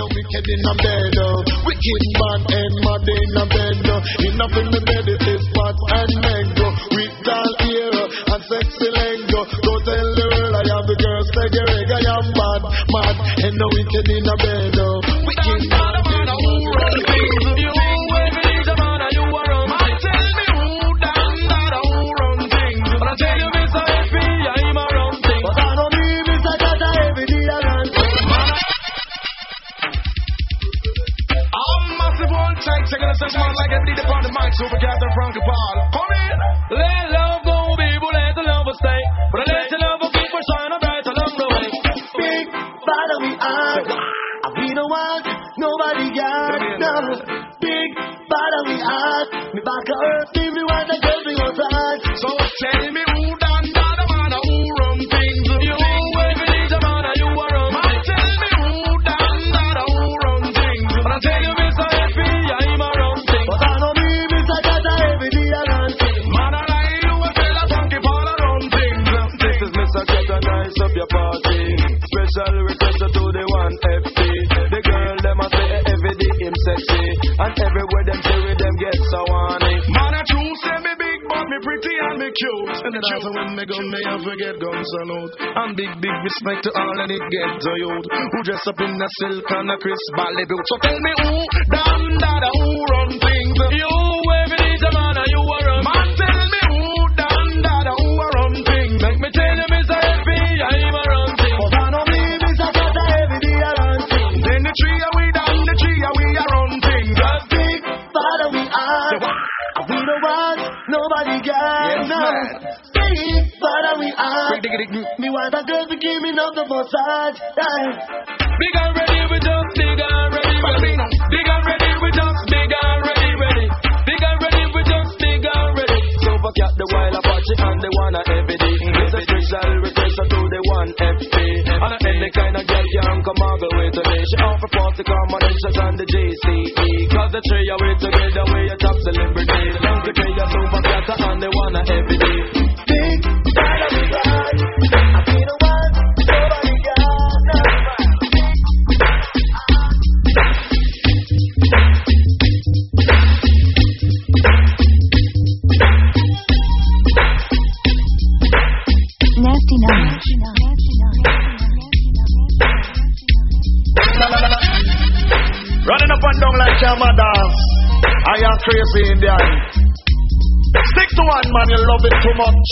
No wicked in the bed. oh. Wicked man and mad in oh. the bed. oh. Enough in the bed, is fat and mango. With doll ear and sexy lego. Don't tell the world I have the a reg. I am mad, mad, and no wicked in the bed. oh. Tell man like it, lead upon the mic, Super Cat and Frankie Paul. Come in! Let love go, people, let the love stay. But I let the love keep shine shining bright along the way. Big, follow we are. We don't want nobody else. Big, follow we are. Me back up, pretty and me cute. And the dance when me gun, me have to get guns salute. And big, big respect to all and it get to youth. Who dress up in a silk and a crisp ballet boot. So tell me who, damn that who run things. You Me want a girl to give me love the massage. Big and ready, we just big and ready, ready. Big and ready, we just big and ready, ready. Big and ready, we just big and ready. Super Cat the wild Apache and the one a every day. It's a special request to the one FP. And any kind of girl can come all the way to me. She offer party combinations and the JCE. Cause the three are way together, we a top celebrity. To play a Super Cat and the one a every day. Down like. I am crazy in Indian. Stick to one man, you love it too much.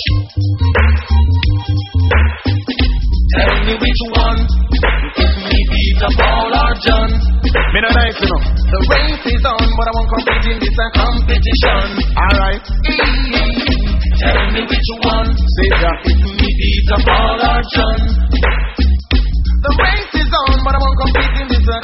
Tell me which one. If me beat up all or John. Me no nice, you know. The race is on, but I won't compete in this competition. Alright. Tell me which one. See ya. If me beat up all or John. The race is on, but I won't compete in this a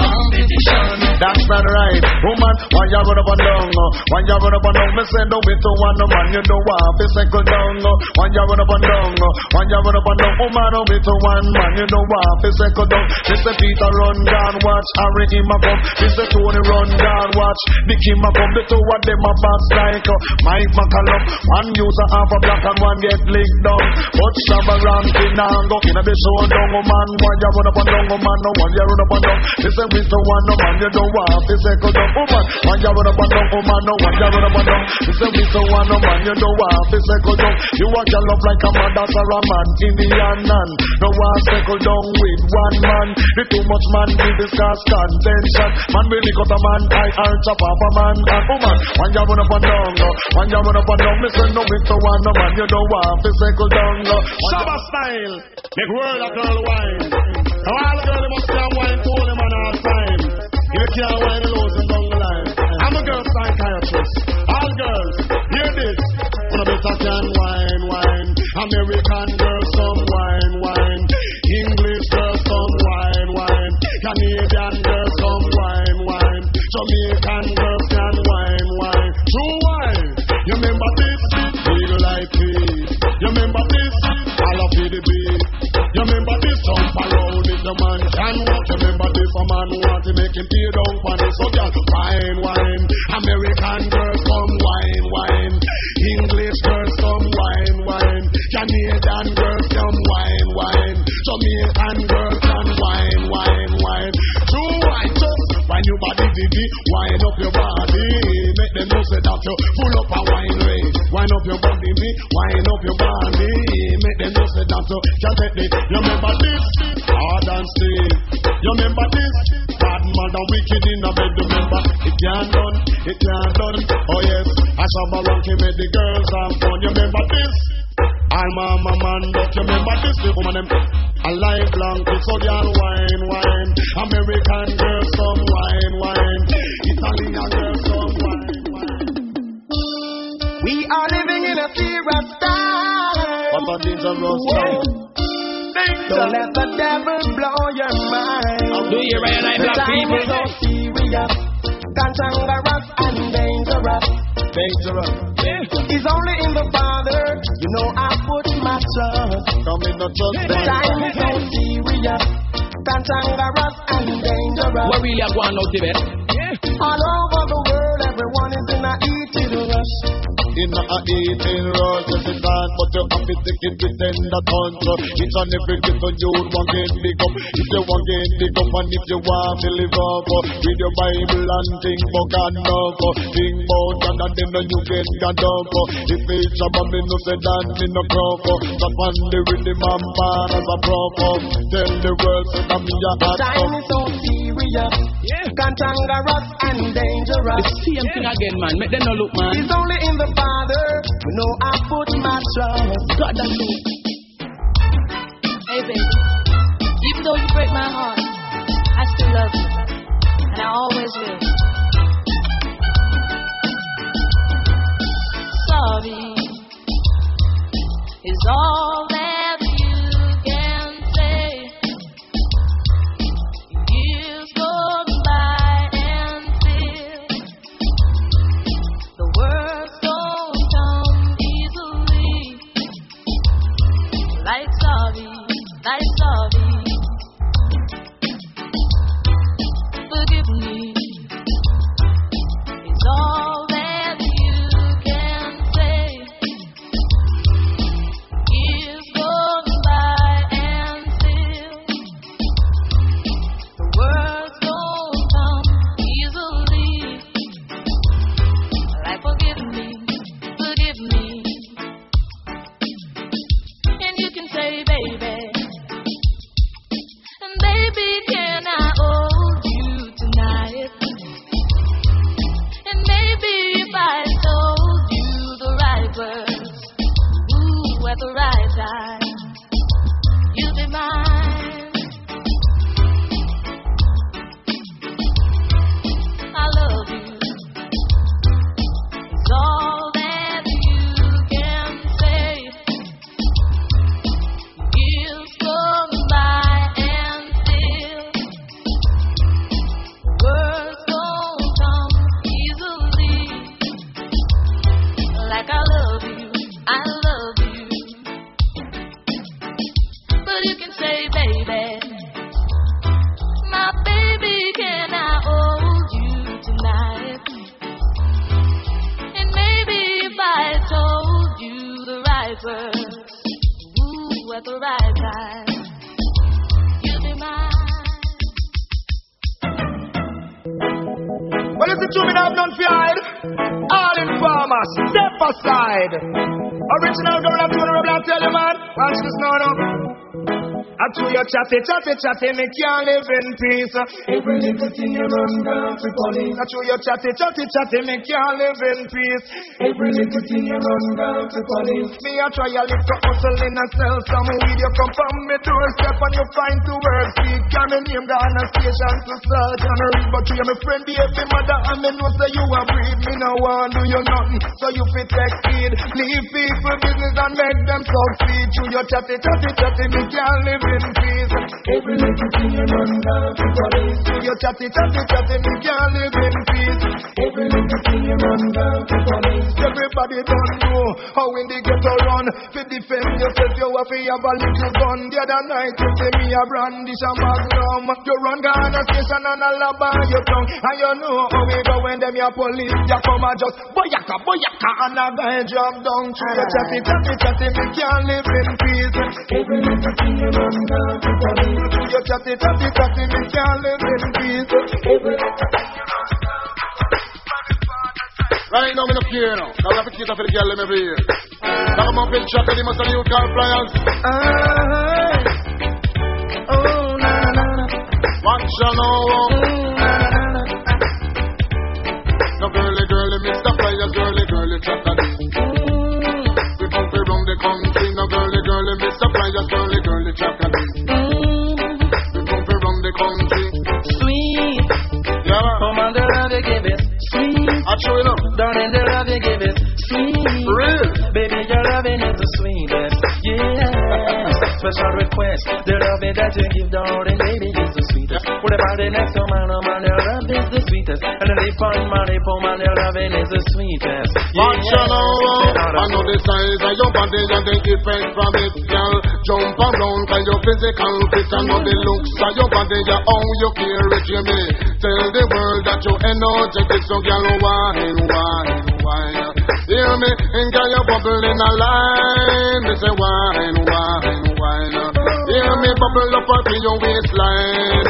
competition. That's not right. Woman, when you run up and down, uh, when you run up and down, me say no it to one no man, you know what, be second down. uh, When you run up and down, uh, when you run up and down, woman, no it to one man, you know what, be second down. Mr. Peter run down, watch Harry him a come. Mr. Tony run down, watch Nick him a come. The two of them a box like Mike McCallum. One user half a black and one get licked down. But Shabba Rankin and go in a be show down, oh man. When you run up and down, oh man, no one you run up and down. Listen, we to one no man, you know what, be second down, oh man. When you run up and down, oh man, no one you run up and down. Listen, we to one no man, you know what, be second down. You want your love like a man, that's a man, Indian man. No one second down with one man. The too much man we discuss contention. Man really cut a man, I earn chop off a man and woman. When you run up and down, no. when you run up and down, listen, no with to one no man, you know what, be second down. no. Shabba style, make world a girl wine. All the girl must come wine to them on all time. You can't you lose down the line. I'm a girl psychiatrist. All girls, hear this. When a better can wine, wine. American girls some wine, wine. English girls some wine, wine. Canadian girls some wine, wine. Jamaican girls can wine, wine. True wine. You remember this? Big like feet. You remember this? All of the beat. You remember this? Jump around if the man can walk. You remember this? Man want to make him tear down for this. So girl, wine, wine. American girls come wine, wine. English girls come wine, wine. Canadian girls come wine, wine. Jamaican girls can wine, wine, wine. True wine, just when your body did wine up your body. Them know say that you full up a wine rate. Wine up your body, me. Wine up your body. Make them know say that you can't take it. You remember this? Hard and steel. You remember this? Bad man and wicked in a bed. Remember it can't done, it can't done. Oh yes, I saw my ranking made the girls have fun. You remember this? I'm mama man, but you remember this? The woman them a lifelong kids, so girl wine, wine. American girls some wine, wine. Italian girls We are living in a serious time. What a dangerous time. Don't let the devil blow your mind. Do you realize the black time people? is so serious, cantangerous and dangerous. dangerous. It's only in the Father, you know I put my trust. Come in the trust. The time is so serious, cantankerous and dangerous. What really are going out there? All over the world, everyone is in a heated rush. In a eating rush, yes it can, but you have to take it with tender touch. Each and every little you want get big up. If you want get big up and if you want to live up, uh, read your Bible and think about God enough. Think about God and then you get God up. Uh, if it's a man, no say that me no crop. Uh, stop on the rhythm and bar as a prop. Tell the world say that me a hot Time up. is so serious, cantankerous and dangerous. The same thing again, man. Make them no look, man. It's only in the Father, you know I put my trust. God, that's it. Hey, baby. Even though you break my heart, I still love you. And I always will. Sorry is all chatty, chatty, chatty, me can't live in peace. Every little thing you run down to police. Chew your chatty, chatty, chatty, me can't live in peace. Every little thing you run down to police. Me a try a little hustle in a sell some weed. You come from me doorstep and you find to work. Speak, can me name gone a station to surgery. But you my friend, baby mother, and me know say you a breed. Me no want do you nothing, so you fit take heed. Leave people business and make them succeed. Chew your chatty, chatty, chatty, me can't live in peace. Every little thing you run down to police. Your chatty, chatty, chatty, me can't live in peace. Every little thing you run down to police. Everybody don't know how in the ghetto run. To defend yourself, you have to have a little gun. The other night you see me a brandish a magnum. You run Ghana station and a lab on your tongue. And you know how we go when them your police. You come and just boyaka, boyaka, and a guy drop down. Your chatty, chatty, chatty, me can't live in peace. Every little thing you run down chatty, chatty, chatty, can't live in peace. Right now, me no care now. I have to cater for the girl them every year. Now I'm up in he must have new car flyers. Oh, na na na. Watch you now. No girly, girly, Mr. Flyers, girly, girly, Saturday. We come from the country. No girly, girly, Mr. Flyers, girly, Sweet. I show you now. Darling, the love you give it. Sweet. Real. Baby, your loving is the sweetest. Yeah. Special request. The loving that you give, darling, baby, is the sweetest. Would The body next man, oh man, your love is the sweetest. And the my lip, oh man, your loving is the sweetest. Know, I know the size of your body and the effect from it, girl. Jump around, cause your physical fit and know the looks of your body, yeah, how you care it, you me. Tell the world that you energetic, so girl, wine, wine, wine. Hear me, and girl, you bubble in a line. Me say wine, wine, wine. Uh. Hear me bubble up up in your waistline.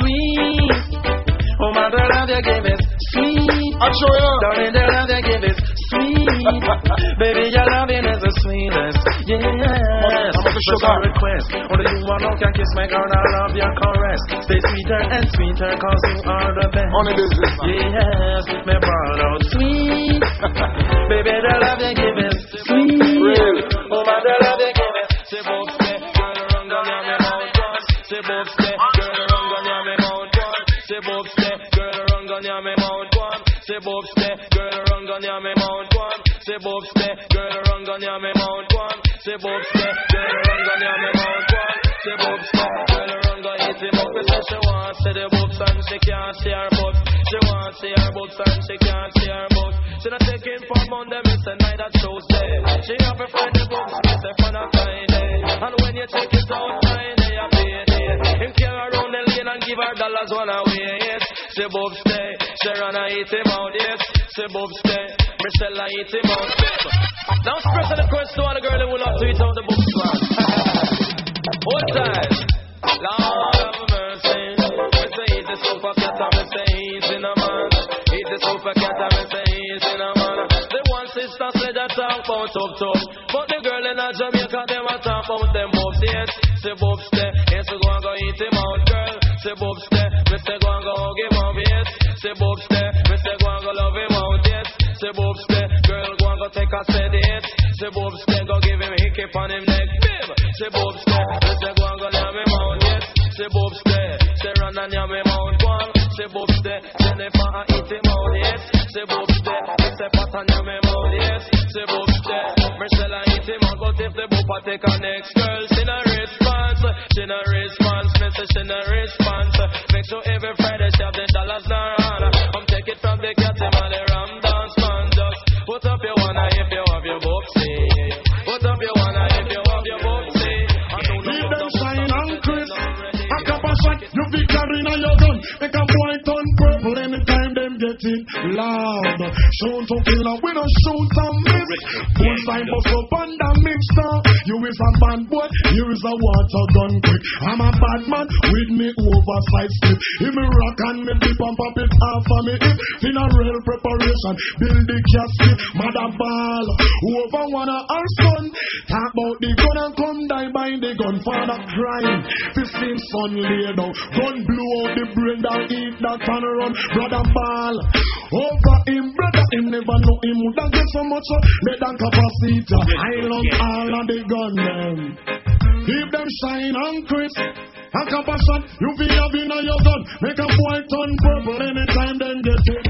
Sweet. Oh man, the love you give is sweet. I show you. Darling, the love you give is sweet. Baby, your loving is the sweetest. Yes. That's our request. Only you alone can kiss my girl. I love your caress. Stay sweeter and sweeter, cause you are the best. On the business. Yes, me brown out sweet. Baby, the love you give is sweet. Really? Oh man, the love you give is Say Say both step, girl, run down your me mouth once. Say both step, girl, run down your me mouth once. Say both step, girl, run down your me mouth once. Say both step, girl, run down hit him up. Say she want see the boobs and she can't see her butt. She want see her boobs and she can't see her butt. She not taking for Monday, miss a night at Tuesday. She have a friend the books, miss a fun on Friday. And when you check it out, Friday, I pay it. Him carry give her dollars one away, yes. She bob stay, she run and eat him out, yes. She bob stay, Michelle and eat him out. Now express the request to all the girl who love to eat out the books, man. What time? Lord have mercy. We say eat the Super Cat and we say he's in a man. Eat the Super Cat and we say he's in a man. The one sister said that talk about up top. But the girl in a Jamaica, them a talk about them bobs, yes. Say bobs Bobs there, girl, go and go take a set, yes. Say bobs there, go give him hickey on him neck, bim. Say bobs there, say go and go love him out, yes. Say bobs there, say run and yam him out, go on. Say bobs there, Jennifer and eat him out, yes. Say bobs there, say pat and yam him out, yes. Say bobs there, Michelle and eat him out, but if the boopa take a next girl, she no response, she no response, me say she no response. Make sure every Friday now your gun. Make a boy turn purple anytime them get it loud. Shoot to kill and we don't shoot and miss. Bullseye bust up on the mixer. You is a bad boy, you is a water gun quick. I'm a bad man with me oversized slip. If me rock and me dip and pop it off of me hip. Funeral preparation, build the casket, mother ball. Whoever wanna our son, talk about the gun and come die by the gun. Father crying, fifteen son lay down. Gun blew out the brain down, eat that and run. Brother ball, over him, brother him never know him would have get so much. Let than capacity. I love all of the gun them. Keep them shine on Chris. A compassion, you feel having on your gun. Make a boy turn purple anytime them get it.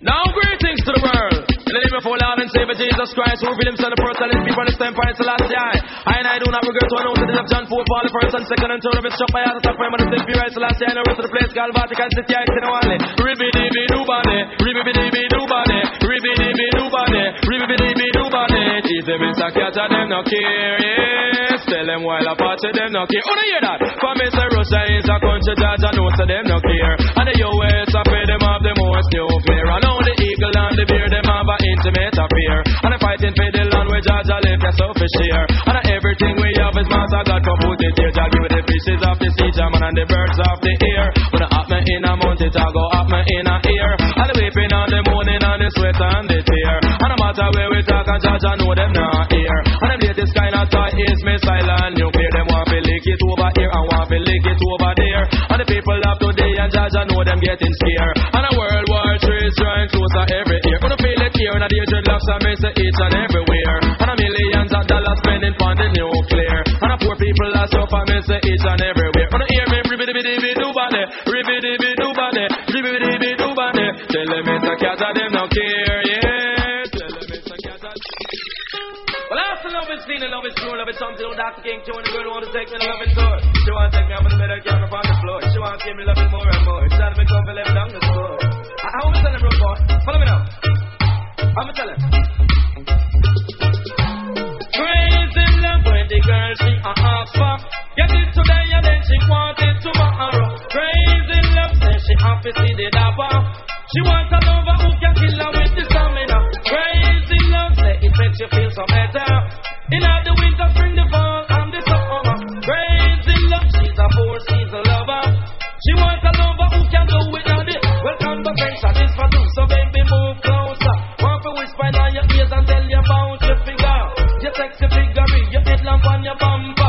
Now greetings to the world. Name of our Lord and Savior Jesus Christ, who revealed himself the first and people this time for his last day. I and I do not regret to announce the of John 4, Paul the first and second and third of his shop by out of frame of the same period, last day, and the rest of the place, God, Vatican City, I see no one. Ribby dibby doo body, ribby dibby doo body, ribby dibby doo body, ribby dibby doo body. Jesus, Mr. Catcher, them no care. Tell them while I party, them no care. Oh, no, hear that? For Mr. Russia is a country judge, I know, so them no care. And the US, I pay them off the most nuclear. I know the eagle and the bear, them have an intimate affair. And I'm fighting for the land where I live, yes, so for share. And everything we have is master God, come put it here. Jah give the fishes of the sea, Jah man, and the birds of the air. When I up me in a mount, it I go up me in a ear. And the weeping on the morning, and the sweat and the tear. And no matter where we talk, and Judge, I know them not here. And them latest kind of toy is missile and nuclear. Them want to lick it over here, and want to lick it over there. And the people of today, and Judge, I know them getting scared. And a World War III is drawing closer every year. Gonna feel here, and the dreadlocks are missing each and everywhere. And a millions of dollars spending on the nuclear. And a poor people are suffer missing each and everywhere. Gonna hear me, ribby dibby dibby doo body, ribby dibby doo body, doo body. Tell them it's a cat, and them no care, yeah. Tell them it's a cat. and- Well, the love is seen love is true, love is something with Dr. King tune. The girl want to take me love and tour. She want to take me up in the middle, camera on the floor. She want to give me love more and more. She trying to make up for living down the floor. I, want tell him real. Follow me now. I'm. Crazy love the girl she a for. Get it today and then she want it tomorrow. Crazy love say she happy see the. She wants a lover who can kill her with the stamina. Crazy love say it makes feel so better. In the winter, spring, the fall, and the summer. Crazy love, she's a four season lover. She wants a lover bumper.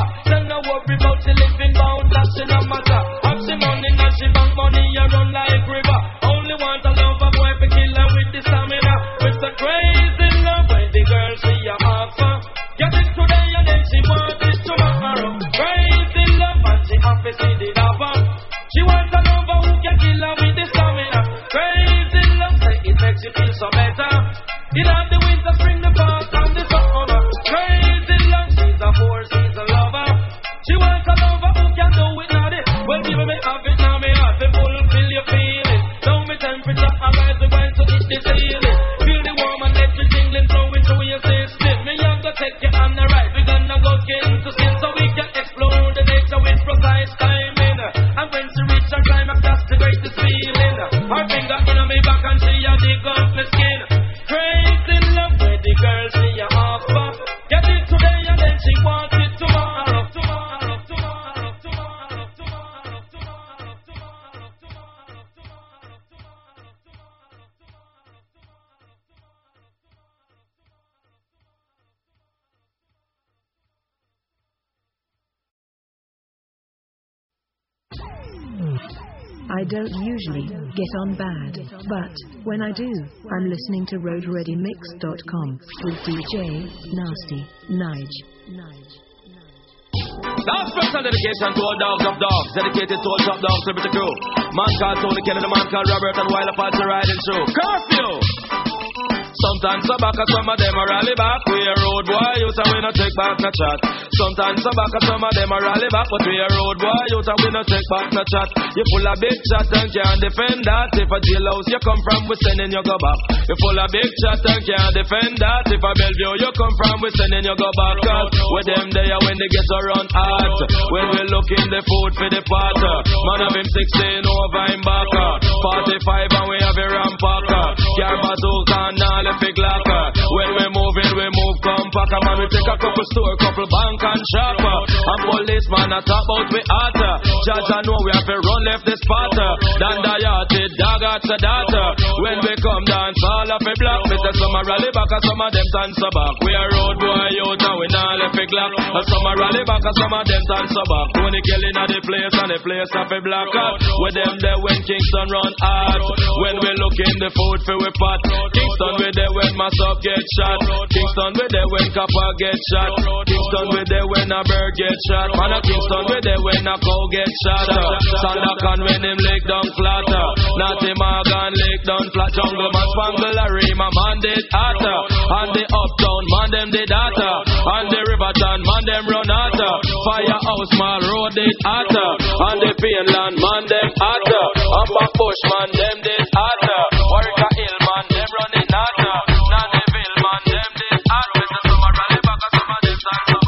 I don't usually get on bad, but when I do, I'm listening to RoadReadyMix.com with DJ Nasty Nige. Now special dedication to all dogs of dogs, dedicated to all top dogs, celebrity crew. Man called Tony Kelly, the man called Robert, and while Apache riding through. Curfew! Sometimes some back some of them are rally back. We a road boy, you and we no take back no chat. Sometimes some back some of them are rally back, but we a road boy, you and we no take back no chat. You full of big chat and can't defend that. If a jailhouse you come from, we sending you go back. You full of big chat and can't defend that. If a Bellevue you come from, we sending you go back. Cause with them there when they get around hot. When we look in the food for the pot. Man of him 16 over him back. 45 and we have a rampacker. Car bazooka and all the big locker. When we moving, we move compact. Man, we take a couple store, couple bank and shop. And policeman a talk about we hot. Judge I know we have to run left the spot. Dan the yachted, dog at the data. When we come dance, all of the block. Some a rally back and some of them dance back. We a road boy out and we not left the glock. And some a rally back and some of them dance back. Tony Kelly in the place and the place of a black out. With them there when Kingston run hard. When we look in the food for we pot. Kingston we there when up get shot. Kingston we there when copper get shot. Kingston we there when a bird get shot. Man a Kingston we there when a cow get shot. Sandakan when him leg down flat. Natty Morgan leg down flat. Jungle man spangle a Rema man did hotter. And the uptown man them did hotter. And the Riverton man them run hotter. Firehouse man road did hotter. And the Painland man them hotter. And back bush man them did hotter. And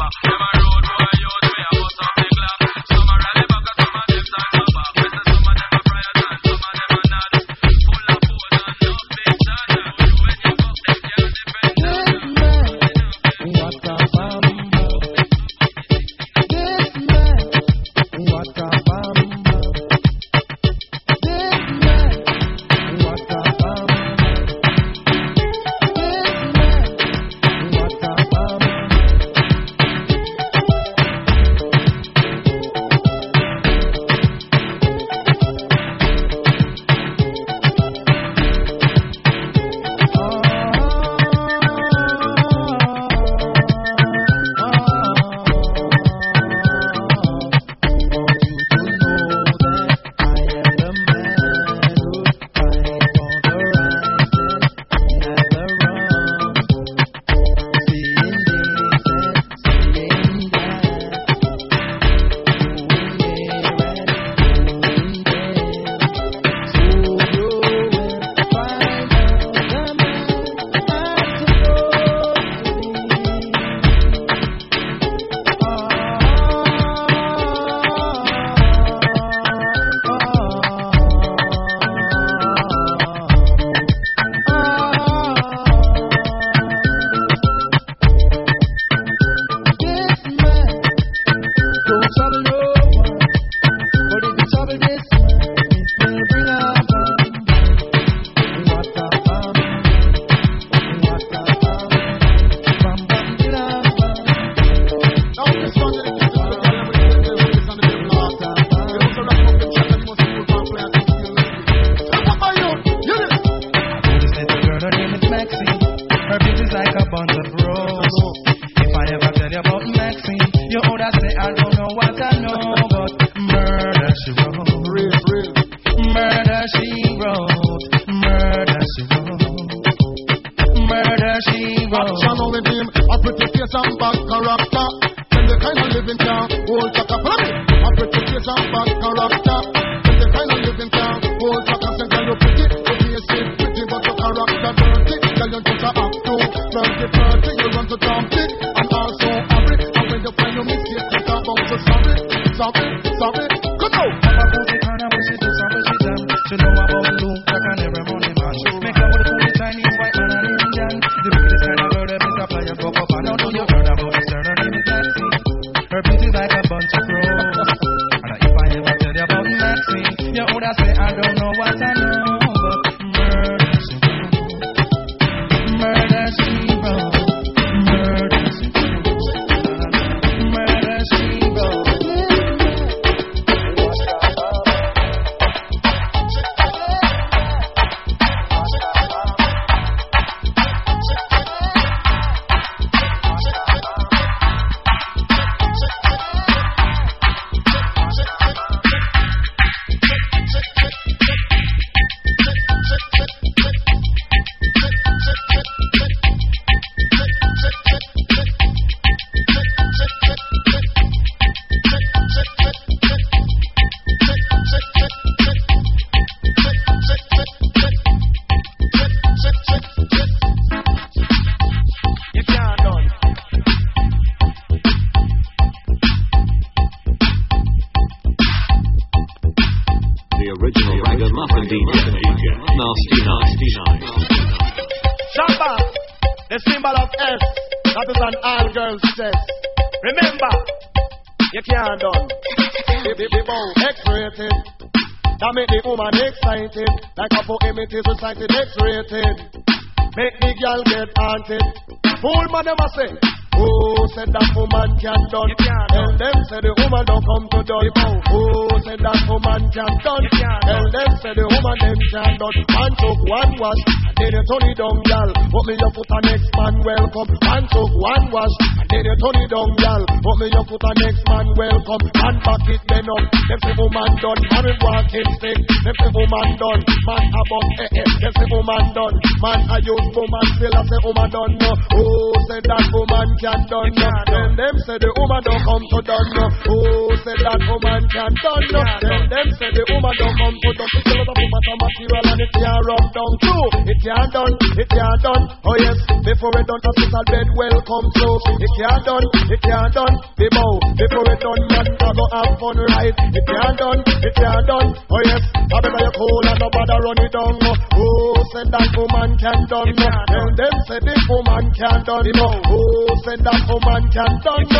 done, done.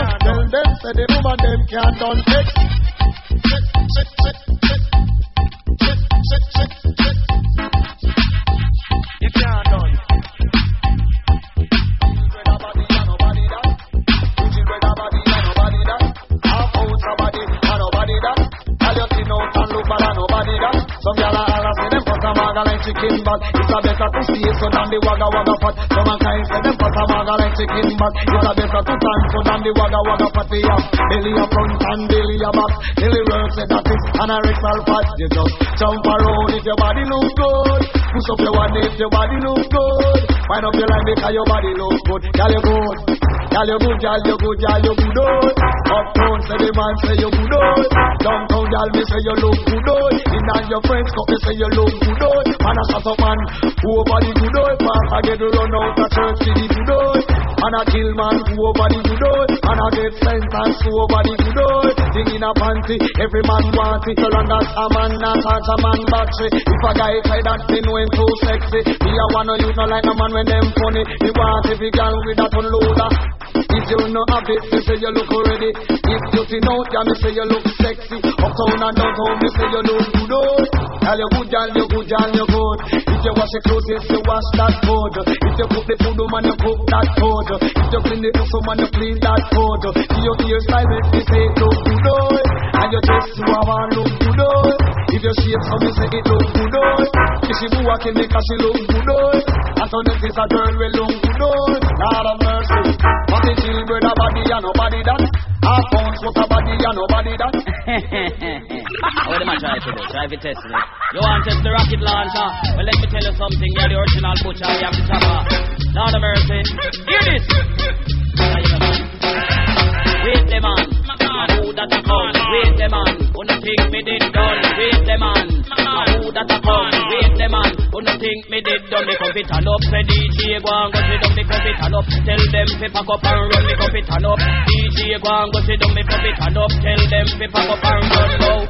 and so over the good old thing in a panty. Every man want it, so long as a man not touch a man battery. If a guy try that, then when too sexy. Me a wanna you no like a man when them funny. Me want every girl with that unloader. If you no have it, me say you look already. If you see no, yeah, me say you look sexy. Uptown and downtown, me say you look good old. Girl, you good, girl, you good, girl, you good you wash your clothes, if you wash that food. If you cook the food, man, you cook that food. If you clean the house, man, you clean that food. See your hairstyle, make me say it look good. And your dress, you have a look good. If your shape, so me say it look good. If she do, I can she look good. And so this is a girl, we look good, oh. Lord of mercy. But the children, a body, and nobody that. Half pounds, what a body, and nobody that. what am I trying to do? Try to test it. You want test the rocket launcher? Well, let me tell you something. You're the original butcher. You have to chopper. Lord of mercy. Hear this. Wait the man. Who that a come? Wait the man. No think me did done? Wait the man. Who that a come? Wait the man. No think me did done? Me come fit up. Say DJ go and go sit down. Me come fit up. Tell them fi pack up and run. Me come fit up. DJ go and go sit down. Me come fit up. Tell them fi pack up and run now.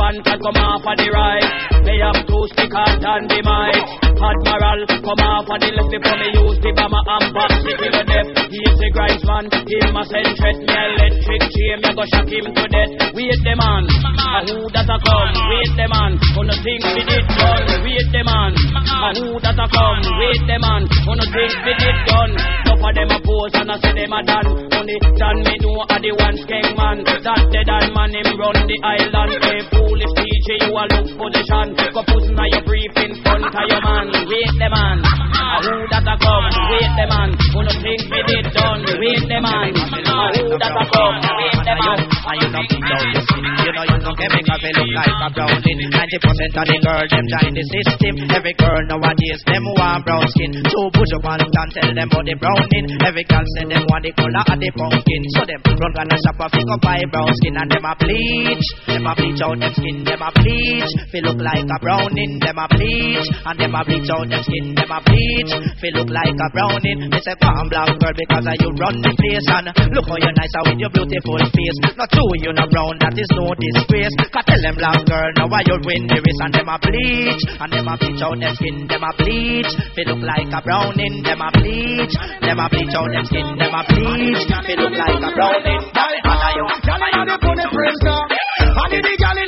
And can come off of the right. They have two stickers and the mic. Admiral come off of the left before me use the bomber and box it to the death. He's the grinds man. Him a send threat me electric chain. Me go shock him to death. Wait the man. A who that a come? Wait the man. No think we did done? Wait the man. A who that a come? Wait the man. No think we did done? Enough of them a pose and I say them a done. Only done me know a the one skeng man. That dead and man him run the island. Hey foolish DJ you a look position. Go puss na your brief in front of your man. Wait the man. A who that a come? Wait the man. Who no think we did done? Wait the man. A who that a come? Wait the man. And you know keep down the skin You know you know chemical they look like a browning 90% of the girl them join the system Every girl nowadays them want brown skin So push up and can tell them about the browning Every girl say them want the color of the pumpkin So them run gonna shop a pick up buy brown skin And them a bleach Them a bleach out them skin Them a bleach Feel look like a browning Them a bleach And them a bleach out them skin Them a bleach. Feel look like a browning. Me say come black girl because of you run the place. And look how you nice with your beautiful face. Not true you not brown that is no disgrace. Cause tell them black girl now why you win the race. And them a bleach. And them a bleach out them skin Them a bleach. Feel look like a browning Them a bleach. Them a bleach out them skin Them a bleach. Feel look like a browning. Girl inna the pony printer, and the girl inna the body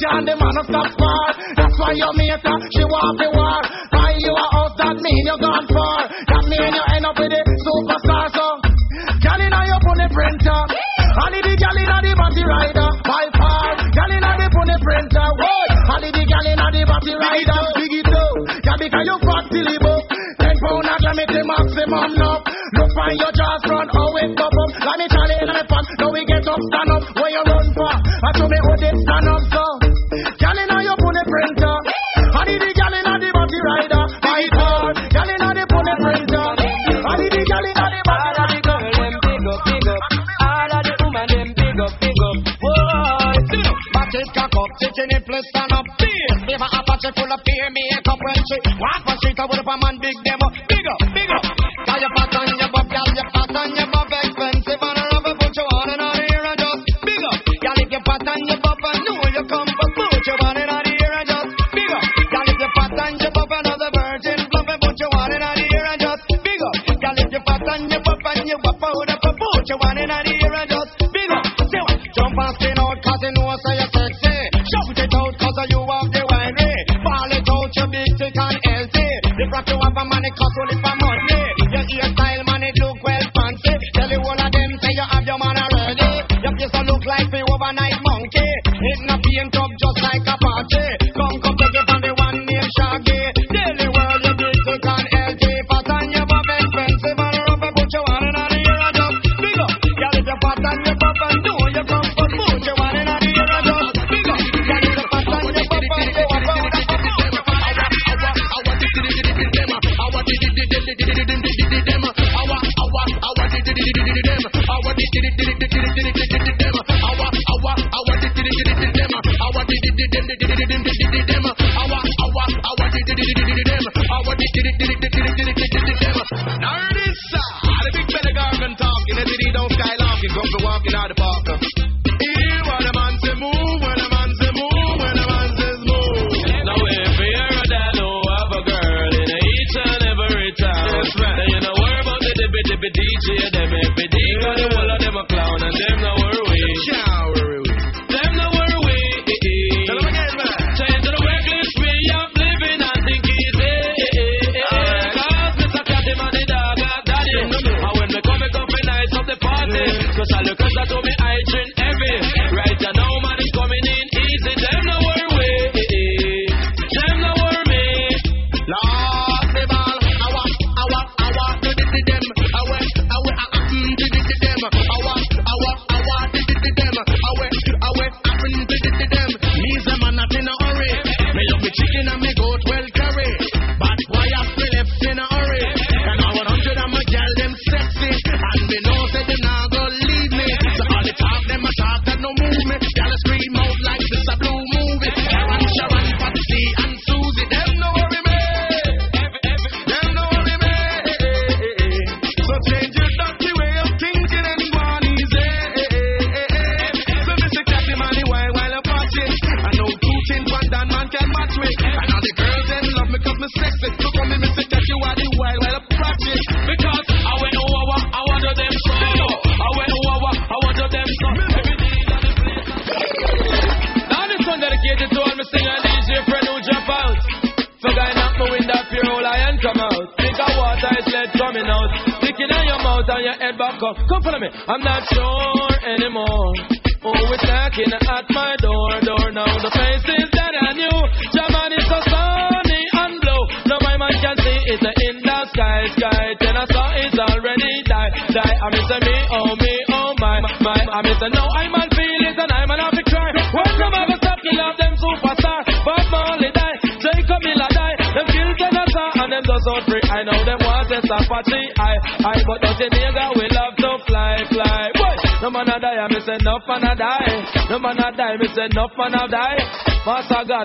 you and the man stop far. That's why you make her. She want the war. Buy you a house, that mean you gone far. That mean you end up with the superstar. So, girl inna your pony printer, and the girl inna the body rider. By far, girl inna the pony printer. Whoa. Holly the gal inna the body rider Big it up Girl because you fat till it up Ten pound a glam it the maximum now Look find your jaws front oh, how it pop up Like me Charlie inna the pan Now we get up stand up I show me oh, how they stand up so Gal inna your pony printer. Holly the gal inna the body rider. By far Gal inna the pony printer. Holly the gal inna the body rider Big up, big up. All of the woman them big up, big up. Boy, Back it cock up Sitting in place stand up Beer Never Apache full of beer Makeup when she Walk on street I would have a man big them up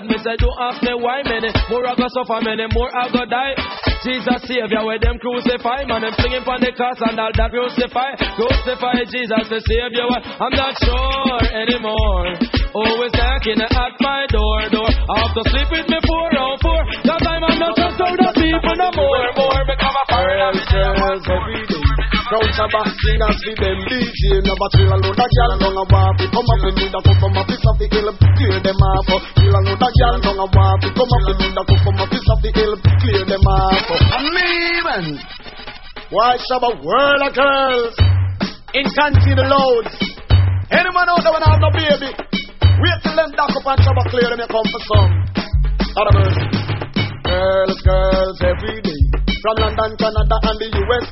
God, me say, don't ask me why many more I go suffer, many more I go die. Jesus Savior, where them crucify, man, them flinging on the cross and all that crucify, crucify Jesus the Savior. I'm not sure anymore. Always knocking at my door, door. I have to sleep with me four on four, cause I'm not just out the people no more, more. Become a foreigner. Every day. Crowd Shabba singers for them DJ Never chill and load a gal down a waffy Come up and need a cup from a piece of the hill Clear them off a gal down a waffy Come up and need a cup from a piece of the hill Clear them off man Why Shabba world of girls? In country the loads. Any man out there when I have no baby? Wait till them dock up and Shabba clear them you come for some. Other mercy Girls, girls every day. From London, Canada and the USA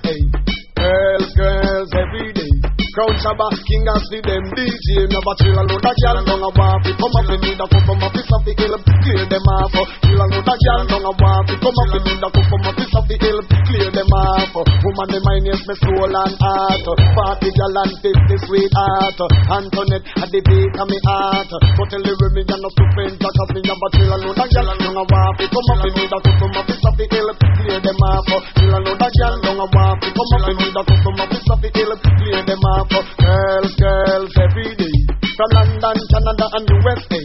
Crown Shabba, King and see them DJ. Never chill load a down a waffy. Come up and need a cup from a piece of the hill. Clear them off. Oh. Chill and load a down a waffy. Come up and need a cup from a piece of the hill. Clear them off. Oh. Woman, the mind is me soul and heart. Oh. Party gal and fifty sweetheart. Antoinette at the beat of me heart. But tell the women you're not too faint. Cause me never chill load a down a waffy. Come up and need a cup from a piece of the hill. Clear them off. Chill and load a gal down a waffy. Come up need a cup from a of the hill. Clear them off. Girls, girls every day. From London, Canada, and USA.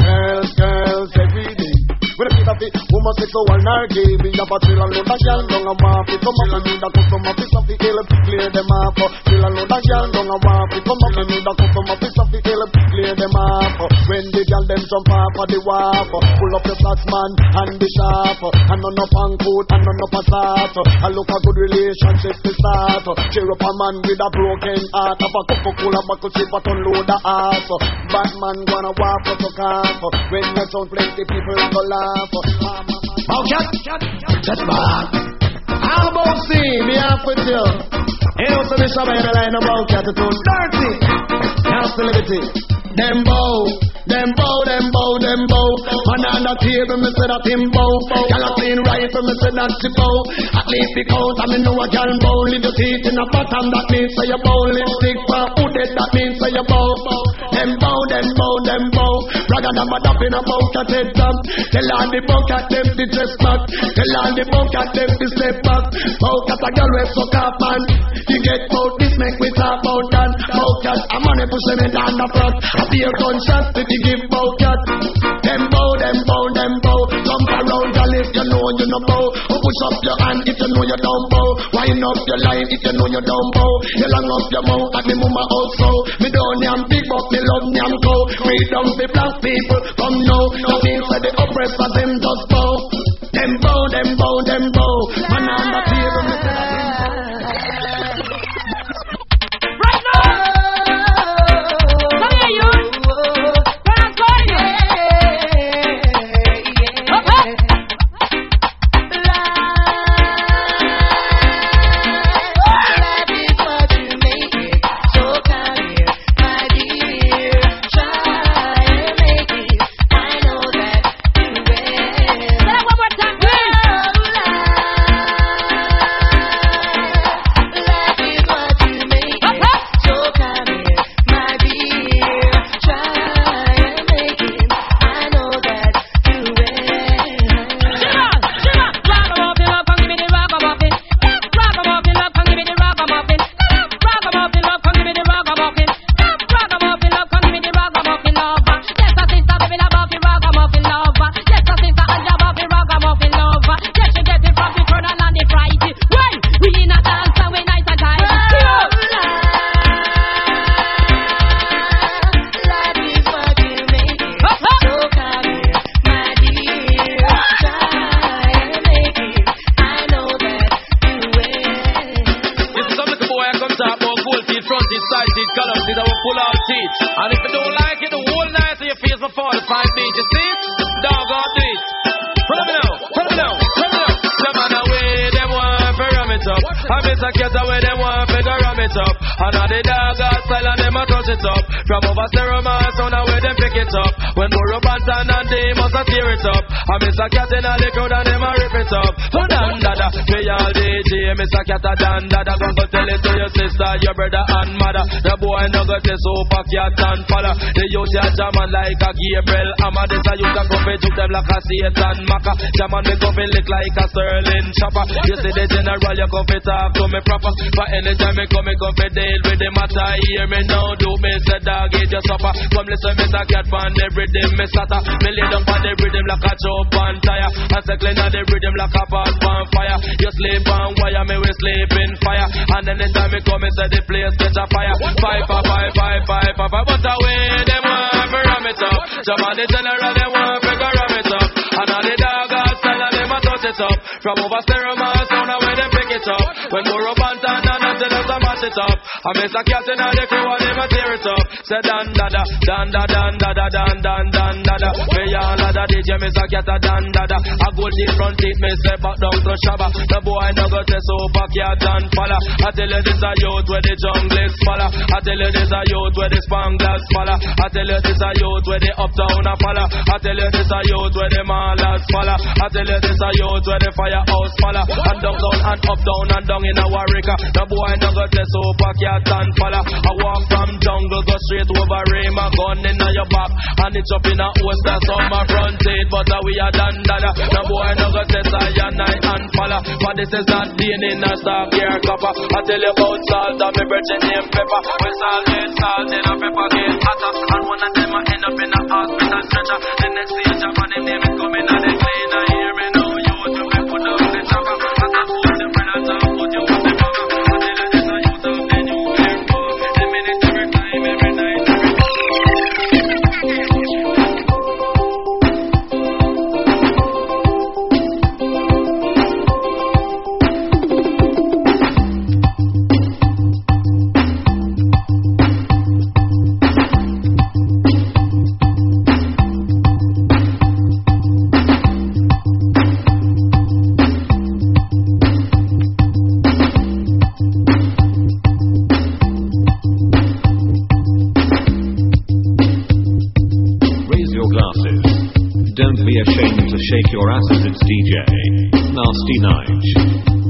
Girls, girls every day. With a piece of it, homosexual nor gay. We have a chill and load a gal down a waffy. Come up need a cup from a of the hill. Clear them off. Chill and load a gal down a waffy. Come up need a cup from a of the hill. Clear them off. When the gal them jump off of the wharf. Pull up the flats man and the sharp. And none up on coat and none up a sart. I look a good relationship to start. Cheer up a man with a broken heart. Have a cup of cola buckle chip but unload the ass. Batman gonna walk up to calf. When you sound plenty people go laugh. Bowcat, that's bad. How about see me off with you? You know, so this is a line about cat to dirty. That's the liberty. Them bow, them bow, them bow, them bow. Man on the table, me say that him bow. Gyal a clean rifle, me say that she bow. At least because I me know a gyal bow. Little teeth in the bottom, that means say you bow. Lipstick for hooded, that means say you bow. Them bow, them bow, them bow. Rather than mad up in a bow cat head up. Tell all the bow cat them to dress back. Tell all the bow cat them to step back. Bow cat a gyal we suck up and you get bout this make we talk about that. Cat a man push them in down the front. A beer gunshot to the give bow cat. Them bow, them bow, them bow. Jump around gyal if you know you no bow. Oh, push up your hand if you know you don't bow. Wind up your line if you know you don't bow. You long up your mouth and me mama also. Me don't yam big but me love yam go. Freedom for black people come now. Means that the oppressor them just bow. Them bow, them bow, them bow. A tear it up. I miss a cat in the crowd and them a rip it up. Oh, Don Dada, me all DJ, miss a cat a Don Dada. Come to your brother and mother. The boy no go test Super Cat and follow. The youth ya jamming like a Gabriel. I'm a this a youth a come juke them like a Satan Maka. Jamming me come fi lick like a Sterling chopper. You see the general, you come fi talk to me proper. But anytime me come, me come fi deal with the matter. Hear me now, do me say dog eat your supper. Come listen, me a cat pan the rhythm, me sata. Me lay down on the rhythm like a chop on tire. And circling on the rhythm like a pot on fire. You sleep on wire, me we sleep in fire. And anytime me come, me say the place catch a fire. Five, five, five, five, five, five, five. But away, them want to ram it up. Jump on the general, them want to go ram it up. And all the dog outside, them a touch it up. From over stereo, man, sound away, them pick it up. When more it up. I miss a cat in the crew, and them a tear it up. Say dan da da, dan da dan da da dan dan dan da da. Me all a da DJ, miss a cat a dan da da. I go deep front teeth, me say back down to Shabba. The boy no go say Super Cat and falla. I tell you this a youth where the jungle is falla. I tell you this a youth where the spanglers falla. I tell you this a youth where the uptown a falla. I tell you this a youth where the malas falla. I tell you this a youth where the firehouse falla. And downtown and up down and down in a Warwick. The boy no go say Super Cat and falla. I walk from jungle go straight over rain, my gun in your back. And it's up in a host that's on my front seat. But uh, we are done dada. The boy no go say I and I and falla. But this is not being in a stock here copper. I tell you about salt and me virgin name pepper. We salt it, salt in a pepper get hotter. And one of them I end up in a hospital stretcher. The next stage of my name is coming and be ashamed to shake your asses. It's DJ Nasty Nige.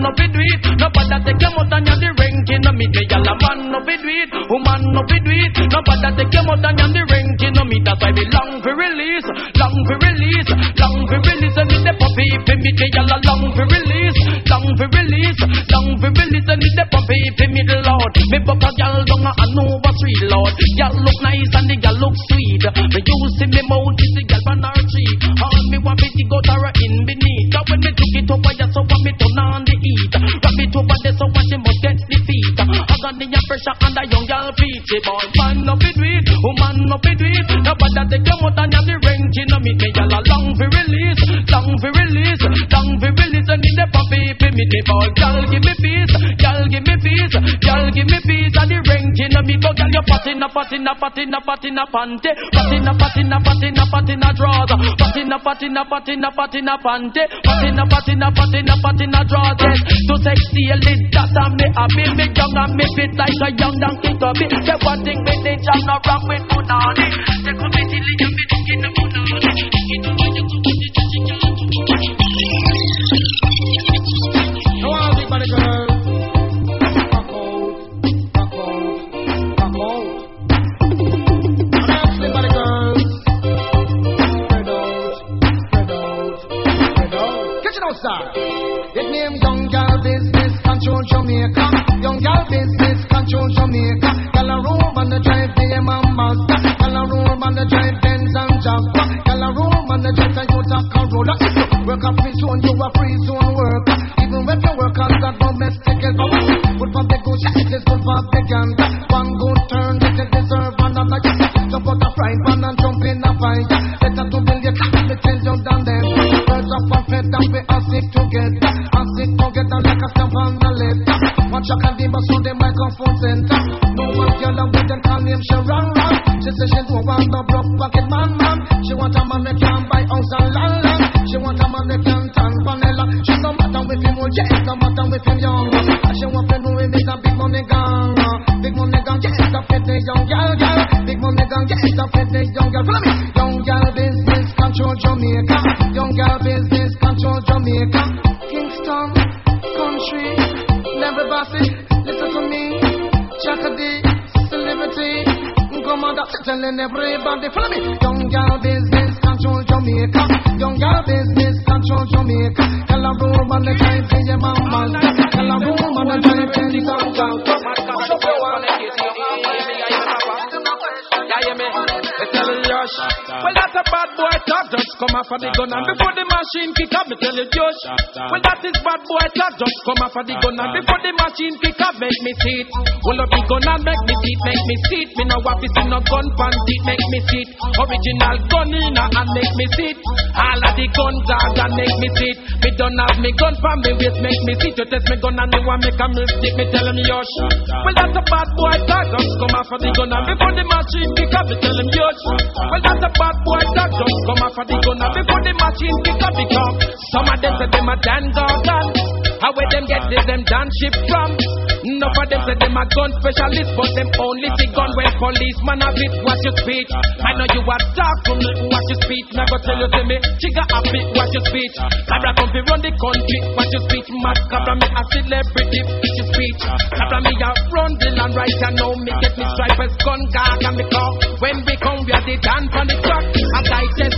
No fi do it. No bother take your mouth and the ranking no me. Y'all a man no fi do it, woman no fi do it. No bother take your mouth and the ranking no me. That's why we long for release, pat in a panty, pat in a pat in a pat in a pat in a drawers. Yes, to sexy a lit that and me happy, me young and me fit like a young donkey tubby. Say one thing me the jam no wrong with punani. off of the gun and before the machine pick up, make me sit. Well, up the gun and make me sit, make me sit. Me no want to see no gun pan deep, make me sit. Original gun in and make me sit. All of the guns are and make me sit. Me don't have me gun pan, me waist make me sit. You test me gun and you want make a mistake, me tell him yosh. Well that's a bad boy dog. just come off of the gun and before the machine pick up, me tell him yosh. Well that's a bad boy dog. just come off of the gun and before the machine pick up, because some of them say them a Dan God. Now where them get this, them done ship from. Enough of them say them a gun specialist, but them only see gun when policeman a it. Watch your speech. I know you are talk from me. Watch your speech. Now go tell you to me. Chigga a bit Watch your speech. Cobra come fi run the country. Watch your speech. Mad Cobra me a celebrity. Watch your speech. Cobra me a run the land right. I know me get me stripers gun guard and me call. When we come we are the dance on the track. I digest.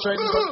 Strength.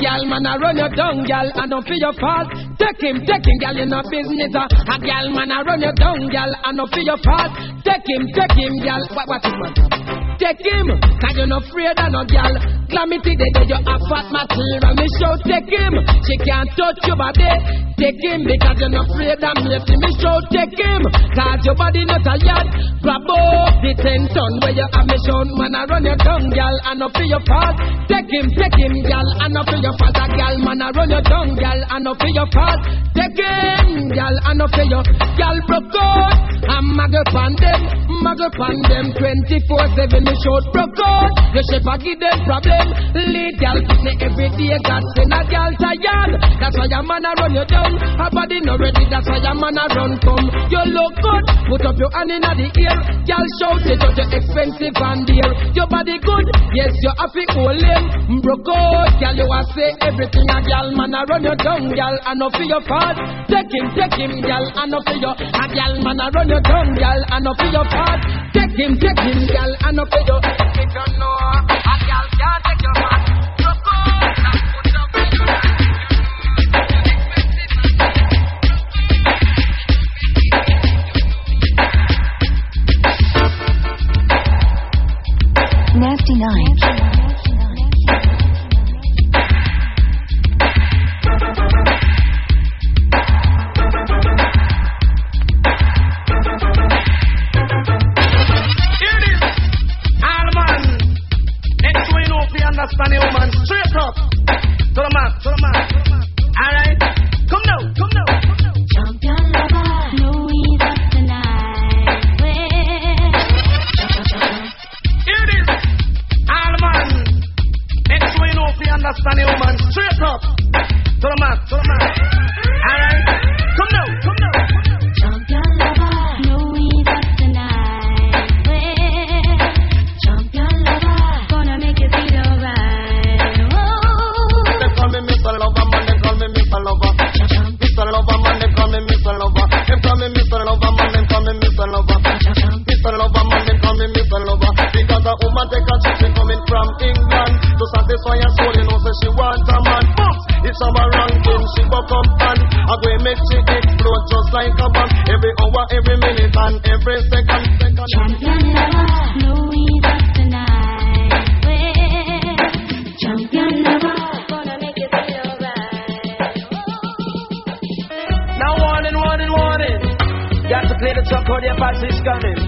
A girl man I run you down, girl, and don't feel your fault. Take him, take him, girl, you know business. Uh. A girl man I run you down, girl, and don't feel your fault. Take him, take him, girl. What, what is man? Take him, cause you're not afraid of no girl. Calamity day, day you have fat material. Me show take him, she can't touch your body. Take him because you're not afraid of me. Me show take him, cause your body not a yard. Bravo, the ten ton where you have me shown. Man, I run your tongue, girl, and not for your fault. Take him, take him, girl, and not for your father, girl. Man, I run your tongue, girl, and not for your fault. Take him, girl, and not for your girl broke out. I'm muggle pan them, muggle pan them 24-7. Me shout broke out. The shepherd give them problem. Lead girl, me every day. God send a girl tired. That's why your man a run you down. Her body not ready. That's why your man a run come. You look good. Put up your hand in the ear. Girl shout it out. You're expensive and dear. Your body good. Yes, you happy hold him. Broke out. Girl, you a say everything. A girl man a run you down. Girl, and not for your part. Take him, take him, girl, and not for your. A girl man a run you down. Girl, and not for your part. Take him, take him, girl, and not for your. Apache's coming.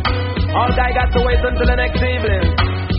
All guy got to wait until the next evening.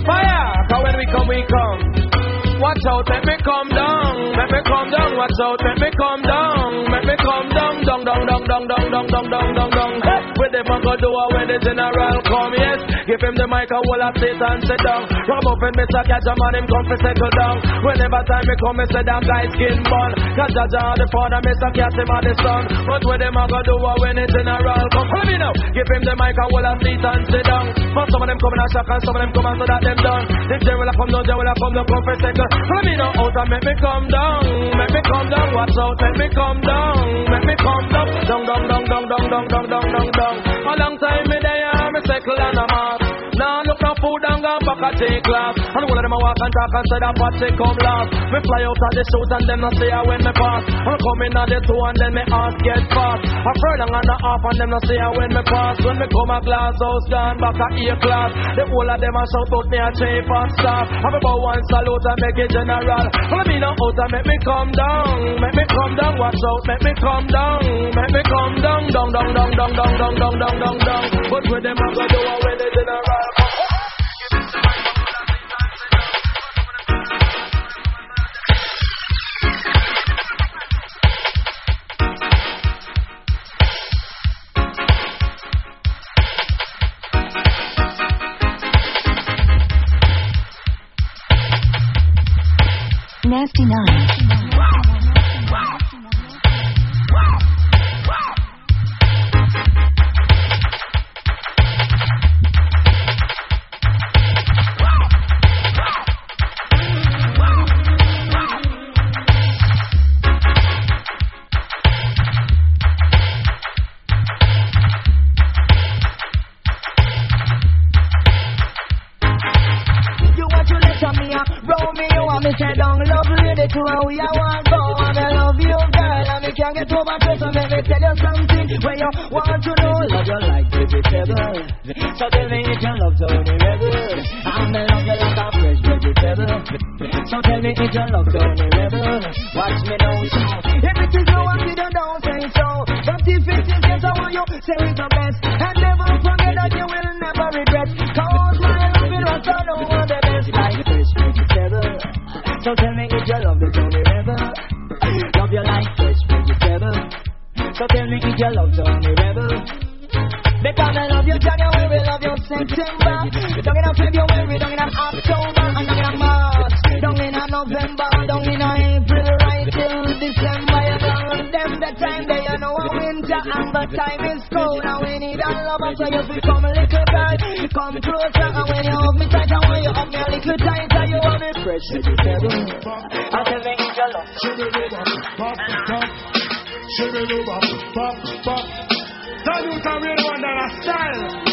Fire! Cause when we come, we come. Watch out, let me come down. Let me come down. Watch out, let me come down. Let me come down. Down, down, down, down, down, down, down, down, down, down. Hey, with them I go do it when the general come, yes. Give him the mic, will have sit and sit down. Rob up and Mr. Catch man, him come to settle down. Whenever time me come, me say damn guy skin bun. Are the father, Mr. Catch him the son. But with them I go do it when the general come. Follow me now. Give him the mic, will have sit and sit down. But some of them come in a shock and some of them come and so that them done. The general a come, no general a come, no come for second. Follow me now out and make me come down. Make me come down, watch out, make me come down. Make me come down. Down, down, down, down, down, down, down, down, down, down. A long time me there, me circle and I'm off. Now look no food and gone back at take class. And one of them a walk and talk and say that they come last. Me fly out of the shoot and them not say I when me pass. I'm coming on the two and then me ass get fast. A furlong and a half and them not say I when me pass. When me come a glass house gone back A class. The whole of them a shout out me a chief and staff. Have about one salute and make it general. Follow me now out and make me come down. Make me come down, watch out, make me come down. Make me come down, down, down, down, down, down, down, down, down, down. But with them I go do it when the general. 59 so you become a little bright. You come closer, and when you hug me tight, and when you hug me a little tight. tighter, you want me pressure you tell you, I'm telling you, your love. Pop, pop, shimmy, pop, pop, pop. Salute and real one that style.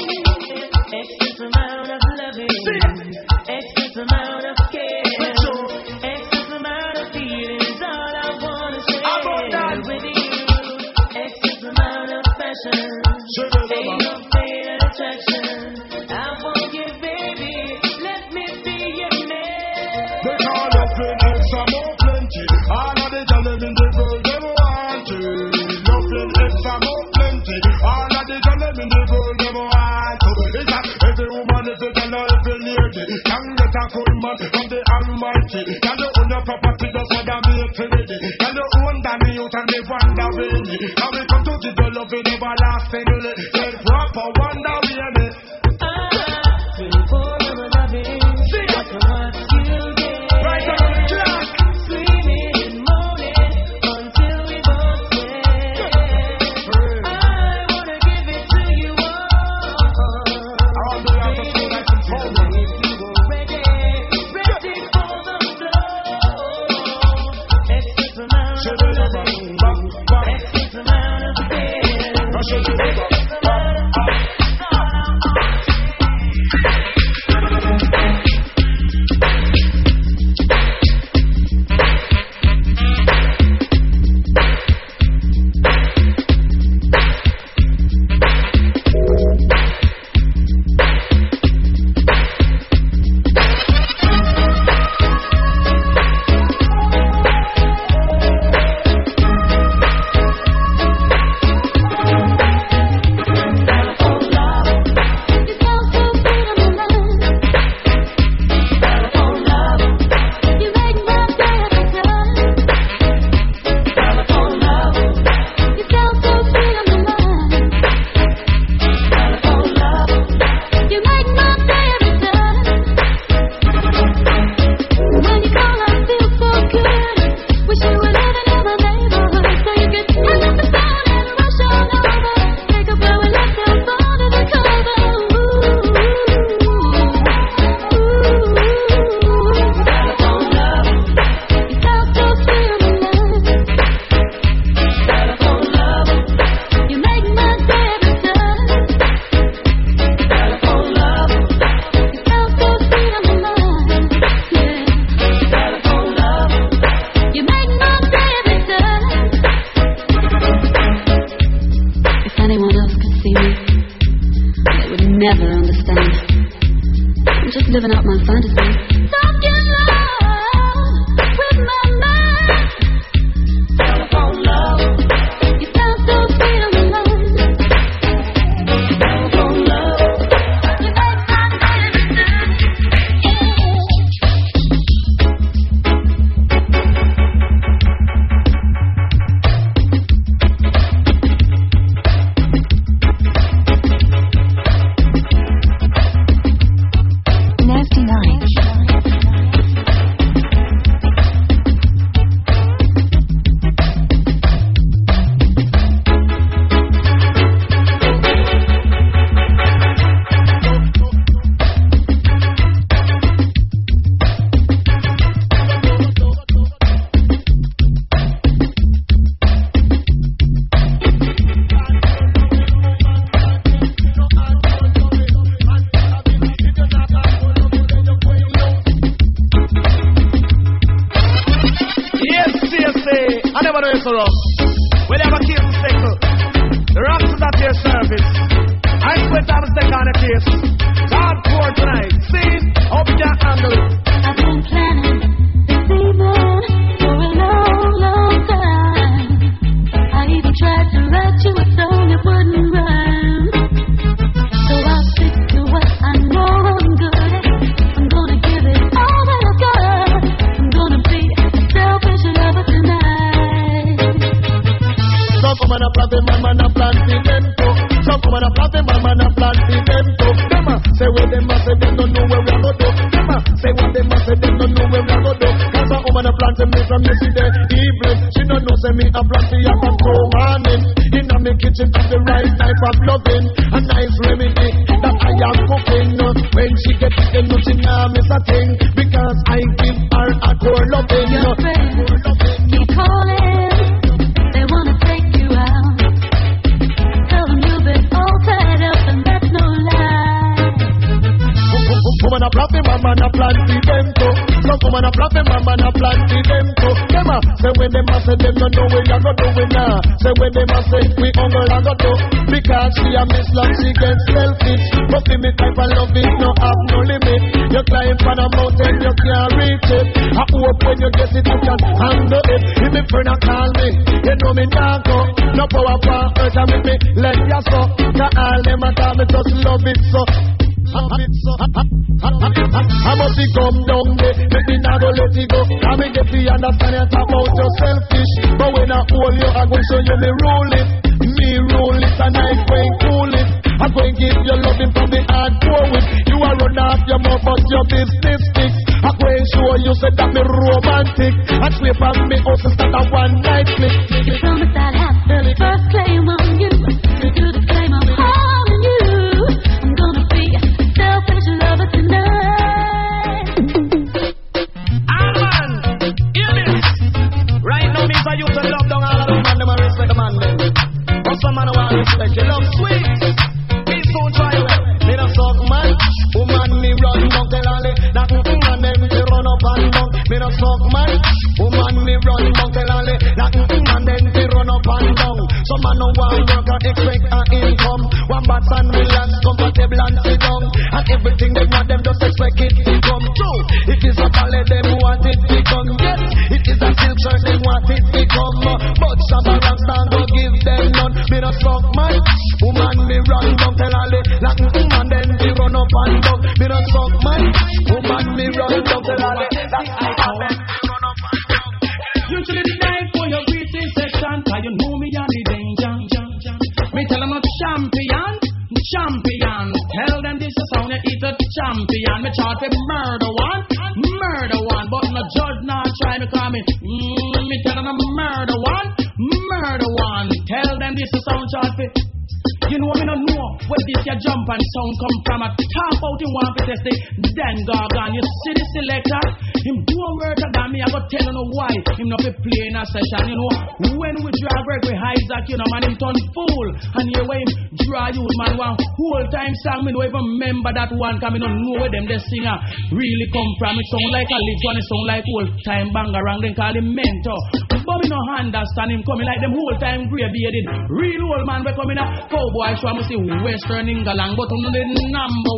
remember that one come, I don't know where them the singer really come from. It sound like a live one, it sound like old time bangarang, then call him mentor. But me no understand him coming like them whole time grey bearded. Real old man we coming a cowboy show, I must see Western England, but him the number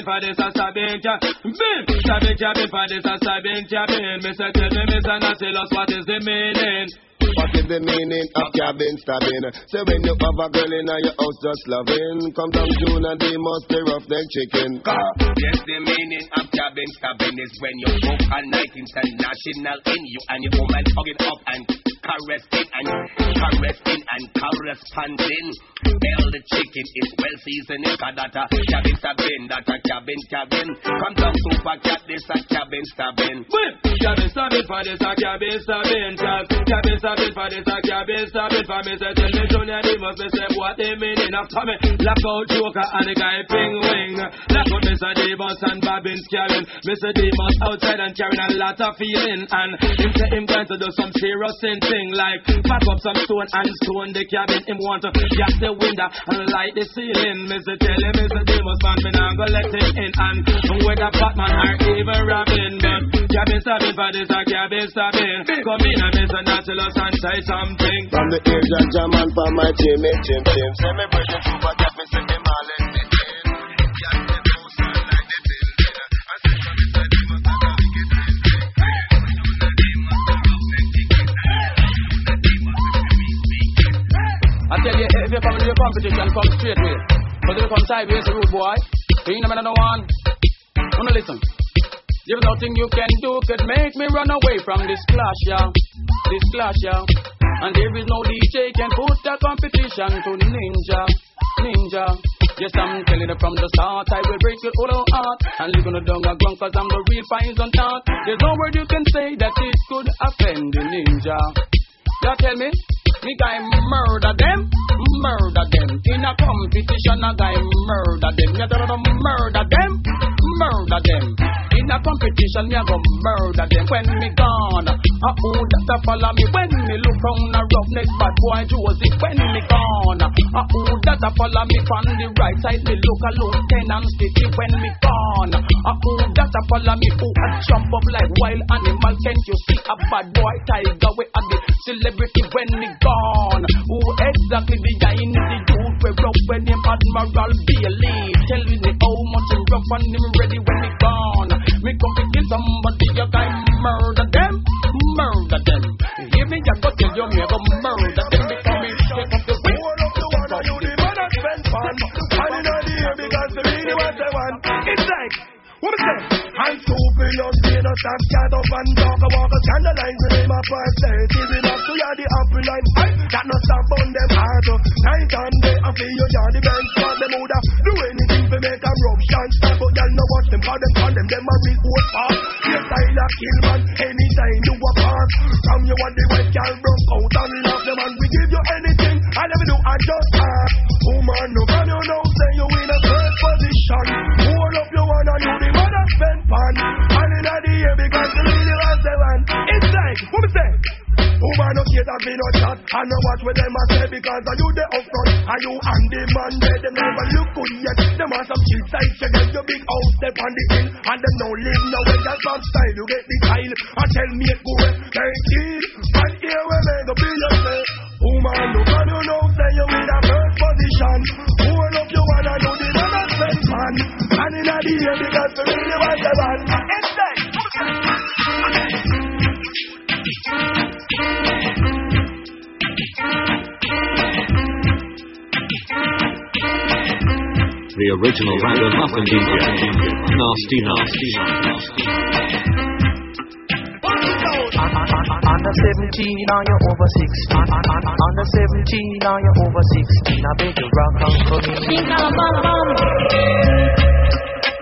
stabbing for this a stabbing cabin. Stabbing cabin for this a stabbing cabin. Mr. Tell me, Mr. Nautilus, what is the meaning? What is the meaning of cabin stabbing? Say when you have a girl in your house just loving, come down June and they must be rough neck chicken. Yes, the meaning of cabin stabbing is when you book a night international in you and your woman hug it up and caressing and caressing and corresponding. Tell the chicken is well seasoned, cause that uh, a cabin stabbing, that a cabin cabin. Come down Super Cat, this a cabin stabbing. Stabbing for this a cabin stabbing. Cabin stabbing for this a cabin stabbing for me. Say tell me Junior they must be say what they meaning after me. Lock out Joker and the guy Ping Wing. Lock out Mr. Demus and Bobbins carrying. Mr. Demus outside and carrying a lot of feeling. And him say him going to do some serious thing like pack up some stone and stone the cabin. Him want to gas the window and light the ceiling. Mr. Tell him Mr. Demus man me not go let him in. And whether Batman or even Robin, but cabin stabbing for this a cabin stabbing. Come in and Mr. Nautilus and say something. From the age of Jaman for my Jimmy Jim Jim. Say me bring it Super Cat, me say me marlin me tin. I tell you, if you come to the competition, come straight way. But if you come sideways, a rude boy, you ain't another one. Wanna listen? There's nothing you can do could make me run away from this clash, yeah. This clash, yeah. And there is no DJ can put the competition to Ninja, Ninja. Yes, I'm telling you from the start, I will break your whole heart. And on the dung ground cause I'm the real poison tart. There's no word you can say that it could offend the ninja. You tell me, me guy murder them, murder them. In a competition, a guy murder them. You tell them murder them, murder them. In a competition, me a go murder them. When me gone, a who that a follow me? When me look round a roughneck bad boy Josey. When me gone, a who that a follow me from the right side? Me look a lieutenant Stitchie. When me gone, a who that a follow me? Who a jump up like wild animal? Can't you see a bad boy tiger? We are the celebrity when me gone. Who exactly behind the we rough when him Admiral Bailey? Tell me how much him rough and him ready when me gone. Me come to kill somebody, you guy murder them, murder them. Hear me, I go tell you me I go murder them because me take up your world, you wanna do the way. It's like, what is that? I'm stupid, you're seeing us that cat up and talk about the scandalize the name of state. Is enough to hear the apple line? I got no stop on them heart. Night and day, I feel you, the best spot. Them woulda do anything to make a ruption stop. But y'all know what them call them, call them, them a real old part. Yes, I like kill man, anytime you a part. From you want the white girl broke out and love them and we give you anything. I never do, I just ask. Woman, no man, you know, say you in a third position. Hold up your one and you the mother spend pan. And in the year because the really was the one. It's like, what me say? Woman no care that me no chat And no watch with them I say Because are you the up front Are you and the man there Them never look good yet Them have some cheap side Check out your big house Step on the hill And them no live no way Just from style You get the style And tell me it go They cheat And here we make a be yourself Woman look and you know Say you in a first position Hold up your one And you man And in the year Because the really It's like The original Ragamuffin DJ. Nasty Nasty. Under 17 or you're over 16. Under 17 or you're over 16. I beg you rock out for me.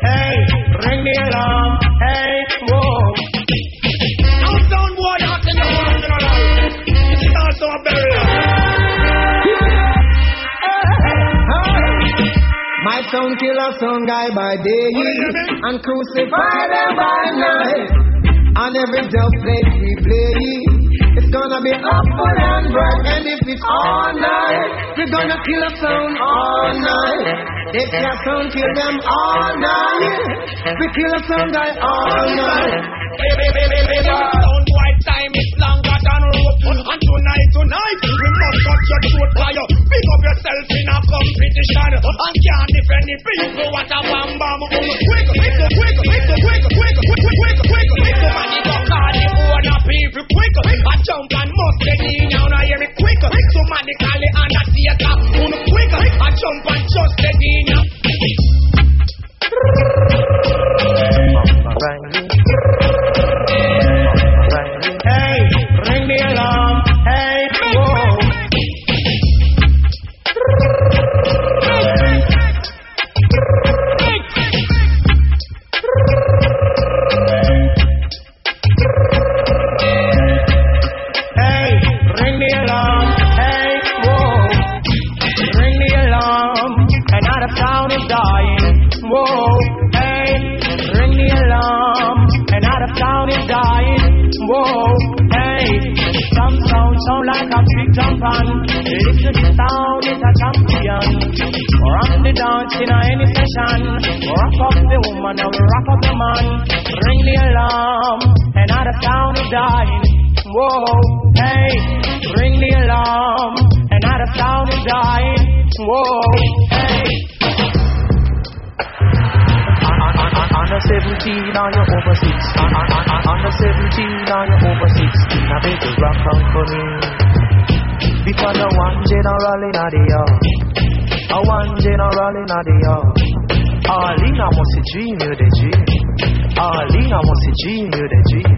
Hey, ring the alarm. Hey, whoa. Downtown boy, out in the world, you know. It's also a burial. My son kill a son guy by day and crucify them by night. And every dub plate we play, it's gonna be apple and bread. And if it's all night, we're gonna kill a son all night. If your son kill them all night, we kill a son guy all night. Baby, baby, baby, Downtown boy, time is longer than rope. And tonight, tonight, we must cut your throat fire. Pick up yourself in a competition. And can't defend the people. What a bam bam. Quick, quick, quick, quick, quick, quick, quick, quick, quick, quick. People quick. I jump and must get in now. I hear it quick. Somebody call it on a theater. Quick, I jump and just get in now. Dying. Whoa, hey, ring the alarm. Another sound is dying. Whoa, hey. Under 17 or you're over 6 Under 17 or you're over 6 Now baby rock out for me Because the one general in the yard A one general in the yard Arlene I must dream you the dream Arlene I must dream you the dream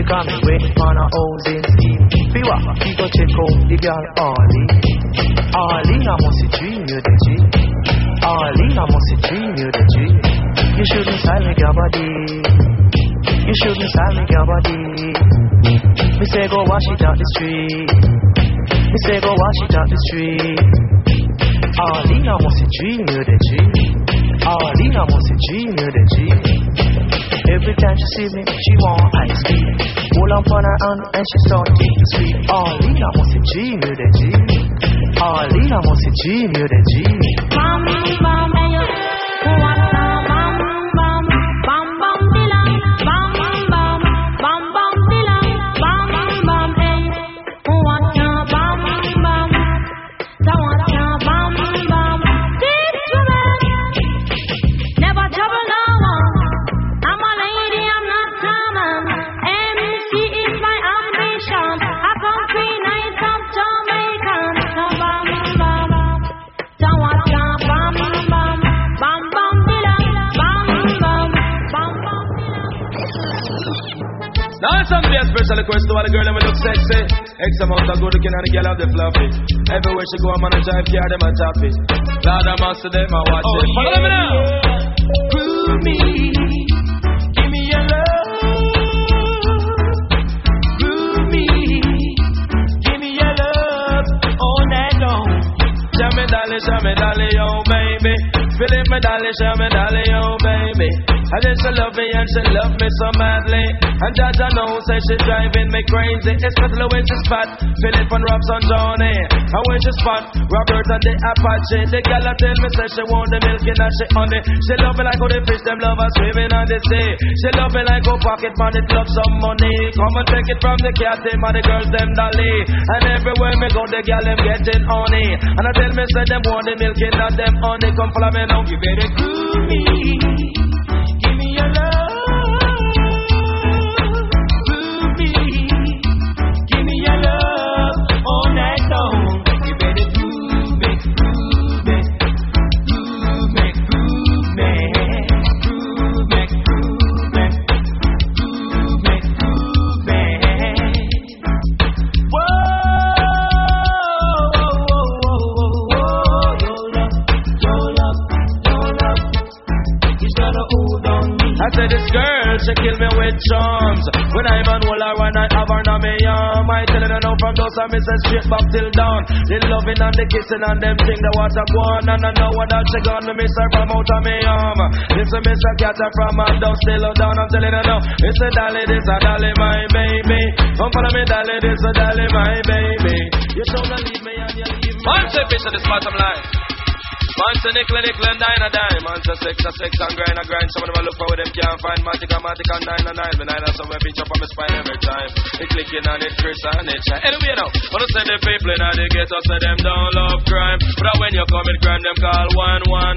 Because me wait for a housing scheme Be what? We go check out the girl Arlene. Arlene I must dream you the dream Arlene I must dream you the dream You shouldn't sign me your body. You shouldn't sign me your body. Me say go wash it out the street. Me say go wash it out the street. Arlene I must dream you the dream Arlene I must dream you the dream Every time she see me, she want ice cream. Hold on on her hand and she start to sweet. Arlene, I must dream you the dream. Arlene, I dream you the dream. Bam special request to all the girl them look sexy. X amount of good looking and the girl have the fluffy. Everywhere she go, I'm on a drive car, them a top it. Lord, I'm master them, I watch it. Oh, follow me now. Prove me. Give me your love. Prove me. Give me your love all night long. Show me dolly, show me dolly, oh baby. Feel it, me dolly, show me dolly, oh baby. I just love me and she love me so madly. And Jaja knows say she driving me crazy, especially when she spot Philip and Robson Johnny. And when she spot Robert and the Apache, the a tell me say she want the milk her she honey. She love me like how the fish them love her swimming on the sea. She love me like how pocket money love some money. Come and take it from the cat team and the girls them dolly. And everywhere me go, the girl them getting honey. And I tell me say them want the milk her them honey. Come follow me now, you better cool me. She kill me with charms. When I'm on hold her when I have her on me arm. I tell her no from those I miss her straight back till dawn. The loving and the kissing and them thing the water go on. And I know what that she gone me miss her from out of me arm. Listen, miss her cat her from her down still down. I'm telling her no. It's a dolly, this a dolly, my baby. Come follow me, dolly, this a dolly, my baby. You don't leave me and you leave me. I'm selfish at this bottom line. Man say nickel, nickel and dine a dime. Man say six a six and grind a grind. Some of them a look for where them can't find. Matic a matic and nine a nine. Me nine a somewhere pinch up on my spine every time. It clicking and it crisp and it shine. Anyway now, wanna say the people in the ghetto say them don't love crime. But when you commit crime, them call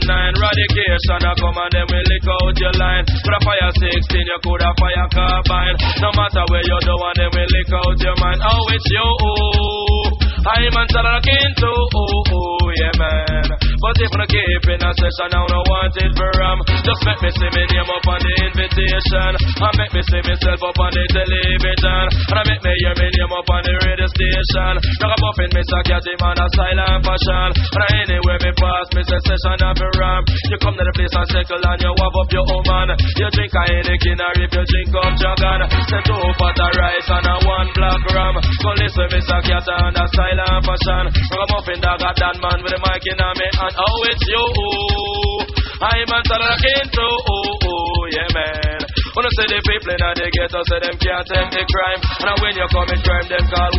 119. Radication a come and them will lick out your line. But a fire 16, you could have fire carbine. No matter where you do, and them will lick out your mind. Oh, it's you. I man tell her to, oh, oh, yeah, man. But if I keep in a session, I don't want it for um. Just make me see me name up on the invitation. And make me see myself up on the television. And I make me hear me name up on the radio station. Rock a muffin, Miss a cat, him on a silent fashion. And anywhere me pass, me say session of a ram. You come to the place and circle and you wab up your woman. You drink a Heineken or if you drink up Jagan. Say two pot of rice and a one black ram. Go listen, Miss a cat, on a silent fashion. Rock a muffin, dog, a Dan man with the mic in me hand. Oh, it's you. I'm a talking to, oh, oh, yeah, man. Wanna say the people in the ghetto say them can't take the crime. And when you commit crime, them call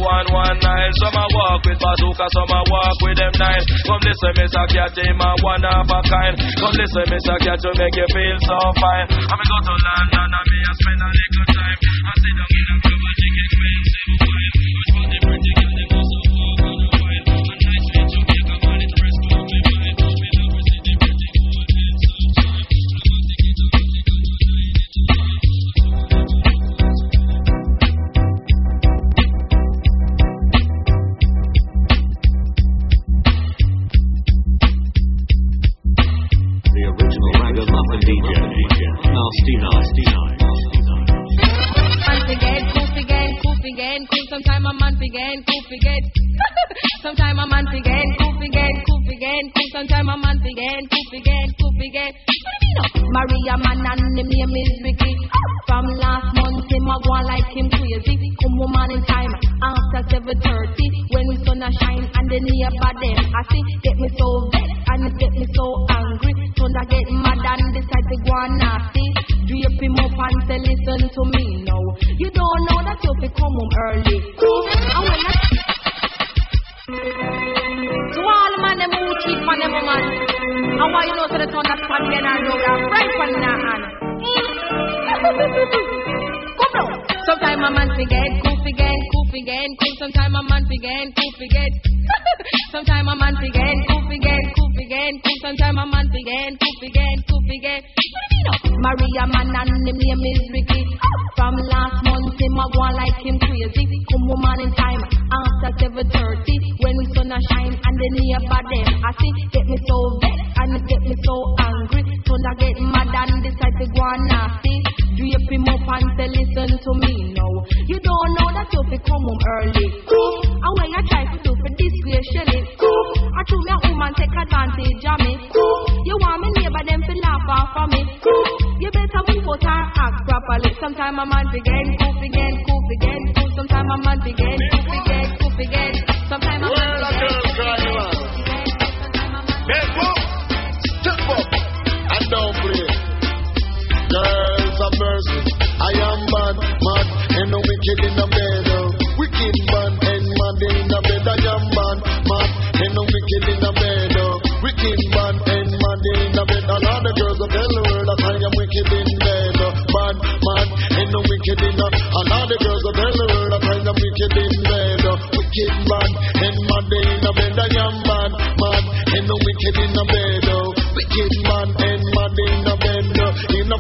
119. Some a walk with bazooka, some a walk with them nine. Come listen, Mr. Cat, him a one of a kind. Come listen, Mr. Cat, to make you feel so fine. I'm go to London and me a spend a little time. I sit down in a club and take expensive wine. Which one the pretty girl, The original Ragamuffin DJ, Nasty Nasty. Man forget, cool forget, cool forget, cool. Sometime a man forget, cool forget. Sometime a man forget, cool forget, cool forget, cool. Sometime a man forget, cool forget, cool forget. Oh? Maria man and him name is Ricky. From last month him a go like him crazy. Come woman in time after seven thirty when the sun a shine and the neighbor them I see get me so vexed and it get me so angry. Thunder get mad and decide to go on nasty. Drape him up and say listen to me now. You don't know that you fi come home early. And when I to all man them who cheat on them woman. And why you know so the thunder span then and road and right from in her hand. Come on. Sometime a man forget, cool forget, cool forget, cool. Sometime a man forget, cool forget. Sometime a man forget, cool forget, cool forget, cool. Sometime a man forget, cool forget, cool forget. Maria man and him name is Ricky. From last month him a go like him crazy. Come woman in time after seven thirty when the sun a shine and the neighbor them I see get me so vexed and it get me so angry. Thunder get mad and decide to go nasty. Drape him up and say listen to me now. You don't know that you fi come home early. Cool. And when you try to do for disgrace Shelly. Cool. I told me a woman take advantage of me. Cool. You want me neighbor them to laugh off of me. Cool. You better move out and act properly. Sometime a man begin, cool again, cool again, cool. Sometime a man begin, cool again, cool again. Sometime a man begin. Make up, step up, and don't play. Girls of mercy, I am bad, mad, and no wicked in the bed. Wicked man and mad in the bed. I am bad, mad, and no wicked in the bed. Wicked man and mad in the bed. And all the girls of tell the world that I am wicked in bed. Bad, mad, and no wicked in the. And all the girls of tell the world that I am wicked in bed. Wicked man and mad in the bed. I am bad, mad, and no wicked in the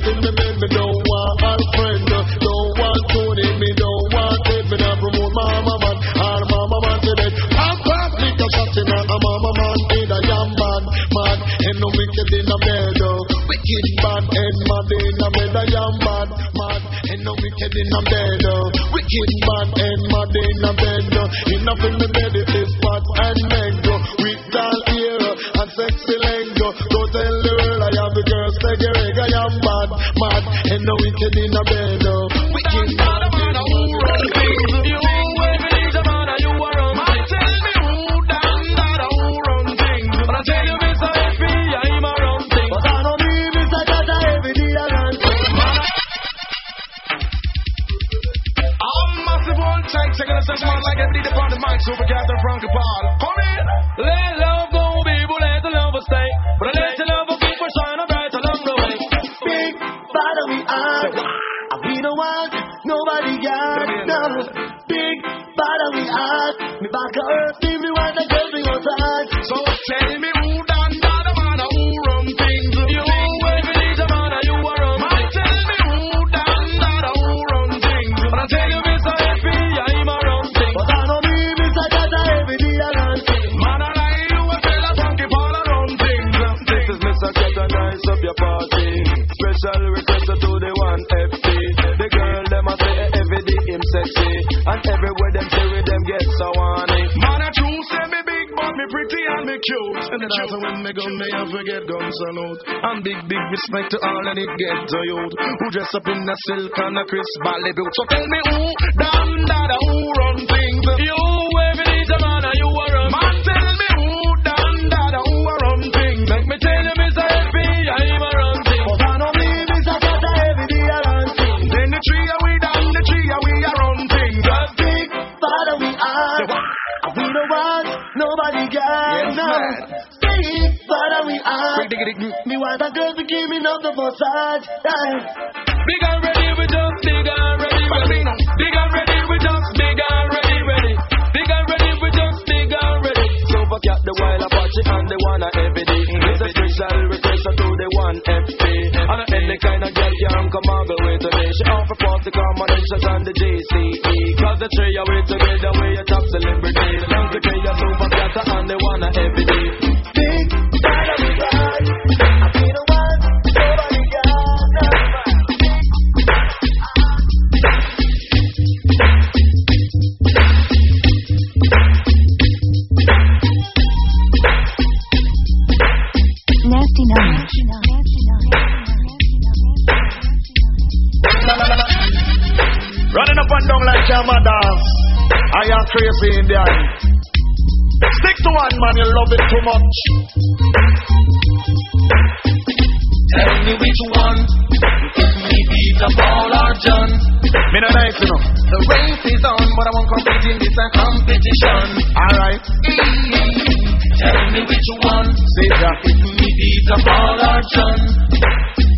in the bed, me don't want a friend. Don't want Tony, me don't want it. Me not promote mama man, or mama man to dead. Pop, pop, a shot in a mama man. In a yam man, man, and no wicked in the bed. oh. Wicked man and mad in the bed. A yam man, man, and no wicked in the bed. oh. Wicked man and mad in the bed. oh. Enough in the bed, it is fat and mango. With doll ear and sexy lengo. Go tell the I am the girl, stay reg. I am bad, mad, and no wicked in the bed. oh. Wicked man and who things. You the man you tell me who done that, who things. I tell you, Mr. FBI, I'm a run things. But I Mr. I run things. I'm massive a like every day upon the mic, super captain Frankie Paul. Come in. Let love no big bottle we are. Me back up, me me want to get me outside. So tell me who done that man who run things. You every need a man you a run. Man tell me who done that who run things. And I tell you Mr. Happy, I'm a run things. But I know me, Mr. Tata, every day I run things. Man I lie you a tell a Frankie Paul a run things. This is Mr. Cat nice up your party. Special request to the one FP. The girl them a say him sexy, and everywhere them say with them get so horny. Man a true say me big but me pretty and me cute. And the dance when me gun me have forget gun salute. And big big respect to all and it get to youth who dress up in a silk and a crisp ballet boot. So tell me who done that who run things. You every day a man and you a bottle we are. Me want a girl to give me nothing but massage. Big and ready, we just big and ready, ready. Big and ready, we just big and ready, ready. Big and ready, we just big and ready. So for cat the wild Apache and the one a every day. It's a special request to the one FP. And any kind of girl can come all the way today. She offer party combinations on the JCE. Cause the three of we together we a top celebrity. Long to play a Super Cat and the one a every day. Up and down like your mother. I am crazy in the Indian. Stick to one man, you love it too much. Tell me which one. If me beat up all or John. Me no nice, you know. The race is on, but I won't compete in this competition. Alright. Tell me which one. See ya. If me beat up all or John.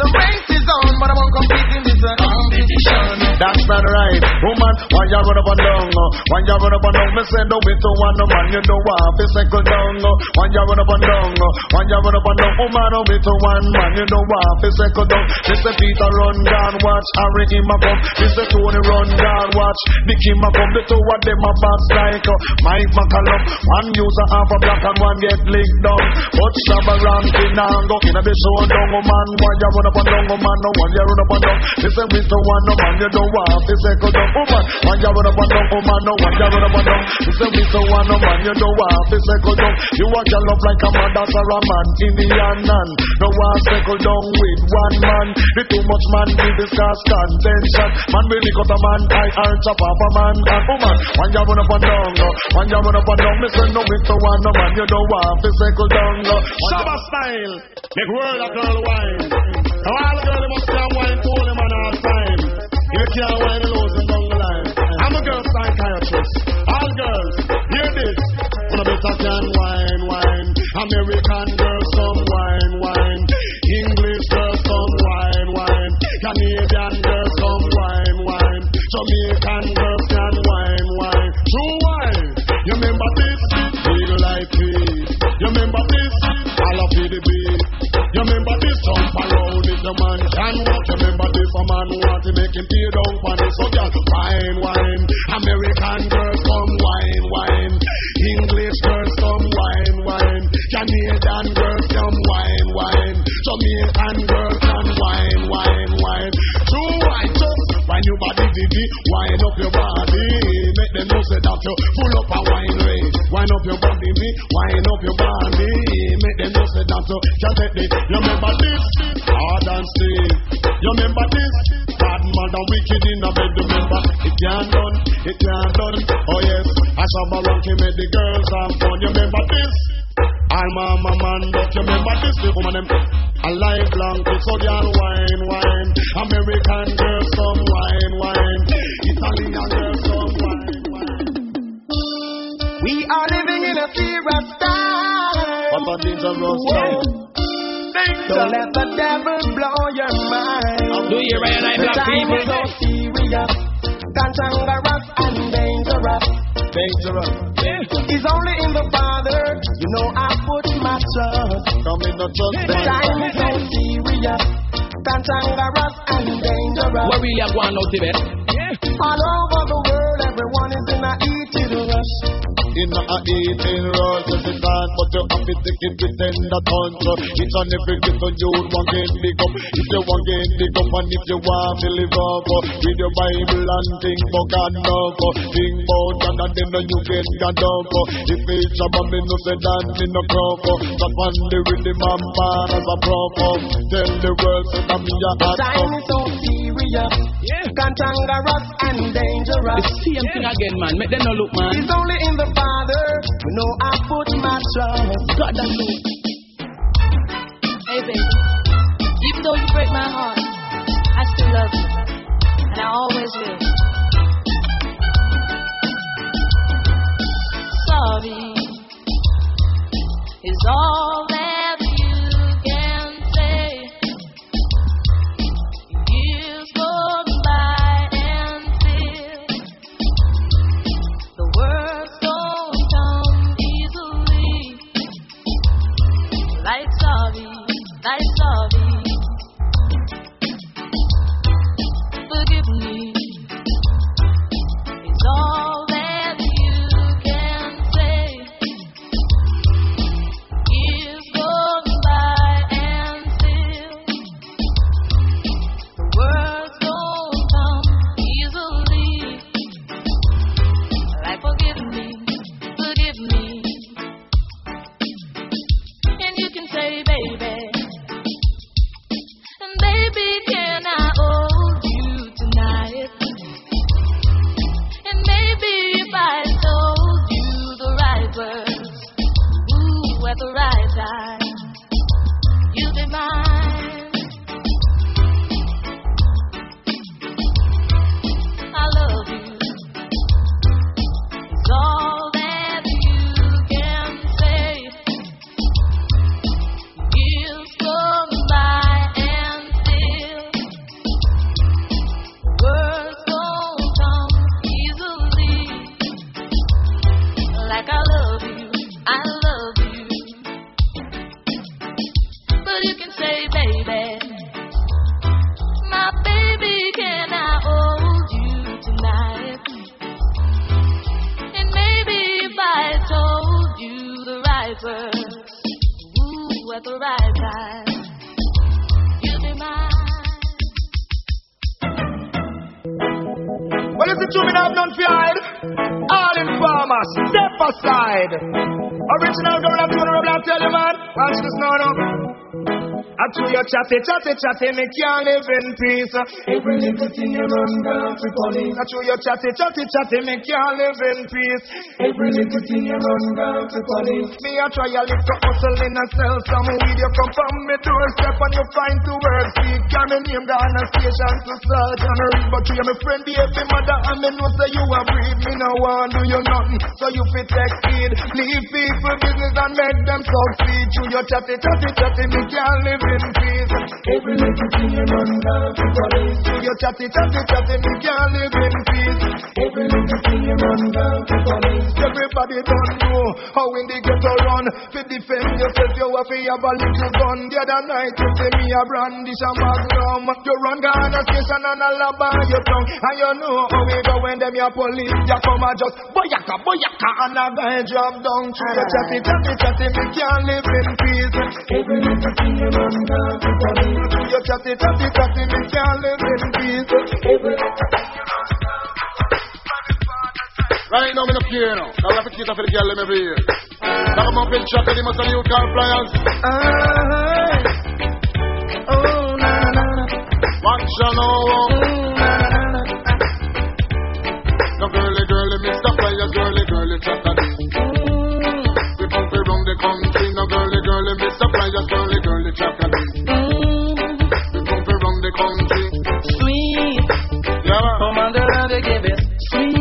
The race is on, but I won't compete in this a competition. That's not right. Woman, why you run up and down? uh? Why you run up and down? Me say no it to one man, you know what? Fi second down. uh? Why you run up and down? uh? Why you run up and down? Woman, no it to one man, you know what? Fi second down. Me say Peter run down, watch Harry him a come. Me say Tony run down, watch Nick him a come. The two of them a pass like uh, Mike McCallum. One user half a black and one get licked down. But Shabba ranking and go in a the show down, woman. Why you run up and down, woman? No one you run up and down. Say we to one no man, you know what? Fi second down, woman. Why you run up and down, woman? No one you run up and down. Say we to one no man, you know what? Fi second down. You want your love like a man, that's a man. Indian man. No one second down with one man. The too much man will discuss contention. Man will lick out a man, I hurt a papa man and woman. When you run up and down, when you run up and down, say no with to one no man, you know what? Fi second uh. Shabba style, make world a girl wine. Now all the girl must can wine to all the man all time. You can't wine, you lose them down the. I'm a girl psychiatrist. All girls, hear this. Wanna better can wine, wine. American girls some wine, wine. English girls some wine, wine. Canadian girls some wine, wine. Jamaican girls can wine, wine. True wine. You remember this? Feel like it. You remember this? All of it the beat. You remember this? Jump around if the man can walk. Remember this? A man want to make him tear down for this. So girl, wine, wine. American girls come wine, wine. English girls come wine, wine. Canadian girls come wine, wine. Jamaican girls can wine, wine, wine. Wine your body, diddy. Wine up your body. Make them know say that you full up a wine rage. Wine up your body, me. Wine up your body. Make them know say that you can't take the. You remember this? Hard and still. You remember this? Bad and wicked in a bed. Remember it can't done. It can't done. Oh yes. I saw my monkey make the girls have fun. You remember this? I'm a man, but you remember this the woman them A life long kiss so girl wine, wine American girls some wine, wine Italian girls some wine, wine We are living in a fear of time. What a dangerous time Don't let the devil blow your mind. Do you I The black time people? is so serious, cantankerous and dangerous. Dangerous. It's only in the Father, you know I put my trust. Come in, not just The time is so serious, cantankerous and dangerous. What really are going out there? All over the world, everyone is in a heated rush. In a eating rush, as it can't, but you have to take it with tender touch. Each and every little you want get big up. If you want get big up, and if you want to live up, uh, with your Bible and think about God love. Uh, think about God and then you get God up. Uh. If it's a me no say that me no crop. Just on the rhythm and bar as a prop. Tell the world so that me a The hot time is so serious, cantankerous and dangerous. The same thing again, man. Make them no look, man. It's only in the Father, you know I put my trust. God, that's it. Hey, baby. Even though you break my heart, Your chatty, chatty, chatty, me can't live in peace. Every little thing you run down to police. I to your chatty, chatty, chatty, me can't live in peace. Every little thing you run down to police. Me I try a little hustle in a sell some weed. You come from me doorstep and you find to work. See, can me name down a station to search and read. But you my friend, baby mother, and me know say you a breed. Me no want do you nothing, so you fit take speed. Leave people business and make them succeed. To your chatty, chatty, chatty, me can't live in peace. Every little thing you run down to police. To your chatty, chatty, chatty, me can't live in peace. Every little thing you run down to police. Everybody don't know how in the ghetto run. To defend yourself, you have to have a little gun. The other night you see me a brandish a magnum. You run down a station and a lab on your tongue. And you know how we go when them your police. You come and just boyaka, boyaka, and a guy drop down. To your chatty, chatty, chatty, me can't live in peace. Every little thing you run down to your chatty, chatty, chatty, me can't live in peace. You Right now, me no care now. Now we have to it for the girl. Now come up in and he must have new car flyers. Oh, na na na. Watch you now. No girly, girly, Mr. Flyers, girly, girly, chat a We bump around the country. No girly, girly, Mr. Flyers, girly, girly, chat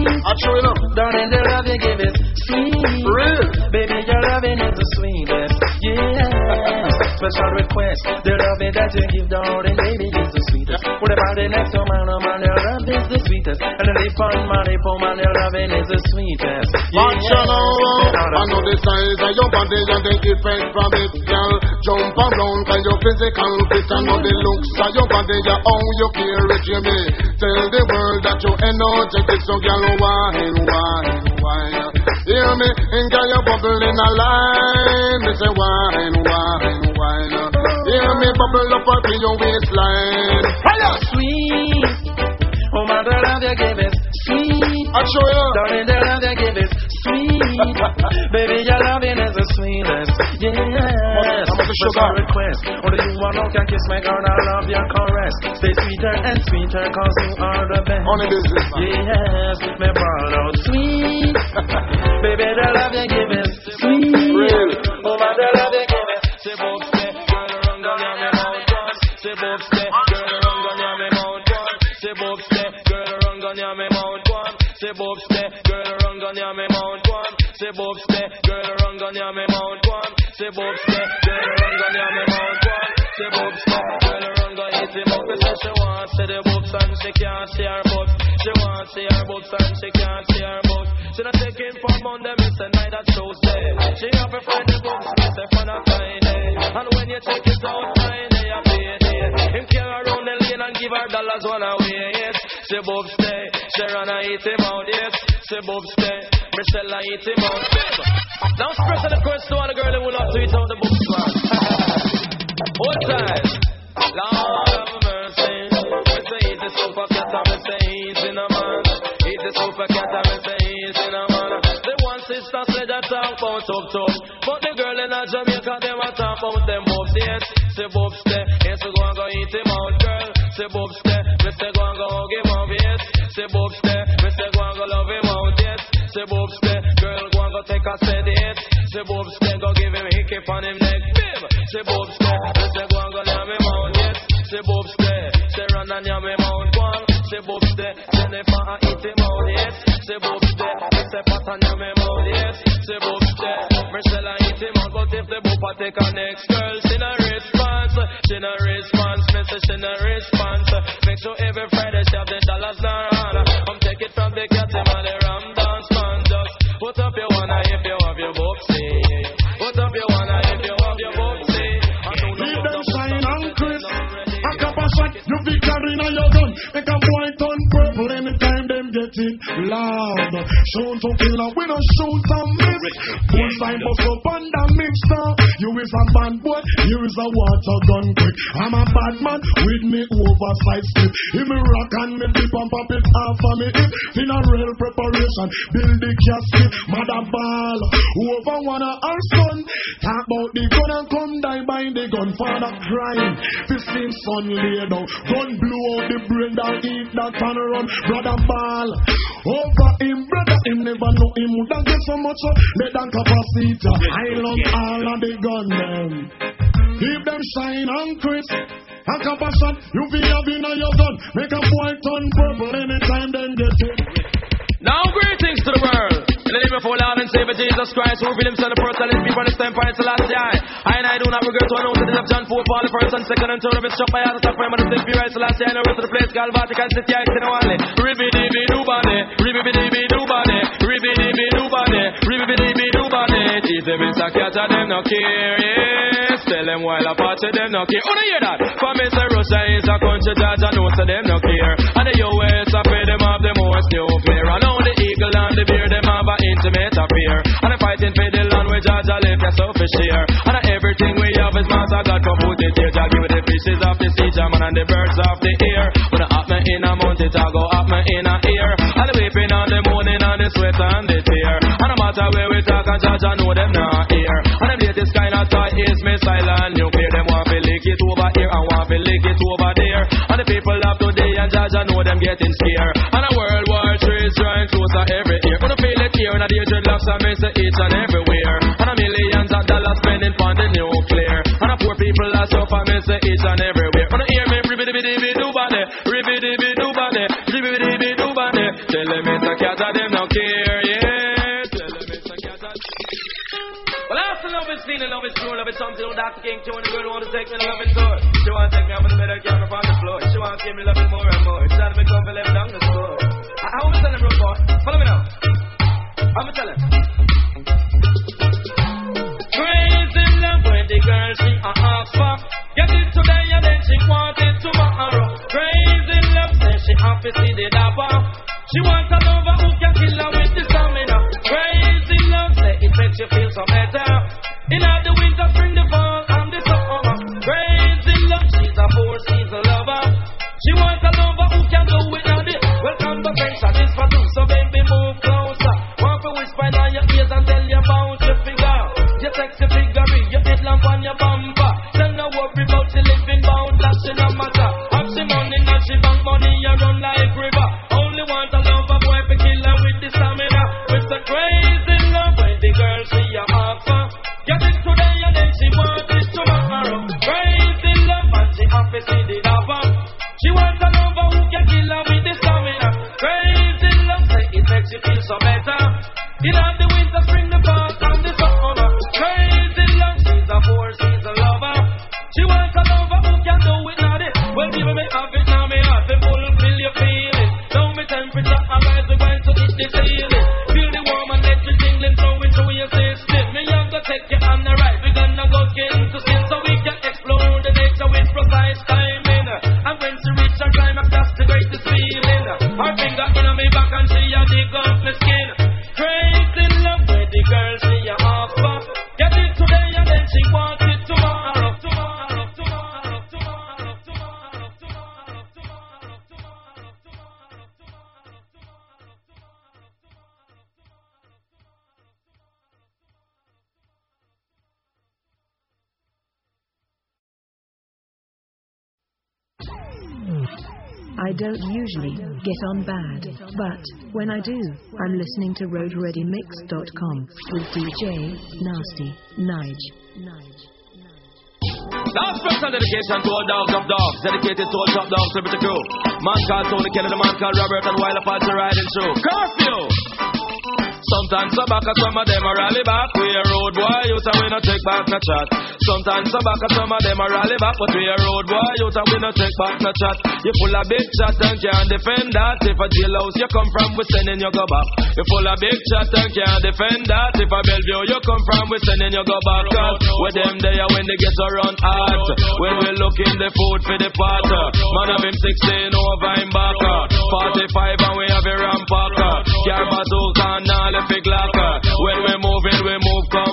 it. Sweet. I show you now. Darling, the love you give it. Sweet. Real. Baby, your loving is the sweetest. Yeah. Special request. The loving that you give, darling, baby, is the sweetest sweetest. What about the next one, man, oh man, your love is the sweetest. And the leaf my leaf, man, your loving is the sweetest. Yeah. I know the size of your body and the effect from it, girl. Jump around your physical fit. I know the looks of your body, yeah, how you carry it, Tell the world that you're energetic, so girl, why, why, why? Hear me, and girl, you're bubbling alive. Me say, why, why, why? Hear me bubble up up in your waistline. Hello, sweet. Oh, my the love you give is sweet. I show you. Darling, the love you give is sweet. Baby, your loving is the sweetest. Yes. I'm a sugar. request. Do you want no can kiss my girl? I love your caress. Stay sweeter and sweeter, cause you are the best. Only business, man. Yes, me ball out sweet. Baby, the love you give is sweet. Real. Oh, my, the love you give is Say Say Bob step, girl run down your me mouth once. Say Bob step, girl run down your me mouth once. Say Bob step, girl run down hit him up. Say she want see the boobs and she can't see her butt. She want see her boobs and she can't see her butt. She not taking for Monday, miss the night that Tuesday. She have a friend the boobs, miss the fun of Friday. And when you check it out, Friday, I pay it. Him carry around and give her dollars one away, yes. She bob stay, she run and eat him out, yes. She bob stay, Michelle and eat him out. Now express the request to all the girl who will not tweet out the books, man. Hold time. Lord have mercy. Me say he's the Super Cat, and me say he's in a man. He's the Super Cat, and me say he's in a man. The one sister said that talk about up top, but the girl in a Jamaica them a talk about them bobs. Yes, say bobs there. Say bobs there. Me say go and go hug him out. Yes, say bobs there. Me say go and go love him out. Yes, say bobs there. Girl go and go take a set. Yes, say bobs there. Go give him hickey on him neck. Bim. Say bobs there. Me say go and go love him out. Yes, say bobs there. Say run and yam him out. Go on. Say bobs there. Jennifer and eat him out. Yes, say bobs there. Me say pat and yam him out. Yes, say bobs there. Marcella eat him out. But if the boopa take a next girl, she no response. She no response. Me say she no response. Make sure every Friday she have the dollars in her hand. Come take it from the cat and the ram dance man. Just put up your eye if you have your boobsy. Put up your eye if you have your don't Leave them shine and crisp. A couple shot, you be carrying on your gun. Make a boy turn purple anytime them get it loud. Shoot to kill and we don't shoot and miss. Full time bust up on the mixer. You is a bad boy, you is a water gun quick. I'm a bad man with me oversized slip. If me rock and me dip and pop it off of me hip. Funeral preparation, build the casket. Mother ball, whoever wanna our son. Talk about the gun and come die by the gun. Father crying, this same son lay down. Gun blew out the brain down, eat that and run. Brother ball, over him, brother him never know him would have get so much uh, let than capacity. I love all of the gun them. Keep them shine and crisp. A couple shot, you be having on your gun. Make a boy turn purple anytime then get it. Now greetings to the world. In the name of our Lord and Savior Jesus Christ, who revealed himself the first and his people this time for the last day. I and I do not regret to announce it is of John 4, Paul the first and second and third of his shop by other suffering, but the same period, the last day, and the rest of the place called Vatican City, I can only. Ribby dibby doo body, ribby dibby doo body, ribby dibby doo body, ribby dibby doo body. Teach them it's a cat and them no care, yes. Tell them while I party, them no care. Oh, you hear that? For me, say Russia is a country, judge, I know, so them no care. And the US, I pay them off the most nuclear. I know eagle and the bear, them have an intimate affair. And I'm fighting for the land where live, that's so for share. And everything we have is master God come put it here. Jah give it the fishes of the sea, Jah man and the birds of the air. When I me in a mountain, I go me in a ear. And the weeping on the morning and the sweat and the tear. And no matter where we talk, and Georgia know them not here. And them latest kind of toy is missile and nuclear. Them want to lick it over here and want to lick it over there. And the people of today and Georgia know them getting scared. And a World War III is drawing closer every year. Gonna feel it here and the dreadlocks are missing each and everywhere. And a millions of dollars spending on the nuclear. And a poor people are suffer missing each and everywhere. Wanna hear me? Ribby dibby dibby doo body, ribby dibby doo body, ribby dibby doo body. Tell them it's a cat and them no care, yeah. Tell them it's a cat well, I love seen it, love it, true, love it, something on Dr. King, tune, the girl want to take me it tour. She want to take me up in the middle, camera on the floor. She want to give me love more and more. She trying to up for living down the floor. I, I want to tell him real boy. Follow me now. I'm going to tell him. Crazy love when the girl she a half off. Get it today and then she want it tomorrow. Crazy love then she happy see the dabba. She wants a lover who can kill her with the stamina. Crazy love say it makes you feel so better. In all the winter, spring, the fall. She wants a lover who can kill her with the stamina. Crazy love say it makes you feel so better. In all the winter, spring, the fall, and the summer. Crazy love, she's a four season lover. She wants a lover who can do it now. Well, people may have it now, me have to fulfill your feeling. Down me temperature, I rise, we're going to hit the ceiling. I don't usually get on bad, but when I do, I'm listening to RoadReadyMix.com with DJ Nasty Nige. Now special dedication to all dogs of dogs, dedicated to all top dogs, liberty crew. Man called Tony Kelly, the man called Robert, and while apart to riding through. Curfew! Sometimes some back some of them a rally back. We a road boy, you we no take back no chat. Sometimes some back some of them a rally back, but we a road boy, you we no take back no chat. You full of big chat and can't defend that. If a jailhouse you come from, we sending you go back. You full of big chat and can't defend that. If a Bellevue you come from, we sending you go back. Cause with them there when they get around hard. When we look in the food for the pot. Man of him 16 over him back. 45 and we have a rampacker. Car bazooka and all. When we moving, we move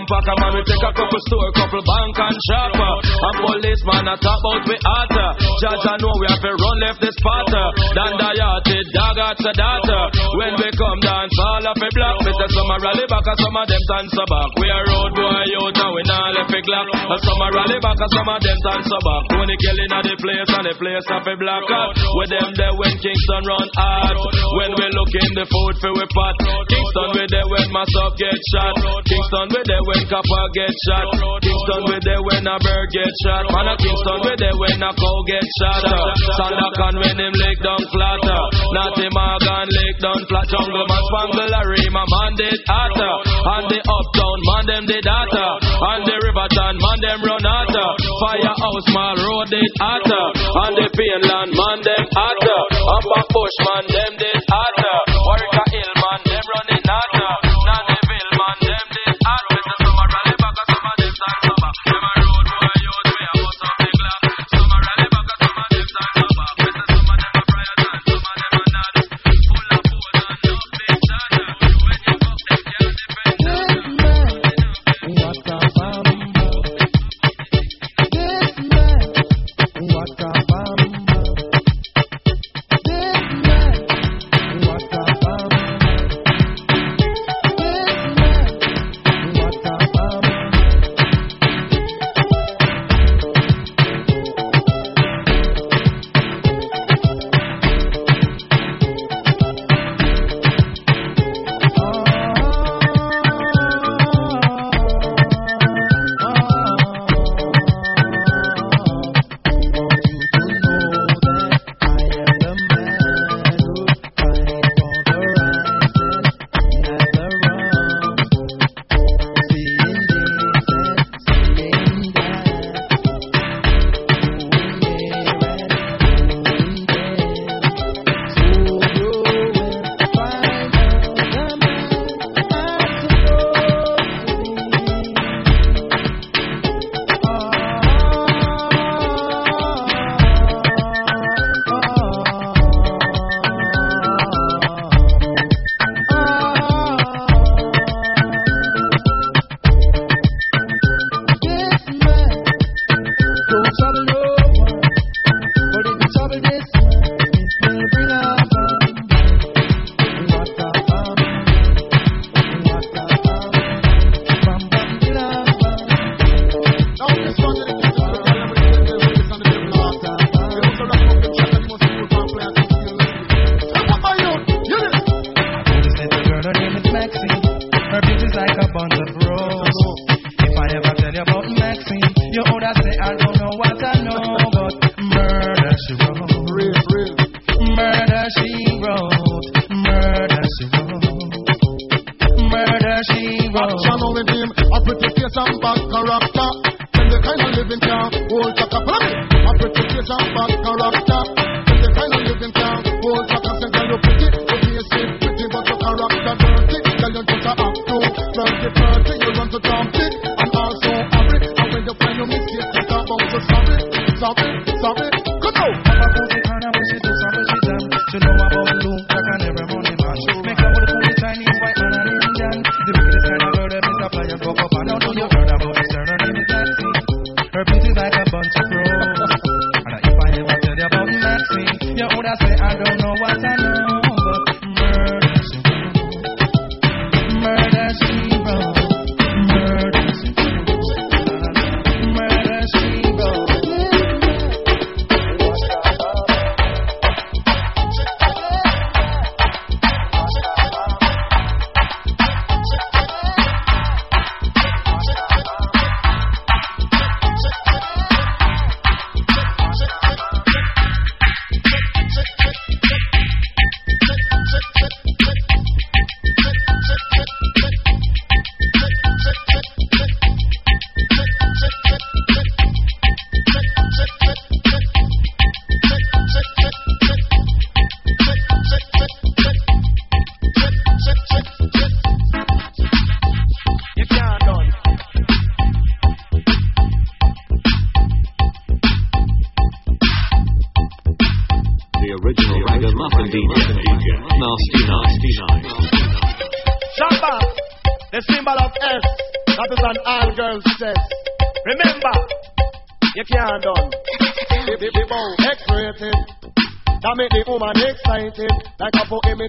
compact. Man, we take a couple store, couple bank and shop. And policeman a talk about we hotter. Judge I know we have to run left this spot. Dan the yachty, dog at the data. When we come dance, all of a block. Some a rally back and some of them dance back. We a road boy out and we not left a glock. And some a rally back and some of them dance back. When they killing at the place and the place of a block out. With them there when Kingston run hard. When we look in the food for we pot. Kingston we there when my myself get shot. Kingston we there when copper get shot. Kingston we there when a bird get shot. Man a Kingston we there when a cow get shot. Sandakan when him leg down flat. Natty Morgan leg down flat. Jungle man spangle a Rema man did hotter. And the uptown man them did hotter. And the Riverton man them run hotter. Firehouse man road did hotter. And the Painland man them hotter. Upper Bush man them did hotter. Warwick Hill man them running hotter.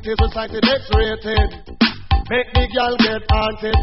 Is recited, X-rated. Make the girl get haunted.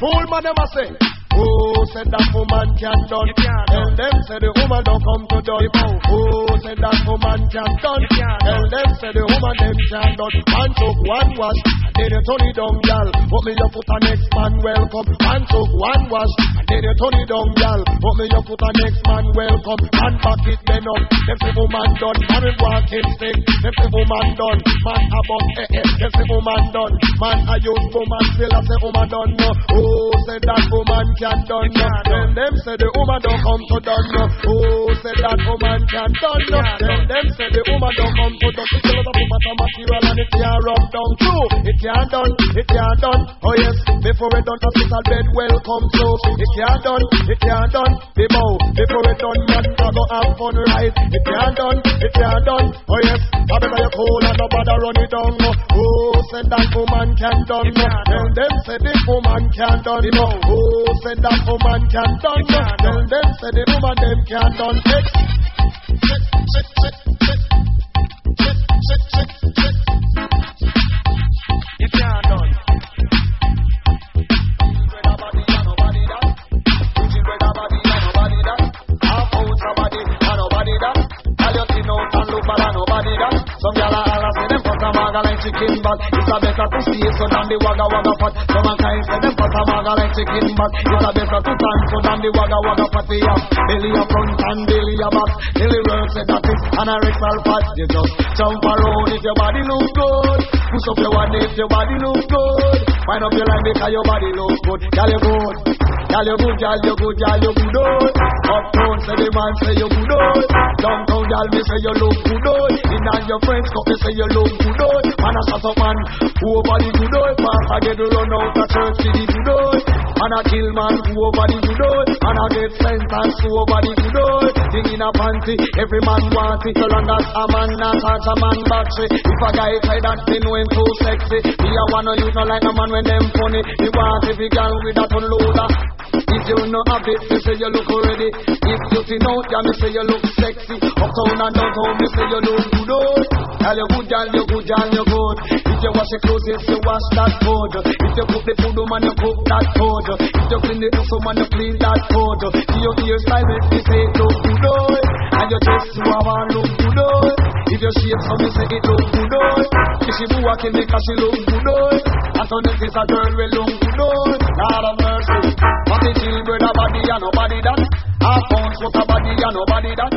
Fool man, them a say. Who said that woman can done? Tell them say the woman don't come to done. Who said that woman can done? Tell them say the woman them can done. Man took one wash, and then you turn it down, gal. Put me your foot on next man welcome. Man took one wash, and then you turn it down, gal. Put me your foot on next man welcome. Man back it then up. Them say woman done. Man with walking stick. Them say woman done. Man about eh eh. Them say woman done. Man a use woman still a say woman done. No. Who said that woman can done? No. Then them say the woman don't come to done. No. Who said that woman can done? No. Then them say the woman don't come to done. It's a lot of woman material and it can't rub down. True. It can't done. It can't done. Oh yes. Before we done hospital bed welcome so. It can't done. It can't done. Be bow. Before we done man I go have fun right. It can't done. It can't done. Oh yes. I better you cool and nobody run it down. Who said that woman can done? No. Tell them say the woman can done. No. Who said that woman can't done? Tell them say the woman them can done. Check. Check, check, check, check. Check, check, check, check. You can't done. Some gyal a maga like chicken but it's a better to see so than the wagga wagga fat. Some a kind say them cut a maga like chicken but it's a better to stand so than the wagga wagga fat. We have belly a front and belly a back. Belly work say that is anorectal fat. You just jump around if your body look good. Push up your one if your body look good. Wind up your line because your body look good. Gyal you good. Gyal you good, gyal you good, gyal you good. oh. Uptown say the man say you good. oh. Downtown gyal me say you look good. oh. In and your friends come me say you look good. oh. Man a shot up man who over the good. oh. Pass I get to run out of church to the good. oh. Man a kill man who over the good. oh. Man a get sentence who over the good. oh. Thing in a panty every man want it. So long as a man not touch a man battery. If a guy try that thing when too sexy, me a wanna use no like a man when them funny. Me want every girl with that unloader. If you know have it, me say you look already. If you see out, yeah, me say you look sexy. Uptown and downtown, me say you look good. Oh. Girl, you good, girl, you good, girl, you good. If you wash your clothes, yes, you wash that food. If you cook the food, man, you cook that food. If you clean the house, man, you clean that food. If your hairstyle, me say look good. Oh. And your dress, you have on look good. Oh. If your shape, so me say it look good. Oh. If she move walking, because she look good. Oh. And so next is a girl will look good. Oh. Lord of mercy. But the children a body and nobody that. Half pounds what a body and nobody that.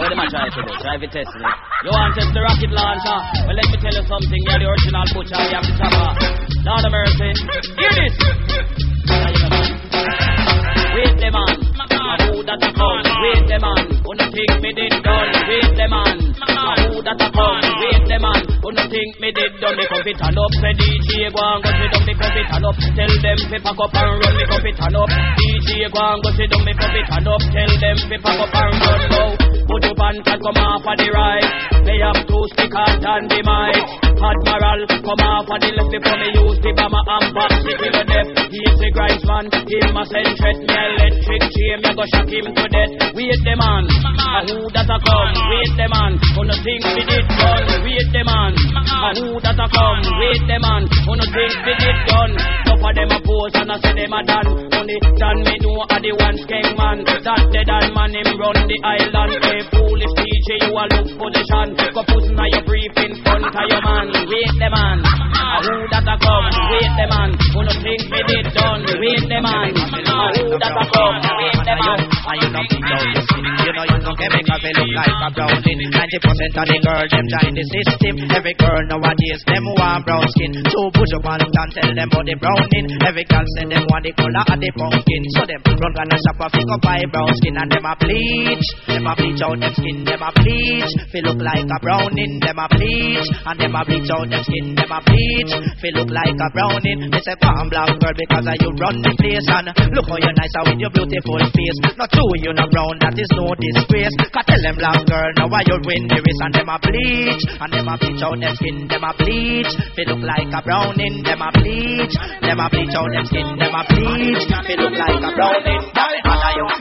what am I trying to do? Try to test it. You want to test the rocket launcher? Well, let me tell you something. You're the original butcher. You have to chopper. Lord of mercy. Hear this. wait the man. A who that a come, wait the man. No think me did done, wait the man. A who that a come, wait the man. No think me did done, me come fit turn up. Say DJ go and go sit down, me come fit turn up. Tell them fi pack up and run, me come fit turn up. DJ go and go sit down, me come fit turn up. Tell them fi pack up and run now. Put your pants and come off of the right. They have two stickers and the mic. Admiral, come off of the left before me use the bomber and box it till the death. He's the Grimes man, him a send threat me electric chain, go shock him to death. Wait the man, a who that a come? Wait the man, no think we did done? Wait the man, a who that a come? Wait the man, no think we did done? Enough of them a pose and I say them a done. Only done me know a the one king man. That dead and man him run the island. Hey foolish DJ, you a look position. Go put in your brief in front of your man. Wait the man, a who that a come? Wait the man, no think we did done? Wait the man, a who that a come? Wait the man. And you know out the skin You know you know chemical they look like a browning 90% of the girl them join the system. Every girl nowadays them want brown skin. So push up on them and tell them about the browning. Every girl say them want the color of the pumpkin. So them run gonna shop a pick up buy brown skin And them a bleach. Them a bleach out them skin Them a bleach. Feel look like a browning Them a bleach. And them a bleach out them skin Them a bleach. Feel look like a browning. They say come black girl because of you run the place. And look how you're nice with your beautiful face Not true you no brown that is no disgrace Cause tell them black girl now why you win the race And them a bleach And them a bleach out them skin Them a bleach They look like a browning Them a bleach Them a bleach out them skin Them a bleach They look like a browning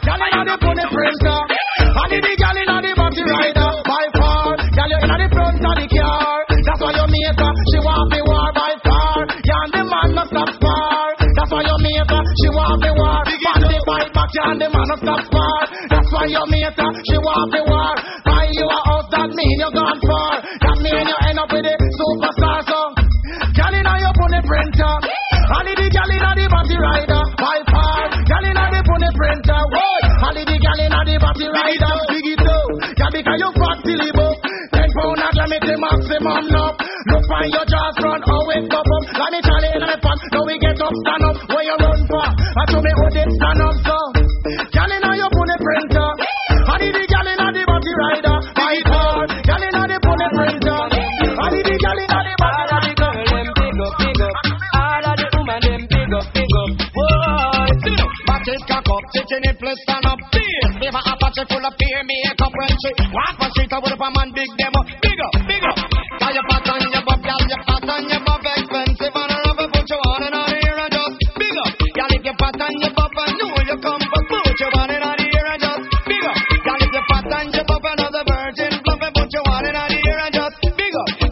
Girl inna the pony printer, and the girl inna the body rider. By far, girl you inna the front of the car. That's why you mate. She want the war by far. You the man no stop spar. That's why you mate. She want the war. Man the man stop spar. That's why you mate. She want the war. Buy you a house, that mean you gone far. That mean you end up with the superstar song. Girl inna your pony printer, and the girl inna the body rider. By far, girl inna the pony printer. And the gal inna the body rider Big it up Yeah, because you fat till it up Ten pound a glam it the maximum now Look on your jaws front How it go Let me tell you in the pan Now we get up, stand up Where you run for I show me how they stand up so Gal inna your printer And the gal inna the rider. Inna the printer And the gal inna the body rider. Big up, big up. All of the them big up, big up. It up. Apache full of fear Makeup when she walk I a man big them up. Big your on your Expensive. And I love it you here just Big up. If you I you come But put you on and and just Got if you fat your virgin and you on and on here and just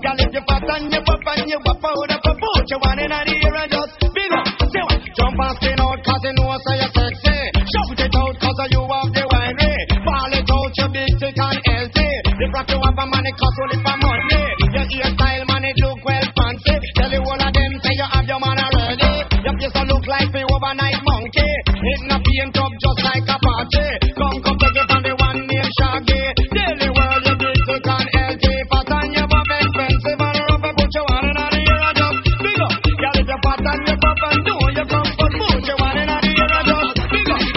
Got if you fat your And you up Put you and and just Say what? Jump and spin out Cause you know so you're sexy. Shout it out cause you have the winery Ball it out you big thick and healthy. The you have a only for money. Your hairstyle look well fancy. Tell of them say you have your man already. Your look like the overnight monkey. It not paint up just like a party Come come take it from the one named Shaggy Daily world you and Fat your buff expensive and rough and put you on and the and big up you fat your buff and do you you and the and up you fat and you gargan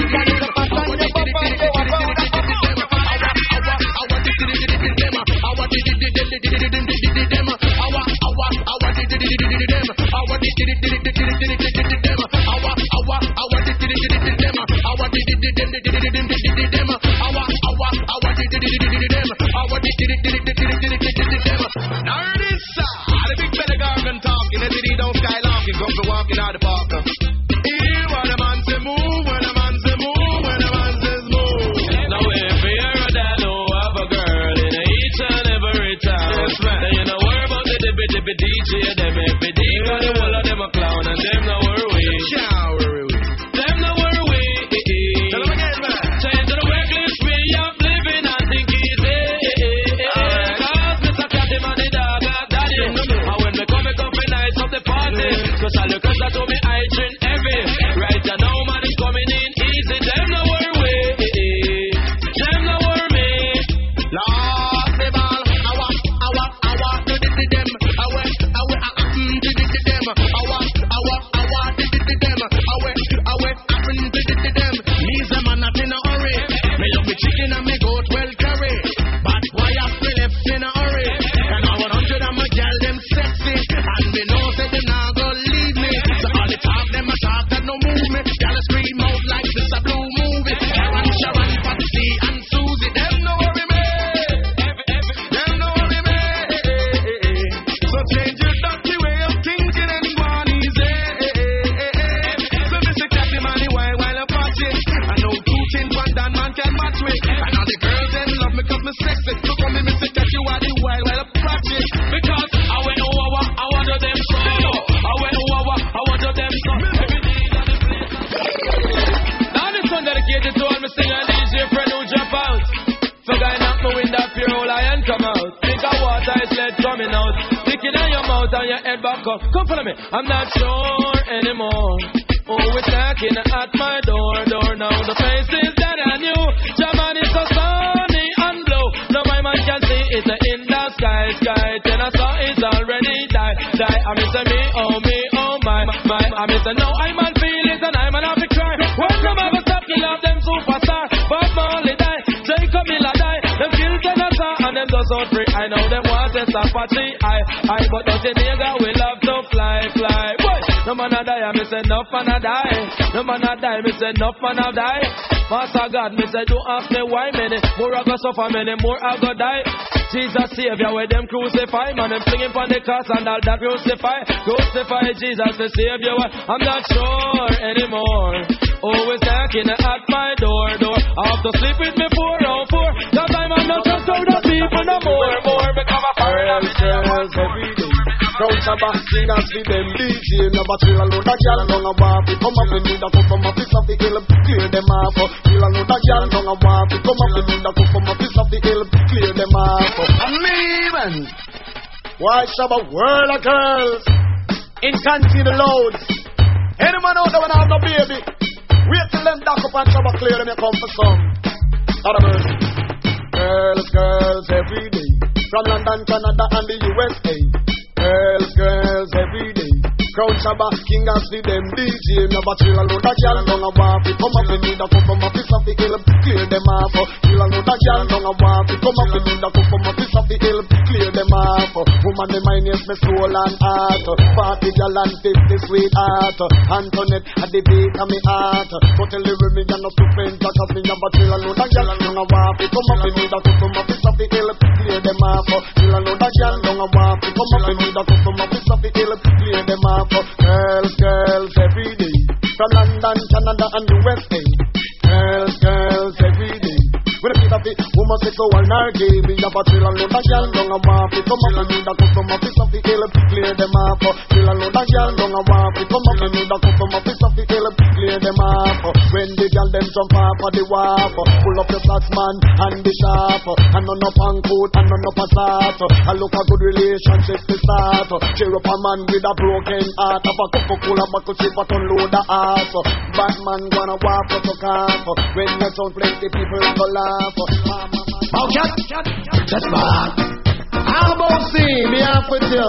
talking, as it and DJ, them every D, cause the whole of them a clown and them no worry. Them all the girls that told your and your head back up. Come follow me. I'm not sure anymore. Oh, it's knocking at my door, door now. The faces that I knew. Jaman is so sunny and blue. No, my man can see it in the sky, sky. Then I saw it's already die, die. I miss me, oh me, oh my, my. I miss no, I'm Just out free. I know them want at the I, I, but don't you nigga, we love to fly, fly. No man a die, me say no man a die. No man a die, me say no man a die. Master God, me say don't ask me why many more I go suffer, many more I go die. Jesus Savior, where them crucify, man, them flinging on the cross and all that crucify, crucify Jesus the Savior. I'm not sure anymore. Always knocking at my door, door. I have to sleep with me four on four. That time I'm not just out of people no more, more become a Girls, girls, every day. Crowds are basking as we them DJ Never chill a load of gal down a wap Come up with me. That come from a piece of the hill Clear them off. Chill a load of gal down a wap Come up with me. That come from a piece of the hill Clear them off. I'm leaving Why shall a world of girls. In country the loads. Any man out there I have no baby Wait till them dock up and Shabba clear them you come for some. Out of mercy Girls, girls every day. From London, Canada and the USA Girls, girls every day Crown Shabba, King as the them DJ Never chill a load of gal down a wap Come up with me that come from a piece of the hill Clear them off. Chill a load of gal down a wap Come up with me that come from a piece of the hill Clear them off. Woman the mind is me soul and heart. Party gal and fifty sweetheart Antoinette at the beat of me heart. So tell the women you're not too friends Cause me never chill a load of gal down a wap Come up with me that come from a piece of the hill Clear them off. Chill a load of gal down a wap Come up with me that come from a piece of the hill Clear them off Girls, girls every day. From London, Canada and USA Girls, girls every day When I see that the homosexual nargy Me have a chill and load a gal down a wap Come up. With me that come from a piece of the hill Clear them off Chill and load a gal down a wap Come up. With me that come from a piece of the hill Clear them off When the gal them jump off of the wap Pull up the flats man and the sharp And none up on coat and none up a start I look a good relationship to start. Cheer up a man with a broken heart. Have a Coca-Cola buckle chip but unload the ass. Batman gonna up to camp When you sound plenty people go laugh Bowcat, that's bad. All about see, me half with you.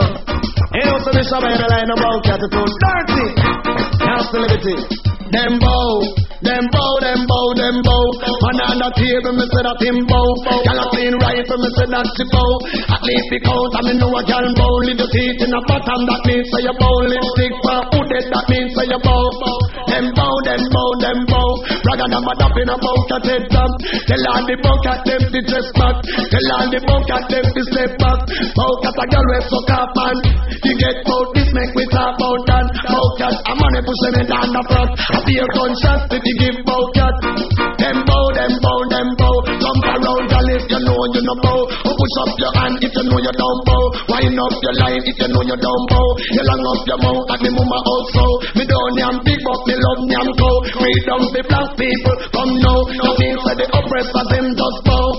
Solution by the line about cat to too dirty. Hostility. Them bow, them bow, them bow, them bow. Man on the table, me say that him bow. Gal a clean rifle, me say that she bow. At least because I me know a gal bow. Little teeth in the bottom, that means say you bow. Lipstick for hooded, that means say you bow. Them bow, them bow, them bow. Bragga them a dap in a bucket head top. Tell all the bucket them to dress back. Tell all the bucket them to step back. Bucket a girl with suck up man. You get out this make we talk about that. Bucket a money push them in down the front. A beer gunshot to the give bucket. Them bow, them bow, them bow. Jump around girl if you know you no bow. Push up your hand if you know you don't bow. Wind up your line if you know you don't bow. You long up your mouth and me mama also. Me don't yam big but me love yam cow. Freedom the black people come now. Things that the oppressor them just bow.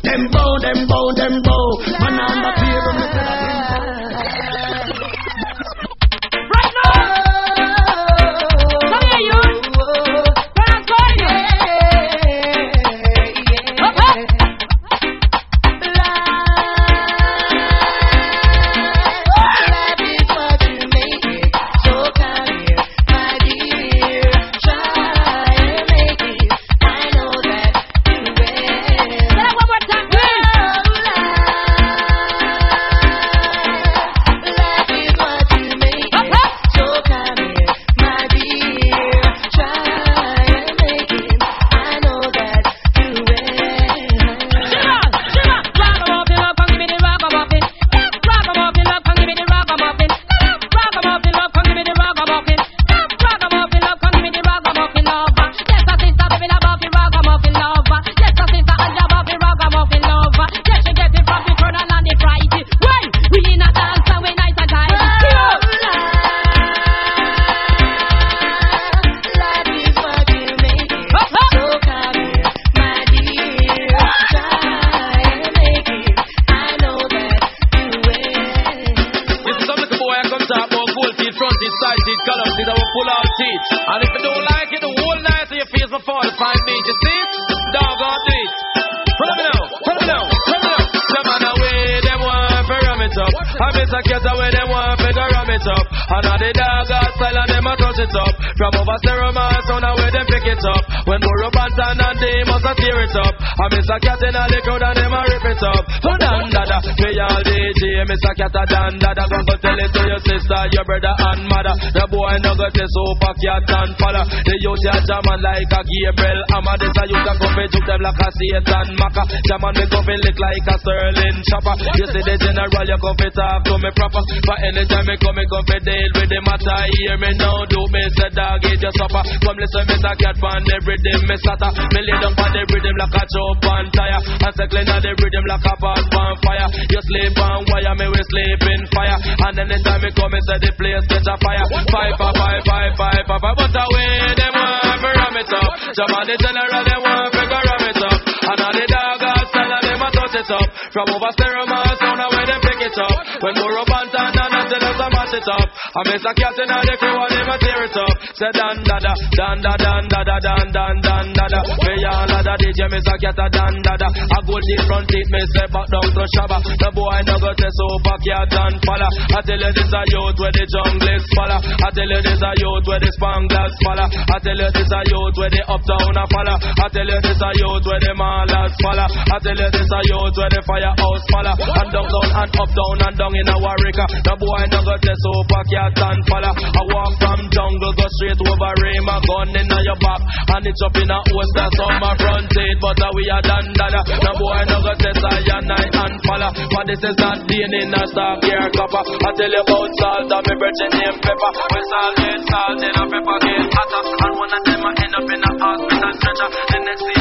Them bow, them bow, them bow. Man on the table, miss a cat away, them want to ram it up. And all the dog style and them a touch it up. From over Ceremony, sound away, them pick it up. When Burro Banton and they must a tear it up. I miss a cat in the crowd and them a rip it up. Oh, so Don Dada, me all DJ, a cat a Don Dada. Go go tell it to your sister, your brother and mother. The boy no go say Super Cat and father. The youth ya jaman like a Gabriel Amma. This a youth a come fi juke them like a Satan Maka. Jaman me come fi lick like a Sterling chopper. You see the general, you come fi talk to me proper. But anytime me come, me come fi deal with the matter. Hear me now, do me say dog it just suffer. Come listen, me a cat pan the rhythm, me scatter. Me lay down on the rhythm like a chop on tire. And circling on the rhythm like a pot on fire. You sleep on wire, me we sleep in fire. And anytime me come, me say the place get a fire. Five, five, five, five, five, five, five. But away, them want to ram it up. Some of the general, they want to ram it up. And all the dog outside, and them a touch it up. From over Stereo, sound away, they pick it up. When more up and down, and nothing else, I mash it up. I miss a cat in the crew, and them a tear it up. Say dan da da, dan da dan da da dan dan dan da da. Me all a da DJ, miss a cat a dan da da. A gold deep front teeth, me say back down to Shabba. The boy no go test Super Cat and falla. I tell you this a youth where the jungle is falla. I tell you this a youth where the spanglers falla. I tell you this a youth where the uptown a falla. I tell you this a youth where the malas falla. I tell you this a youth where the firehouse falla. And down down and up down and down in a Warwick. The boy no go test Super Cat and falla. I walk from jungle go straight over rain, my gun in your back. And it's up in a that's on my front teeth. But uh, we are done dada. The boy no go test I and night and falla. But this is not being in a stock here copper. I tell you about salt and me virgin name pepper. When salt get salt in a pepper get hotter. And one of them I end up in a hospital stretcher. The next stage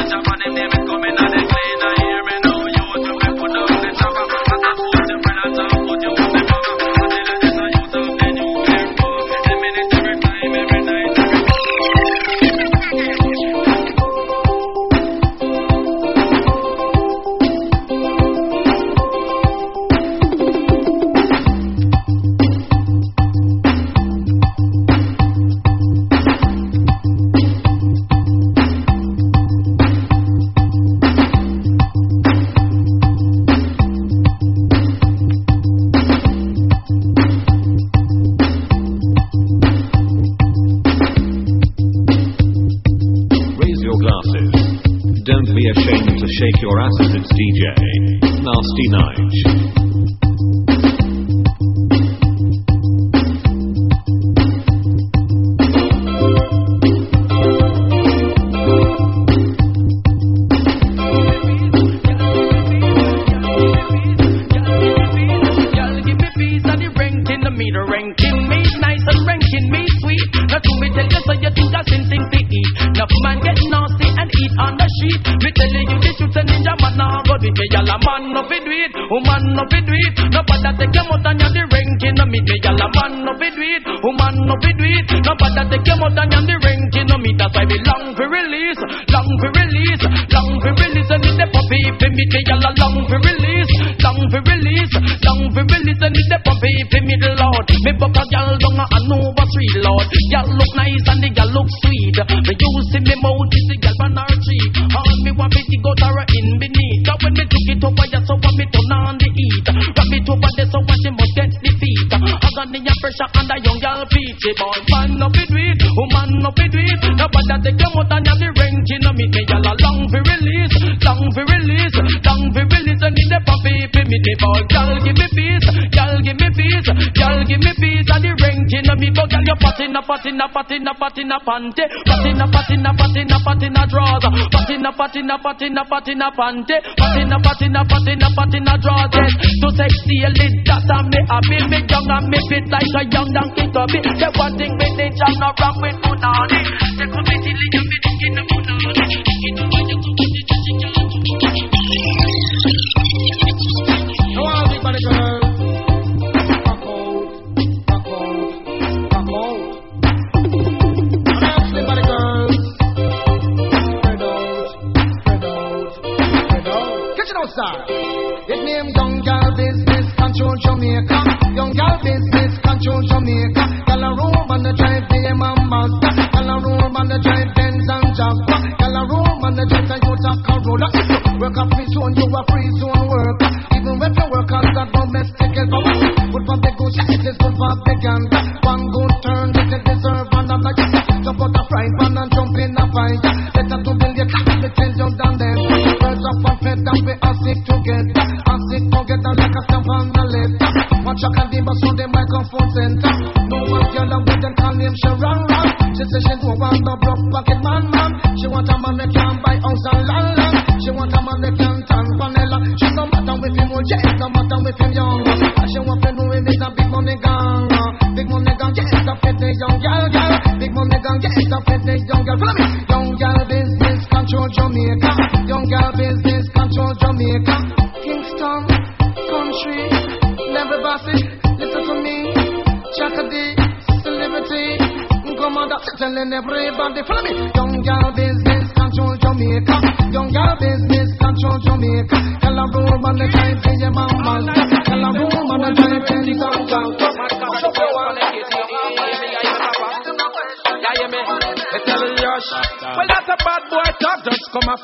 a patting a panty, patting a a patting a patting a drawers, patting a patting a patting a patting a panty, patting a patting a patting a patting a drawers. To sexy a lid that and me happy, me young and me fit like a young donkey tubby. The one thing me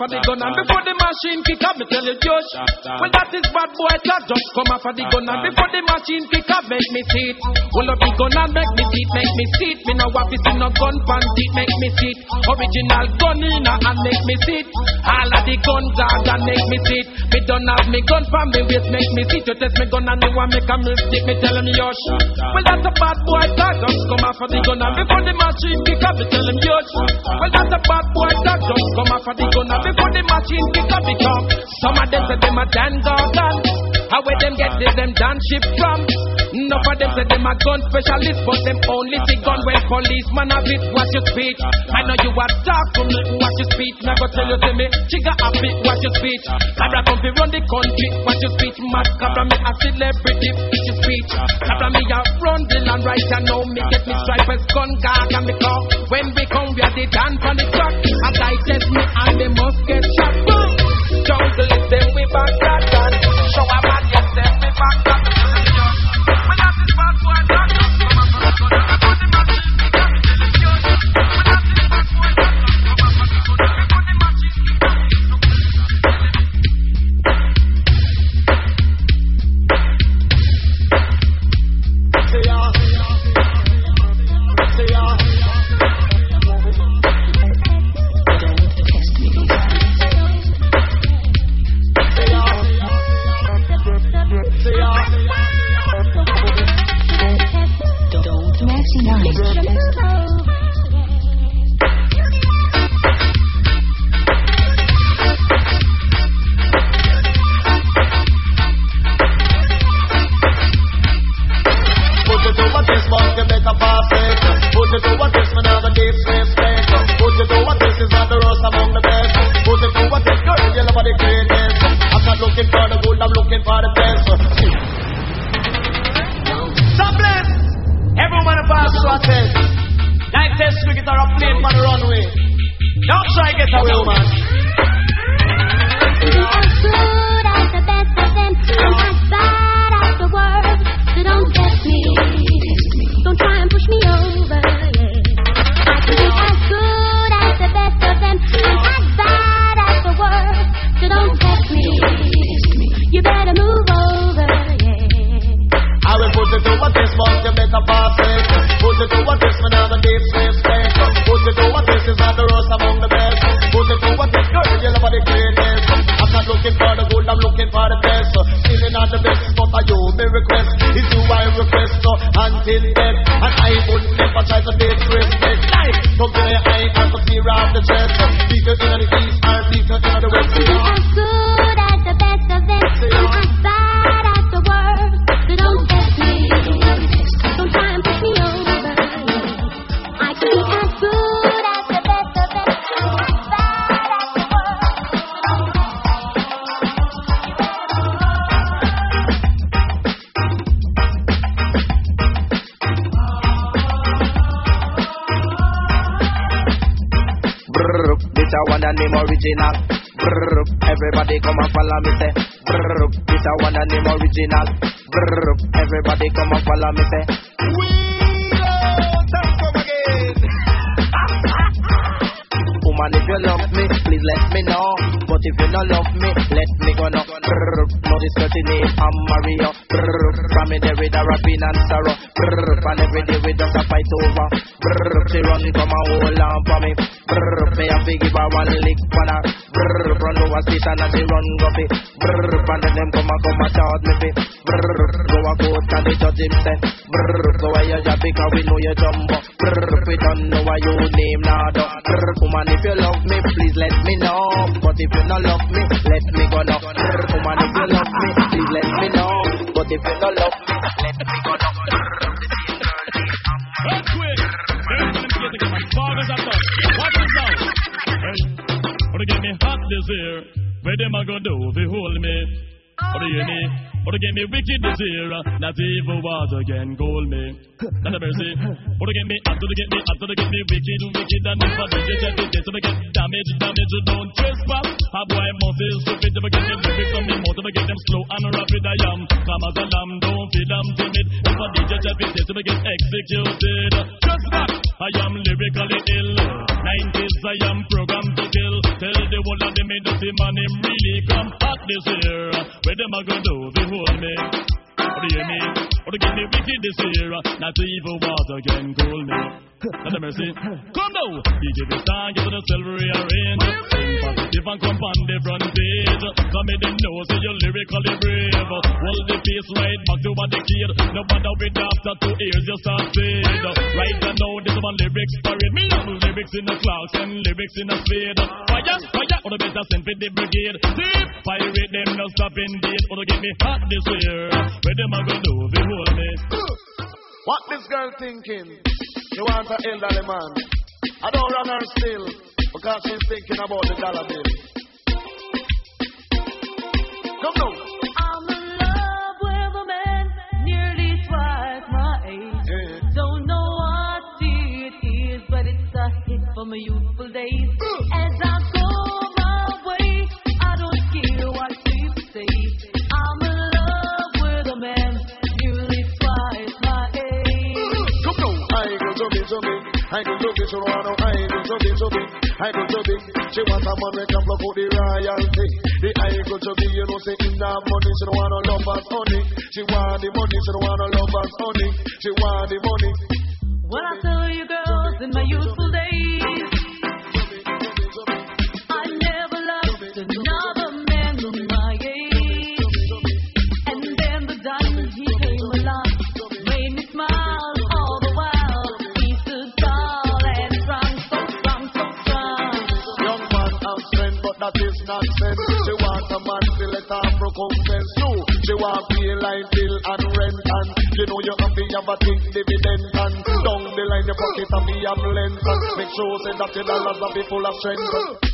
for the gun and before the machine kick up, me tell you, Josh. Well, that is bad boy, so just come up for the gun and before the machine kick up, make me sit. it. Up the gun and make me see make me see. Me no wap it in no gun panty, make me see. Original gun in and make me see. All of the guns are gonna make me see. Me don't have me gun for me waist, make me see it. You test me gun and you want make a mistake, me tell him, Josh. Well, that's a bad boy, so just come up for the gun and before the machine kick up, me tell him, Josh. Well, that's a bad machine pick up the cup. Some of them say them a Dan Gargan. How where them get this them Dan ship from? Enough of them say them a gun specialist, but them only see gun when policeman have it. Watch your speech. I know you are talk to me. Watch your speech. Now go tell you to me. Chica a bit. Watch your speech. Cobra come fi run the country. Watch your speech. Mad Cobra me a celebrity. Watch your speech. Cobra me a run the land right. I know me get me stripes gun guard and me call. When we come we are the Dan from the man? Are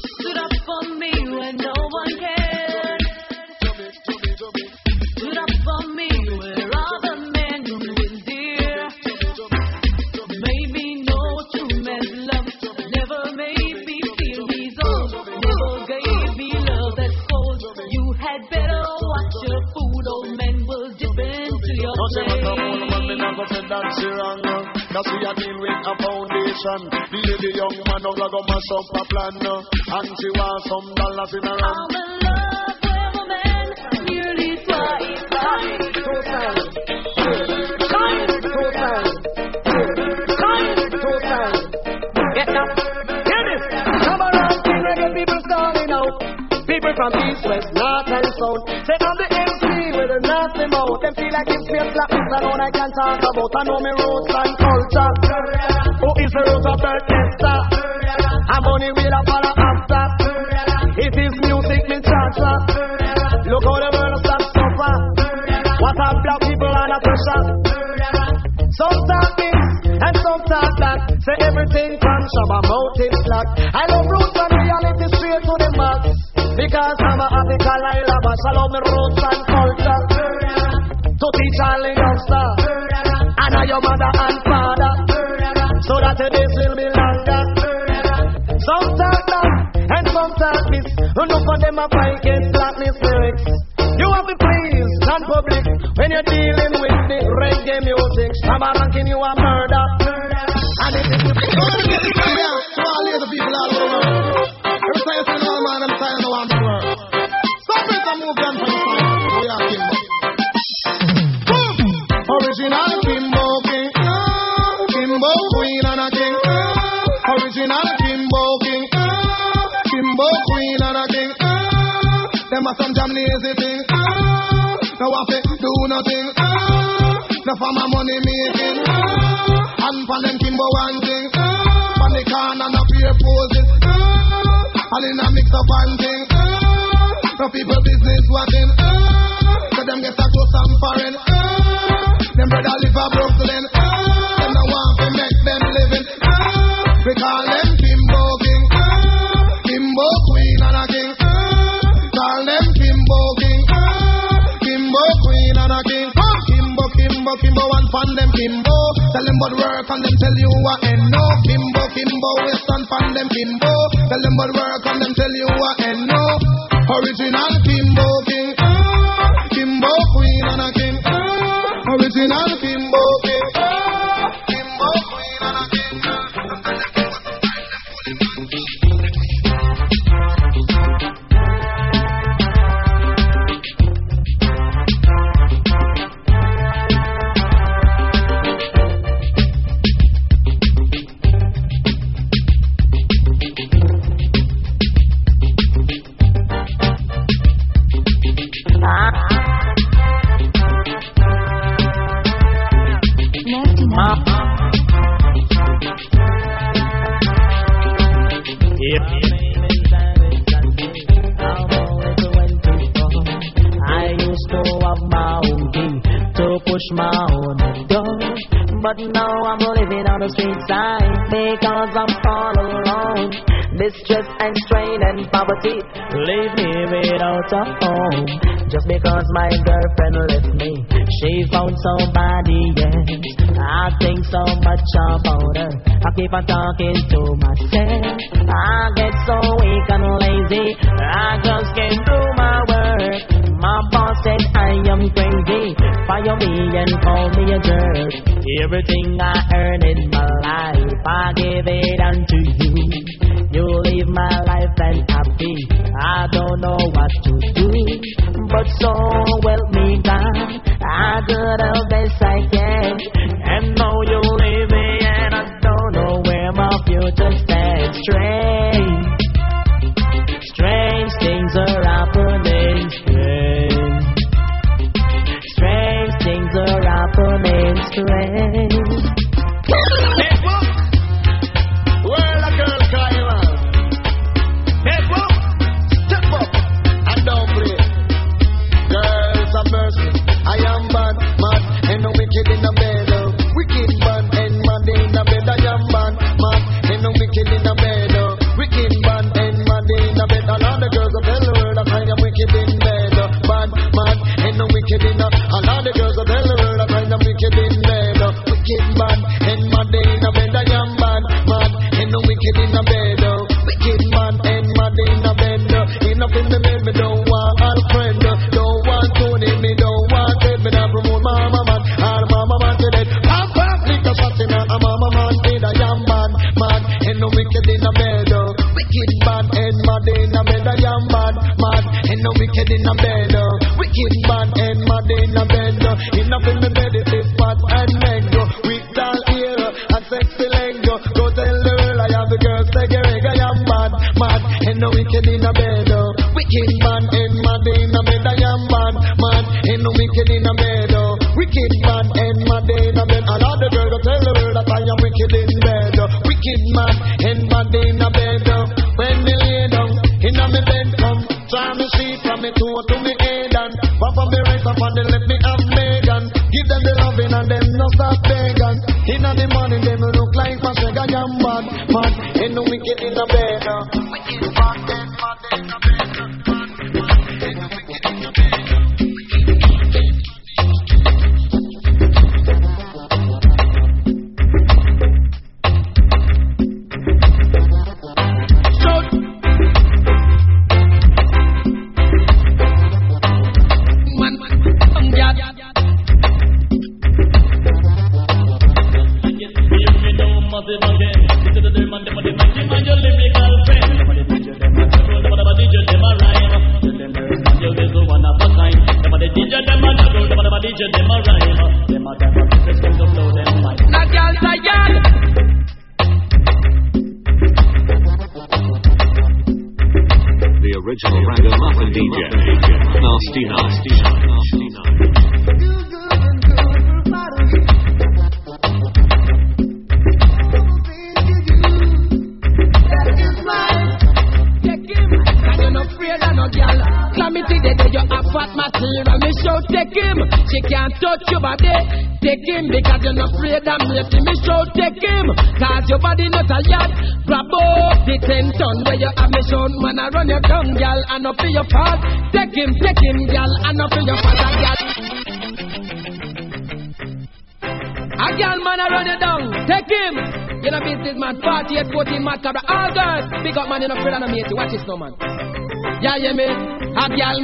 and no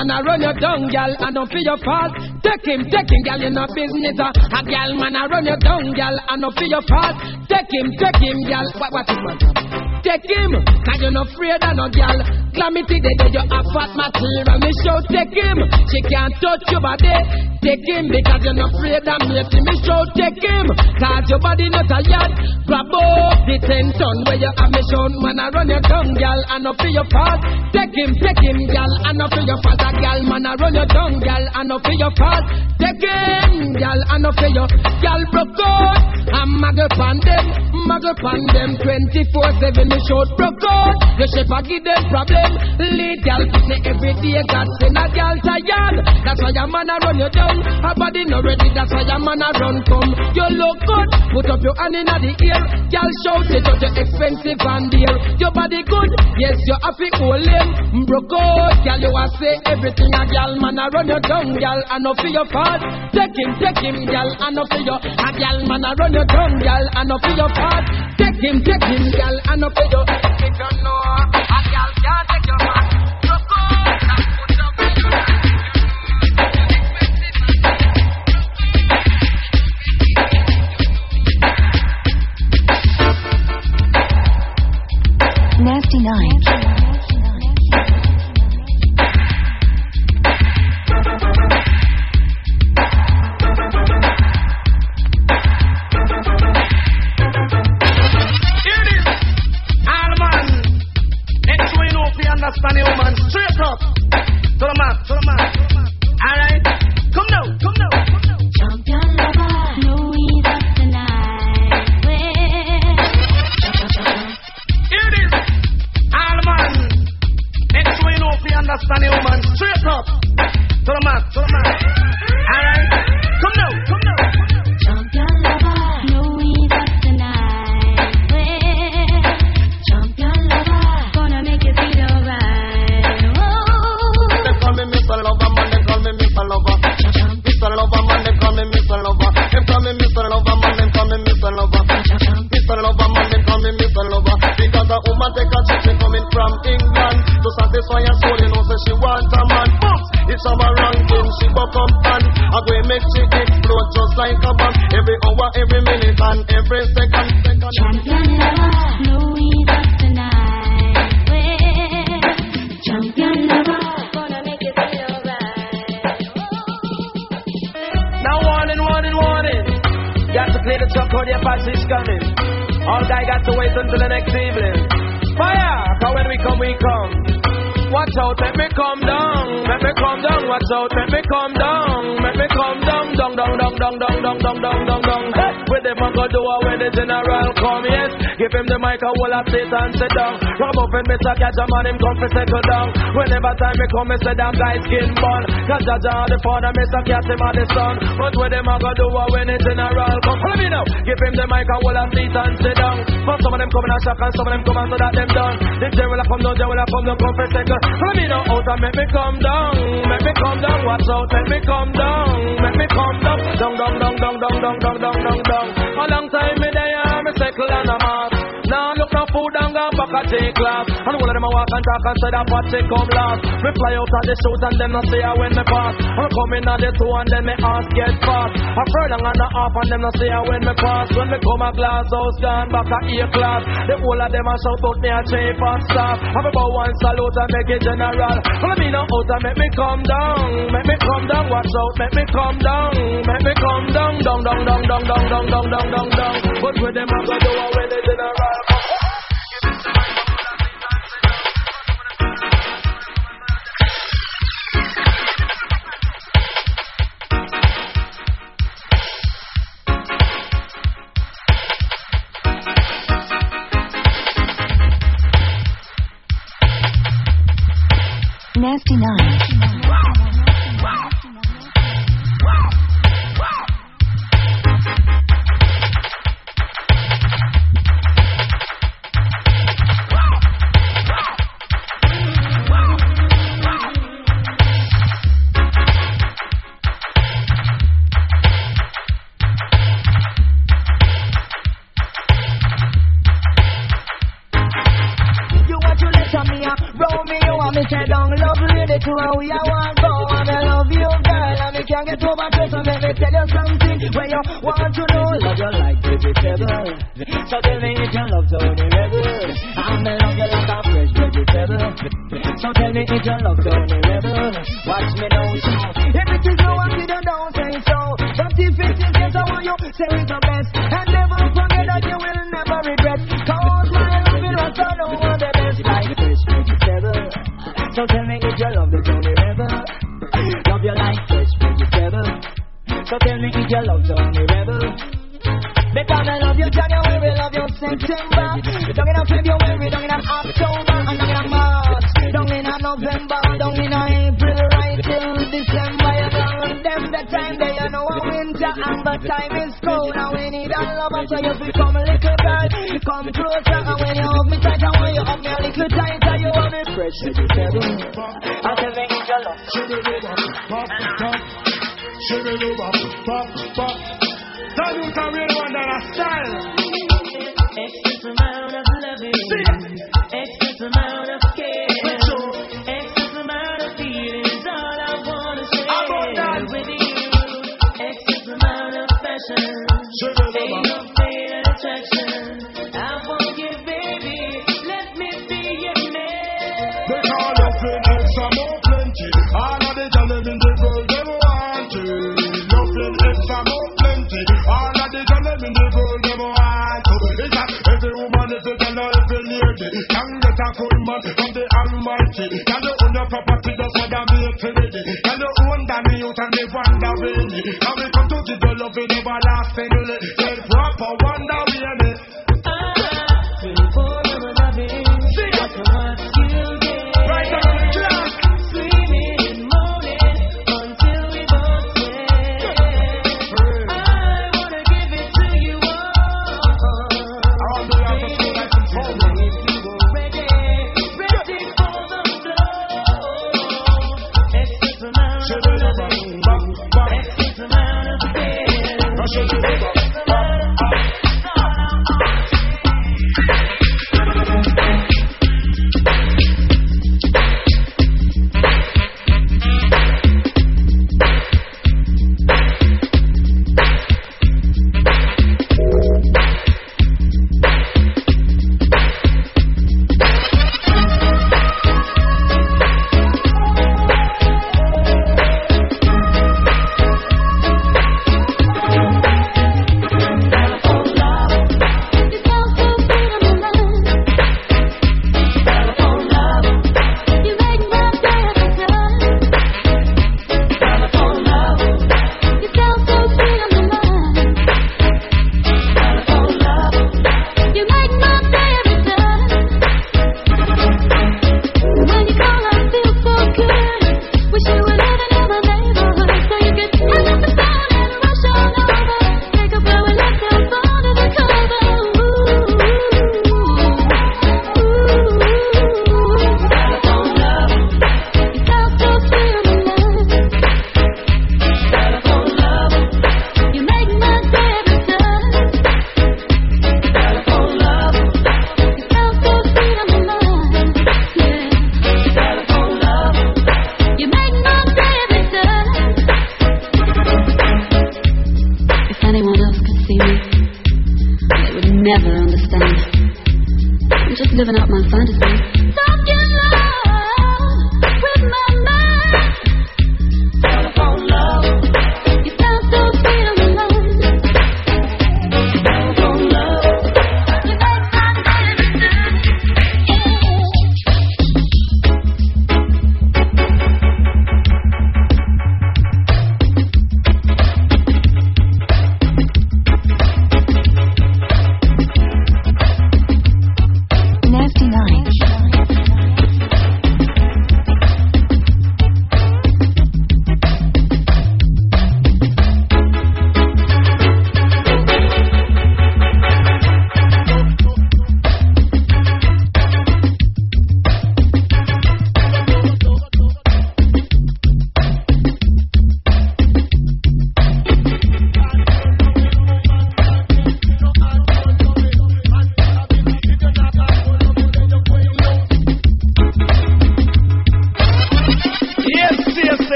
man a run you down, gal, and don't feel your fault. Take him, take him, gal, you know business. uh. A gal man a run you down, gal, and don't feel your fault. Take him, take him, gal. What, what is man? Take him, cause you're not afraid of no gal. Calamity day, day you have fat material. Me show take him, she can't touch your body. Take him because you're not afraid of me. See Me show take him, cause your body not a yard. Grab up the ten ton where you have me shown. Man, I run your tongue, gal, and not for your fault. Him, take him, gal, and not for your. A gal, man, I run your tongue, gal, and not for your fault. Take him, gal, and not for your gal broke out. I'm muggle pan them, muggle pan them 24 7 me show broke out. The shape I give them problem. Lead gal me every day. God send a gal tired. That's why your man a run you down. Her body not ready. That's why your man a run come. You look good. Put up your hand in the ear. Gal shout it out. You expensive and dear. Your body good. Yes, you happy hold him. Broke out. Gal you a say everything a gal man a run your down. Gal I no for your fault. Take him, take him, gal I no for your. A gal man a run you down. Gal I no for your fault. Take him, take him, gal I no for your. Come, me say damn guy skin bun. Cause Jaja the father, Mr. Catch him and the son. But with them I go do it when the general come. Follow me now. Give him the mic, I will have sit and sit down. But some of them come in a shock and some of them come and so that them done. The general come down, general come down, come for settle. Follow me now out and make me come down. Make me come down, watch out, make me come down. Make me come down. Down, down, down, down, down, down, down, down, down, down. A long time me there, me settle and I'm. Now look no food and go back and take class. Of them a walk and talk and say that they come last. Me fly out of the shoes and them not say I when me pass. I come in at the two and then me ask get fast. I further and a half and them not say I when me pass. When me come a glass house gone back a A class. The whole of them a shout out me a chief and staff. Have about one salute and make it general. Follow me now out and make me come down. Make me come down, watch out, make me come down. Make me come down, down, down, down, down, down, down, down, down, down. But with them I go do it when the general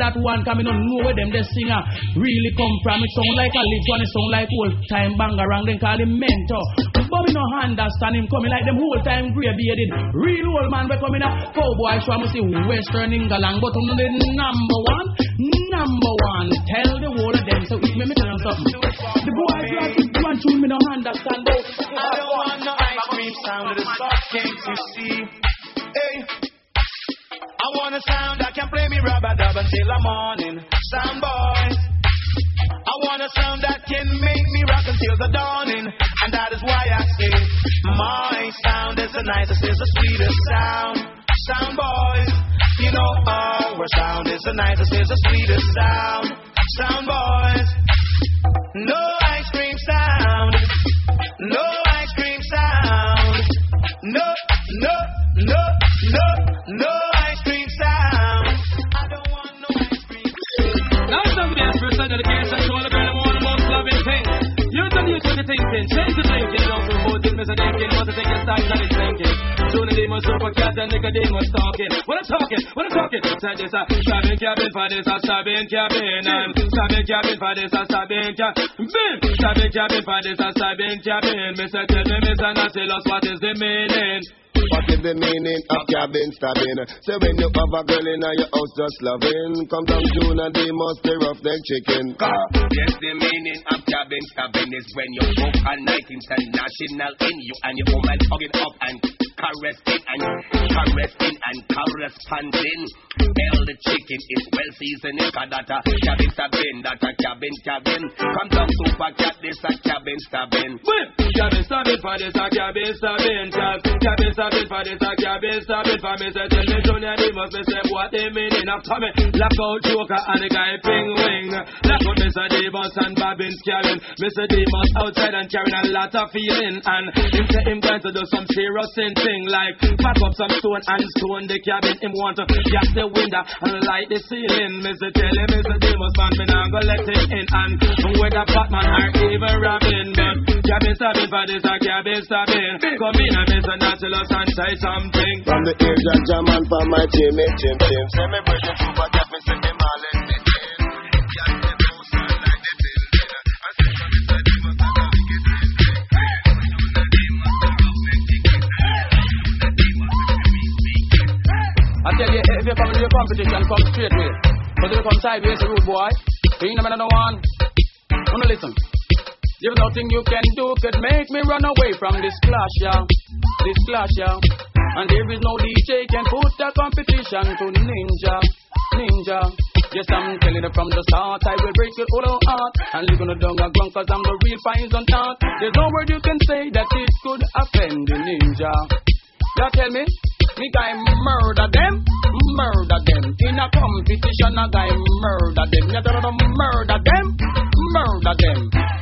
that one coming on know where them the singer really come from. It sound like a live one, it sound like old time banger, and then call him mentor. But me no understand him coming like them whole time grey bearded. Real old man be coming up. Cowboy show me see Western England, but I'm the number one, number one. Tell the world of them, so it me, me tell them something. The boy brought you one tune, me no understand. Though. I don't want no ice cream sound of the soft things you see on a sound that can play me rubber dub until the morning. Sound boy. I want a sound that can make me rock until the dawning. And that is why I say, my sound is the nicest, is the sweetest sound. Sound boys. You know, our sound is the nicest, is the sweetest sound. Sound boys. No ice cream sound. No it, Mr. Dinkin, but I think your style is thinking. Soon Junior Demus Super Cat and Nicodemus talking. When I'm talking, when I'm talking, say this a stabbing cabin for this a stabbing cabin and stabbing cabin for this a stabbing cabin. Stabbing cabin for this a stabbing cabin. Mr. Tell me, Mr. Nautilus, what is the meaning? What is the meaning of cabin stabbing? Say when you have a girl in your house just loving, come down June and they must be rough neck chicken. Yes, the meaning of cabin stabbing is when you book a night international in you and your woman hugging up and caressing and caressing and corresponding. Hell, the chicken is well seasoned. Cause that a cabin stabbing, that a cabin cabin. Come down Super Cat, this a cabin stabbing. Cabin stabbing for this a cabin stabbing. Cabin stabbing for this a cabin stabbing for me. Say tell me Junior, they must be say what they meaning after me. Lock out Joker and the guy Ping Wing. Lock out Mr. Davis and Bobbins carrying. Mr. Davis outside and carrying a lot of feeling. And him say him going to do some serious sin thing like pack up some stone and stone the cabin. Him want to gas the window and light the ceiling. Mr. Tell him Mr. Davis man, me not gonna let him in. And whether Batman or even Robin, but cabin stabbing for this a cabin stabbing. Come in and Mr. Nautilus and say something. From the age of German for my Jimmy Jim Jim. Say me brethren Super Cat, me say me all in I tell you, if you come to your competition, come straight way. But if you come sideways, rude boy, you ain't no one. Wanna listen? There's nothing you can do could make me run away from this clash, yeah. This clash, yeah. And there is no DJ can put a competition to Ninja, Ninja. Yes, I'm telling you from the start, I will break your whole heart. And leave on the dung and cause I'm the real poison art. There's no word you can say that it could offend the ninja. Y'all tell me, me guy murder them, murder them. In a competition, a guy murder them. You murder them, murder them.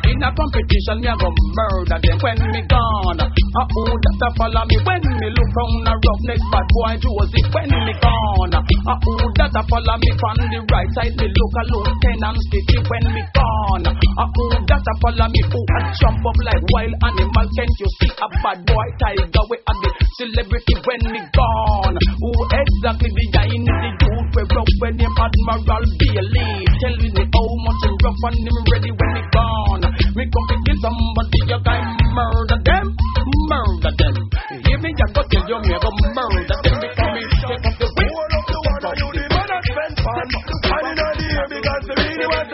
In a competition, me a go murder them. When me gone, a who that a follow me? When me look round a roughneck bad boy Josey. When me gone, a who that a follow me from the right side? Me look a lieutenant Stitchie. When me gone, a who that a follow me? Who a jump up like wild animal? Can't you see a bad boy tiger? We a the celebrity when me gone. Who exactly the guy in the youth we rough when him Admiral Bailey? Tell me much rough and him ready when me gone. Me come to kill somebody, you guy murder them, murder them. Hear me, I go tell you me I go murder them because me take up the. Hold up the and you the man that spend fun. And in the air because they really what.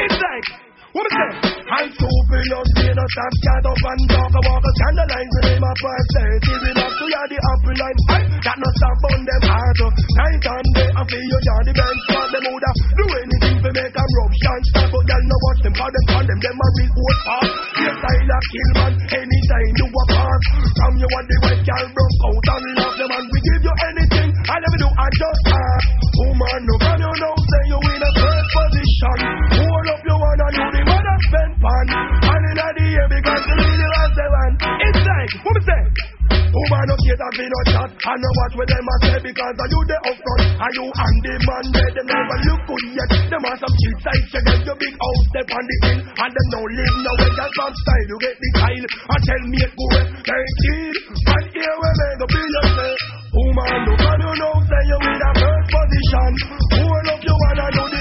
It's like, what me say? I'm super, you see no stop, cat up and talk about the scandalize the name of days. Is up to you the apple line? I got no stop on them heart. Night and day, I feel you the bench, but them woulda do anything to make them rub stop. But y'all know watch them, call them, call them, them a real old part. Yes, I like kill man, anytime you a pass. From you want the white girl broke out and love them and we give you anything. I never do, I just ask. Woman, no can you know, say you in a third position. Hold up your one and you man that spend fun. And in the air because you really want the one. It's like, what me say? Woman, no care that we no chat no watch what them a say Because are you the up front. Are you and the man there Them never look good yet. Them have some cheap side You get your big house Step on the hill. And them no live no way Just from style You get the tile. And tell me it go Thirteen And here we make a billion say Woman, look and you know Say you in a first position. Up your one And do the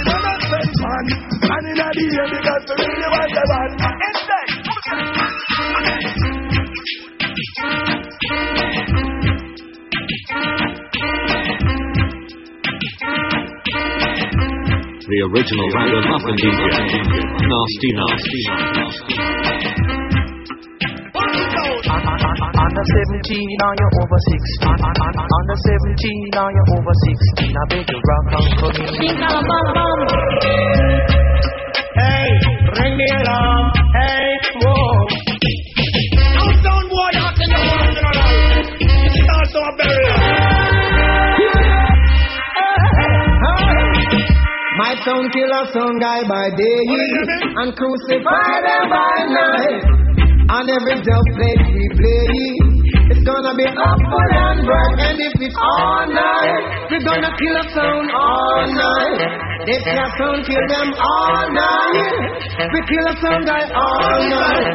man. And in the really want the that The original Ragamuffin DJ, Nasty Nasty. Under 17, now you're over 16. Under 17, now you're over 16. I beg you, rock and come in. Hey, ring the alarm. Hey, whoa. Now sound boy hot in the world, you know. It's also a burial. My sound killer, sound guy by day, and crucify them by night. On every dub plate we play, it's gonna be upward and bright. And if it's all night, we're gonna kill a sound all night. They can't sound kill them all night. We kill a sound guy all night.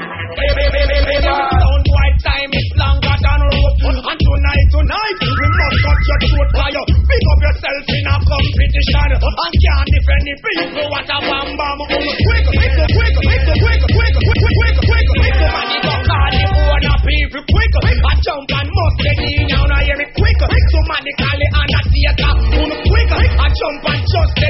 Sound boy And tonight, tonight, we must cut your throat fire. Pick up yourself in a competition. And can't defend the people. What a bam bam. Quick, you the people quick. I jump and must I jump and just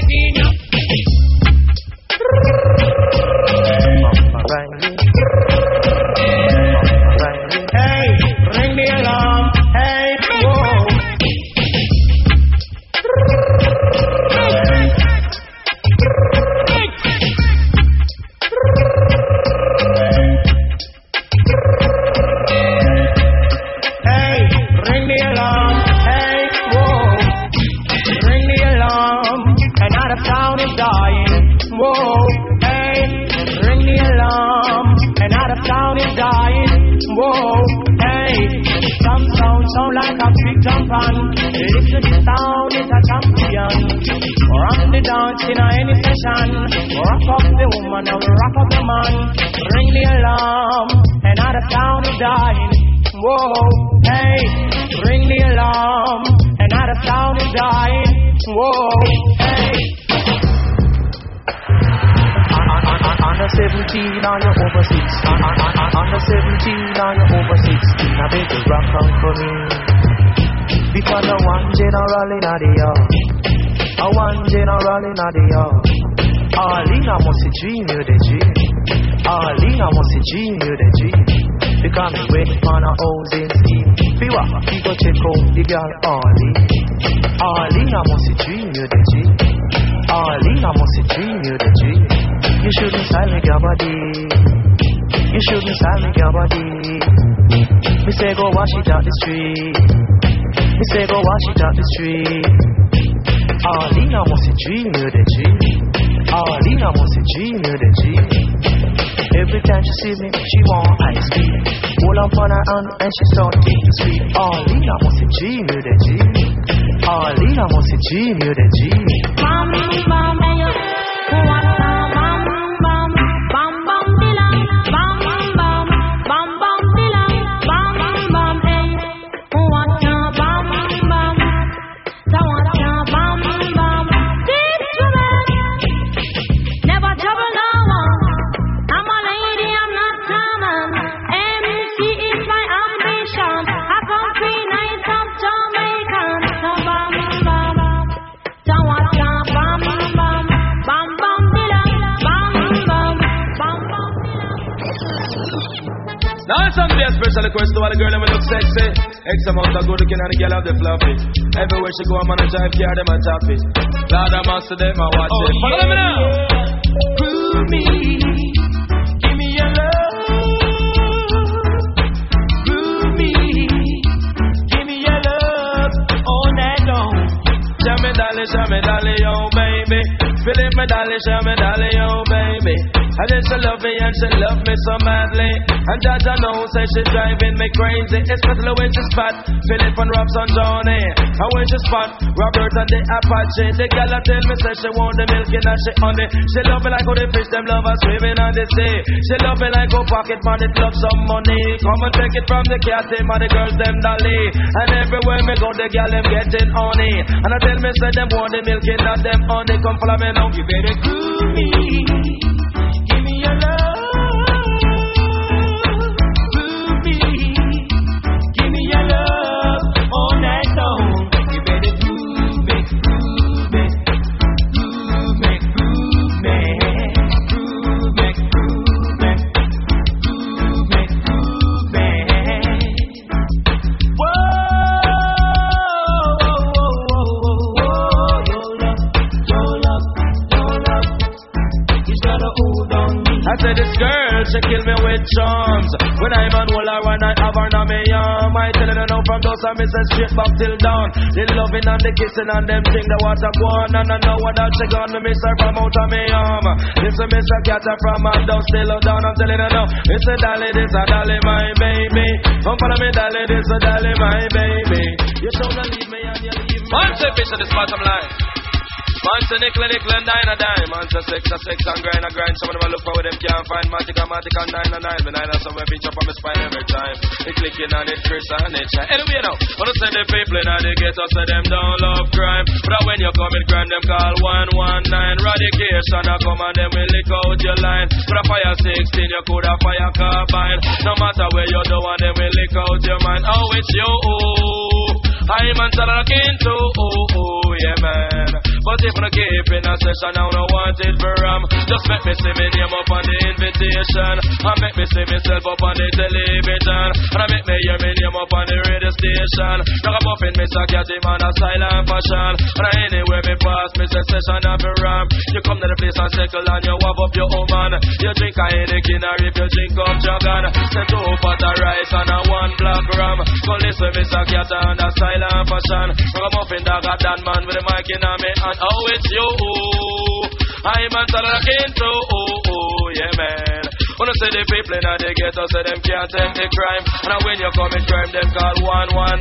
Hey, some sound sound like a big jump on. Listen, this town is a champion. Rock the dance in any session. Rock up the woman and rock up the man. Ring the alarm. Another town is dying. Whoa, hey, ring the alarm. Another town is dying. Whoa, hey. Under 17 or you're over 16. Under 17 or you're over 16. I beg you rock out for me. Because I one general in the yard. I one general in the yard. All in I must dream you the dream. All in I must dream you the dream. Because me waiting on a housing scheme. Feel we go check out the girl all in. All in I must dream you the dream. All in I must dream you the dream. You shouldn't me your body. You shouldn't me your body. Me say go wash it out the street. Me say go wash it out the street. All in I must dream you the dream. All in I must dream you the dream. Every time she see me, she want ice cream. Hold up on her hand and she start to sweet. All in I must dream you the dream. All in I must dream you the dream. Bam bam hey special request to all the girl them look sexy. X amount of good looking and the girl have the fluffy. Everywhere she go, I'm on a drive car, them a top it. Lord, I'm master them, I watch it. Oh, follow me now. Prove me, give me your love. Prove me, give me your love all night long. Show me dolly, show me dolly, oh baby. Feeling me dolly, show me dolly, oh baby. And then she love me and she love me so madly. And Jaja know say she driving me crazy, especially when she's fat. Philip and Robson Johnny. And when she spot Robert and the Apache, the gal a tell me say she want the milk and she honey. She love me like how the fish them love her swimming on the sea. She love me like how pocket money love some money. Come and take it from the cat team and the girls them dolly. And everywhere me go, the gal them getting honey. And I tell me say them want the milk and not them honey. Come follow me now, you better cool me. I said this girl, she kill me with charms. When I'm on wall, I run, I have her on me arm. I tell her no from those, I miss straight back till dawn. The loving and the kissing and them thing, the water go on. And I know what that she gone, me miss her from out of me arm. This a miss a cat from her down, still down. I'm telling her no. It's a dolly, this a dolly, my baby. Come follow me, dolly, this a dolly, my baby. You don't leave me and you leave me. Man, say fish on this bottom line. Man say nickel, nickel and dine a dime. Man say sex a sex and grind a grind. Some of them look for where them can't find. Matic a matic and nine a nine. Me nine a somewhere bitch up on my spine every time. It clicking on it, Chris and it shine. Anyway now, wanna say the people in the ghetto say them don't love crime. But when you commit crime, them call 119. Radication a come and them will lick out your line. But a fire 16, you could a fire carbine. No matter where you do, and them will lick out your mind. Oh, it's you. I man tell her again too. Oh, oh, yeah, man. But if I keep in a session, I don't want it for ram. Just make me see me name up on the invitation. And make me see myself up on the television. And I make me hear me name up on the radio station. Now I'm buffing me so cat him on a silent fashion. And I anywhere me pass, me say session have a ram. You come to the place and circle and you have up your own man. You drink a Heineken or if you drink up Jagan. Say two pot of rice and a one black ram. Go listen me so cat on a silent fashion. Now I'm buffing dog a Dan man with the mic in a me hand. Oh, it's you. I'm on again too. Oh, oh, yeah, man. Wanna say the people in the ghetto say them can't take the crime. And when you commit crime, them call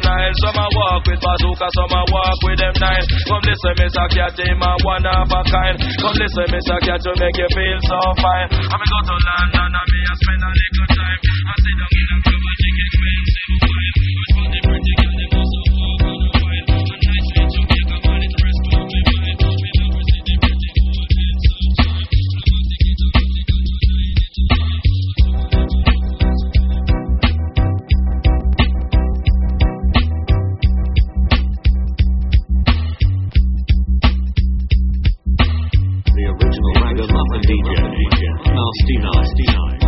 119. Some a walk with bazooka, some a walk with them nine. Come listen, Mr. Cat, him a one of a kind. Come listen, Mr. Cat, to make you feel so fine. I'm go to London and me a spend a little time. I sit down in a club and drink expensive wine. But for the pretty girl, The original Ragamuffin DJ, Nasty Nasty Night.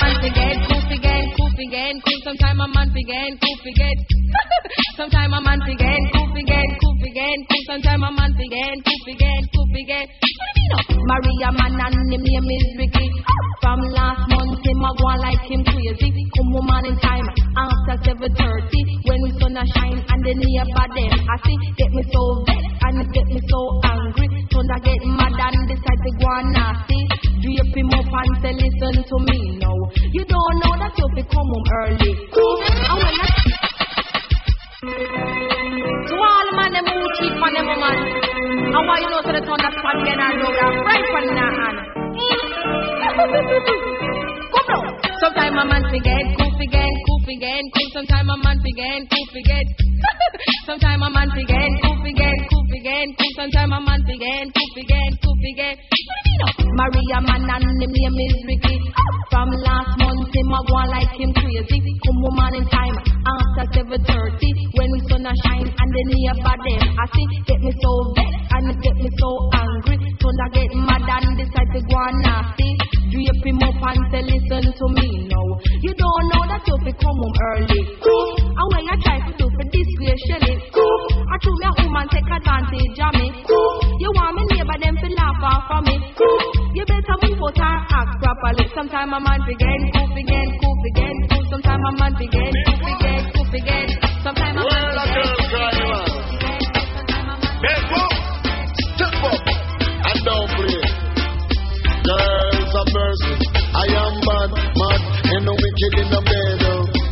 Month again, goof again, goof again, goof. Sometime a month again, goof again. Sometime a month again, goof again, goof again, goof. Sometime a month again, goof again, goof again. Maria man and him name is Ricky. From last month him a go like him crazy. Come woman in time after seven thirty when sun a shine and the neighbor them I see get me so vexed and get me so angry. Thunder get mad and decide to go on nasty. Drape him up and say listen to me now. You don't know that you fi come home early. And when I to all man them who cheat on them woman. And why you know so the thunder span again and road and right from in her hand. Come down. Sometime a man forget, goof again, goof again, goof. Sometime a man forget, goof again. Sometime a man forget, goof again, again, goof. Sometime a man forget, goof again, goof again. Maria man and him name is Ricky. From last month him a go like him crazy. Come woman in time after seven thirty when the sun a shine and the neighbor them I see get me so vexed and it get me so angry. Thunder get mad and decide to go on nasty. Drape him up and say listen to me now. You don't know that you fi come home early. And when you try to do for disgrace Shelly, I told me a woman take advantage of me. You want me neighbor them to laugh off of me. You better move out and act properly. Sometime a man begin, goof again, goof again, goof. Sometime a man begin, goof again, goof again. I am bad, mad, and no wicked in the bed.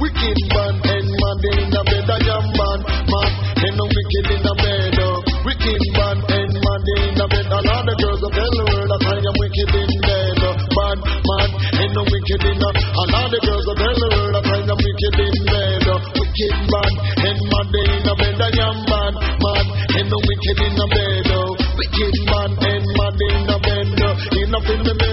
Wicked bad and mad in the bed. I am bad, mad, and no wicked in the bed. Wicked bad and mad in the bed. And all the girls of the world that I am wicked in bed. Bad, mad, and no wicked in the. And all the girls of the world that I am wicked in bed. Wicked bad and mad in the bed. I am bad, mad, and no wicked in the bed. Wicked man and mad in the bed. Enough in the bed,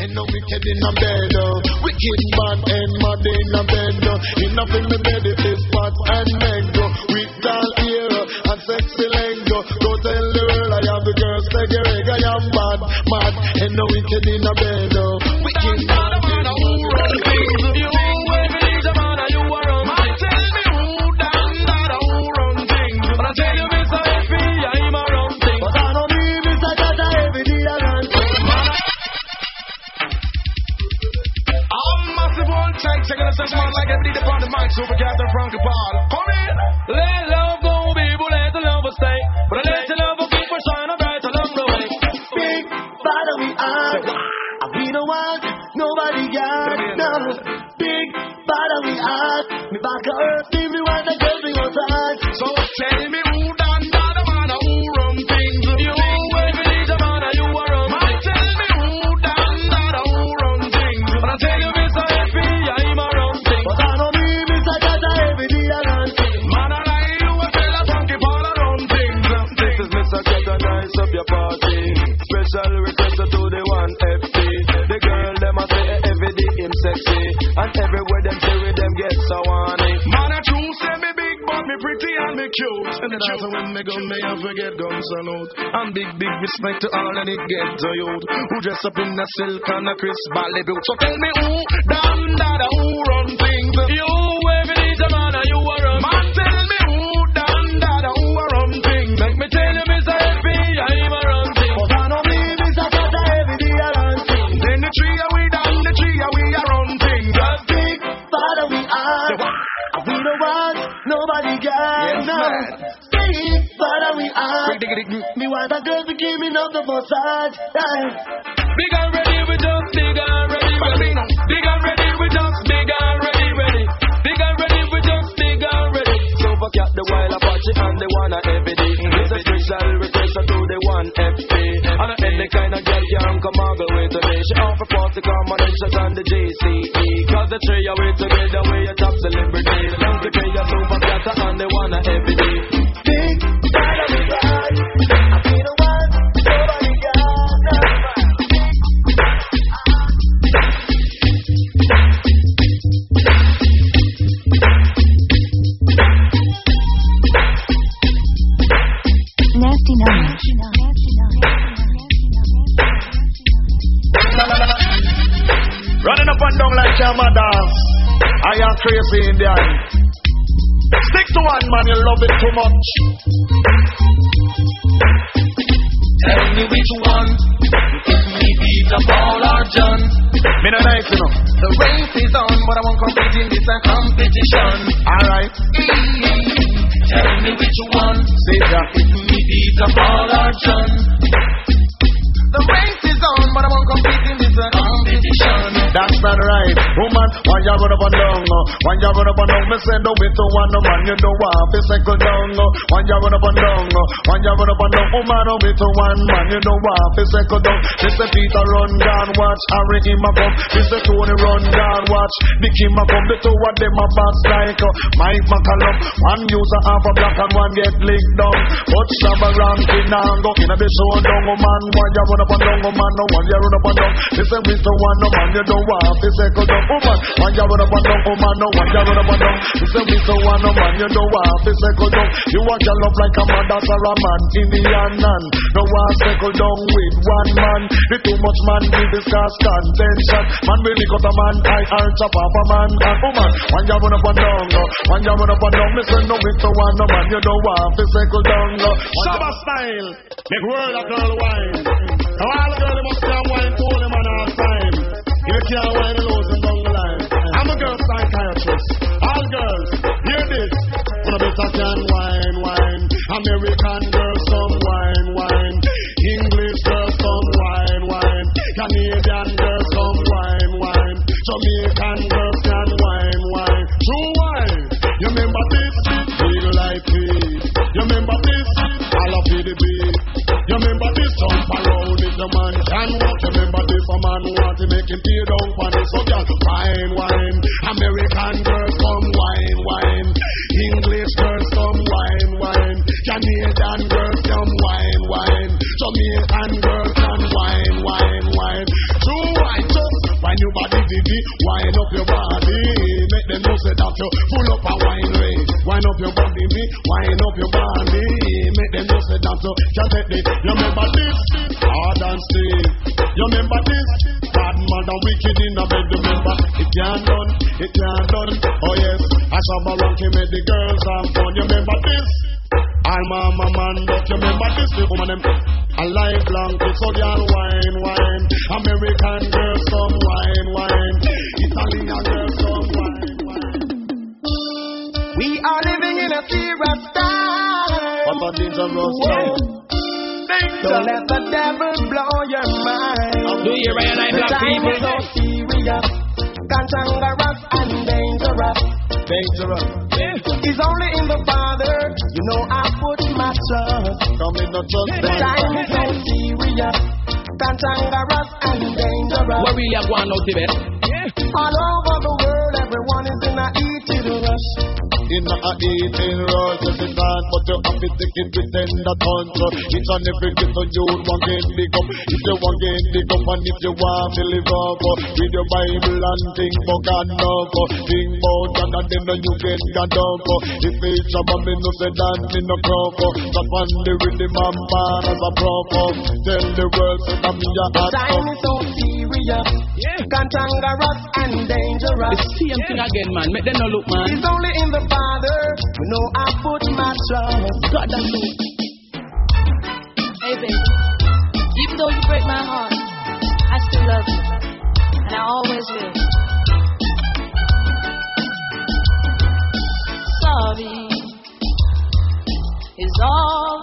and no wicked in the bed. oh. Wicked man and mad in the bed. oh. Enough in the bed, is fat and mango. With doll ear oh, and sexy lengo. Go tell the world I am the girl, say I am bad, mad, and no wicked in the bed. oh. Yes, I'm on like everybody upon the mic, Super Cat from Kapal. Come in! Let love go, people, let the love stay. But I let the love keep on shining bright along the way. Big, follow we are. I've been a walk, nobody got none. Big, follow we are. Me back up, everyone again. The one FT. The girl them a say every day him sexy, and everywhere them say with them get so horny. Man I true say me big but me pretty and me cute. And then after when me gun, me have to get guns salute. And big, big respect to all the ghetto youth who dress up in a silk and a crisp ballet boot. So tell me who done that who run things. You Me want a girl to give me nothing but side. Big and ready, we just big and ready, ready. Big and ready, we just big and ready, ready. Big and ready, we just big and ready. Super cat the wild Apache and the one a every day. It's a special request to the one FT. And any kind of girl can come go with me. She offer 40 combinations and the the JCE. Cause the three of we together, we a top celebrity. Don't the play a super cat and the one a every day. Like your. I am crazy Indian. Stick to one man, you love it too much. Tell me which one. If me beat up all or John. Me no nice, you know. The race is on, but I won't compete in this a competition. Alright. Tell me which one. See ya. If me beat up all or John. The race on, but I won't compete in this competition. That's not right. Woman, when you run up and down, uh, when you run up and down, me say no it to one man, you know what, be cycle down. uh, When you run up and down, uh, when you run up and down, woman, no it to one man, you know what, be cycle down. Mr. Peter run down, watch Harry him a come. Mr. Tony run down, watch the Kim a come. The two of them a box like uh, Mike McCallum. One user half a black and one get licked down. But Shabba ranking and go in the show down, oh man. When you run up and down, oh man, no one you run up and down. Listen, we to one no man, you know what, be cycle down, oh man. You run up and down, oh man, no one you run up and down. Listen, we to one no man, you know what, be cycle down. You want your love like a mother or a man, Indian man. No one cycle down with one man. The too much man we discuss contention. Man we lick out a man, I hurt chop off a man. And oh man, you run up and down, when you run up and down, me say no we to one no man, you know what, be cycle down. Shabba style. Make world a girl wine. All the girl they must have wine to them on our time. You can't wine, lose them down the line. I'm a girl psychiatrist. All girls, hear this. When a better can wine, wine. American girls some wine, wine. English girls some wine, wine. Canadian girls some wine, wine. Jamaican girls Jump around if the man can walk. Remember this? A man want to make him tear down for this. So girl, wine, wine. American girls come wine, wine. English girls come wine, wine. Canadian girls come wine, wine. Jamaican girls can wine, wine, wine. True wine, just wine your body, diddy. Wine up your body. Them know say that you full up a wine way. Wine up your body, me. Wine up your body. Make them know say that you can take the. You remember this? Hard and steel. You remember this? Bad man and wicked in the bed. Remember it can't done. It can't done. Oh yes. I saw my rocky make the girls have fun. You remember this? I'm mama man, but you remember this the woman them a lifelong kids so girl wine, wine. American girls some wine, wine. Italian wine. We are living in a serious time. What a dangerous time. Don't let the devil blow your mind. Do you realize the time people? is so serious, cantankerous and dangerous. dangerous. It's only in the Father, you know I put my trust. Come in the trust. The time is so serious, cantankerous and dangerous. Where we are going out, Tibet? All over the world, everyone is in a heated rush. In a eating rush, if it's hard, but you have to take it with tender touch. So Each and every little you want get big up. If you want get big up, and if you want to live up, read your Bible and think about God enough. uh, Think about God and then you get God up. uh. If it's a man, me no say dance in a crop. Stop on the rhythm and bar as a prop. Tell the world, say that me a The hot time is so serious, cantankerous and dangerous. The same thing again, man. Make them no look, man. It's only in the Father, you know I put my trust. God, that's so. Hey, baby. Even though you break my heart, I still love you. And I always will. Sorry is all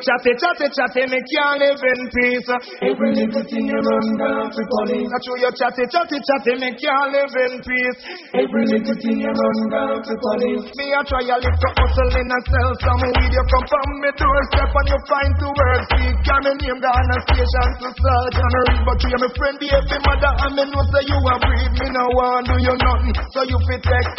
chatty, chatty, chatty, me can't live in peace. Every little thing you run down to police. I to your chatty, chatty, chatty, me can't live in peace. Every little thing you run down to police. Me I try a little hustle in a sell some weed. You come from me doorstep and you find two words. Speak, carry me name down a station to search and read. But you my friend, baby mother, and me know say you a breed. Me no want do you nothing, so you fit take.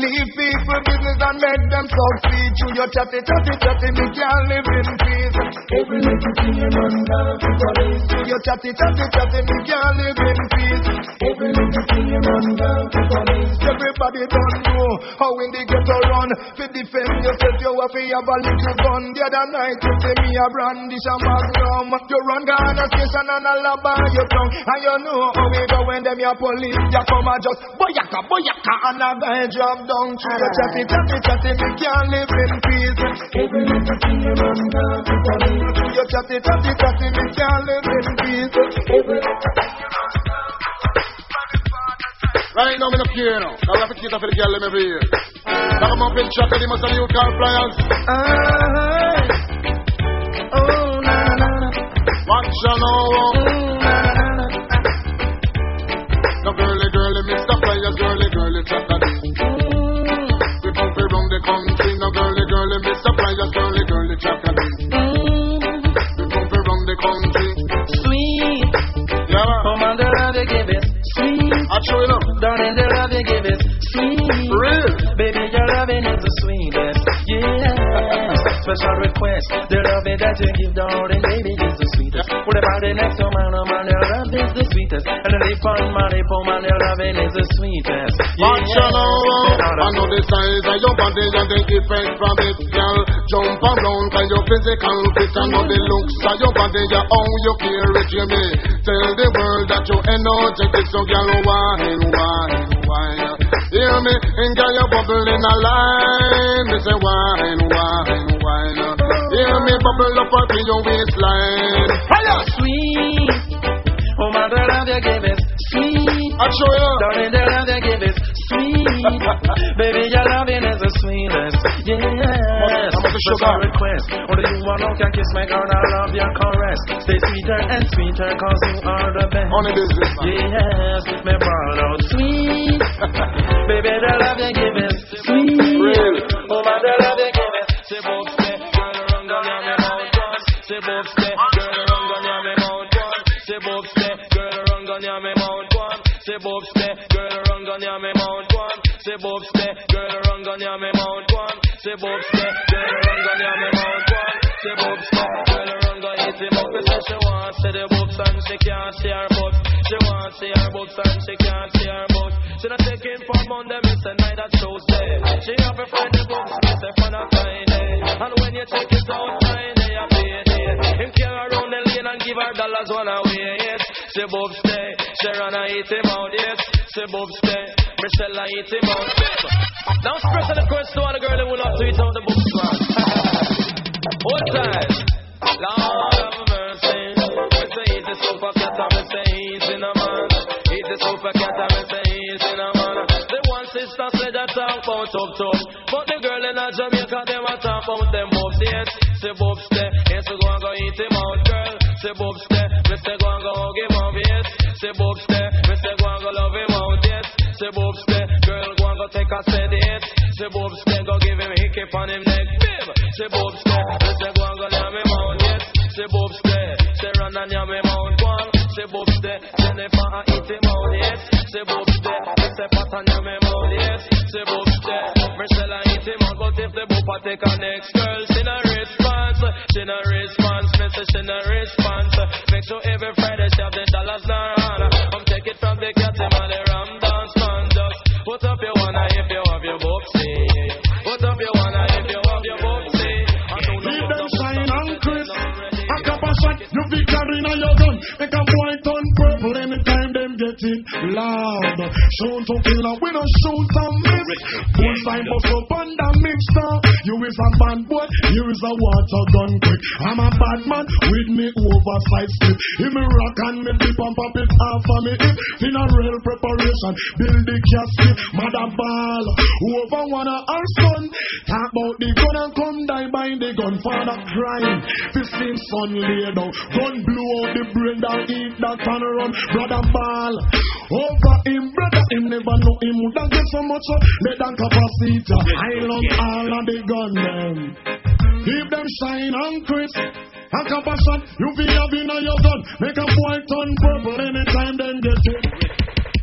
Leave people business and make them succeed. To your chatty, chatty, chatty, me can't live in peace. Every little thing you run down to police. To your chatty, chatty, chatty, me can't live in peace. Every little thing you run down to police. Everybody don't know how in the ghetto run. To defend yourself, you have to have a little gun. The other night you say me a brandish a magnum. You run Ghana station and a lab on your tongue. And you know how we go when them your police. You come and just boyaka, boyaka, and a guy drop down. To your chatty, chatty, chatty, me can't live in peace. Every little thing you run down live in you Right now, me no care now. I have to for the girl them every year. Now I'm up in truck and they must have new car flyers. Oh, na na na. Watch you now. No girly, girly, Mr. Flyers, girly, girly, chocolate. We come from the country. No girly, girly, Mr. Flyers, girly, Sweet. I show you now. Darling, the love you give it. Sweet. Real. Baby, your loving is the sweetest. Yeah. Special request. The loving that you give, darling, baby, is the sweetest. Put the body next man, oh man, your love is the sweetest. And the my lip, oh man, your loving is the sweetest. Watch your love, I know the size of your body and the effect from it, girl. Jump around for your physical fit. I know the looks of your body, yeah, how you care it, me. Tell the world that you energetic, so girl, wine, wine, wine. Hear me, and girl, you bubble in a line. Me say wine, wine, wine. Uh. Hear me bubble up up in your waistline. Hiya! Sweet. Oh, my the love you give is sweet. I show you. Darling, the love you give is sweet. Baby, your loving is the sweetest. Yes. I'm a my request. Only you alone can kiss my girl. I love your caress. Stay sweeter and sweeter, cause you are the best. Only business. Yes, me proud of sweet. Baby, the love you give is sweet. Really? Oh, my, the love you give is Say Say both stay, girl, run down your me mouth once. Say both stay, girl, run down your me mouth once. Say both stay, girl, run down hit him up. Say she want see the boobs and she can't see her butt. She want see her boobs and she can't see her butt. She not taking for Monday, miss a night at Tuesday. She have a friend the boobs, miss a fun of Friday. And when you check it out, Friday, I pay it. Him carry around the lane and give her dollars one away, yes. She boobs stay, eh, she run and eat him out, yes. She boobs stay, eh, Michelle I eat him out. Now expressing the quest to all the girl who love to eat out the boobs, man. Hold tight. Lord have mercy. Me say eat the super cat and me say in a man. Eat the super cat and me say in a man. The one sister said that talk about up top. But the girl in Jamaica, them a talk about them boobs, yes. Say boobs stay, yes, we go and go eat him out, girl. Say boobs stay, me go and go hug him up, yes. Say boobs Say boobs stay, girl go and go take a set, yes. Say boobs stay, go give him hickey on him neck, babe. Say boobs me say go and go love him out, yes. Say boobs stay, say run and yam him out, go on. Say boobs stay, Jennifer and eat him out, yes. Say boobs me say pat and yam him out, yes. Say boobs stay, Michelle and eat him out, but if the boop a take a next girl, she no response, she no response, me say she no response. Make sure every Friday she have the dollars in carrying on your gun. Make a boy anytime them get it loud. Shoot to kill and we don't shoot and miss. Bullseye bust up the mixer. You is a bad boy, you is a water gun quick. I'm a bad man with me oversized slip. If me rock and me dip and pop it off of me hip. Funeral preparation, build the casket, mother ball. Whoever wanna our son, talk about the gun and come die by the gun. Father crying, fifteen son laid down. Gun blew out the brain down, eat that and run. Brother ball, over him, brother him never know him. Woulda get so much let than capacity. Island all of the gun them. Keep them shine and crisp. A compassion, you feel have in your gun. Make a boy turn purple anytime them get it.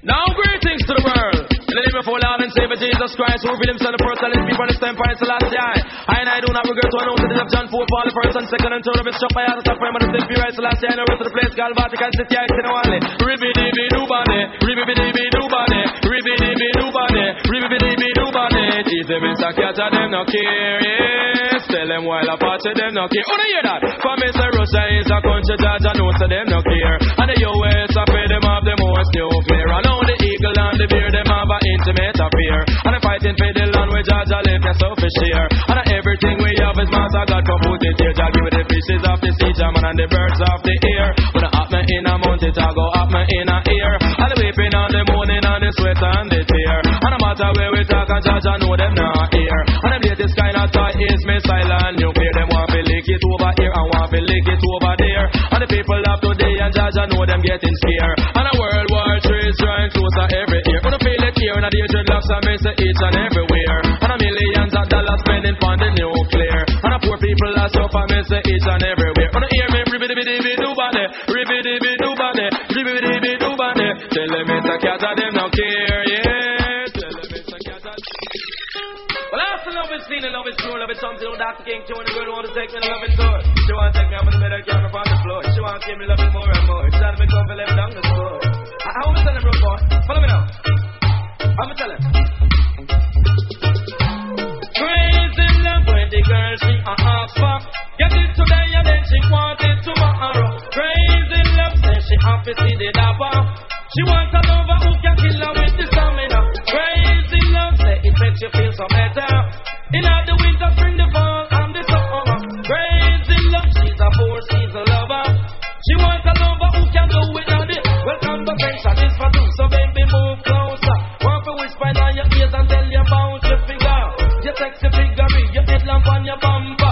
Now greetings to the world. The name of our Lord and Savior Jesus Christ, who revealed himself the first and his people this time for his last day. I and I do not regret to announce the death of John 4, Paul the first and second and third of his shop by out of frame of the same period, the last day and the rest of the place, called Vatican City, I can only. Ribby dibby do body, ribby dibby do body, ribby dibby do body, ribby dibby do body. Jesus, Mr. Catcher, them no care, yes. Tell them while apart, them no care. Wanna hear that? For Mr. Russia is a country judge, I know so them no care. And the US, I pay them off most nuclear. I know the eagle and the bear, them have an intimate affair. And I'm fighting for the land where live, that's so for share. And everything we have is master God come put it here. Jah give the fishes of the sea, Jah man and the birds of the air. When I up me in a mountain, I go up me in a ear. And the weeping on the morning and the sweat and the tear. And no matter where we talk, and I know them not here. And latest kind of toy is missile and nuclear. Them want to lick it over here and want to lick it over there. And the people of today and I know them getting scared. And a World War III is drawing closer every year. Wanna feel it here and the dreadlocks are missing each and everywhere. And a millions of dollars spending on the nuclear. And a poor people are suffer missing each and everywhere. Wanna hear me? Do body, ribby dibby do body, ribby dibby do body. Tell them it's a cat and them no care, after love is is true, love it something with King tune. The girl want to take me love it tour. She want to take me up in the middle, camera on the floor. She want to give me love more and more. She trying to make me let down the floor. I, to tell him, bro, boy. Follow me now. I'm tell him. Crazy love when the girl she a half fuck. Get it today and then she want it tomorrow. Crazy love say she happy see the dapper. She wants a lover who can kill her with the stamina. Crazy love say it makes you feel so better. In the winter, spring, the fall, and the summer. Crazy love, she's a four season lover. She wants a lover who can do it. For two, so baby move closer. Want to whisper in your and tell about your figure. Your sexy figure, your headlamp on your bumper.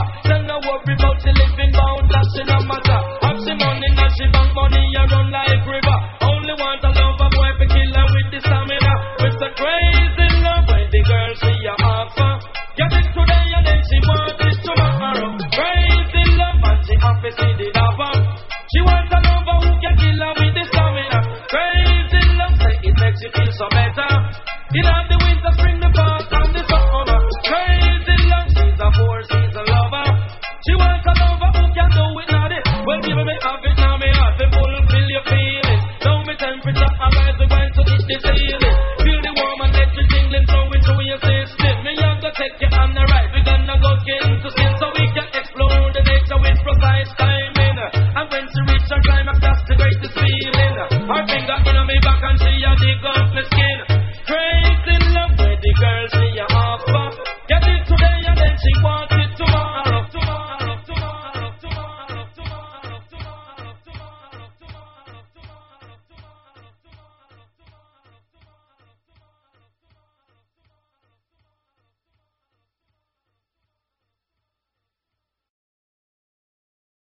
You love the winter, spring, the fall, and the summer. Crazy love, she's a four season lover. She wants a lover who can do it. Well, give me have it now, me heart to fulfill your feelings. Down me temperature, I rise the wine to hit the ceiling.